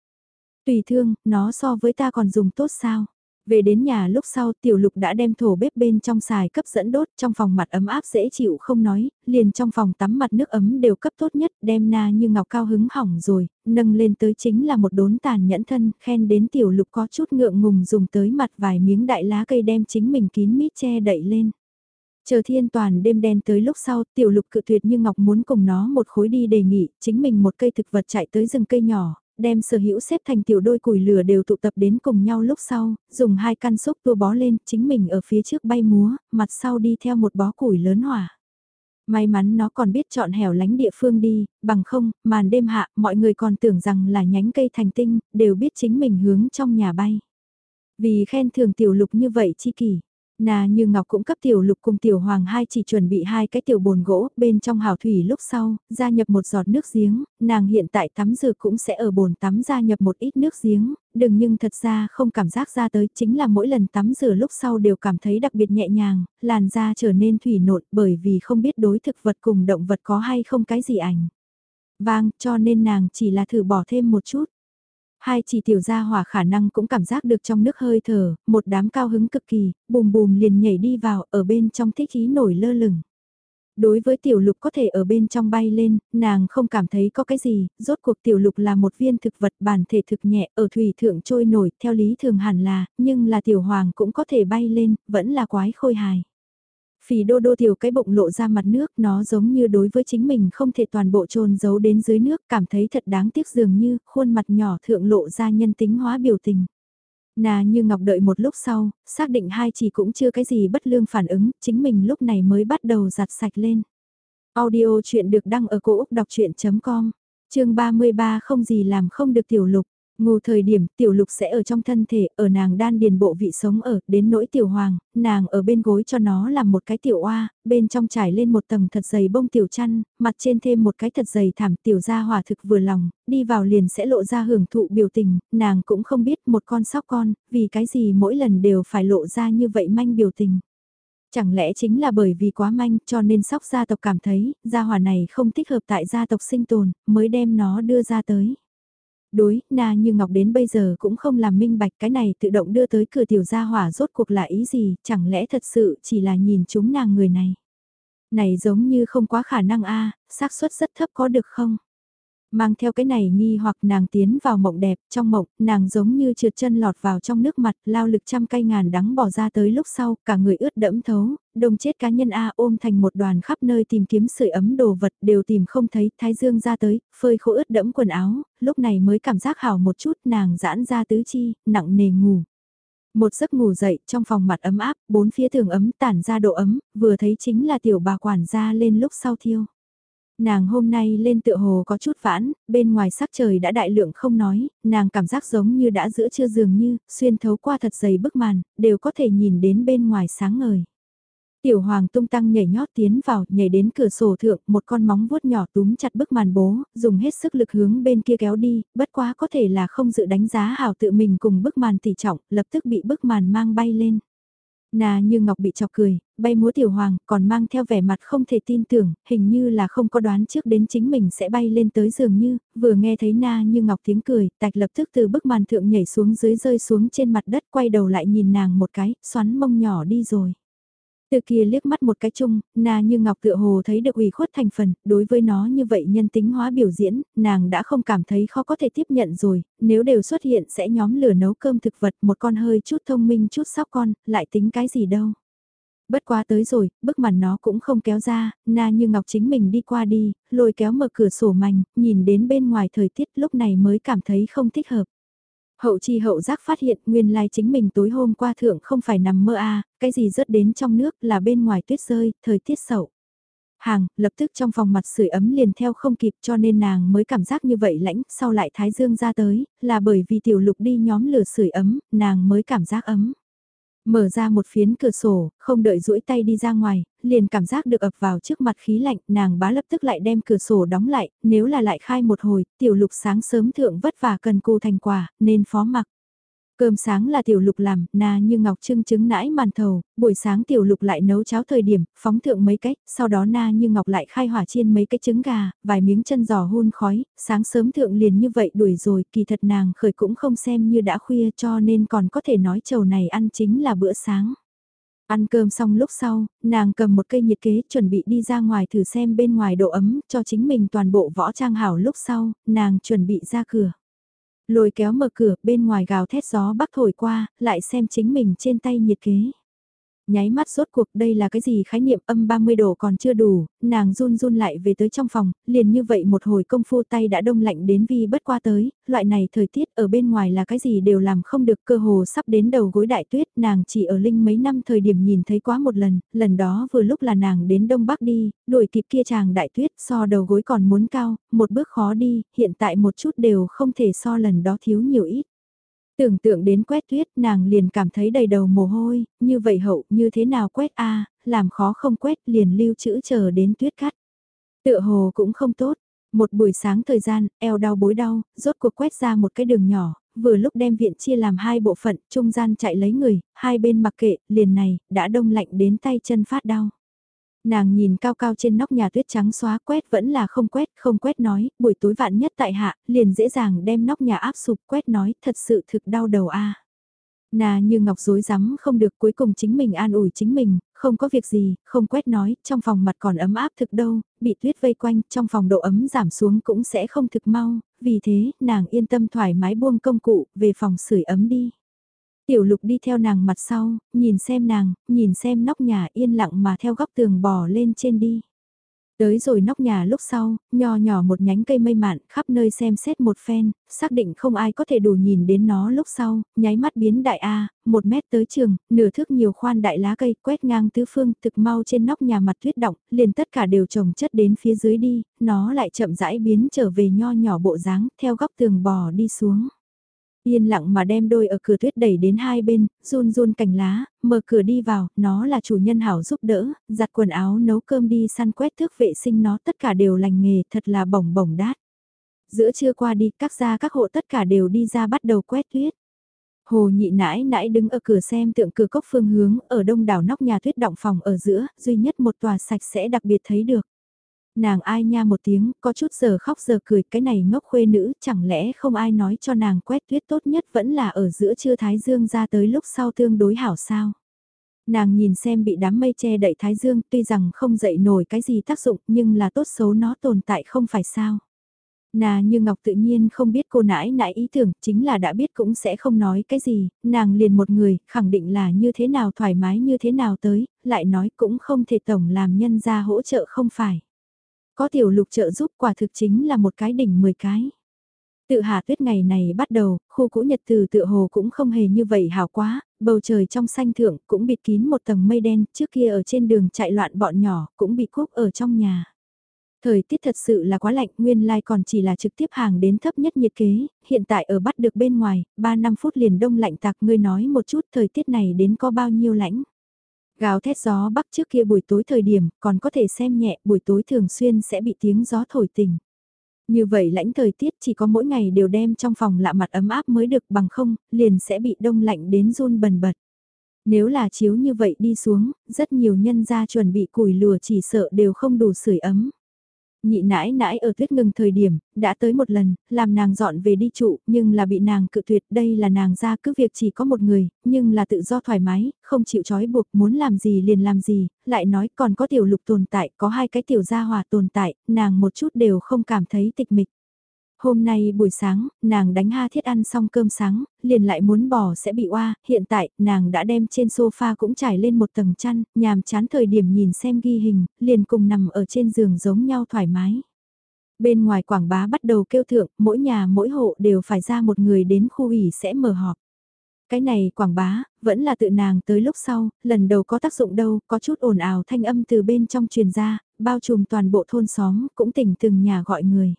Tùy thương, nó so với ta còn dùng tốt sao? Về đến nhà lúc sau tiểu lục đã đem thổ bếp bên trong xài cấp dẫn đốt trong phòng mặt ấm áp dễ chịu không nói, liền trong phòng tắm mặt nước ấm đều cấp tốt nhất đem na như ngọc cao hứng hỏng rồi, nâng lên tới chính là một đốn tàn nhẫn thân khen đến tiểu lục có chút ngượng ngùng dùng tới mặt vài miếng đại lá cây đem chính mình kín mít che đậy lên. Chờ thiên toàn đêm đen tới lúc sau, tiểu lục cự tuyệt như Ngọc muốn cùng nó một khối đi đề nghị, chính mình một cây thực vật chạy tới rừng cây nhỏ, đem sở hữu xếp thành tiểu đôi củi lửa đều tụ tập đến cùng nhau lúc sau, dùng hai căn xúc tua bó lên, chính mình ở phía trước bay múa, mặt sau đi theo một bó củi lớn hỏa. May mắn nó còn biết chọn hẻo lánh địa phương đi, bằng không, màn đêm hạ, mọi người còn tưởng rằng là nhánh cây thành tinh, đều biết chính mình hướng trong nhà bay. Vì khen thường tiểu lục như vậy chi kỷ, Nà như Ngọc cũng cấp tiểu lục cùng tiểu hoàng hai chỉ chuẩn bị hai cái tiểu bồn gỗ, bên trong hào thủy lúc sau, gia nhập một giọt nước giếng, nàng hiện tại tắm rửa cũng sẽ ở bồn tắm gia nhập một ít nước giếng, đừng nhưng thật ra không cảm giác ra tới chính là mỗi lần tắm rửa lúc sau đều cảm thấy đặc biệt nhẹ nhàng, làn da trở nên thủy nộn bởi vì không biết đối thực vật cùng động vật có hay không cái gì ảnh. Vang, cho nên nàng chỉ là thử bỏ thêm một chút. Hai chỉ tiểu gia hỏa khả năng cũng cảm giác được trong nước hơi thở, một đám cao hứng cực kỳ, bùm bùm liền nhảy đi vào, ở bên trong thích khí nổi lơ lửng. Đối với tiểu lục có thể ở bên trong bay lên, nàng không cảm thấy có cái gì, rốt cuộc tiểu lục là một viên thực vật bản thể thực nhẹ ở thủy thượng trôi nổi, theo lý thường hẳn là, nhưng là tiểu hoàng cũng có thể bay lên, vẫn là quái khôi hài. Phì đô đô tiểu cái bụng lộ ra mặt nước nó giống như đối với chính mình không thể toàn bộ trôn giấu đến dưới nước cảm thấy thật đáng tiếc dường như khuôn mặt nhỏ thượng lộ ra nhân tính hóa biểu tình. Nà như ngọc đợi một lúc sau, xác định hai chỉ cũng chưa cái gì bất lương phản ứng, chính mình lúc này mới bắt đầu giặt sạch lên. Audio chuyện được đăng ở cổ Úc đọc chuyện.com, chương 33 không gì làm không được tiểu lục. Ngủ thời điểm tiểu lục sẽ ở trong thân thể, ở nàng đan điền bộ vị sống ở, đến nỗi tiểu hoàng, nàng ở bên gối cho nó làm một cái tiểu oa, bên trong trải lên một tầng thật dày bông tiểu chăn, mặt trên thêm một cái thật dày thảm tiểu ra hòa thực vừa lòng, đi vào liền sẽ lộ ra hưởng thụ biểu tình, nàng cũng không biết một con sóc con, vì cái gì mỗi lần đều phải lộ ra như vậy manh biểu tình. Chẳng lẽ chính là bởi vì quá manh cho nên sóc gia tộc cảm thấy gia hỏa này không thích hợp tại gia tộc sinh tồn mới đem nó đưa ra tới. Đối, na như ngọc đến bây giờ cũng không làm minh bạch cái này tự động đưa tới cửa tiểu gia hỏa rốt cuộc là ý gì, chẳng lẽ thật sự chỉ là nhìn chúng nàng người này. Này giống như không quá khả năng a xác suất rất thấp có được không? Mang theo cái này nghi hoặc nàng tiến vào mộng đẹp, trong mộng, nàng giống như trượt chân lọt vào trong nước mặt, lao lực trăm cây ngàn đắng bỏ ra tới lúc sau, cả người ướt đẫm thấu, đông chết cá nhân A ôm thành một đoàn khắp nơi tìm kiếm sưởi ấm đồ vật đều tìm không thấy, thái dương ra tới, phơi khô ướt đẫm quần áo, lúc này mới cảm giác hào một chút, nàng giãn ra tứ chi, nặng nề ngủ. Một giấc ngủ dậy, trong phòng mặt ấm áp, bốn phía tường ấm tản ra độ ấm, vừa thấy chính là tiểu bà quản gia lên lúc sau thiêu. Nàng hôm nay lên tựa hồ có chút vãn, bên ngoài sắc trời đã đại lượng không nói, nàng cảm giác giống như đã giữa trưa dường như, xuyên thấu qua thật dày bức màn, đều có thể nhìn đến bên ngoài sáng ngời. Tiểu hoàng tung tăng nhảy nhót tiến vào, nhảy đến cửa sổ thượng, một con móng vuốt nhỏ túm chặt bức màn bố, dùng hết sức lực hướng bên kia kéo đi, bất quá có thể là không dự đánh giá hảo tự mình cùng bức màn tỉ trọng, lập tức bị bức màn mang bay lên. Nà như ngọc bị chọc cười, bay múa tiểu hoàng, còn mang theo vẻ mặt không thể tin tưởng, hình như là không có đoán trước đến chính mình sẽ bay lên tới giường như, vừa nghe thấy na như ngọc tiếng cười, tạch lập tức từ bức màn thượng nhảy xuống dưới rơi xuống trên mặt đất quay đầu lại nhìn nàng một cái, xoắn mông nhỏ đi rồi. Từ kia liếc mắt một cái chung, na như ngọc tựa hồ thấy được ủy khuất thành phần, đối với nó như vậy nhân tính hóa biểu diễn, nàng đã không cảm thấy khó có thể tiếp nhận rồi, nếu đều xuất hiện sẽ nhóm lửa nấu cơm thực vật một con hơi chút thông minh chút sóc con, lại tính cái gì đâu. Bất quá tới rồi, bức màn nó cũng không kéo ra, na như ngọc chính mình đi qua đi, lôi kéo mở cửa sổ mảnh, nhìn đến bên ngoài thời tiết lúc này mới cảm thấy không thích hợp. Hậu chi hậu giác phát hiện nguyên lai chính mình tối hôm qua thượng không phải nằm mơ a à, cái gì rớt đến trong nước là bên ngoài tuyết rơi, thời tiết sậu. Hàng, lập tức trong phòng mặt sưởi ấm liền theo không kịp cho nên nàng mới cảm giác như vậy lãnh, sau lại thái dương ra tới, là bởi vì tiểu lục đi nhóm lửa sưởi ấm, nàng mới cảm giác ấm. Mở ra một phiến cửa sổ, không đợi duỗi tay đi ra ngoài, liền cảm giác được ập vào trước mặt khí lạnh, nàng bá lập tức lại đem cửa sổ đóng lại, nếu là lại khai một hồi, tiểu lục sáng sớm thượng vất vả cần cù thành quả, nên phó mặc. Cơm sáng là tiểu lục làm, na như ngọc trưng trứng nãi màn thầu, buổi sáng tiểu lục lại nấu cháo thời điểm, phóng thượng mấy cách, sau đó na như ngọc lại khai hỏa chiên mấy cái trứng gà, vài miếng chân giò hun khói, sáng sớm thượng liền như vậy đuổi rồi, kỳ thật nàng khởi cũng không xem như đã khuya cho nên còn có thể nói chầu này ăn chính là bữa sáng. Ăn cơm xong lúc sau, nàng cầm một cây nhiệt kế chuẩn bị đi ra ngoài thử xem bên ngoài độ ấm cho chính mình toàn bộ võ trang hảo lúc sau, nàng chuẩn bị ra cửa. Lôi kéo mở cửa, bên ngoài gào thét gió bắc thổi qua, lại xem chính mình trên tay nhiệt kế. Nháy mắt rốt cuộc đây là cái gì khái niệm âm 30 độ còn chưa đủ, nàng run run lại về tới trong phòng, liền như vậy một hồi công phu tay đã đông lạnh đến vi bất qua tới, loại này thời tiết ở bên ngoài là cái gì đều làm không được cơ hồ sắp đến đầu gối đại tuyết, nàng chỉ ở linh mấy năm thời điểm nhìn thấy quá một lần, lần đó vừa lúc là nàng đến đông bắc đi, đuổi kịp kia chàng đại tuyết so đầu gối còn muốn cao, một bước khó đi, hiện tại một chút đều không thể so lần đó thiếu nhiều ít. Tưởng tượng đến quét tuyết nàng liền cảm thấy đầy đầu mồ hôi, như vậy hậu như thế nào quét a làm khó không quét liền lưu trữ chờ đến tuyết cắt. Tựa hồ cũng không tốt, một buổi sáng thời gian, eo đau bối đau, rốt cuộc quét ra một cái đường nhỏ, vừa lúc đem viện chia làm hai bộ phận, trung gian chạy lấy người, hai bên mặc kệ, liền này, đã đông lạnh đến tay chân phát đau. Nàng nhìn cao cao trên nóc nhà tuyết trắng xóa quét vẫn là không quét, không quét nói, buổi tối vạn nhất tại hạ, liền dễ dàng đem nóc nhà áp sụp quét nói, thật sự thực đau đầu a. Nà như ngọc dối rắm không được cuối cùng chính mình an ủi chính mình, không có việc gì, không quét nói, trong phòng mặt còn ấm áp thực đâu, bị tuyết vây quanh, trong phòng độ ấm giảm xuống cũng sẽ không thực mau, vì thế, nàng yên tâm thoải mái buông công cụ, về phòng sưởi ấm đi. Tiểu lục đi theo nàng mặt sau, nhìn xem nàng, nhìn xem nóc nhà yên lặng mà theo góc tường bò lên trên đi. Tới rồi nóc nhà lúc sau, nho nhỏ một nhánh cây mây mạn khắp nơi xem xét một phen, xác định không ai có thể đủ nhìn đến nó lúc sau, nháy mắt biến đại A, một mét tới trường, nửa thước nhiều khoan đại lá cây quét ngang tứ phương thực mau trên nóc nhà mặt tuyết động, liền tất cả đều trồng chất đến phía dưới đi, nó lại chậm rãi biến trở về nho nhỏ bộ dáng theo góc tường bò đi xuống. Yên lặng mà đem đôi ở cửa tuyết đẩy đến hai bên, run run cành lá, mở cửa đi vào, nó là chủ nhân hảo giúp đỡ, giặt quần áo nấu cơm đi săn quét thước vệ sinh nó tất cả đều lành nghề, thật là bỏng bỏng đát. Giữa trưa qua đi, các gia các hộ tất cả đều đi ra bắt đầu quét tuyết. Hồ nhị nãi nãi đứng ở cửa xem tượng cửa cốc phương hướng, ở đông đảo nóc nhà tuyết động phòng ở giữa, duy nhất một tòa sạch sẽ đặc biệt thấy được. Nàng ai nha một tiếng, có chút giờ khóc giờ cười, cái này ngốc khuê nữ, chẳng lẽ không ai nói cho nàng quét tuyết tốt nhất vẫn là ở giữa trưa thái dương ra tới lúc sau tương đối hảo sao. Nàng nhìn xem bị đám mây che đậy thái dương, tuy rằng không dậy nổi cái gì tác dụng, nhưng là tốt xấu nó tồn tại không phải sao. Nà như Ngọc tự nhiên không biết cô nãi nãi ý tưởng, chính là đã biết cũng sẽ không nói cái gì, nàng liền một người, khẳng định là như thế nào thoải mái như thế nào tới, lại nói cũng không thể tổng làm nhân ra hỗ trợ không phải. Có tiểu lục trợ giúp quả thực chính là một cái đỉnh 10 cái. Tự hạ tuyết ngày này bắt đầu, khu cũ nhật từ tự hồ cũng không hề như vậy hào quá, bầu trời trong xanh thượng cũng bịt kín một tầng mây đen, trước kia ở trên đường chạy loạn bọn nhỏ cũng bị cúp ở trong nhà. Thời tiết thật sự là quá lạnh, nguyên lai like còn chỉ là trực tiếp hàng đến thấp nhất nhiệt kế, hiện tại ở bắt được bên ngoài, 3-5 phút liền đông lạnh tạc ngươi nói một chút thời tiết này đến có bao nhiêu lãnh. Gào thét gió bắc trước kia buổi tối thời điểm, còn có thể xem nhẹ, buổi tối thường xuyên sẽ bị tiếng gió thổi tình. Như vậy lãnh thời tiết chỉ có mỗi ngày đều đem trong phòng lạ mặt ấm áp mới được bằng không, liền sẽ bị đông lạnh đến run bần bật. Nếu là chiếu như vậy đi xuống, rất nhiều nhân gia chuẩn bị củi lùa chỉ sợ đều không đủ sưởi ấm. Nhị nãi nãi ở tuyết ngừng thời điểm, đã tới một lần, làm nàng dọn về đi trụ, nhưng là bị nàng cự tuyệt, đây là nàng ra cứ việc chỉ có một người, nhưng là tự do thoải mái, không chịu trói buộc, muốn làm gì liền làm gì, lại nói còn có tiểu lục tồn tại, có hai cái tiểu gia hòa tồn tại, nàng một chút đều không cảm thấy tịch mịch. Hôm nay buổi sáng, nàng đánh ha thiết ăn xong cơm sáng, liền lại muốn bỏ sẽ bị oa, hiện tại, nàng đã đem trên sofa cũng trải lên một tầng chăn, nhàm chán thời điểm nhìn xem ghi hình, liền cùng nằm ở trên giường giống nhau thoải mái. Bên ngoài quảng bá bắt đầu kêu thượng, mỗi nhà mỗi hộ đều phải ra một người đến khu ủy sẽ mở họp. Cái này quảng bá, vẫn là tự nàng tới lúc sau, lần đầu có tác dụng đâu, có chút ồn ào thanh âm từ bên trong truyền ra, bao trùm toàn bộ thôn xóm, cũng tỉnh từng nhà gọi người.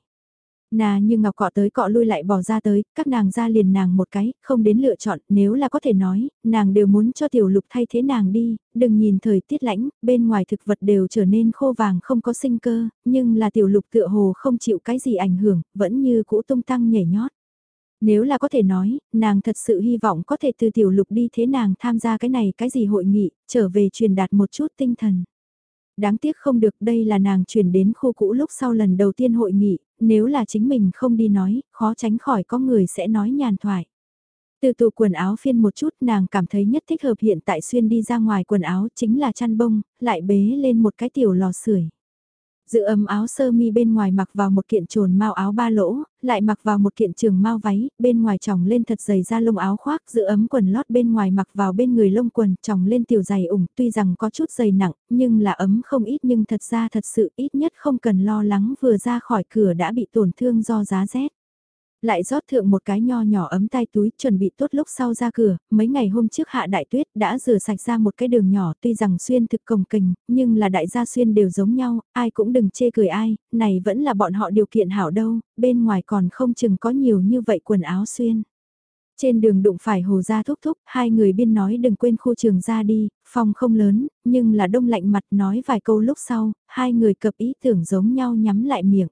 Nà như ngọc cọ tới cọ lui lại bỏ ra tới, các nàng ra liền nàng một cái, không đến lựa chọn, nếu là có thể nói, nàng đều muốn cho tiểu lục thay thế nàng đi, đừng nhìn thời tiết lãnh, bên ngoài thực vật đều trở nên khô vàng không có sinh cơ, nhưng là tiểu lục tựa hồ không chịu cái gì ảnh hưởng, vẫn như cũ tung tăng nhảy nhót. Nếu là có thể nói, nàng thật sự hy vọng có thể từ tiểu lục đi thế nàng tham gia cái này cái gì hội nghị, trở về truyền đạt một chút tinh thần đáng tiếc không được đây là nàng chuyển đến khu cũ lúc sau lần đầu tiên hội nghị, nếu là chính mình không đi nói, khó tránh khỏi có người sẽ nói nhàn thoại. Từ tụ quần áo phiên một chút nàng cảm thấy nhất thích hợp hiện tại xuyên đi ra ngoài quần áo chính là chăn bông, lại bế lên một cái tiểu lò sưởi Giữ ấm áo sơ mi bên ngoài mặc vào một kiện trồn mau áo ba lỗ, lại mặc vào một kiện trường mau váy, bên ngoài tròng lên thật dày da lông áo khoác, giữ ấm quần lót bên ngoài mặc vào bên người lông quần, tròng lên tiểu dày ủng, tuy rằng có chút dày nặng, nhưng là ấm không ít nhưng thật ra thật sự ít nhất không cần lo lắng vừa ra khỏi cửa đã bị tổn thương do giá rét. Lại rót thượng một cái nho nhỏ ấm tay túi chuẩn bị tốt lúc sau ra cửa, mấy ngày hôm trước hạ đại tuyết đã rửa sạch ra một cái đường nhỏ tuy rằng xuyên thực cồng kình, nhưng là đại gia xuyên đều giống nhau, ai cũng đừng chê cười ai, này vẫn là bọn họ điều kiện hảo đâu, bên ngoài còn không chừng có nhiều như vậy quần áo xuyên. Trên đường đụng phải hồ gia thúc thúc, hai người biên nói đừng quên khu trường ra đi, phòng không lớn, nhưng là đông lạnh mặt nói vài câu lúc sau, hai người cập ý tưởng giống nhau nhắm lại miệng.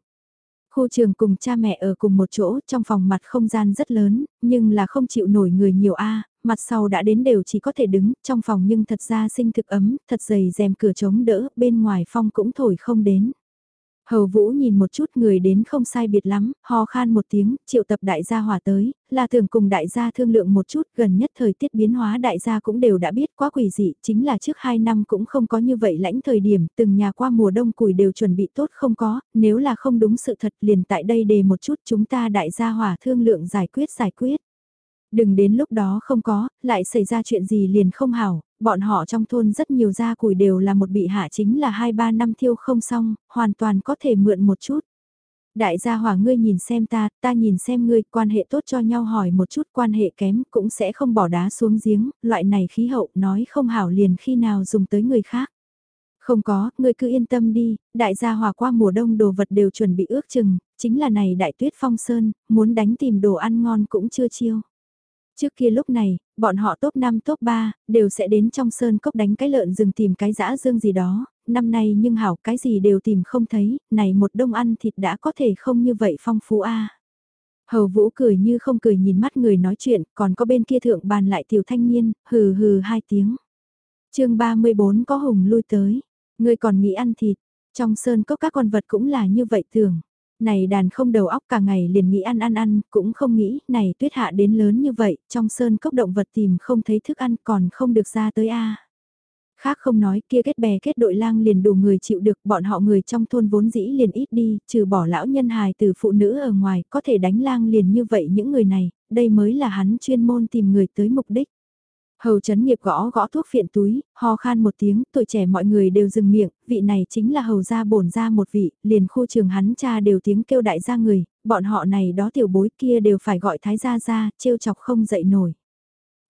Khu trường cùng cha mẹ ở cùng một chỗ, trong phòng mặt không gian rất lớn, nhưng là không chịu nổi người nhiều a mặt sau đã đến đều chỉ có thể đứng, trong phòng nhưng thật ra sinh thực ấm, thật dày rèm cửa chống đỡ, bên ngoài phong cũng thổi không đến. Hầu Vũ nhìn một chút người đến không sai biệt lắm, ho khan một tiếng, triệu tập đại gia hòa tới, là thường cùng đại gia thương lượng một chút, gần nhất thời tiết biến hóa đại gia cũng đều đã biết quá quỷ dị, chính là trước hai năm cũng không có như vậy lãnh thời điểm, từng nhà qua mùa đông củi đều chuẩn bị tốt không có, nếu là không đúng sự thật liền tại đây đề một chút chúng ta đại gia hòa thương lượng giải quyết giải quyết. Đừng đến lúc đó không có, lại xảy ra chuyện gì liền không hảo, bọn họ trong thôn rất nhiều gia củi đều là một bị hạ chính là 2-3 năm thiêu không xong, hoàn toàn có thể mượn một chút. Đại gia hỏa ngươi nhìn xem ta, ta nhìn xem ngươi, quan hệ tốt cho nhau hỏi một chút quan hệ kém cũng sẽ không bỏ đá xuống giếng, loại này khí hậu nói không hảo liền khi nào dùng tới người khác. Không có, ngươi cứ yên tâm đi, đại gia hòa qua mùa đông đồ vật đều chuẩn bị ước chừng, chính là này đại tuyết phong sơn, muốn đánh tìm đồ ăn ngon cũng chưa chiêu. Trước kia lúc này, bọn họ top 5 top 3, đều sẽ đến trong sơn cốc đánh cái lợn rừng tìm cái dã dương gì đó, năm nay nhưng hảo cái gì đều tìm không thấy, này một đông ăn thịt đã có thể không như vậy phong phú a. Hầu Vũ cười như không cười nhìn mắt người nói chuyện, còn có bên kia thượng bàn lại tiểu thanh niên, hừ hừ hai tiếng. chương 34 có hùng lui tới, người còn nghĩ ăn thịt, trong sơn cốc các con vật cũng là như vậy thường. Này đàn không đầu óc cả ngày liền nghĩ ăn ăn ăn, cũng không nghĩ, này tuyết hạ đến lớn như vậy, trong sơn cốc động vật tìm không thấy thức ăn còn không được ra tới a Khác không nói kia kết bè kết đội lang liền đủ người chịu được bọn họ người trong thôn vốn dĩ liền ít đi, trừ bỏ lão nhân hài từ phụ nữ ở ngoài có thể đánh lang liền như vậy những người này, đây mới là hắn chuyên môn tìm người tới mục đích. Hầu chấn nghiệp gõ gõ thuốc phiện túi, ho khan một tiếng, tuổi trẻ mọi người đều dừng miệng, vị này chính là hầu gia bổn gia một vị, liền khu trường hắn cha đều tiếng kêu đại gia người, bọn họ này đó tiểu bối kia đều phải gọi thái gia gia, trêu chọc không dậy nổi.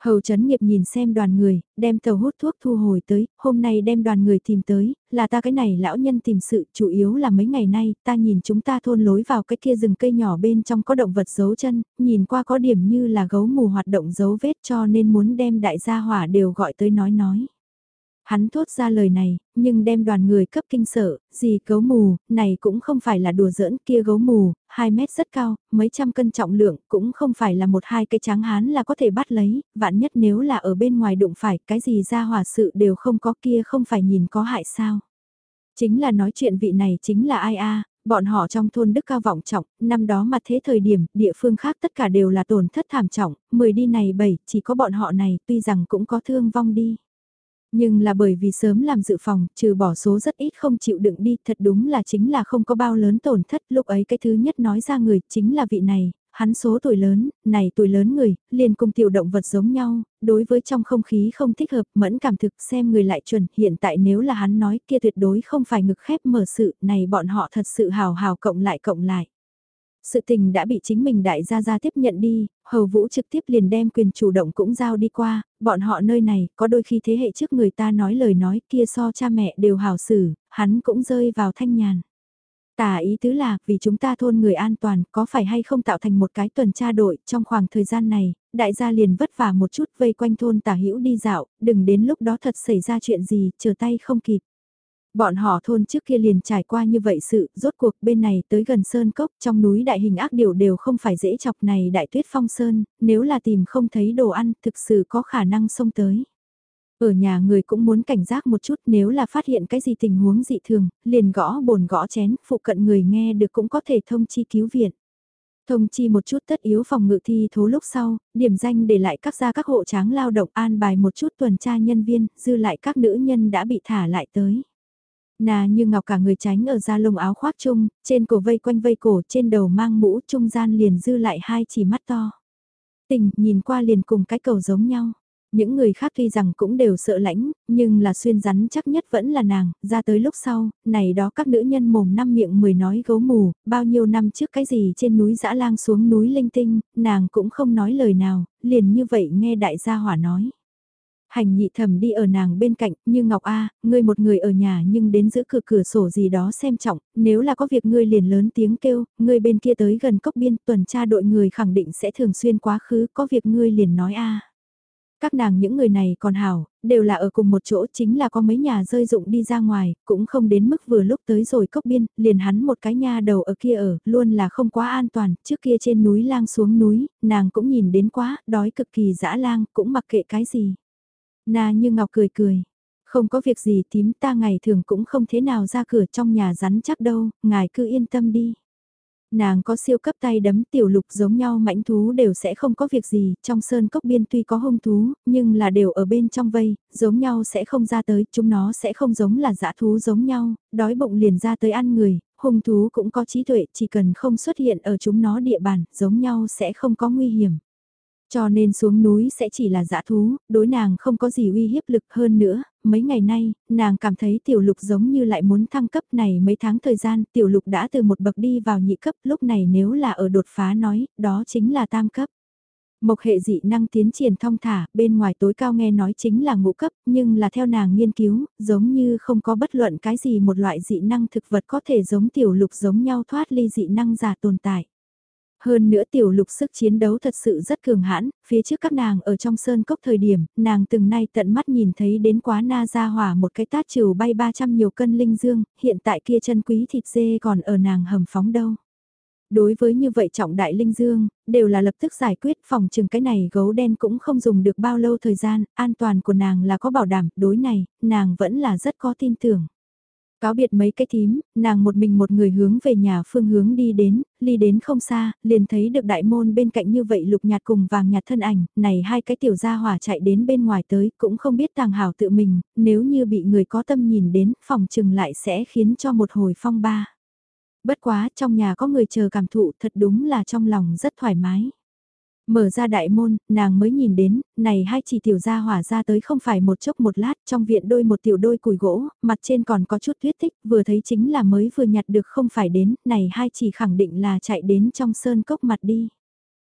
Hầu chấn nghiệp nhìn xem đoàn người, đem tàu hút thuốc thu hồi tới, hôm nay đem đoàn người tìm tới, là ta cái này lão nhân tìm sự, chủ yếu là mấy ngày nay, ta nhìn chúng ta thôn lối vào cái kia rừng cây nhỏ bên trong có động vật giấu chân, nhìn qua có điểm như là gấu mù hoạt động dấu vết cho nên muốn đem đại gia hỏa đều gọi tới nói nói. Hắn thốt ra lời này, nhưng đem đoàn người cấp kinh sợ, gì gấu mù, này cũng không phải là đùa giỡn kia gấu mù, 2 mét rất cao, mấy trăm cân trọng lượng, cũng không phải là một hai cái tráng hán là có thể bắt lấy, vạn nhất nếu là ở bên ngoài đụng phải, cái gì ra hỏa sự đều không có kia không phải nhìn có hại sao. Chính là nói chuyện vị này chính là ai a bọn họ trong thôn đức cao vọng trọng, năm đó mà thế thời điểm, địa phương khác tất cả đều là tổn thất thảm trọng, 10 đi này 7, chỉ có bọn họ này, tuy rằng cũng có thương vong đi. Nhưng là bởi vì sớm làm dự phòng, trừ bỏ số rất ít không chịu đựng đi, thật đúng là chính là không có bao lớn tổn thất, lúc ấy cái thứ nhất nói ra người, chính là vị này, hắn số tuổi lớn, này tuổi lớn người, liền cùng tiểu động vật giống nhau, đối với trong không khí không thích hợp, mẫn cảm thực xem người lại chuẩn, hiện tại nếu là hắn nói kia tuyệt đối không phải ngực khép mở sự, này bọn họ thật sự hào hào cộng lại cộng lại. Sự tình đã bị chính mình đại gia gia tiếp nhận đi, hầu vũ trực tiếp liền đem quyền chủ động cũng giao đi qua, bọn họ nơi này có đôi khi thế hệ trước người ta nói lời nói kia so cha mẹ đều hào xử, hắn cũng rơi vào thanh nhàn. Tả ý tứ là, vì chúng ta thôn người an toàn, có phải hay không tạo thành một cái tuần tra đội, trong khoảng thời gian này, đại gia liền vất vả một chút vây quanh thôn tả hữu đi dạo, đừng đến lúc đó thật xảy ra chuyện gì, chờ tay không kịp. Bọn họ thôn trước kia liền trải qua như vậy sự, rốt cuộc bên này tới gần Sơn Cốc, trong núi đại hình ác điều đều không phải dễ chọc này đại tuyết phong Sơn, nếu là tìm không thấy đồ ăn, thực sự có khả năng xông tới. Ở nhà người cũng muốn cảnh giác một chút nếu là phát hiện cái gì tình huống dị thường, liền gõ bồn gõ chén, phụ cận người nghe được cũng có thể thông chi cứu viện. Thông chi một chút tất yếu phòng ngự thi thố lúc sau, điểm danh để lại các gia các hộ tráng lao động an bài một chút tuần tra nhân viên, dư lại các nữ nhân đã bị thả lại tới. Nà như ngọc cả người tránh ở da lông áo khoác chung, trên cổ vây quanh vây cổ, trên đầu mang mũ trung gian liền dư lại hai chỉ mắt to. Tình nhìn qua liền cùng cái cầu giống nhau. Những người khác tuy rằng cũng đều sợ lãnh, nhưng là xuyên rắn chắc nhất vẫn là nàng, ra tới lúc sau, này đó các nữ nhân mồm năm miệng mười nói gấu mù, bao nhiêu năm trước cái gì trên núi dã lang xuống núi linh tinh, nàng cũng không nói lời nào, liền như vậy nghe đại gia hỏa nói. Hành nhị thẩm đi ở nàng bên cạnh, như Ngọc A, ngươi một người ở nhà nhưng đến giữ cửa cửa sổ gì đó xem trọng, nếu là có việc ngươi liền lớn tiếng kêu, ngươi bên kia tới gần cốc biên tuần tra đội người khẳng định sẽ thường xuyên quá khứ, có việc ngươi liền nói A. Các nàng những người này còn hảo, đều là ở cùng một chỗ chính là có mấy nhà rơi dụng đi ra ngoài, cũng không đến mức vừa lúc tới rồi cốc biên, liền hắn một cái nha đầu ở kia ở, luôn là không quá an toàn, trước kia trên núi lang xuống núi, nàng cũng nhìn đến quá, đói cực kỳ dã lang, cũng mặc kệ cái gì. Na như ngọc cười cười. Không có việc gì tím ta ngày thường cũng không thế nào ra cửa trong nhà rắn chắc đâu, ngài cứ yên tâm đi. Nàng có siêu cấp tay đấm tiểu lục giống nhau mãnh thú đều sẽ không có việc gì, trong sơn cốc biên tuy có hung thú, nhưng là đều ở bên trong vây, giống nhau sẽ không ra tới, chúng nó sẽ không giống là dã thú giống nhau, đói bụng liền ra tới ăn người, hung thú cũng có trí tuệ, chỉ cần không xuất hiện ở chúng nó địa bàn, giống nhau sẽ không có nguy hiểm. Cho nên xuống núi sẽ chỉ là dã thú, đối nàng không có gì uy hiếp lực hơn nữa, mấy ngày nay, nàng cảm thấy tiểu lục giống như lại muốn thăng cấp này mấy tháng thời gian, tiểu lục đã từ một bậc đi vào nhị cấp, lúc này nếu là ở đột phá nói, đó chính là tam cấp. Mộc hệ dị năng tiến triển thong thả, bên ngoài tối cao nghe nói chính là ngũ cấp, nhưng là theo nàng nghiên cứu, giống như không có bất luận cái gì một loại dị năng thực vật có thể giống tiểu lục giống nhau thoát ly dị năng giả tồn tại. Hơn nữa tiểu lục sức chiến đấu thật sự rất cường hãn, phía trước các nàng ở trong sơn cốc thời điểm, nàng từng nay tận mắt nhìn thấy đến quá na ra hỏa một cái tát trừ bay 300 nhiều cân linh dương, hiện tại kia chân quý thịt dê còn ở nàng hầm phóng đâu. Đối với như vậy trọng đại linh dương, đều là lập tức giải quyết phòng trừng cái này gấu đen cũng không dùng được bao lâu thời gian, an toàn của nàng là có bảo đảm, đối này, nàng vẫn là rất có tin tưởng. Cáo biệt mấy cái thím, nàng một mình một người hướng về nhà phương hướng đi đến, ly đến không xa, liền thấy được đại môn bên cạnh như vậy lục nhạt cùng vàng nhạt thân ảnh, này hai cái tiểu gia hỏa chạy đến bên ngoài tới, cũng không biết tàng hảo tự mình, nếu như bị người có tâm nhìn đến, phòng trừng lại sẽ khiến cho một hồi phong ba. Bất quá, trong nhà có người chờ cảm thụ thật đúng là trong lòng rất thoải mái. Mở ra đại môn, nàng mới nhìn đến, này hai chỉ tiểu gia hỏa ra tới không phải một chốc một lát, trong viện đôi một tiểu đôi củi gỗ, mặt trên còn có chút tuyết tích, vừa thấy chính là mới vừa nhặt được không phải đến, này hai chỉ khẳng định là chạy đến trong sơn cốc mặt đi.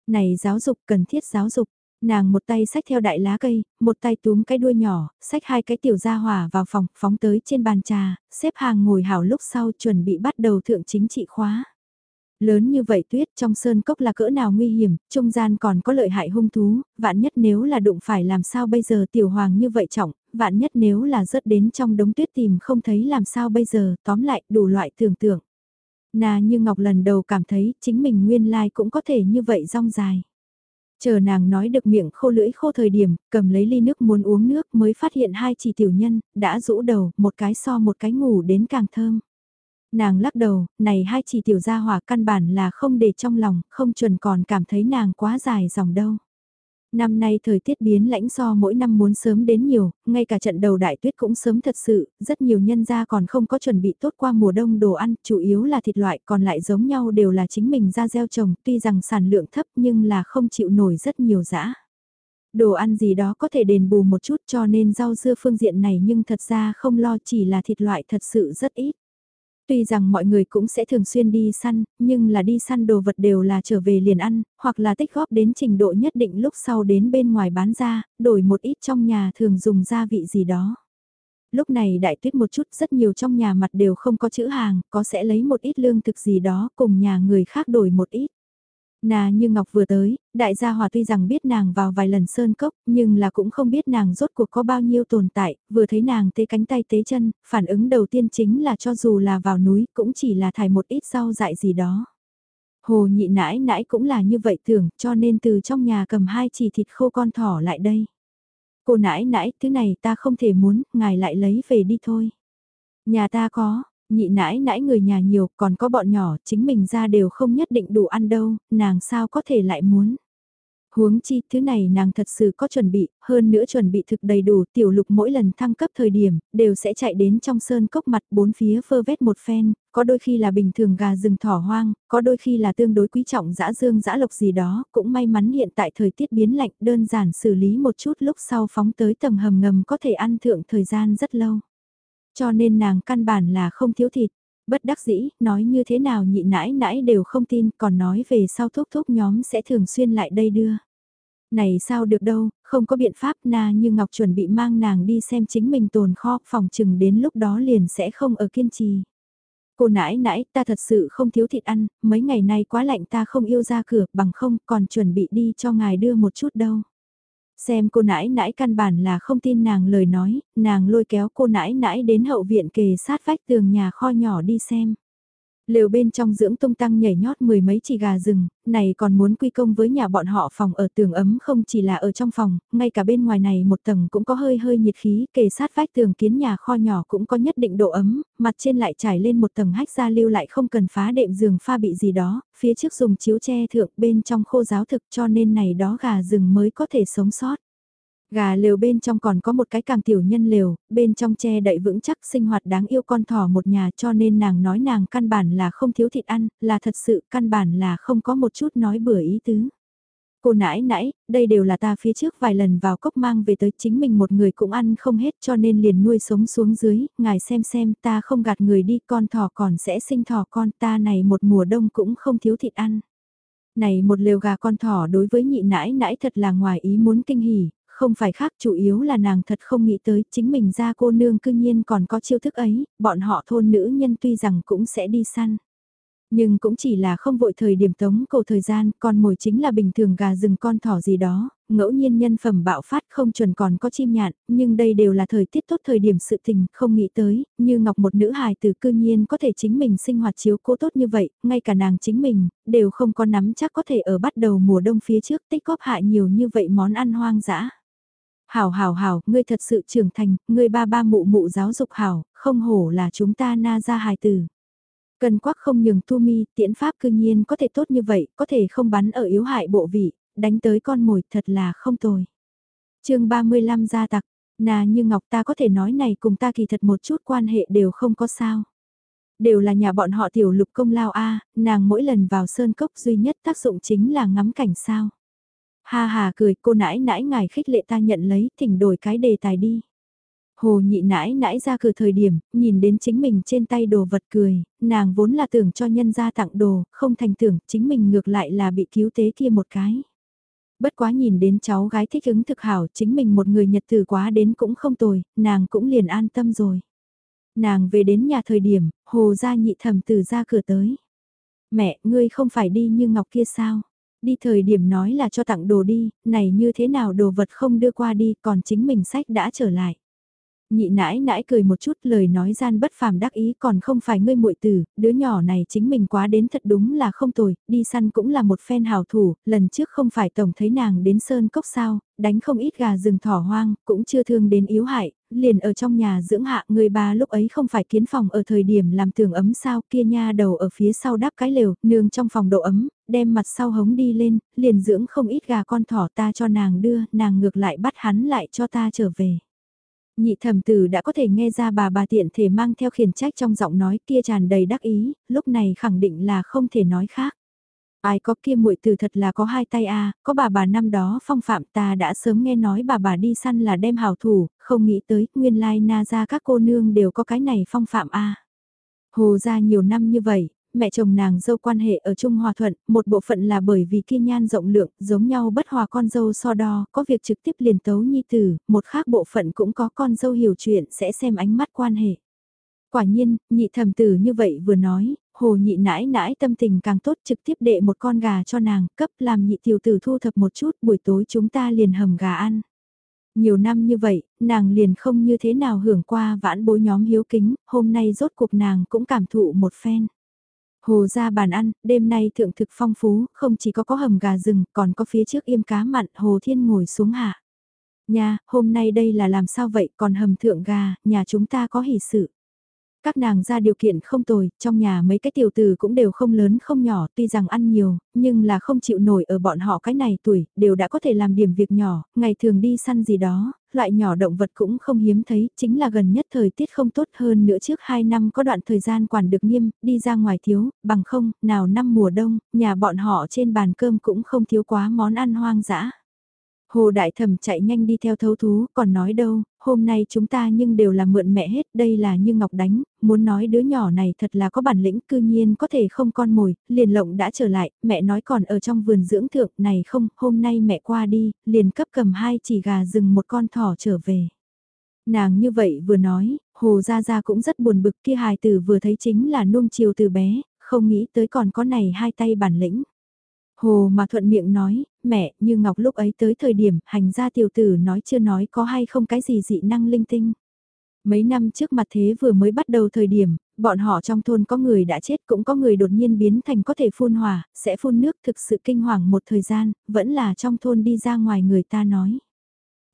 Này giáo dục cần thiết giáo dục, nàng một tay xách theo đại lá cây, một tay túm cái đuôi nhỏ, xách hai cái tiểu gia hỏa vào phòng, phóng tới trên bàn trà, xếp hàng ngồi hảo lúc sau chuẩn bị bắt đầu thượng chính trị khóa. Lớn như vậy tuyết trong sơn cốc là cỡ nào nguy hiểm, trung gian còn có lợi hại hung thú, vạn nhất nếu là đụng phải làm sao bây giờ tiểu hoàng như vậy trọng, vạn nhất nếu là rớt đến trong đống tuyết tìm không thấy làm sao bây giờ, tóm lại đủ loại tưởng tượng. Nà như Ngọc lần đầu cảm thấy chính mình nguyên lai cũng có thể như vậy rong dài. Chờ nàng nói được miệng khô lưỡi khô thời điểm, cầm lấy ly nước muốn uống nước mới phát hiện hai chỉ tiểu nhân, đã rũ đầu, một cái so một cái ngủ đến càng thơm. Nàng lắc đầu, này hai chỉ tiểu gia hỏa căn bản là không để trong lòng, không chuẩn còn cảm thấy nàng quá dài dòng đâu. Năm nay thời tiết biến lãnh so mỗi năm muốn sớm đến nhiều, ngay cả trận đầu đại tuyết cũng sớm thật sự, rất nhiều nhân gia còn không có chuẩn bị tốt qua mùa đông đồ ăn, chủ yếu là thịt loại còn lại giống nhau đều là chính mình ra gieo trồng, tuy rằng sản lượng thấp nhưng là không chịu nổi rất nhiều dã. Đồ ăn gì đó có thể đền bù một chút cho nên rau dưa phương diện này nhưng thật ra không lo chỉ là thịt loại thật sự rất ít. Tuy rằng mọi người cũng sẽ thường xuyên đi săn, nhưng là đi săn đồ vật đều là trở về liền ăn, hoặc là tích góp đến trình độ nhất định lúc sau đến bên ngoài bán ra, đổi một ít trong nhà thường dùng gia vị gì đó. Lúc này đại tuyết một chút rất nhiều trong nhà mặt đều không có chữ hàng, có sẽ lấy một ít lương thực gì đó cùng nhà người khác đổi một ít. Nà như Ngọc vừa tới, đại gia hòa tuy rằng biết nàng vào vài lần sơn cốc, nhưng là cũng không biết nàng rốt cuộc có bao nhiêu tồn tại, vừa thấy nàng tê cánh tay tế chân, phản ứng đầu tiên chính là cho dù là vào núi cũng chỉ là thải một ít rau dại gì đó. Hồ nhị nãi nãi cũng là như vậy thường, cho nên từ trong nhà cầm hai chỉ thịt khô con thỏ lại đây. Cô nãi nãi, thứ này ta không thể muốn, ngài lại lấy về đi thôi. Nhà ta có, nhị nãi nãi người nhà nhiều, còn có bọn nhỏ, chính mình ra đều không nhất định đủ ăn đâu, nàng sao có thể lại muốn. Huống chi, thứ này nàng thật sự có chuẩn bị, hơn nữa chuẩn bị thực đầy đủ, tiểu lục mỗi lần thăng cấp thời điểm, đều sẽ chạy đến trong sơn cốc mặt bốn phía phơ vét một phen, có đôi khi là bình thường gà rừng thỏ hoang, có đôi khi là tương đối quý trọng dã dương dã lộc gì đó, cũng may mắn hiện tại thời tiết biến lạnh đơn giản xử lý một chút lúc sau phóng tới tầng hầm ngầm có thể ăn thượng thời gian rất lâu. Cho nên nàng căn bản là không thiếu thịt. Bất đắc dĩ, nói như thế nào nhị nãi nãi đều không tin, còn nói về sau thúc thúc nhóm sẽ thường xuyên lại đây đưa. Này sao được đâu, không có biện pháp na như Ngọc chuẩn bị mang nàng đi xem chính mình tồn kho, phòng chừng đến lúc đó liền sẽ không ở kiên trì. Cô nãi nãi, ta thật sự không thiếu thịt ăn, mấy ngày nay quá lạnh ta không yêu ra cửa, bằng không còn chuẩn bị đi cho ngài đưa một chút đâu. Xem cô nãi nãi căn bản là không tin nàng lời nói, nàng lôi kéo cô nãi nãi đến hậu viện kề sát vách tường nhà kho nhỏ đi xem. Lều bên trong dưỡng tung tăng nhảy nhót mười mấy chỉ gà rừng, này còn muốn quy công với nhà bọn họ phòng ở tường ấm không chỉ là ở trong phòng, ngay cả bên ngoài này một tầng cũng có hơi hơi nhiệt khí, kề sát vách tường kiến nhà kho nhỏ cũng có nhất định độ ấm, mặt trên lại trải lên một tầng hách ra lưu lại không cần phá đệm giường pha bị gì đó, phía trước dùng chiếu che thượng bên trong khô giáo thực cho nên này đó gà rừng mới có thể sống sót. Gà lều bên trong còn có một cái càng tiểu nhân lều, bên trong che đậy vững chắc sinh hoạt đáng yêu con thỏ một nhà cho nên nàng nói nàng căn bản là không thiếu thịt ăn, là thật sự căn bản là không có một chút nói bừa ý tứ. Cô nãi nãi, đây đều là ta phía trước vài lần vào cốc mang về tới chính mình một người cũng ăn không hết cho nên liền nuôi sống xuống dưới, ngài xem xem ta không gạt người đi con thỏ còn sẽ sinh thỏ con ta này một mùa đông cũng không thiếu thịt ăn. Này một lều gà con thỏ đối với nhị nãi nãi thật là ngoài ý muốn kinh hỉ, không phải khác chủ yếu là nàng thật không nghĩ tới chính mình ra cô nương cư nhiên còn có chiêu thức ấy, bọn họ thôn nữ nhân tuy rằng cũng sẽ đi săn. Nhưng cũng chỉ là không vội thời điểm tống cầu thời gian, con mồi chính là bình thường gà rừng con thỏ gì đó, ngẫu nhiên nhân phẩm bạo phát không chuẩn còn có chim nhạn, nhưng đây đều là thời tiết tốt thời điểm sự tình, không nghĩ tới, như ngọc một nữ hài từ cư nhiên có thể chính mình sinh hoạt chiếu cố tốt như vậy, ngay cả nàng chính mình, đều không có nắm chắc có thể ở bắt đầu mùa đông phía trước tích góp hại nhiều như vậy món ăn hoang dã. Hảo hảo hảo, ngươi thật sự trưởng thành, ngươi ba ba mụ mụ giáo dục hảo, không hổ là chúng ta na ra hài tử. Cần quắc không nhường tu mi, tiễn pháp cư nhiên có thể tốt như vậy, có thể không bắn ở yếu hại bộ vị, đánh tới con mồi thật là không tồi. chương 35 gia tặc, nà như Ngọc ta có thể nói này cùng ta kỳ thật một chút quan hệ đều không có sao. Đều là nhà bọn họ tiểu lục công lao a nàng mỗi lần vào sơn cốc duy nhất tác dụng chính là ngắm cảnh sao. Ha hà cười cô nãi nãi ngài khích lệ ta nhận lấy thỉnh đổi cái đề tài đi. Hồ nhị nãi nãi ra cửa thời điểm, nhìn đến chính mình trên tay đồ vật cười, nàng vốn là tưởng cho nhân gia tặng đồ, không thành tưởng chính mình ngược lại là bị cứu tế kia một cái. Bất quá nhìn đến cháu gái thích ứng thực hảo chính mình một người nhật từ quá đến cũng không tồi, nàng cũng liền an tâm rồi. Nàng về đến nhà thời điểm, hồ gia nhị thầm từ ra cửa tới. Mẹ, ngươi không phải đi như ngọc kia sao? Đi thời điểm nói là cho tặng đồ đi, này như thế nào đồ vật không đưa qua đi, còn chính mình sách đã trở lại. Nhị nãi nãi cười một chút lời nói gian bất phàm đắc ý còn không phải ngươi muội tử, đứa nhỏ này chính mình quá đến thật đúng là không tồi, đi săn cũng là một phen hào thủ, lần trước không phải tổng thấy nàng đến sơn cốc sao, đánh không ít gà rừng thỏ hoang, cũng chưa thương đến yếu hại, liền ở trong nhà dưỡng hạ người bà lúc ấy không phải kiến phòng ở thời điểm làm tường ấm sao kia nha đầu ở phía sau đáp cái lều, nương trong phòng độ ấm, đem mặt sau hống đi lên, liền dưỡng không ít gà con thỏ ta cho nàng đưa, nàng ngược lại bắt hắn lại cho ta trở về. Nhị thẩm tử đã có thể nghe ra bà bà tiện thể mang theo khiển trách trong giọng nói kia tràn đầy đắc ý, lúc này khẳng định là không thể nói khác. Ai có kia muội từ thật là có hai tay a, có bà bà năm đó phong phạm ta đã sớm nghe nói bà bà đi săn là đem hào thủ, không nghĩ tới nguyên lai na ra các cô nương đều có cái này phong phạm a. Hồ ra nhiều năm như vậy, mẹ chồng nàng dâu quan hệ ở chung Hòa Thuận, một bộ phận là bởi vì kia nhan rộng lượng, giống nhau bất hòa con dâu so đo, có việc trực tiếp liền tấu nhi tử, một khác bộ phận cũng có con dâu hiểu chuyện sẽ xem ánh mắt quan hệ. Quả nhiên, nhị thầm tử như vậy vừa nói, hồ nhị nãi nãi tâm tình càng tốt trực tiếp đệ một con gà cho nàng, cấp làm nhị tiểu tử thu thập một chút, buổi tối chúng ta liền hầm gà ăn. Nhiều năm như vậy, nàng liền không như thế nào hưởng qua vãn bối nhóm hiếu kính, hôm nay rốt cuộc nàng cũng cảm thụ một phen. Hồ ra bàn ăn, đêm nay thượng thực phong phú, không chỉ có có hầm gà rừng, còn có phía trước im cá mặn, Hồ Thiên ngồi xuống hạ. Nha, hôm nay đây là làm sao vậy, còn hầm thượng gà, nhà chúng ta có hỷ sự. Các nàng ra điều kiện không tồi, trong nhà mấy cái tiểu tử cũng đều không lớn không nhỏ, tuy rằng ăn nhiều, nhưng là không chịu nổi ở bọn họ cái này tuổi, đều đã có thể làm điểm việc nhỏ, ngày thường đi săn gì đó, loại nhỏ động vật cũng không hiếm thấy, chính là gần nhất thời tiết không tốt hơn nữa trước 2 năm có đoạn thời gian quản được nghiêm, đi ra ngoài thiếu, bằng không, nào năm mùa đông, nhà bọn họ trên bàn cơm cũng không thiếu quá món ăn hoang dã. Hồ Đại Thẩm chạy nhanh đi theo thấu thú, còn nói đâu, hôm nay chúng ta nhưng đều là mượn mẹ hết, đây là như Ngọc đánh, muốn nói đứa nhỏ này thật là có bản lĩnh, cư nhiên có thể không con mồi, liền lộng đã trở lại, mẹ nói còn ở trong vườn dưỡng thượng, này không, hôm nay mẹ qua đi, liền cấp cầm hai chỉ gà rừng một con thỏ trở về. Nàng như vậy vừa nói, Hồ Gia Gia cũng rất buồn bực kia hài tử vừa thấy chính là nuông chiều từ bé, không nghĩ tới còn có này hai tay bản lĩnh. Hồ mà thuận miệng nói, mẹ, như Ngọc lúc ấy tới thời điểm, hành gia tiểu tử nói chưa nói có hay không cái gì dị năng linh tinh. Mấy năm trước mặt thế vừa mới bắt đầu thời điểm, bọn họ trong thôn có người đã chết cũng có người đột nhiên biến thành có thể phun hỏa, sẽ phun nước thực sự kinh hoàng một thời gian, vẫn là trong thôn đi ra ngoài người ta nói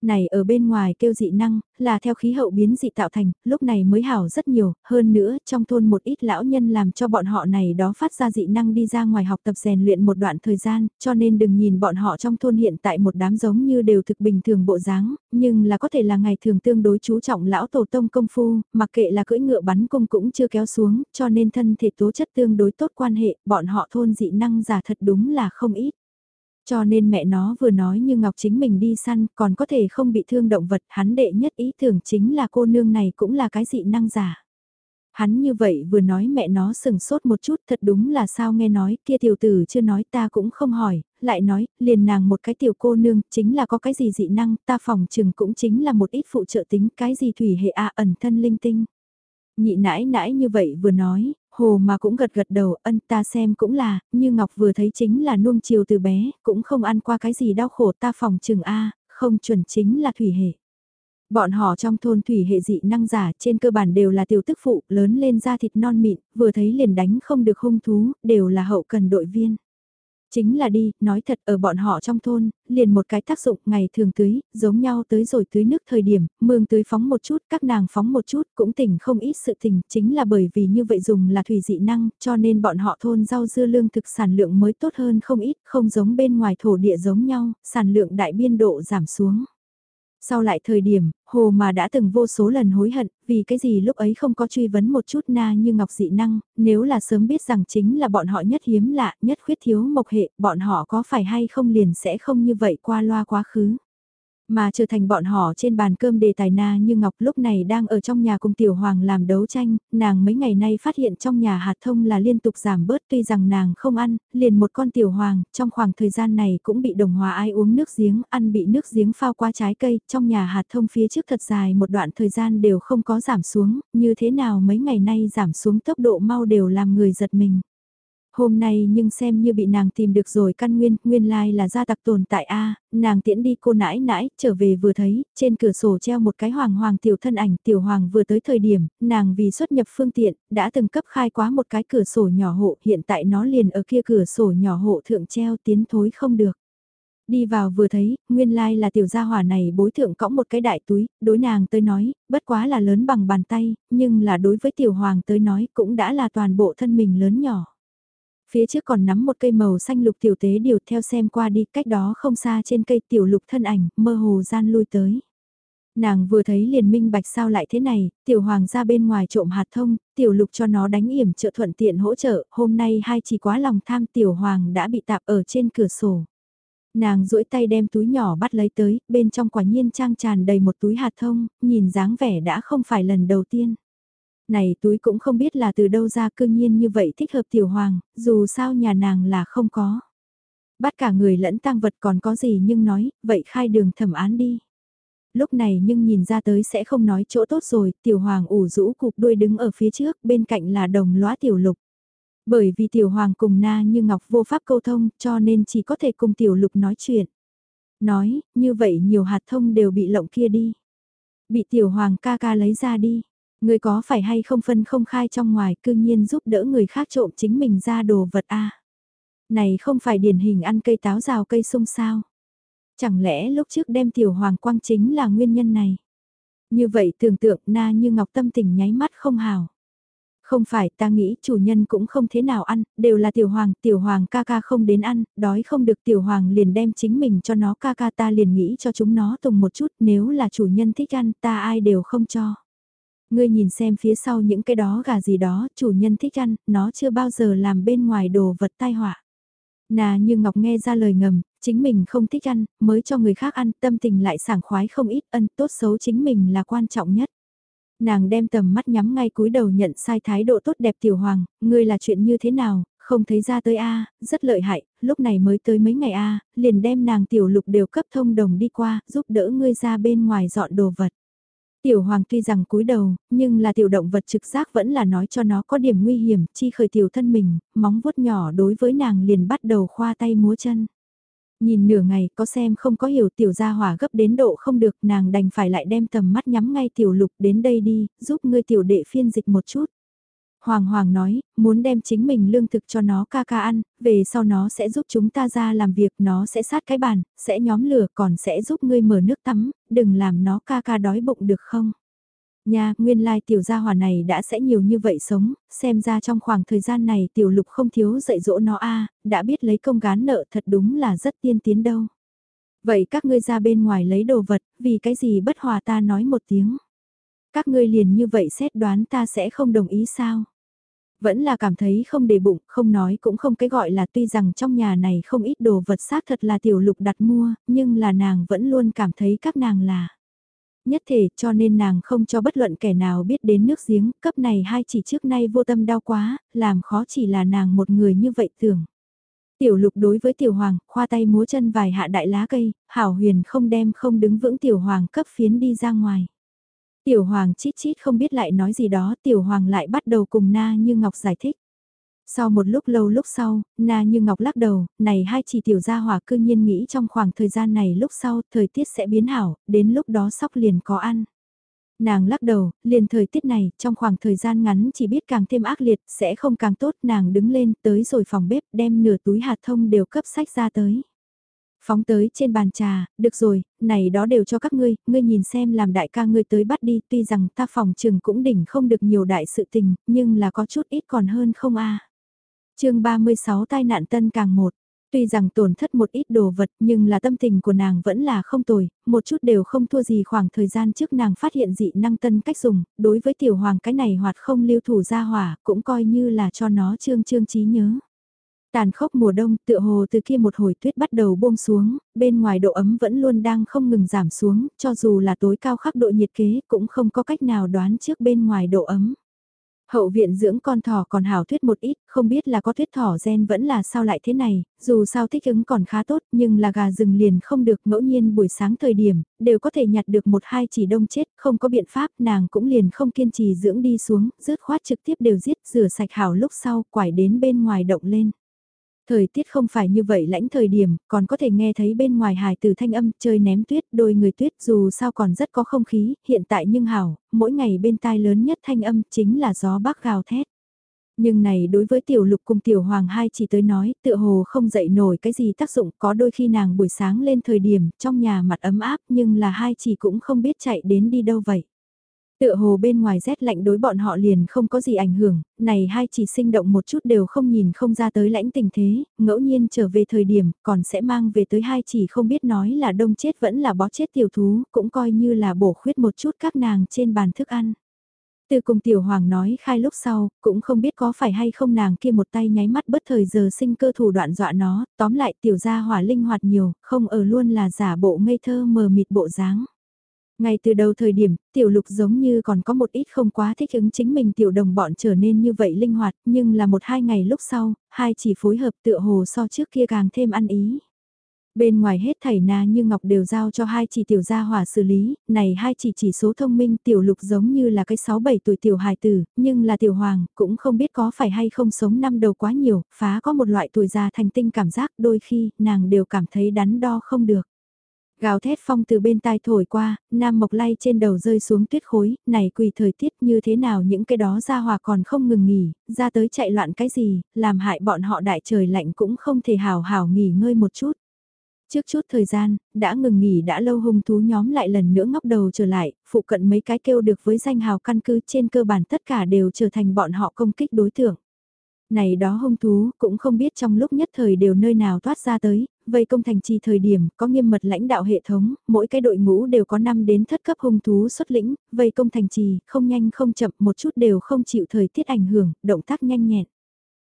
này ở bên ngoài kêu dị năng, là theo khí hậu biến dị tạo thành, lúc này mới hảo rất nhiều, hơn nữa trong thôn một ít lão nhân làm cho bọn họ này đó phát ra dị năng đi ra ngoài học tập rèn luyện một đoạn thời gian, cho nên đừng nhìn bọn họ trong thôn hiện tại một đám giống như đều thực bình thường bộ dáng, nhưng là có thể là ngày thường tương đối chú trọng lão tổ tông công phu, mặc kệ là cưỡi ngựa bắn cung cũng chưa kéo xuống, cho nên thân thể tố chất tương đối tốt quan hệ, bọn họ thôn dị năng giả thật đúng là không ít. Cho nên mẹ nó vừa nói như Ngọc chính mình đi săn còn có thể không bị thương động vật, hắn đệ nhất ý tưởng chính là cô nương này cũng là cái dị năng giả. Hắn như vậy vừa nói mẹ nó sừng sốt một chút thật đúng là sao nghe nói kia tiểu tử chưa nói ta cũng không hỏi, lại nói liền nàng một cái tiểu cô nương chính là có cái gì dị năng ta phòng chừng cũng chính là một ít phụ trợ tính cái gì thủy hệ a ẩn thân linh tinh. Nhị nãi nãi như vậy vừa nói, Hồ mà cũng gật gật đầu, ân ta xem cũng là, như Ngọc vừa thấy chính là nuông chiều từ bé, cũng không ăn qua cái gì đau khổ ta phòng trường A, không chuẩn chính là thủy hệ. Bọn họ trong thôn thủy hệ dị năng giả trên cơ bản đều là tiểu tức phụ, lớn lên da thịt non mịn, vừa thấy liền đánh không được hung thú, đều là hậu cần đội viên. Chính là đi, nói thật ở bọn họ trong thôn, liền một cái tác dụng ngày thường tưới, giống nhau tới rồi tưới nước thời điểm, mương tưới phóng một chút, các nàng phóng một chút, cũng tỉnh không ít sự tình, chính là bởi vì như vậy dùng là thủy dị năng, cho nên bọn họ thôn rau dưa lương thực sản lượng mới tốt hơn không ít, không giống bên ngoài thổ địa giống nhau, sản lượng đại biên độ giảm xuống. Sau lại thời điểm, Hồ mà đã từng vô số lần hối hận, vì cái gì lúc ấy không có truy vấn một chút na như ngọc dị năng, nếu là sớm biết rằng chính là bọn họ nhất hiếm lạ, nhất khuyết thiếu mộc hệ, bọn họ có phải hay không liền sẽ không như vậy qua loa quá khứ. Mà trở thành bọn họ trên bàn cơm đề tài na như Ngọc lúc này đang ở trong nhà cùng Tiểu Hoàng làm đấu tranh, nàng mấy ngày nay phát hiện trong nhà hạt thông là liên tục giảm bớt tuy rằng nàng không ăn, liền một con Tiểu Hoàng, trong khoảng thời gian này cũng bị đồng hòa ai uống nước giếng, ăn bị nước giếng phao qua trái cây, trong nhà hạt thông phía trước thật dài một đoạn thời gian đều không có giảm xuống, như thế nào mấy ngày nay giảm xuống tốc độ mau đều làm người giật mình. Hôm nay nhưng xem như bị nàng tìm được rồi căn nguyên, nguyên lai là gia tặc tồn tại A, nàng tiễn đi cô nãi nãi, trở về vừa thấy, trên cửa sổ treo một cái hoàng hoàng tiểu thân ảnh, tiểu hoàng vừa tới thời điểm, nàng vì xuất nhập phương tiện, đã từng cấp khai quá một cái cửa sổ nhỏ hộ, hiện tại nó liền ở kia cửa sổ nhỏ hộ thượng treo tiến thối không được. Đi vào vừa thấy, nguyên lai là tiểu gia hỏa này bối thượng cõng một cái đại túi, đối nàng tới nói, bất quá là lớn bằng bàn tay, nhưng là đối với tiểu hoàng tới nói cũng đã là toàn bộ thân mình lớn nhỏ. Phía trước còn nắm một cây màu xanh lục tiểu tế điều theo xem qua đi cách đó không xa trên cây tiểu lục thân ảnh, mơ hồ gian lui tới. Nàng vừa thấy liền minh bạch sao lại thế này, tiểu hoàng ra bên ngoài trộm hạt thông, tiểu lục cho nó đánh yểm trợ thuận tiện hỗ trợ, hôm nay hai chỉ quá lòng tham tiểu hoàng đã bị tạp ở trên cửa sổ. Nàng duỗi tay đem túi nhỏ bắt lấy tới, bên trong quả nhiên trang tràn đầy một túi hạt thông, nhìn dáng vẻ đã không phải lần đầu tiên. Này túi cũng không biết là từ đâu ra cương nhiên như vậy thích hợp tiểu hoàng, dù sao nhà nàng là không có. Bắt cả người lẫn tang vật còn có gì nhưng nói, vậy khai đường thẩm án đi. Lúc này nhưng nhìn ra tới sẽ không nói chỗ tốt rồi, tiểu hoàng ủ rũ cục đuôi đứng ở phía trước, bên cạnh là đồng lõa tiểu lục. Bởi vì tiểu hoàng cùng na như ngọc vô pháp câu thông cho nên chỉ có thể cùng tiểu lục nói chuyện. Nói, như vậy nhiều hạt thông đều bị lộng kia đi. Bị tiểu hoàng ca ca lấy ra đi. Người có phải hay không phân không khai trong ngoài cư nhiên giúp đỡ người khác trộm chính mình ra đồ vật a Này không phải điển hình ăn cây táo rào cây sung sao. Chẳng lẽ lúc trước đem tiểu hoàng quang chính là nguyên nhân này. Như vậy tưởng tượng na như ngọc tâm tình nháy mắt không hào. Không phải ta nghĩ chủ nhân cũng không thế nào ăn, đều là tiểu hoàng, tiểu hoàng ca ca không đến ăn, đói không được tiểu hoàng liền đem chính mình cho nó ca ca ta liền nghĩ cho chúng nó tùng một chút nếu là chủ nhân thích ăn ta ai đều không cho. Ngươi nhìn xem phía sau những cái đó gà gì đó, chủ nhân thích ăn, nó chưa bao giờ làm bên ngoài đồ vật tai họa. Nà như Ngọc nghe ra lời ngầm, chính mình không thích ăn, mới cho người khác ăn, tâm tình lại sảng khoái không ít, ân tốt xấu chính mình là quan trọng nhất. Nàng đem tầm mắt nhắm ngay cúi đầu nhận sai thái độ tốt đẹp tiểu hoàng, ngươi là chuyện như thế nào, không thấy ra tới A, rất lợi hại, lúc này mới tới mấy ngày A, liền đem nàng tiểu lục đều cấp thông đồng đi qua, giúp đỡ ngươi ra bên ngoài dọn đồ vật. Tiểu hoàng tuy rằng cúi đầu, nhưng là tiểu động vật trực giác vẫn là nói cho nó có điểm nguy hiểm, chi khởi tiểu thân mình, móng vuốt nhỏ đối với nàng liền bắt đầu khoa tay múa chân. Nhìn nửa ngày có xem không có hiểu tiểu gia hỏa gấp đến độ không được nàng đành phải lại đem tầm mắt nhắm ngay tiểu lục đến đây đi, giúp ngươi tiểu đệ phiên dịch một chút. Hoàng Hoàng nói, muốn đem chính mình lương thực cho nó ca ca ăn, về sau nó sẽ giúp chúng ta ra làm việc, nó sẽ sát cái bàn, sẽ nhóm lửa còn sẽ giúp ngươi mở nước tắm, đừng làm nó ca ca đói bụng được không? Nha, nguyên lai tiểu gia hòa này đã sẽ nhiều như vậy sống, xem ra trong khoảng thời gian này tiểu lục không thiếu dạy dỗ nó a đã biết lấy công gán nợ thật đúng là rất tiên tiến đâu. Vậy các ngươi ra bên ngoài lấy đồ vật, vì cái gì bất hòa ta nói một tiếng. Các ngươi liền như vậy xét đoán ta sẽ không đồng ý sao? Vẫn là cảm thấy không đề bụng, không nói cũng không cái gọi là tuy rằng trong nhà này không ít đồ vật xác thật là tiểu lục đặt mua, nhưng là nàng vẫn luôn cảm thấy các nàng là nhất thể cho nên nàng không cho bất luận kẻ nào biết đến nước giếng, cấp này hai chỉ trước nay vô tâm đau quá, làm khó chỉ là nàng một người như vậy tưởng. Tiểu lục đối với tiểu hoàng, khoa tay múa chân vài hạ đại lá cây, hảo huyền không đem không đứng vững tiểu hoàng cấp phiến đi ra ngoài. Tiểu Hoàng chít chít không biết lại nói gì đó, Tiểu Hoàng lại bắt đầu cùng Na Như Ngọc giải thích. Sau một lúc lâu lúc sau, Na Như Ngọc lắc đầu, này hai chỉ tiểu gia hỏa cư nhiên nghĩ trong khoảng thời gian này lúc sau thời tiết sẽ biến hảo, đến lúc đó sóc liền có ăn. Nàng lắc đầu, liền thời tiết này, trong khoảng thời gian ngắn chỉ biết càng thêm ác liệt, sẽ không càng tốt, nàng đứng lên, tới rồi phòng bếp, đem nửa túi hạt thông đều cấp sách ra tới. Phóng tới trên bàn trà, được rồi, này đó đều cho các ngươi, ngươi nhìn xem làm đại ca ngươi tới bắt đi, tuy rằng ta phòng trường cũng đỉnh không được nhiều đại sự tình, nhưng là có chút ít còn hơn không a à. chương 36 tai nạn tân càng một Tuy rằng tổn thất một ít đồ vật nhưng là tâm tình của nàng vẫn là không tồi, một chút đều không thua gì khoảng thời gian trước nàng phát hiện dị năng tân cách dùng, đối với tiểu hoàng cái này hoạt không lưu thủ ra hỏa cũng coi như là cho nó trương trương trí nhớ. Tàn khốc mùa đông tựa hồ từ kia một hồi tuyết bắt đầu buông xuống, bên ngoài độ ấm vẫn luôn đang không ngừng giảm xuống, cho dù là tối cao khắc độ nhiệt kế cũng không có cách nào đoán trước bên ngoài độ ấm. Hậu viện dưỡng con thỏ còn hảo thuyết một ít, không biết là có thuyết thỏ gen vẫn là sao lại thế này, dù sao thích ứng còn khá tốt nhưng là gà rừng liền không được ngẫu nhiên buổi sáng thời điểm, đều có thể nhặt được một hai chỉ đông chết, không có biện pháp nàng cũng liền không kiên trì dưỡng đi xuống, rớt khoát trực tiếp đều giết rửa sạch hảo lúc sau quải đến bên ngoài động lên. Thời tiết không phải như vậy lãnh thời điểm, còn có thể nghe thấy bên ngoài hài từ thanh âm chơi ném tuyết, đôi người tuyết dù sao còn rất có không khí, hiện tại nhưng hảo, mỗi ngày bên tai lớn nhất thanh âm chính là gió bắc gào thét. Nhưng này đối với tiểu lục cùng tiểu hoàng hai chỉ tới nói, tựa hồ không dậy nổi cái gì tác dụng, có đôi khi nàng buổi sáng lên thời điểm, trong nhà mặt ấm áp nhưng là hai chỉ cũng không biết chạy đến đi đâu vậy. Tựa hồ bên ngoài rét lạnh đối bọn họ liền không có gì ảnh hưởng, này hai chỉ sinh động một chút đều không nhìn không ra tới lãnh tình thế, ngẫu nhiên trở về thời điểm còn sẽ mang về tới hai chỉ không biết nói là đông chết vẫn là bó chết tiểu thú, cũng coi như là bổ khuyết một chút các nàng trên bàn thức ăn. Từ cùng tiểu hoàng nói khai lúc sau, cũng không biết có phải hay không nàng kia một tay nháy mắt bất thời giờ sinh cơ thủ đoạn dọa nó, tóm lại tiểu gia hỏa linh hoạt nhiều, không ở luôn là giả bộ ngây thơ mờ mịt bộ dáng. Ngay từ đầu thời điểm, tiểu lục giống như còn có một ít không quá thích ứng chính mình tiểu đồng bọn trở nên như vậy linh hoạt, nhưng là một hai ngày lúc sau, hai chỉ phối hợp tựa hồ so trước kia càng thêm ăn ý. Bên ngoài hết thảy na như ngọc đều giao cho hai chỉ tiểu gia hỏa xử lý, này hai chỉ chỉ số thông minh tiểu lục giống như là cái 6-7 tuổi tiểu hài tử, nhưng là tiểu hoàng, cũng không biết có phải hay không sống năm đầu quá nhiều, phá có một loại tuổi già thành tinh cảm giác đôi khi nàng đều cảm thấy đắn đo không được. Gào thét phong từ bên tai thổi qua, nam mộc lay trên đầu rơi xuống tuyết khối, này quỳ thời tiết như thế nào những cái đó ra hòa còn không ngừng nghỉ, ra tới chạy loạn cái gì, làm hại bọn họ đại trời lạnh cũng không thể hào hào nghỉ ngơi một chút. Trước chút thời gian, đã ngừng nghỉ đã lâu hung thú nhóm lại lần nữa ngóc đầu trở lại, phụ cận mấy cái kêu được với danh hào căn cứ trên cơ bản tất cả đều trở thành bọn họ công kích đối tượng. Này đó hung thú cũng không biết trong lúc nhất thời đều nơi nào thoát ra tới, vây công thành trì thời điểm có nghiêm mật lãnh đạo hệ thống, mỗi cái đội ngũ đều có 5 đến thất cấp hung thú xuất lĩnh, vây công thành trì, không nhanh không chậm một chút đều không chịu thời tiết ảnh hưởng, động tác nhanh nhẹn.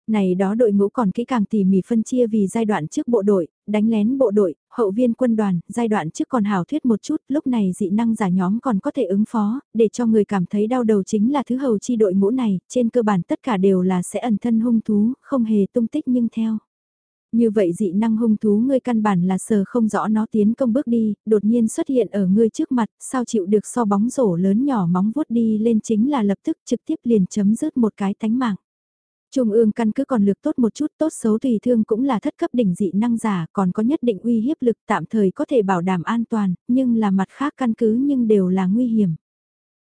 Này đó đội ngũ còn kỹ càng tỉ mỉ phân chia vì giai đoạn trước bộ đội, đánh lén bộ đội, hậu viên quân đoàn, giai đoạn trước còn hào thuyết một chút, lúc này dị năng giả nhóm còn có thể ứng phó, để cho người cảm thấy đau đầu chính là thứ hầu chi đội ngũ này, trên cơ bản tất cả đều là sẽ ẩn thân hung thú, không hề tung tích nhưng theo. Như vậy dị năng hung thú ngươi căn bản là sờ không rõ nó tiến công bước đi, đột nhiên xuất hiện ở ngươi trước mặt, sao chịu được so bóng rổ lớn nhỏ móng vuốt đi lên chính là lập tức trực tiếp liền chấm dứt một cái tánh mạng. Trung ương căn cứ còn lược tốt một chút tốt xấu tùy thương cũng là thất cấp đỉnh dị năng giả còn có nhất định uy hiếp lực tạm thời có thể bảo đảm an toàn, nhưng là mặt khác căn cứ nhưng đều là nguy hiểm.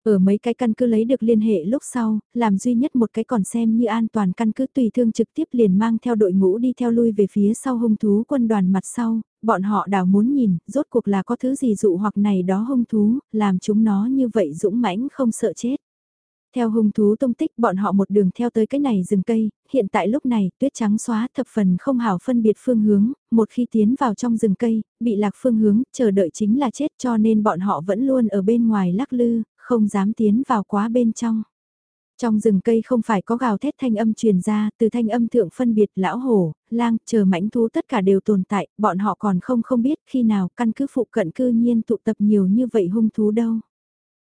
Ở mấy cái căn cứ lấy được liên hệ lúc sau, làm duy nhất một cái còn xem như an toàn căn cứ tùy thương trực tiếp liền mang theo đội ngũ đi theo lui về phía sau hung thú quân đoàn mặt sau, bọn họ đào muốn nhìn, rốt cuộc là có thứ gì dụ hoặc này đó hung thú, làm chúng nó như vậy dũng mãnh không sợ chết. Theo hung thú tung tích bọn họ một đường theo tới cái này rừng cây, hiện tại lúc này tuyết trắng xóa thập phần không hảo phân biệt phương hướng, một khi tiến vào trong rừng cây, bị lạc phương hướng, chờ đợi chính là chết cho nên bọn họ vẫn luôn ở bên ngoài lắc lư, không dám tiến vào quá bên trong. Trong rừng cây không phải có gào thét thanh âm truyền ra, từ thanh âm thượng phân biệt lão hổ, lang, chờ mãnh thú tất cả đều tồn tại, bọn họ còn không không biết khi nào căn cứ phụ cận cư nhiên tụ tập nhiều như vậy hung thú đâu.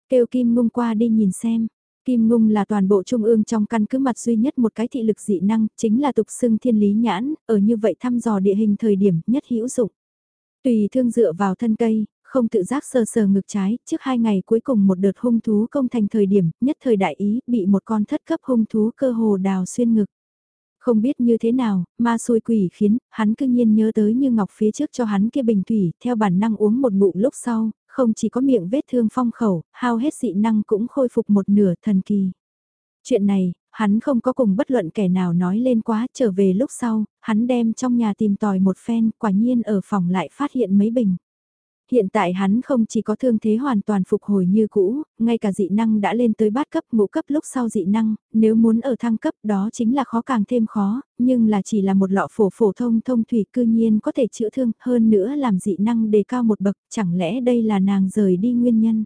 Kêu Kim Ngung qua đi nhìn xem, Kim Ngung là toàn bộ trung ương trong căn cứ mặt duy nhất một cái thị lực dị năng, chính là tục xưng thiên lý nhãn, ở như vậy thăm dò địa hình thời điểm nhất hữu dụng. Tùy thương dựa vào thân cây, không tự giác sờ sờ ngực trái, trước hai ngày cuối cùng một đợt hung thú công thành thời điểm, nhất thời đại ý, bị một con thất cấp hung thú cơ hồ đào xuyên ngực. Không biết như thế nào, ma xôi quỷ khiến, hắn cư nhiên nhớ tới như ngọc phía trước cho hắn kia bình thủy, theo bản năng uống một ngụm lúc sau, không chỉ có miệng vết thương phong khẩu, hao hết dị năng cũng khôi phục một nửa thần kỳ. Chuyện này, hắn không có cùng bất luận kẻ nào nói lên quá, trở về lúc sau, hắn đem trong nhà tìm tòi một phen, quả nhiên ở phòng lại phát hiện mấy bình. Hiện tại hắn không chỉ có thương thế hoàn toàn phục hồi như cũ, ngay cả dị năng đã lên tới bát cấp ngũ cấp lúc sau dị năng, nếu muốn ở thăng cấp đó chính là khó càng thêm khó, nhưng là chỉ là một lọ phổ phổ thông thông thủy cư nhiên có thể chữa thương hơn nữa làm dị năng đề cao một bậc, chẳng lẽ đây là nàng rời đi nguyên nhân.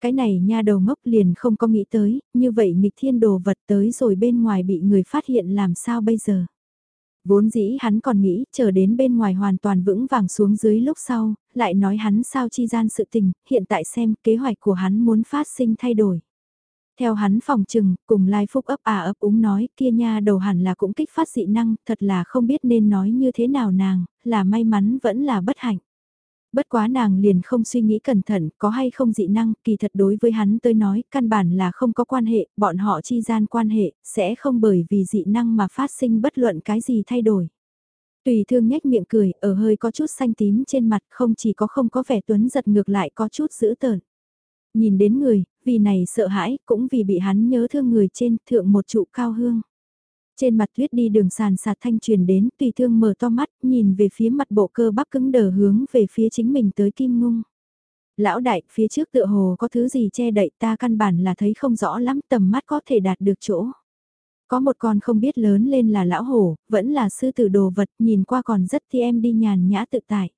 Cái này nha đầu ngốc liền không có nghĩ tới, như vậy nghịch thiên đồ vật tới rồi bên ngoài bị người phát hiện làm sao bây giờ. Vốn dĩ hắn còn nghĩ, chờ đến bên ngoài hoàn toàn vững vàng xuống dưới lúc sau, lại nói hắn sao chi gian sự tình, hiện tại xem kế hoạch của hắn muốn phát sinh thay đổi. Theo hắn phòng trừng, cùng Lai Phúc ấp à ấp úng nói kia nha đầu hẳn là cũng kích phát dị năng, thật là không biết nên nói như thế nào nàng, là may mắn vẫn là bất hạnh. Bất quá nàng liền không suy nghĩ cẩn thận, có hay không dị năng, kỳ thật đối với hắn tới nói, căn bản là không có quan hệ, bọn họ chi gian quan hệ, sẽ không bởi vì dị năng mà phát sinh bất luận cái gì thay đổi. Tùy thương nhếch miệng cười, ở hơi có chút xanh tím trên mặt, không chỉ có không có vẻ tuấn giật ngược lại có chút dữ tợn. Nhìn đến người, vì này sợ hãi, cũng vì bị hắn nhớ thương người trên thượng một trụ cao hương. Trên mặt tuyết đi đường sàn sạt thanh truyền đến, tùy thương mở to mắt, nhìn về phía mặt bộ cơ bắp cứng đờ hướng về phía chính mình tới kim ngung. Lão đại, phía trước tựa hồ có thứ gì che đậy ta căn bản là thấy không rõ lắm tầm mắt có thể đạt được chỗ. Có một con không biết lớn lên là lão hổ, vẫn là sư tử đồ vật, nhìn qua còn rất thi em đi nhàn nhã tự tại.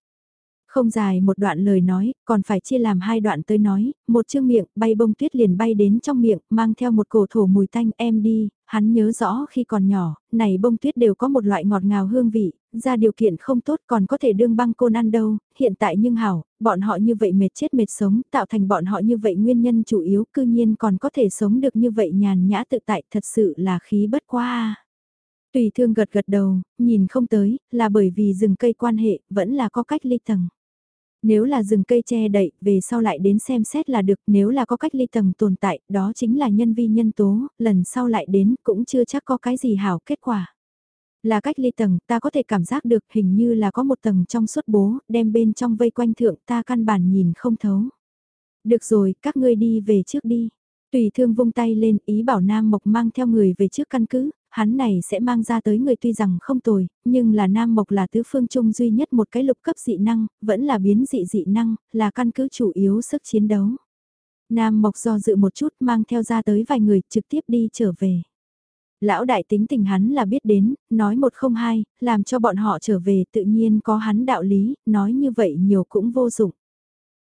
Không dài một đoạn lời nói, còn phải chia làm hai đoạn tới nói, một chương miệng, bay bông tuyết liền bay đến trong miệng, mang theo một cổ thổ mùi tanh em đi, hắn nhớ rõ khi còn nhỏ, này bông tuyết đều có một loại ngọt ngào hương vị, ra điều kiện không tốt còn có thể đương băng côn ăn đâu, hiện tại nhưng hảo, bọn họ như vậy mệt chết mệt sống, tạo thành bọn họ như vậy nguyên nhân chủ yếu cư nhiên còn có thể sống được như vậy nhàn nhã tự tại thật sự là khí bất qua. Tùy thương gật gật đầu, nhìn không tới, là bởi vì rừng cây quan hệ, vẫn là có cách ly tầng. Nếu là rừng cây che đậy, về sau lại đến xem xét là được, nếu là có cách ly tầng tồn tại, đó chính là nhân vi nhân tố, lần sau lại đến cũng chưa chắc có cái gì hảo kết quả. Là cách ly tầng, ta có thể cảm giác được hình như là có một tầng trong suốt bố, đem bên trong vây quanh thượng ta căn bản nhìn không thấu. Được rồi, các ngươi đi về trước đi. Tùy thương vung tay lên ý bảo Nam Mộc mang theo người về trước căn cứ, hắn này sẽ mang ra tới người tuy rằng không tồi, nhưng là Nam Mộc là tứ phương trung duy nhất một cái lục cấp dị năng, vẫn là biến dị dị năng, là căn cứ chủ yếu sức chiến đấu. Nam Mộc do dự một chút mang theo ra tới vài người trực tiếp đi trở về. Lão đại tính tình hắn là biết đến, nói một không hai, làm cho bọn họ trở về tự nhiên có hắn đạo lý, nói như vậy nhiều cũng vô dụng.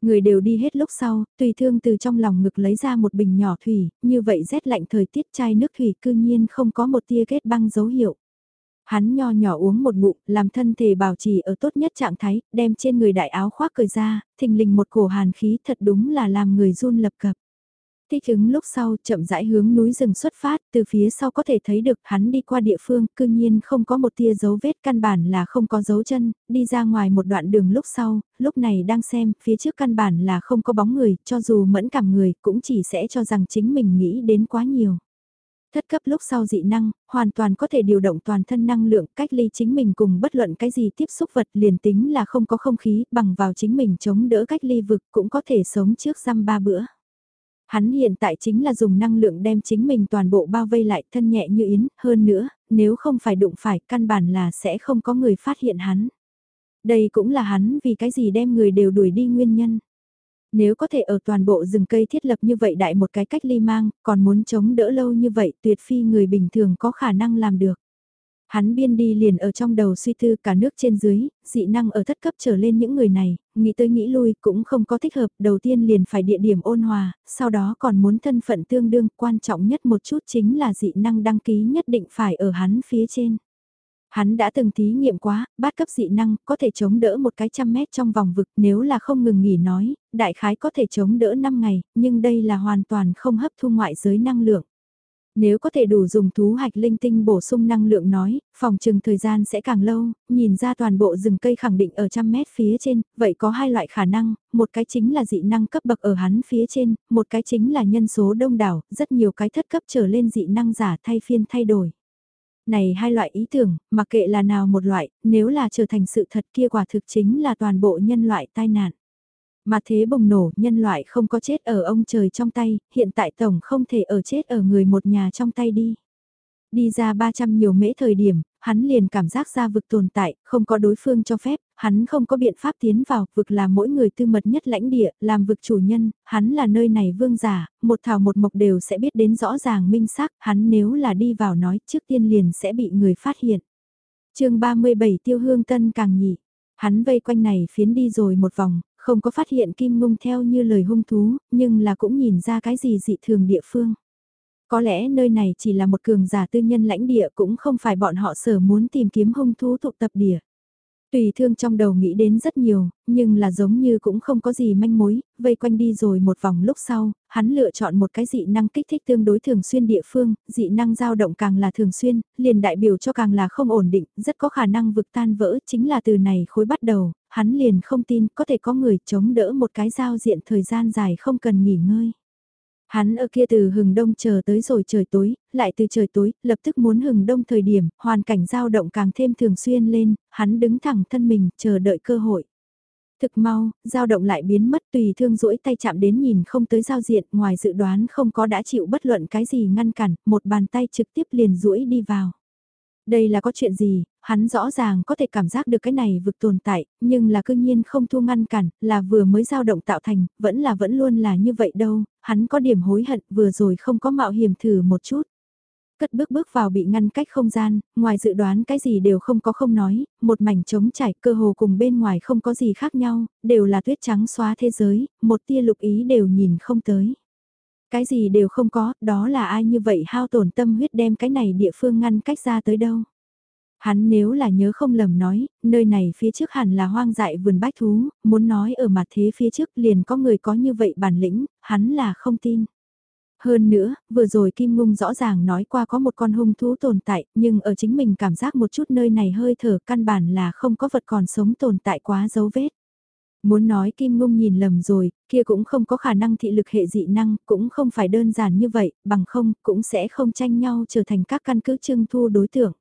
Người đều đi hết lúc sau, tùy thương từ trong lòng ngực lấy ra một bình nhỏ thủy, như vậy rét lạnh thời tiết chai nước thủy cư nhiên không có một tia kết băng dấu hiệu. Hắn nho nhỏ uống một ngụm, làm thân thể bảo trì ở tốt nhất trạng thái, đem trên người đại áo khoác cởi ra, thình lình một cổ hàn khí thật đúng là làm người run lập cập. Thích ứng lúc sau chậm rãi hướng núi rừng xuất phát, từ phía sau có thể thấy được hắn đi qua địa phương, cư nhiên không có một tia dấu vết căn bản là không có dấu chân, đi ra ngoài một đoạn đường lúc sau, lúc này đang xem, phía trước căn bản là không có bóng người, cho dù mẫn cảm người, cũng chỉ sẽ cho rằng chính mình nghĩ đến quá nhiều. Thất cấp lúc sau dị năng, hoàn toàn có thể điều động toàn thân năng lượng cách ly chính mình cùng bất luận cái gì tiếp xúc vật liền tính là không có không khí bằng vào chính mình chống đỡ cách ly vực cũng có thể sống trước răm ba bữa. Hắn hiện tại chính là dùng năng lượng đem chính mình toàn bộ bao vây lại thân nhẹ như yến, hơn nữa, nếu không phải đụng phải căn bản là sẽ không có người phát hiện hắn. Đây cũng là hắn vì cái gì đem người đều đuổi đi nguyên nhân. Nếu có thể ở toàn bộ rừng cây thiết lập như vậy đại một cái cách ly mang, còn muốn chống đỡ lâu như vậy tuyệt phi người bình thường có khả năng làm được. Hắn biên đi liền ở trong đầu suy tư cả nước trên dưới, dị năng ở thất cấp trở lên những người này, nghĩ tới nghĩ lui cũng không có thích hợp, đầu tiên liền phải địa điểm ôn hòa, sau đó còn muốn thân phận tương đương, quan trọng nhất một chút chính là dị năng đăng ký nhất định phải ở hắn phía trên. Hắn đã từng thí nghiệm quá, bát cấp dị năng, có thể chống đỡ một cái trăm mét trong vòng vực nếu là không ngừng nghỉ nói, đại khái có thể chống đỡ 5 ngày, nhưng đây là hoàn toàn không hấp thu ngoại giới năng lượng. Nếu có thể đủ dùng thú hạch linh tinh bổ sung năng lượng nói, phòng trừng thời gian sẽ càng lâu, nhìn ra toàn bộ rừng cây khẳng định ở trăm mét phía trên, vậy có hai loại khả năng, một cái chính là dị năng cấp bậc ở hắn phía trên, một cái chính là nhân số đông đảo, rất nhiều cái thất cấp trở lên dị năng giả thay phiên thay đổi. Này hai loại ý tưởng, mặc kệ là nào một loại, nếu là trở thành sự thật kia quả thực chính là toàn bộ nhân loại tai nạn. Mà thế bùng nổ, nhân loại không có chết ở ông trời trong tay, hiện tại tổng không thể ở chết ở người một nhà trong tay đi. Đi ra 300 nhiều mễ thời điểm, hắn liền cảm giác ra vực tồn tại, không có đối phương cho phép, hắn không có biện pháp tiến vào, vực là mỗi người tư mật nhất lãnh địa, làm vực chủ nhân, hắn là nơi này vương giả, một thảo một mộc đều sẽ biết đến rõ ràng minh xác, hắn nếu là đi vào nói trước tiên liền sẽ bị người phát hiện. chương 37 tiêu hương tân càng nhị, hắn vây quanh này phiến đi rồi một vòng, không có phát hiện kim ngung theo như lời hung thú, nhưng là cũng nhìn ra cái gì dị thường địa phương. Có lẽ nơi này chỉ là một cường giả tư nhân lãnh địa cũng không phải bọn họ sở muốn tìm kiếm hung thú tụ tập địa. Tùy thương trong đầu nghĩ đến rất nhiều, nhưng là giống như cũng không có gì manh mối, vây quanh đi rồi một vòng lúc sau, hắn lựa chọn một cái dị năng kích thích tương đối thường xuyên địa phương, dị năng dao động càng là thường xuyên, liền đại biểu cho càng là không ổn định, rất có khả năng vực tan vỡ, chính là từ này khối bắt đầu, hắn liền không tin có thể có người chống đỡ một cái giao diện thời gian dài không cần nghỉ ngơi. Hắn ở kia từ hừng đông chờ tới rồi trời tối, lại từ trời tối, lập tức muốn hừng đông thời điểm, hoàn cảnh dao động càng thêm thường xuyên lên, hắn đứng thẳng thân mình, chờ đợi cơ hội. Thực mau, dao động lại biến mất tùy thương rũi tay chạm đến nhìn không tới giao diện, ngoài dự đoán không có đã chịu bất luận cái gì ngăn cản, một bàn tay trực tiếp liền rũi đi vào. Đây là có chuyện gì, hắn rõ ràng có thể cảm giác được cái này vực tồn tại, nhưng là cương nhiên không thu ngăn cản, là vừa mới dao động tạo thành, vẫn là vẫn luôn là như vậy đâu, hắn có điểm hối hận vừa rồi không có mạo hiểm thử một chút. Cất bước bước vào bị ngăn cách không gian, ngoài dự đoán cái gì đều không có không nói, một mảnh trống trải cơ hồ cùng bên ngoài không có gì khác nhau, đều là tuyết trắng xóa thế giới, một tia lục ý đều nhìn không tới. Cái gì đều không có, đó là ai như vậy hao tổn tâm huyết đem cái này địa phương ngăn cách ra tới đâu. Hắn nếu là nhớ không lầm nói, nơi này phía trước hẳn là hoang dại vườn bách thú, muốn nói ở mặt thế phía trước liền có người có như vậy bản lĩnh, hắn là không tin. Hơn nữa, vừa rồi Kim Ngung rõ ràng nói qua có một con hung thú tồn tại, nhưng ở chính mình cảm giác một chút nơi này hơi thở căn bản là không có vật còn sống tồn tại quá dấu vết. Muốn nói Kim Ngung nhìn lầm rồi, kia cũng không có khả năng thị lực hệ dị năng, cũng không phải đơn giản như vậy, bằng không, cũng sẽ không tranh nhau trở thành các căn cứ trưng thu đối tượng.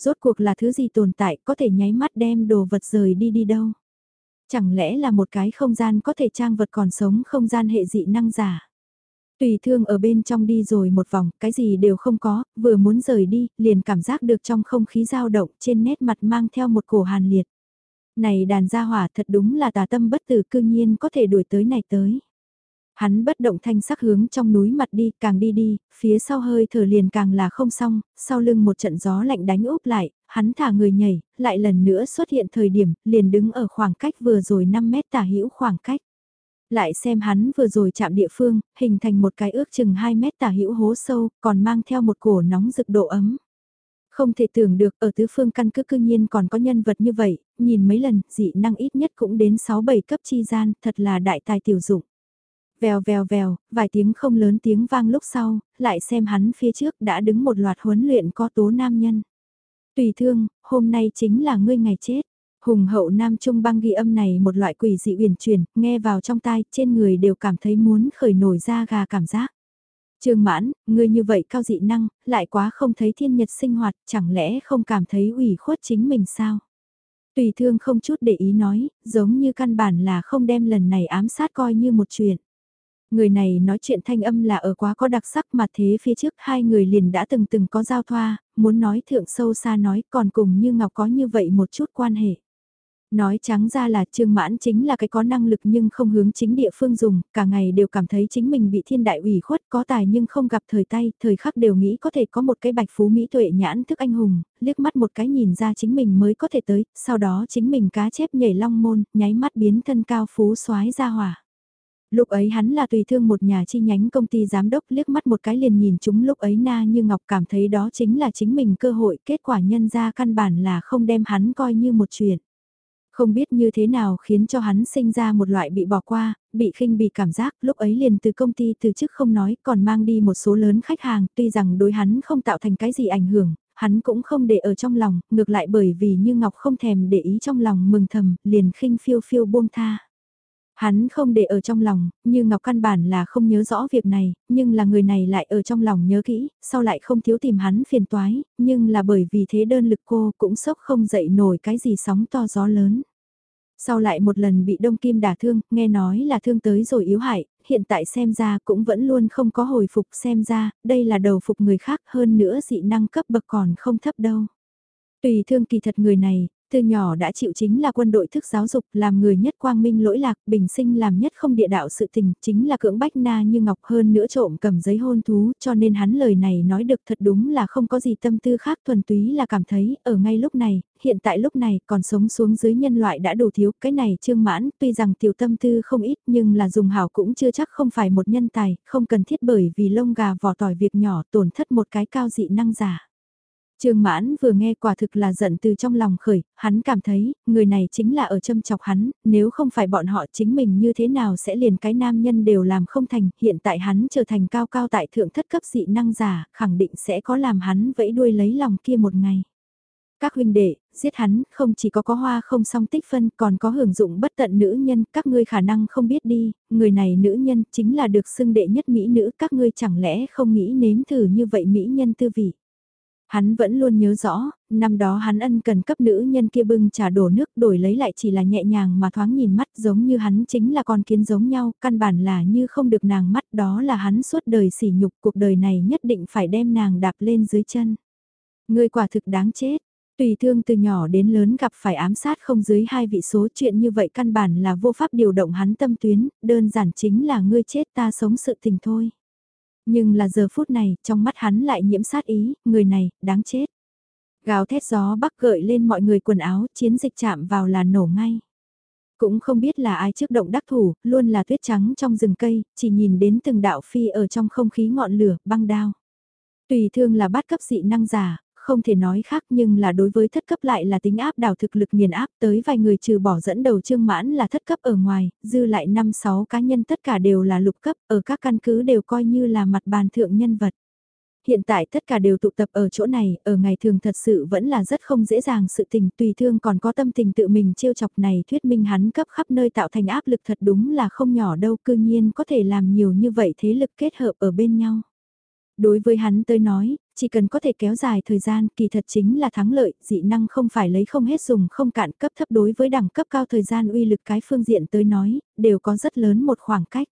Rốt cuộc là thứ gì tồn tại có thể nháy mắt đem đồ vật rời đi đi đâu. Chẳng lẽ là một cái không gian có thể trang vật còn sống không gian hệ dị năng giả. Tùy thương ở bên trong đi rồi một vòng, cái gì đều không có, vừa muốn rời đi, liền cảm giác được trong không khí dao động trên nét mặt mang theo một cổ hàn liệt. Này đàn gia hỏa thật đúng là tà tâm bất tử cư nhiên có thể đuổi tới này tới. Hắn bất động thanh sắc hướng trong núi mặt đi, càng đi đi, phía sau hơi thở liền càng là không xong, sau lưng một trận gió lạnh đánh úp lại, hắn thả người nhảy, lại lần nữa xuất hiện thời điểm, liền đứng ở khoảng cách vừa rồi 5 mét tả hữu khoảng cách. Lại xem hắn vừa rồi chạm địa phương, hình thành một cái ước chừng 2 mét tả hữu hố sâu, còn mang theo một cổ nóng rực độ ấm. Không thể tưởng được ở tứ phương căn cứ cư nhiên còn có nhân vật như vậy, nhìn mấy lần, dị năng ít nhất cũng đến 6-7 cấp chi gian, thật là đại tài tiểu dụng. Vèo vèo vèo, vài tiếng không lớn tiếng vang lúc sau, lại xem hắn phía trước đã đứng một loạt huấn luyện có tố nam nhân. Tùy thương, hôm nay chính là ngươi ngày chết. Hùng hậu nam trung băng ghi âm này một loại quỷ dị uyển chuyển, nghe vào trong tai, trên người đều cảm thấy muốn khởi nổi ra gà cảm giác. Trương mãn, ngươi như vậy cao dị năng, lại quá không thấy thiên nhật sinh hoạt, chẳng lẽ không cảm thấy ủy khuất chính mình sao? Tùy thương không chút để ý nói, giống như căn bản là không đem lần này ám sát coi như một chuyện. Người này nói chuyện thanh âm là ở quá có đặc sắc mà thế phía trước hai người liền đã từng từng có giao thoa, muốn nói thượng sâu xa nói còn cùng như Ngọc có như vậy một chút quan hệ. Nói trắng ra là Trương Mãn chính là cái có năng lực nhưng không hướng chính địa phương dùng, cả ngày đều cảm thấy chính mình bị thiên đại ủy khuất có tài nhưng không gặp thời tay, thời khắc đều nghĩ có thể có một cái bạch phú mỹ tuệ nhãn thức anh hùng, liếc mắt một cái nhìn ra chính mình mới có thể tới, sau đó chính mình cá chép nhảy long môn, nháy mắt biến thân cao phú soái ra hỏa. Lúc ấy hắn là tùy thương một nhà chi nhánh công ty giám đốc liếc mắt một cái liền nhìn chúng lúc ấy na như ngọc cảm thấy đó chính là chính mình cơ hội kết quả nhân ra căn bản là không đem hắn coi như một chuyện. Không biết như thế nào khiến cho hắn sinh ra một loại bị bỏ qua, bị khinh bị cảm giác, lúc ấy liền từ công ty từ chức không nói, còn mang đi một số lớn khách hàng, tuy rằng đối hắn không tạo thành cái gì ảnh hưởng, hắn cũng không để ở trong lòng, ngược lại bởi vì như Ngọc không thèm để ý trong lòng mừng thầm, liền khinh phiêu phiêu buông tha. Hắn không để ở trong lòng, như Ngọc căn bản là không nhớ rõ việc này, nhưng là người này lại ở trong lòng nhớ kỹ, sau lại không thiếu tìm hắn phiền toái, nhưng là bởi vì thế đơn lực cô cũng sốc không dậy nổi cái gì sóng to gió lớn. Sau lại một lần bị Đông Kim đả thương, nghe nói là thương tới rồi yếu hại, hiện tại xem ra cũng vẫn luôn không có hồi phục xem ra, đây là đầu phục người khác hơn nữa dị năng cấp bậc còn không thấp đâu. Tùy thương kỳ thật người này, từ nhỏ đã chịu chính là quân đội thức giáo dục, làm người nhất quang minh lỗi lạc, bình sinh làm nhất không địa đạo sự tình, chính là cưỡng bách na như ngọc hơn nữa trộm cầm giấy hôn thú, cho nên hắn lời này nói được thật đúng là không có gì tâm tư khác thuần túy là cảm thấy, ở ngay lúc này, hiện tại lúc này, còn sống xuống dưới nhân loại đã đủ thiếu, cái này trương mãn, tuy rằng tiểu tâm tư không ít nhưng là dùng hảo cũng chưa chắc không phải một nhân tài, không cần thiết bởi vì lông gà vỏ tỏi việc nhỏ tổn thất một cái cao dị năng giả. Trương Mãn vừa nghe quả thực là giận từ trong lòng khởi, hắn cảm thấy, người này chính là ở châm chọc hắn, nếu không phải bọn họ chính mình như thế nào sẽ liền cái nam nhân đều làm không thành, hiện tại hắn trở thành cao cao tại thượng thất cấp dị năng giả, khẳng định sẽ có làm hắn vẫy đuôi lấy lòng kia một ngày. Các huynh đệ, giết hắn, không chỉ có có hoa không song tích phân, còn có hưởng dụng bất tận nữ nhân, các ngươi khả năng không biết đi, người này nữ nhân chính là được xưng đệ nhất mỹ nữ, các ngươi chẳng lẽ không nghĩ nếm thử như vậy mỹ nhân tư vị. Hắn vẫn luôn nhớ rõ, năm đó hắn ân cần cấp nữ nhân kia bưng trà đổ nước đổi lấy lại chỉ là nhẹ nhàng mà thoáng nhìn mắt giống như hắn chính là con kiến giống nhau, căn bản là như không được nàng mắt đó là hắn suốt đời sỉ nhục cuộc đời này nhất định phải đem nàng đạp lên dưới chân. Người quả thực đáng chết, tùy thương từ nhỏ đến lớn gặp phải ám sát không dưới hai vị số chuyện như vậy căn bản là vô pháp điều động hắn tâm tuyến, đơn giản chính là ngươi chết ta sống sự tình thôi. Nhưng là giờ phút này, trong mắt hắn lại nhiễm sát ý, người này, đáng chết. Gào thét gió bắc gợi lên mọi người quần áo, chiến dịch chạm vào là nổ ngay. Cũng không biết là ai trước động đắc thủ, luôn là tuyết trắng trong rừng cây, chỉ nhìn đến từng đạo phi ở trong không khí ngọn lửa, băng đao. Tùy thương là bắt cấp dị năng giả, không thể nói khác nhưng là đối với thất cấp lại là tính áp đảo thực lực nghiền áp tới vài người trừ bỏ dẫn đầu trương mãn là thất cấp ở ngoài, dư lại 5-6 cá nhân tất cả đều là lục cấp, ở các căn cứ đều coi như là mặt bàn thượng nhân vật. Hiện tại tất cả đều tụ tập ở chỗ này, ở ngày thường thật sự vẫn là rất không dễ dàng sự tình tùy thương còn có tâm tình tự mình trêu chọc này thuyết minh hắn cấp khắp nơi tạo thành áp lực thật đúng là không nhỏ đâu cư nhiên có thể làm nhiều như vậy thế lực kết hợp ở bên nhau. Đối với hắn tới nói, chỉ cần có thể kéo dài thời gian kỳ thật chính là thắng lợi, dị năng không phải lấy không hết dùng không cạn cấp thấp đối với đẳng cấp cao thời gian uy lực cái phương diện tới nói, đều có rất lớn một khoảng cách.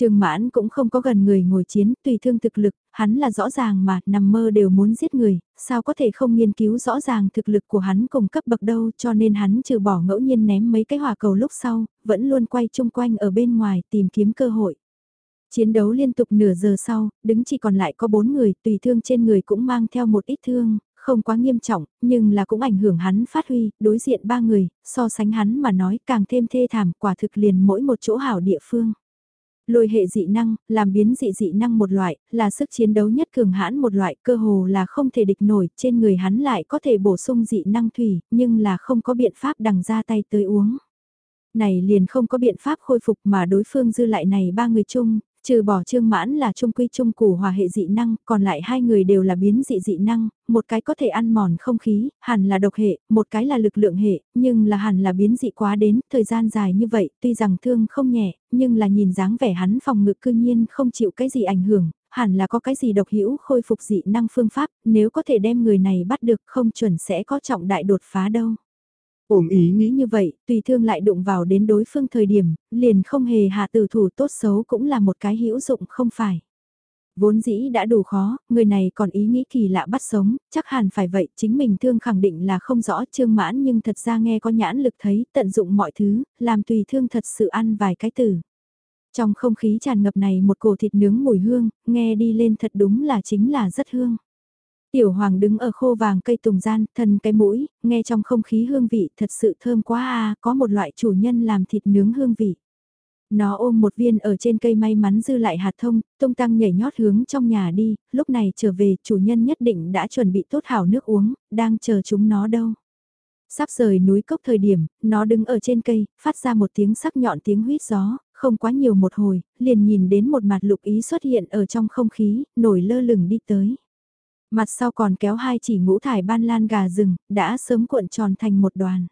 Trường mãn cũng không có gần người ngồi chiến, tùy thương thực lực, hắn là rõ ràng mà, nằm mơ đều muốn giết người, sao có thể không nghiên cứu rõ ràng thực lực của hắn cùng cấp bậc đâu cho nên hắn trừ bỏ ngẫu nhiên ném mấy cái hỏa cầu lúc sau, vẫn luôn quay chung quanh ở bên ngoài tìm kiếm cơ hội. Chiến đấu liên tục nửa giờ sau, đứng chỉ còn lại có bốn người, tùy thương trên người cũng mang theo một ít thương, không quá nghiêm trọng, nhưng là cũng ảnh hưởng hắn phát huy, đối diện ba người, so sánh hắn mà nói càng thêm thê thảm, quả thực liền mỗi một chỗ hảo địa phương. Lôi hệ dị năng, làm biến dị dị năng một loại, là sức chiến đấu nhất cường hãn một loại, cơ hồ là không thể địch nổi, trên người hắn lại có thể bổ sung dị năng thủy, nhưng là không có biện pháp đằng ra tay tới uống. Này liền không có biện pháp khôi phục mà đối phương dư lại này ba người chung, Trừ bỏ trương mãn là trung quy trung củ hòa hệ dị năng, còn lại hai người đều là biến dị dị năng, một cái có thể ăn mòn không khí, hẳn là độc hệ, một cái là lực lượng hệ, nhưng là hẳn là biến dị quá đến, thời gian dài như vậy, tuy rằng thương không nhẹ, nhưng là nhìn dáng vẻ hắn phòng ngự cư nhiên không chịu cái gì ảnh hưởng, hẳn là có cái gì độc hữu khôi phục dị năng phương pháp, nếu có thể đem người này bắt được không chuẩn sẽ có trọng đại đột phá đâu. Ổm ý nghĩ như vậy, tùy thương lại đụng vào đến đối phương thời điểm, liền không hề hạ tử thủ tốt xấu cũng là một cái hữu dụng không phải. Vốn dĩ đã đủ khó, người này còn ý nghĩ kỳ lạ bắt sống, chắc hẳn phải vậy, chính mình thương khẳng định là không rõ trương mãn nhưng thật ra nghe có nhãn lực thấy, tận dụng mọi thứ, làm tùy thương thật sự ăn vài cái từ. Trong không khí tràn ngập này một cổ thịt nướng mùi hương, nghe đi lên thật đúng là chính là rất hương. Tiểu hoàng đứng ở khô vàng cây tùng gian, thân cái mũi, nghe trong không khí hương vị thật sự thơm quá à, có một loại chủ nhân làm thịt nướng hương vị. Nó ôm một viên ở trên cây may mắn dư lại hạt thông, tung tăng nhảy nhót hướng trong nhà đi, lúc này trở về chủ nhân nhất định đã chuẩn bị tốt hảo nước uống, đang chờ chúng nó đâu. Sắp rời núi cốc thời điểm, nó đứng ở trên cây, phát ra một tiếng sắc nhọn tiếng huyết gió, không quá nhiều một hồi, liền nhìn đến một mặt lục ý xuất hiện ở trong không khí, nổi lơ lửng đi tới. Mặt sau còn kéo hai chỉ ngũ thải ban lan gà rừng, đã sớm cuộn tròn thành một đoàn.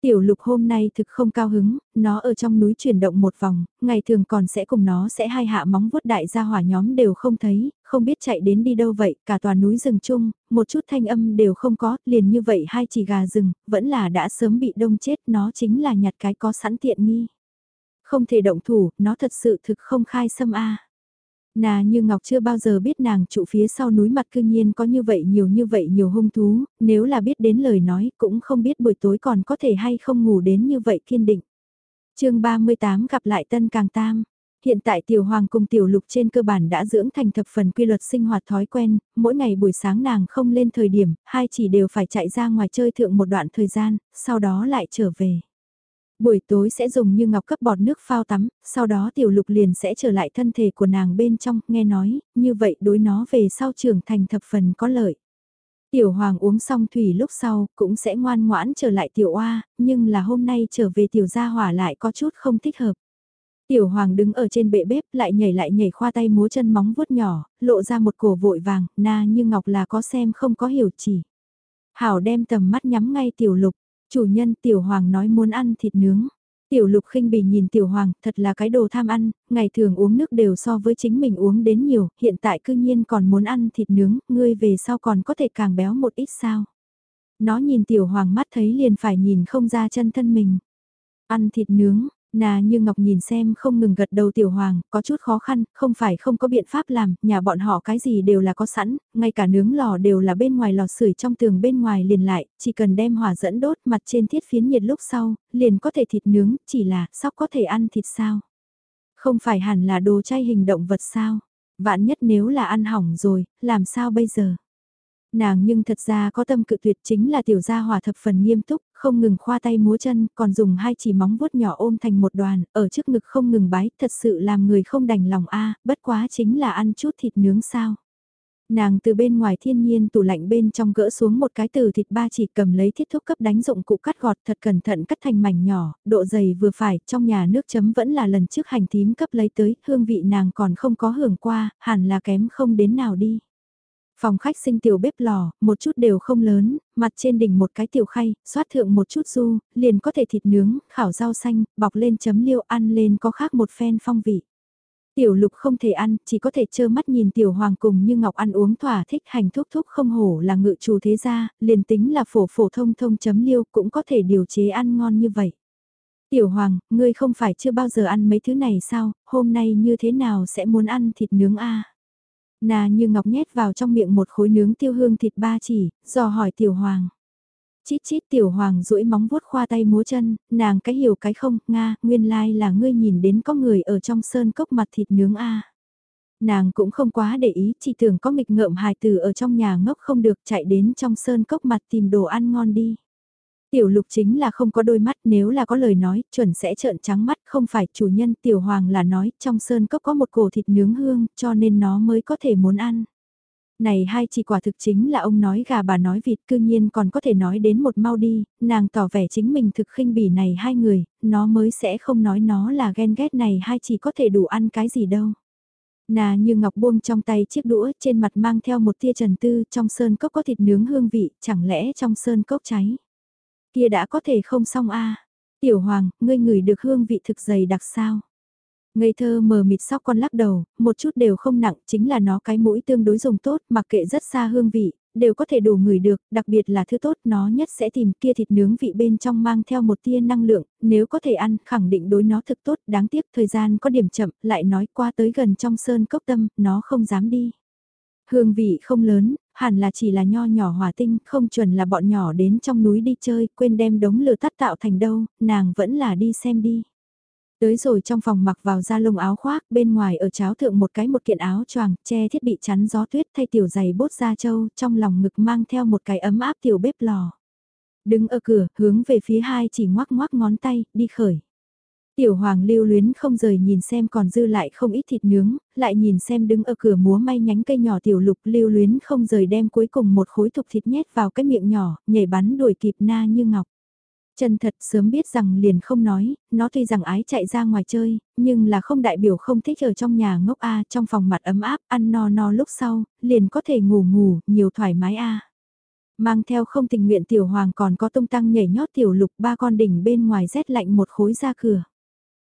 Tiểu lục hôm nay thực không cao hứng, nó ở trong núi chuyển động một vòng, ngày thường còn sẽ cùng nó sẽ hai hạ móng vuốt đại gia hỏa nhóm đều không thấy, không biết chạy đến đi đâu vậy, cả tòa núi rừng chung, một chút thanh âm đều không có, liền như vậy hai chỉ gà rừng, vẫn là đã sớm bị đông chết, nó chính là nhặt cái có sẵn tiện nghi. Không thể động thủ, nó thật sự thực không khai xâm a. Nà như Ngọc chưa bao giờ biết nàng trụ phía sau núi mặt cư nhiên có như vậy nhiều như vậy nhiều hung thú, nếu là biết đến lời nói cũng không biết buổi tối còn có thể hay không ngủ đến như vậy kiên định. chương 38 gặp lại Tân Càng Tam. Hiện tại Tiểu Hoàng cùng Tiểu Lục trên cơ bản đã dưỡng thành thập phần quy luật sinh hoạt thói quen, mỗi ngày buổi sáng nàng không lên thời điểm, hai chỉ đều phải chạy ra ngoài chơi thượng một đoạn thời gian, sau đó lại trở về. Buổi tối sẽ dùng như ngọc cấp bọt nước phao tắm, sau đó tiểu lục liền sẽ trở lại thân thể của nàng bên trong, nghe nói, như vậy đối nó về sau trưởng thành thập phần có lợi. Tiểu hoàng uống xong thủy lúc sau, cũng sẽ ngoan ngoãn trở lại tiểu oa, nhưng là hôm nay trở về tiểu gia hỏa lại có chút không thích hợp. Tiểu hoàng đứng ở trên bệ bếp lại nhảy lại nhảy khoa tay múa chân móng vuốt nhỏ, lộ ra một cổ vội vàng, na như ngọc là có xem không có hiểu chỉ. Hảo đem tầm mắt nhắm ngay tiểu lục, Chủ nhân Tiểu Hoàng nói muốn ăn thịt nướng. Tiểu Lục khinh bỉ nhìn Tiểu Hoàng, thật là cái đồ tham ăn, ngày thường uống nước đều so với chính mình uống đến nhiều, hiện tại cư nhiên còn muốn ăn thịt nướng, ngươi về sau còn có thể càng béo một ít sao. Nó nhìn Tiểu Hoàng mắt thấy liền phải nhìn không ra chân thân mình. Ăn thịt nướng, Nà như Ngọc nhìn xem không ngừng gật đầu tiểu hoàng, có chút khó khăn, không phải không có biện pháp làm, nhà bọn họ cái gì đều là có sẵn, ngay cả nướng lò đều là bên ngoài lò sưởi trong tường bên ngoài liền lại, chỉ cần đem hỏa dẫn đốt mặt trên thiết phiến nhiệt lúc sau, liền có thể thịt nướng, chỉ là, sóc có thể ăn thịt sao? Không phải hẳn là đồ chay hình động vật sao? Vạn nhất nếu là ăn hỏng rồi, làm sao bây giờ? Nàng nhưng thật ra có tâm cự tuyệt chính là tiểu gia hòa thập phần nghiêm túc, không ngừng khoa tay múa chân, còn dùng hai chỉ móng vuốt nhỏ ôm thành một đoàn, ở trước ngực không ngừng bái, thật sự làm người không đành lòng a bất quá chính là ăn chút thịt nướng sao. Nàng từ bên ngoài thiên nhiên tủ lạnh bên trong gỡ xuống một cái từ thịt ba chỉ cầm lấy thiết thuốc cấp đánh dụng cụ cắt gọt thật cẩn thận cắt thành mảnh nhỏ, độ dày vừa phải, trong nhà nước chấm vẫn là lần trước hành tím cấp lấy tới, hương vị nàng còn không có hưởng qua, hẳn là kém không đến nào đi. Phòng khách sinh tiểu bếp lò, một chút đều không lớn, mặt trên đỉnh một cái tiểu khay, xoát thượng một chút du, liền có thể thịt nướng, khảo rau xanh, bọc lên chấm liêu ăn lên có khác một phen phong vị. Tiểu lục không thể ăn, chỉ có thể trơ mắt nhìn tiểu hoàng cùng như ngọc ăn uống thỏa thích hành thúc thúc không hổ là ngự chủ thế gia, liền tính là phổ phổ thông thông chấm liêu cũng có thể điều chế ăn ngon như vậy. Tiểu hoàng, ngươi không phải chưa bao giờ ăn mấy thứ này sao, hôm nay như thế nào sẽ muốn ăn thịt nướng a Nà như ngọc nhét vào trong miệng một khối nướng tiêu hương thịt ba chỉ, dò hỏi tiểu hoàng. Chít chít tiểu hoàng duỗi móng vuốt khoa tay múa chân, nàng cái hiểu cái không, Nga, nguyên lai là ngươi nhìn đến có người ở trong sơn cốc mặt thịt nướng a Nàng cũng không quá để ý, chỉ tưởng có nghịch ngợm hài tử ở trong nhà ngốc không được chạy đến trong sơn cốc mặt tìm đồ ăn ngon đi. Tiểu lục chính là không có đôi mắt nếu là có lời nói, chuẩn sẽ trợn trắng mắt không phải chủ nhân tiểu hoàng là nói trong sơn cốc có một cổ thịt nướng hương cho nên nó mới có thể muốn ăn. Này hai chỉ quả thực chính là ông nói gà bà nói vịt cư nhiên còn có thể nói đến một mau đi, nàng tỏ vẻ chính mình thực khinh bỉ này hai người, nó mới sẽ không nói nó là ghen ghét này hai chỉ có thể đủ ăn cái gì đâu. Nà như ngọc buông trong tay chiếc đũa trên mặt mang theo một tia trần tư trong sơn cốc có thịt nướng hương vị, chẳng lẽ trong sơn cốc cháy. Kia đã có thể không xong a Tiểu Hoàng, ngươi ngửi được hương vị thực dày đặc sao? Ngây thơ mờ mịt sóc con lắc đầu, một chút đều không nặng, chính là nó cái mũi tương đối dùng tốt, mặc kệ rất xa hương vị, đều có thể đủ ngửi được, đặc biệt là thứ tốt nó nhất sẽ tìm kia thịt nướng vị bên trong mang theo một tia năng lượng, nếu có thể ăn, khẳng định đối nó thực tốt, đáng tiếc thời gian có điểm chậm, lại nói qua tới gần trong sơn cốc tâm, nó không dám đi. Hương vị không lớn, hẳn là chỉ là nho nhỏ hỏa tinh, không chuẩn là bọn nhỏ đến trong núi đi chơi, quên đem đống lửa tắt tạo thành đâu, nàng vẫn là đi xem đi. Tới rồi trong phòng mặc vào da lông áo khoác, bên ngoài ở cháo thượng một cái một kiện áo choàng, che thiết bị chắn gió tuyết thay tiểu giày bốt da trâu, trong lòng ngực mang theo một cái ấm áp tiểu bếp lò. Đứng ở cửa, hướng về phía hai chỉ ngoắc ngoắc ngón tay, đi khởi. Tiểu hoàng lưu luyến không rời nhìn xem còn dư lại không ít thịt nướng, lại nhìn xem đứng ở cửa múa may nhánh cây nhỏ tiểu lục lưu luyến không rời đem cuối cùng một khối thục thịt nhét vào cái miệng nhỏ, nhảy bắn đuổi kịp na như ngọc. Chân thật sớm biết rằng liền không nói, nó tuy rằng ái chạy ra ngoài chơi, nhưng là không đại biểu không thích ở trong nhà ngốc A trong phòng mặt ấm áp, ăn no no lúc sau, liền có thể ngủ ngủ, nhiều thoải mái A. Mang theo không tình nguyện tiểu hoàng còn có tung tăng nhảy nhót tiểu lục ba con đỉnh bên ngoài rét lạnh một khối ra cửa.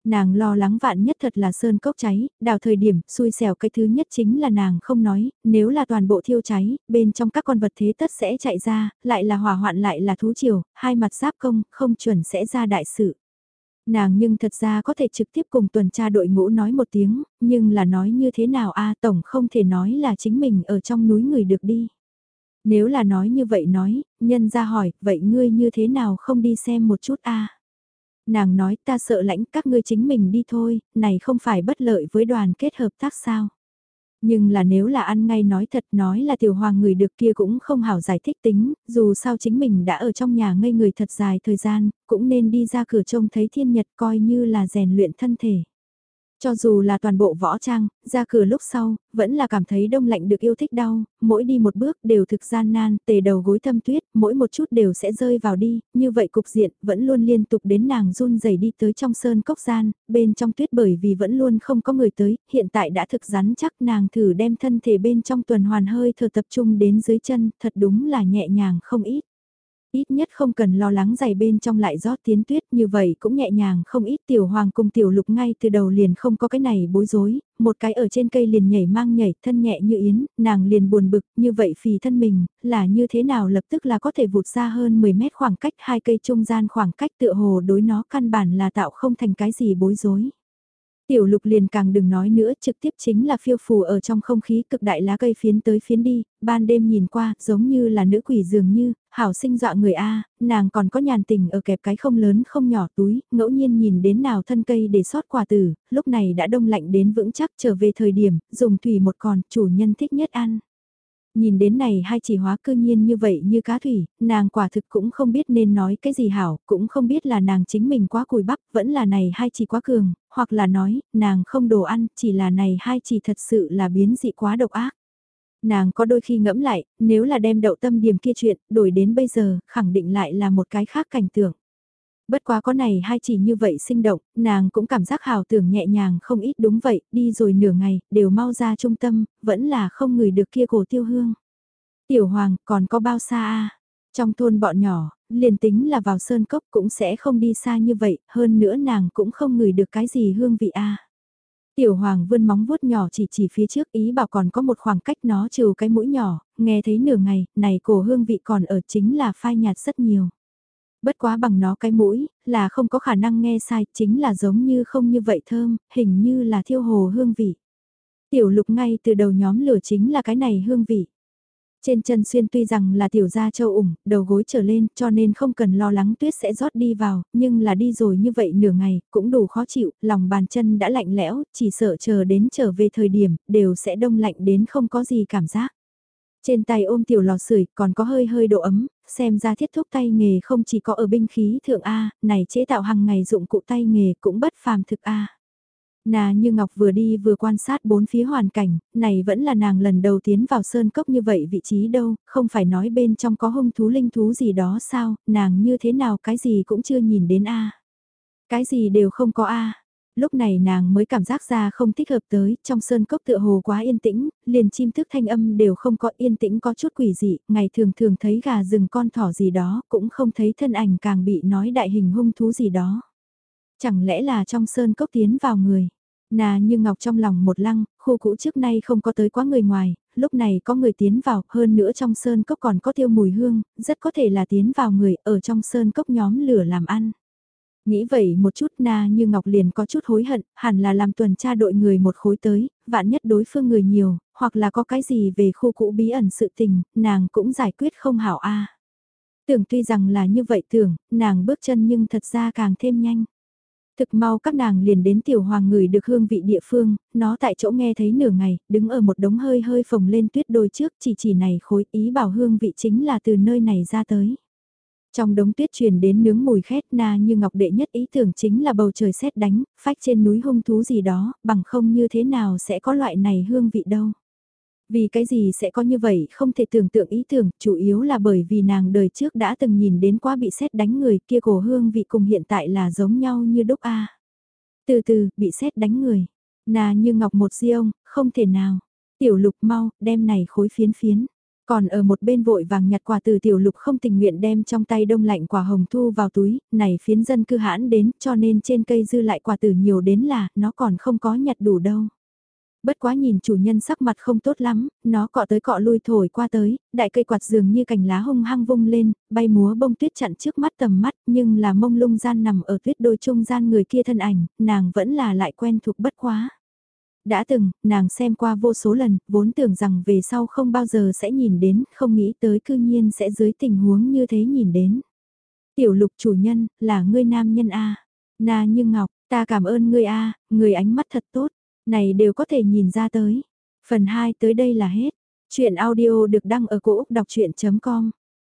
Nàng lo lắng vạn nhất thật là sơn cốc cháy, đào thời điểm, xui xẻo cái thứ nhất chính là nàng không nói, nếu là toàn bộ thiêu cháy, bên trong các con vật thế tất sẽ chạy ra, lại là hỏa hoạn lại là thú chiều, hai mặt giáp công, không chuẩn sẽ ra đại sự. Nàng nhưng thật ra có thể trực tiếp cùng tuần tra đội ngũ nói một tiếng, nhưng là nói như thế nào a tổng không thể nói là chính mình ở trong núi người được đi. Nếu là nói như vậy nói, nhân ra hỏi, vậy ngươi như thế nào không đi xem một chút a nàng nói ta sợ lãnh các ngươi chính mình đi thôi, này không phải bất lợi với đoàn kết hợp tác sao. Nhưng là nếu là ăn ngay nói thật nói là tiểu hoàng người được kia cũng không hảo giải thích tính, dù sao chính mình đã ở trong nhà ngây người thật dài thời gian, cũng nên đi ra cửa trông thấy thiên nhật coi như là rèn luyện thân thể. Cho dù là toàn bộ võ trang, ra cửa lúc sau, vẫn là cảm thấy đông lạnh được yêu thích đau, mỗi đi một bước đều thực gian nan, tề đầu gối thâm tuyết, mỗi một chút đều sẽ rơi vào đi, như vậy cục diện vẫn luôn liên tục đến nàng run rẩy đi tới trong sơn cốc gian, bên trong tuyết bởi vì vẫn luôn không có người tới, hiện tại đã thực rắn chắc nàng thử đem thân thể bên trong tuần hoàn hơi thở tập trung đến dưới chân, thật đúng là nhẹ nhàng không ít. Ít nhất không cần lo lắng giày bên trong lại gió tiến tuyết như vậy cũng nhẹ nhàng không ít tiểu hoàng cùng tiểu lục ngay từ đầu liền không có cái này bối rối, một cái ở trên cây liền nhảy mang nhảy thân nhẹ như yến, nàng liền buồn bực như vậy phì thân mình là như thế nào lập tức là có thể vụt ra hơn 10 mét khoảng cách hai cây trung gian khoảng cách tựa hồ đối nó căn bản là tạo không thành cái gì bối rối. Tiểu lục liền càng đừng nói nữa, trực tiếp chính là phiêu phù ở trong không khí cực đại lá cây phiến tới phiến đi, ban đêm nhìn qua, giống như là nữ quỷ dường như, hảo sinh dọa người A, nàng còn có nhàn tình ở kẹp cái không lớn không nhỏ túi, ngẫu nhiên nhìn đến nào thân cây để sót quà tử, lúc này đã đông lạnh đến vững chắc trở về thời điểm, dùng thủy một còn chủ nhân thích nhất ăn. Nhìn đến này hai chỉ hóa cư nhiên như vậy như cá thủy, nàng quả thực cũng không biết nên nói cái gì hảo, cũng không biết là nàng chính mình quá cùi bắp, vẫn là này hai chỉ quá cường, hoặc là nói, nàng không đồ ăn, chỉ là này hai chỉ thật sự là biến dị quá độc ác. Nàng có đôi khi ngẫm lại, nếu là đem đậu tâm điểm kia chuyện, đổi đến bây giờ, khẳng định lại là một cái khác cảnh tượng. Bất quá có này hai chỉ như vậy sinh động, nàng cũng cảm giác hào tưởng nhẹ nhàng không ít đúng vậy, đi rồi nửa ngày, đều mau ra trung tâm, vẫn là không người được kia cổ tiêu hương. Tiểu hoàng, còn có bao xa a Trong thôn bọn nhỏ, liền tính là vào sơn cốc cũng sẽ không đi xa như vậy, hơn nữa nàng cũng không ngửi được cái gì hương vị a Tiểu hoàng vươn móng vuốt nhỏ chỉ chỉ phía trước ý bảo còn có một khoảng cách nó trừ cái mũi nhỏ, nghe thấy nửa ngày, này cổ hương vị còn ở chính là phai nhạt rất nhiều. Bất quá bằng nó cái mũi, là không có khả năng nghe sai, chính là giống như không như vậy thơm, hình như là thiêu hồ hương vị. Tiểu lục ngay từ đầu nhóm lửa chính là cái này hương vị. Trên chân xuyên tuy rằng là tiểu gia châu ủng, đầu gối trở lên cho nên không cần lo lắng tuyết sẽ rót đi vào, nhưng là đi rồi như vậy nửa ngày, cũng đủ khó chịu, lòng bàn chân đã lạnh lẽo, chỉ sợ chờ đến trở về thời điểm, đều sẽ đông lạnh đến không có gì cảm giác. Trên tay ôm tiểu lò sưởi còn có hơi hơi độ ấm, xem ra thiết thúc tay nghề không chỉ có ở binh khí thượng A, này chế tạo hàng ngày dụng cụ tay nghề cũng bất phàm thực A. Nà như Ngọc vừa đi vừa quan sát bốn phía hoàn cảnh, này vẫn là nàng lần đầu tiến vào sơn cốc như vậy vị trí đâu, không phải nói bên trong có hung thú linh thú gì đó sao, nàng như thế nào cái gì cũng chưa nhìn đến A. Cái gì đều không có A lúc này nàng mới cảm giác ra không thích hợp tới, trong sơn cốc tựa hồ quá yên tĩnh, liền chim thức thanh âm đều không có yên tĩnh có chút quỷ dị, ngày thường thường thấy gà rừng con thỏ gì đó, cũng không thấy thân ảnh càng bị nói đại hình hung thú gì đó. Chẳng lẽ là trong sơn cốc tiến vào người? Nà như ngọc trong lòng một lăng, khu cũ trước nay không có tới quá người ngoài, lúc này có người tiến vào, hơn nữa trong sơn cốc còn có tiêu mùi hương, rất có thể là tiến vào người ở trong sơn cốc nhóm lửa làm ăn. Nghĩ vậy một chút na như Ngọc liền có chút hối hận, hẳn là làm tuần tra đội người một khối tới, vạn nhất đối phương người nhiều, hoặc là có cái gì về khu cũ bí ẩn sự tình, nàng cũng giải quyết không hảo a. Tưởng tuy rằng là như vậy tưởng, nàng bước chân nhưng thật ra càng thêm nhanh. Thực mau các nàng liền đến tiểu hoàng người được hương vị địa phương, nó tại chỗ nghe thấy nửa ngày, đứng ở một đống hơi hơi phồng lên tuyết đôi trước chỉ chỉ này khối ý bảo hương vị chính là từ nơi này ra tới. Trong đống tuyết truyền đến nướng mùi khét na như ngọc đệ nhất ý tưởng chính là bầu trời xét đánh, phách trên núi hung thú gì đó, bằng không như thế nào sẽ có loại này hương vị đâu. Vì cái gì sẽ có như vậy không thể tưởng tượng ý tưởng, chủ yếu là bởi vì nàng đời trước đã từng nhìn đến quá bị xét đánh người kia cổ hương vị cùng hiện tại là giống nhau như đúc A. Từ từ, bị xét đánh người. Nà như ngọc một di ông, không thể nào. Tiểu lục mau, đem này khối phiến phiến. Còn ở một bên vội vàng nhặt quà từ tiểu lục không tình nguyện đem trong tay đông lạnh quả hồng thu vào túi, này phiến dân cư hãn đến cho nên trên cây dư lại quả từ nhiều đến là nó còn không có nhặt đủ đâu. Bất quá nhìn chủ nhân sắc mặt không tốt lắm, nó cọ tới cọ lui thổi qua tới, đại cây quạt dường như cành lá hung hăng vung lên, bay múa bông tuyết chặn trước mắt tầm mắt nhưng là mông lung gian nằm ở tuyết đôi trung gian người kia thân ảnh, nàng vẫn là lại quen thuộc bất quá. Đã từng, nàng xem qua vô số lần, vốn tưởng rằng về sau không bao giờ sẽ nhìn đến, không nghĩ tới cư nhiên sẽ dưới tình huống như thế nhìn đến. Tiểu lục chủ nhân, là ngươi nam nhân A. Na như ngọc, ta cảm ơn ngươi A, người ánh mắt thật tốt này đều có thể nhìn ra tới. Phần 2 tới đây là hết. Chuyện audio được đăng ở cổ Úc đọc chuyện.com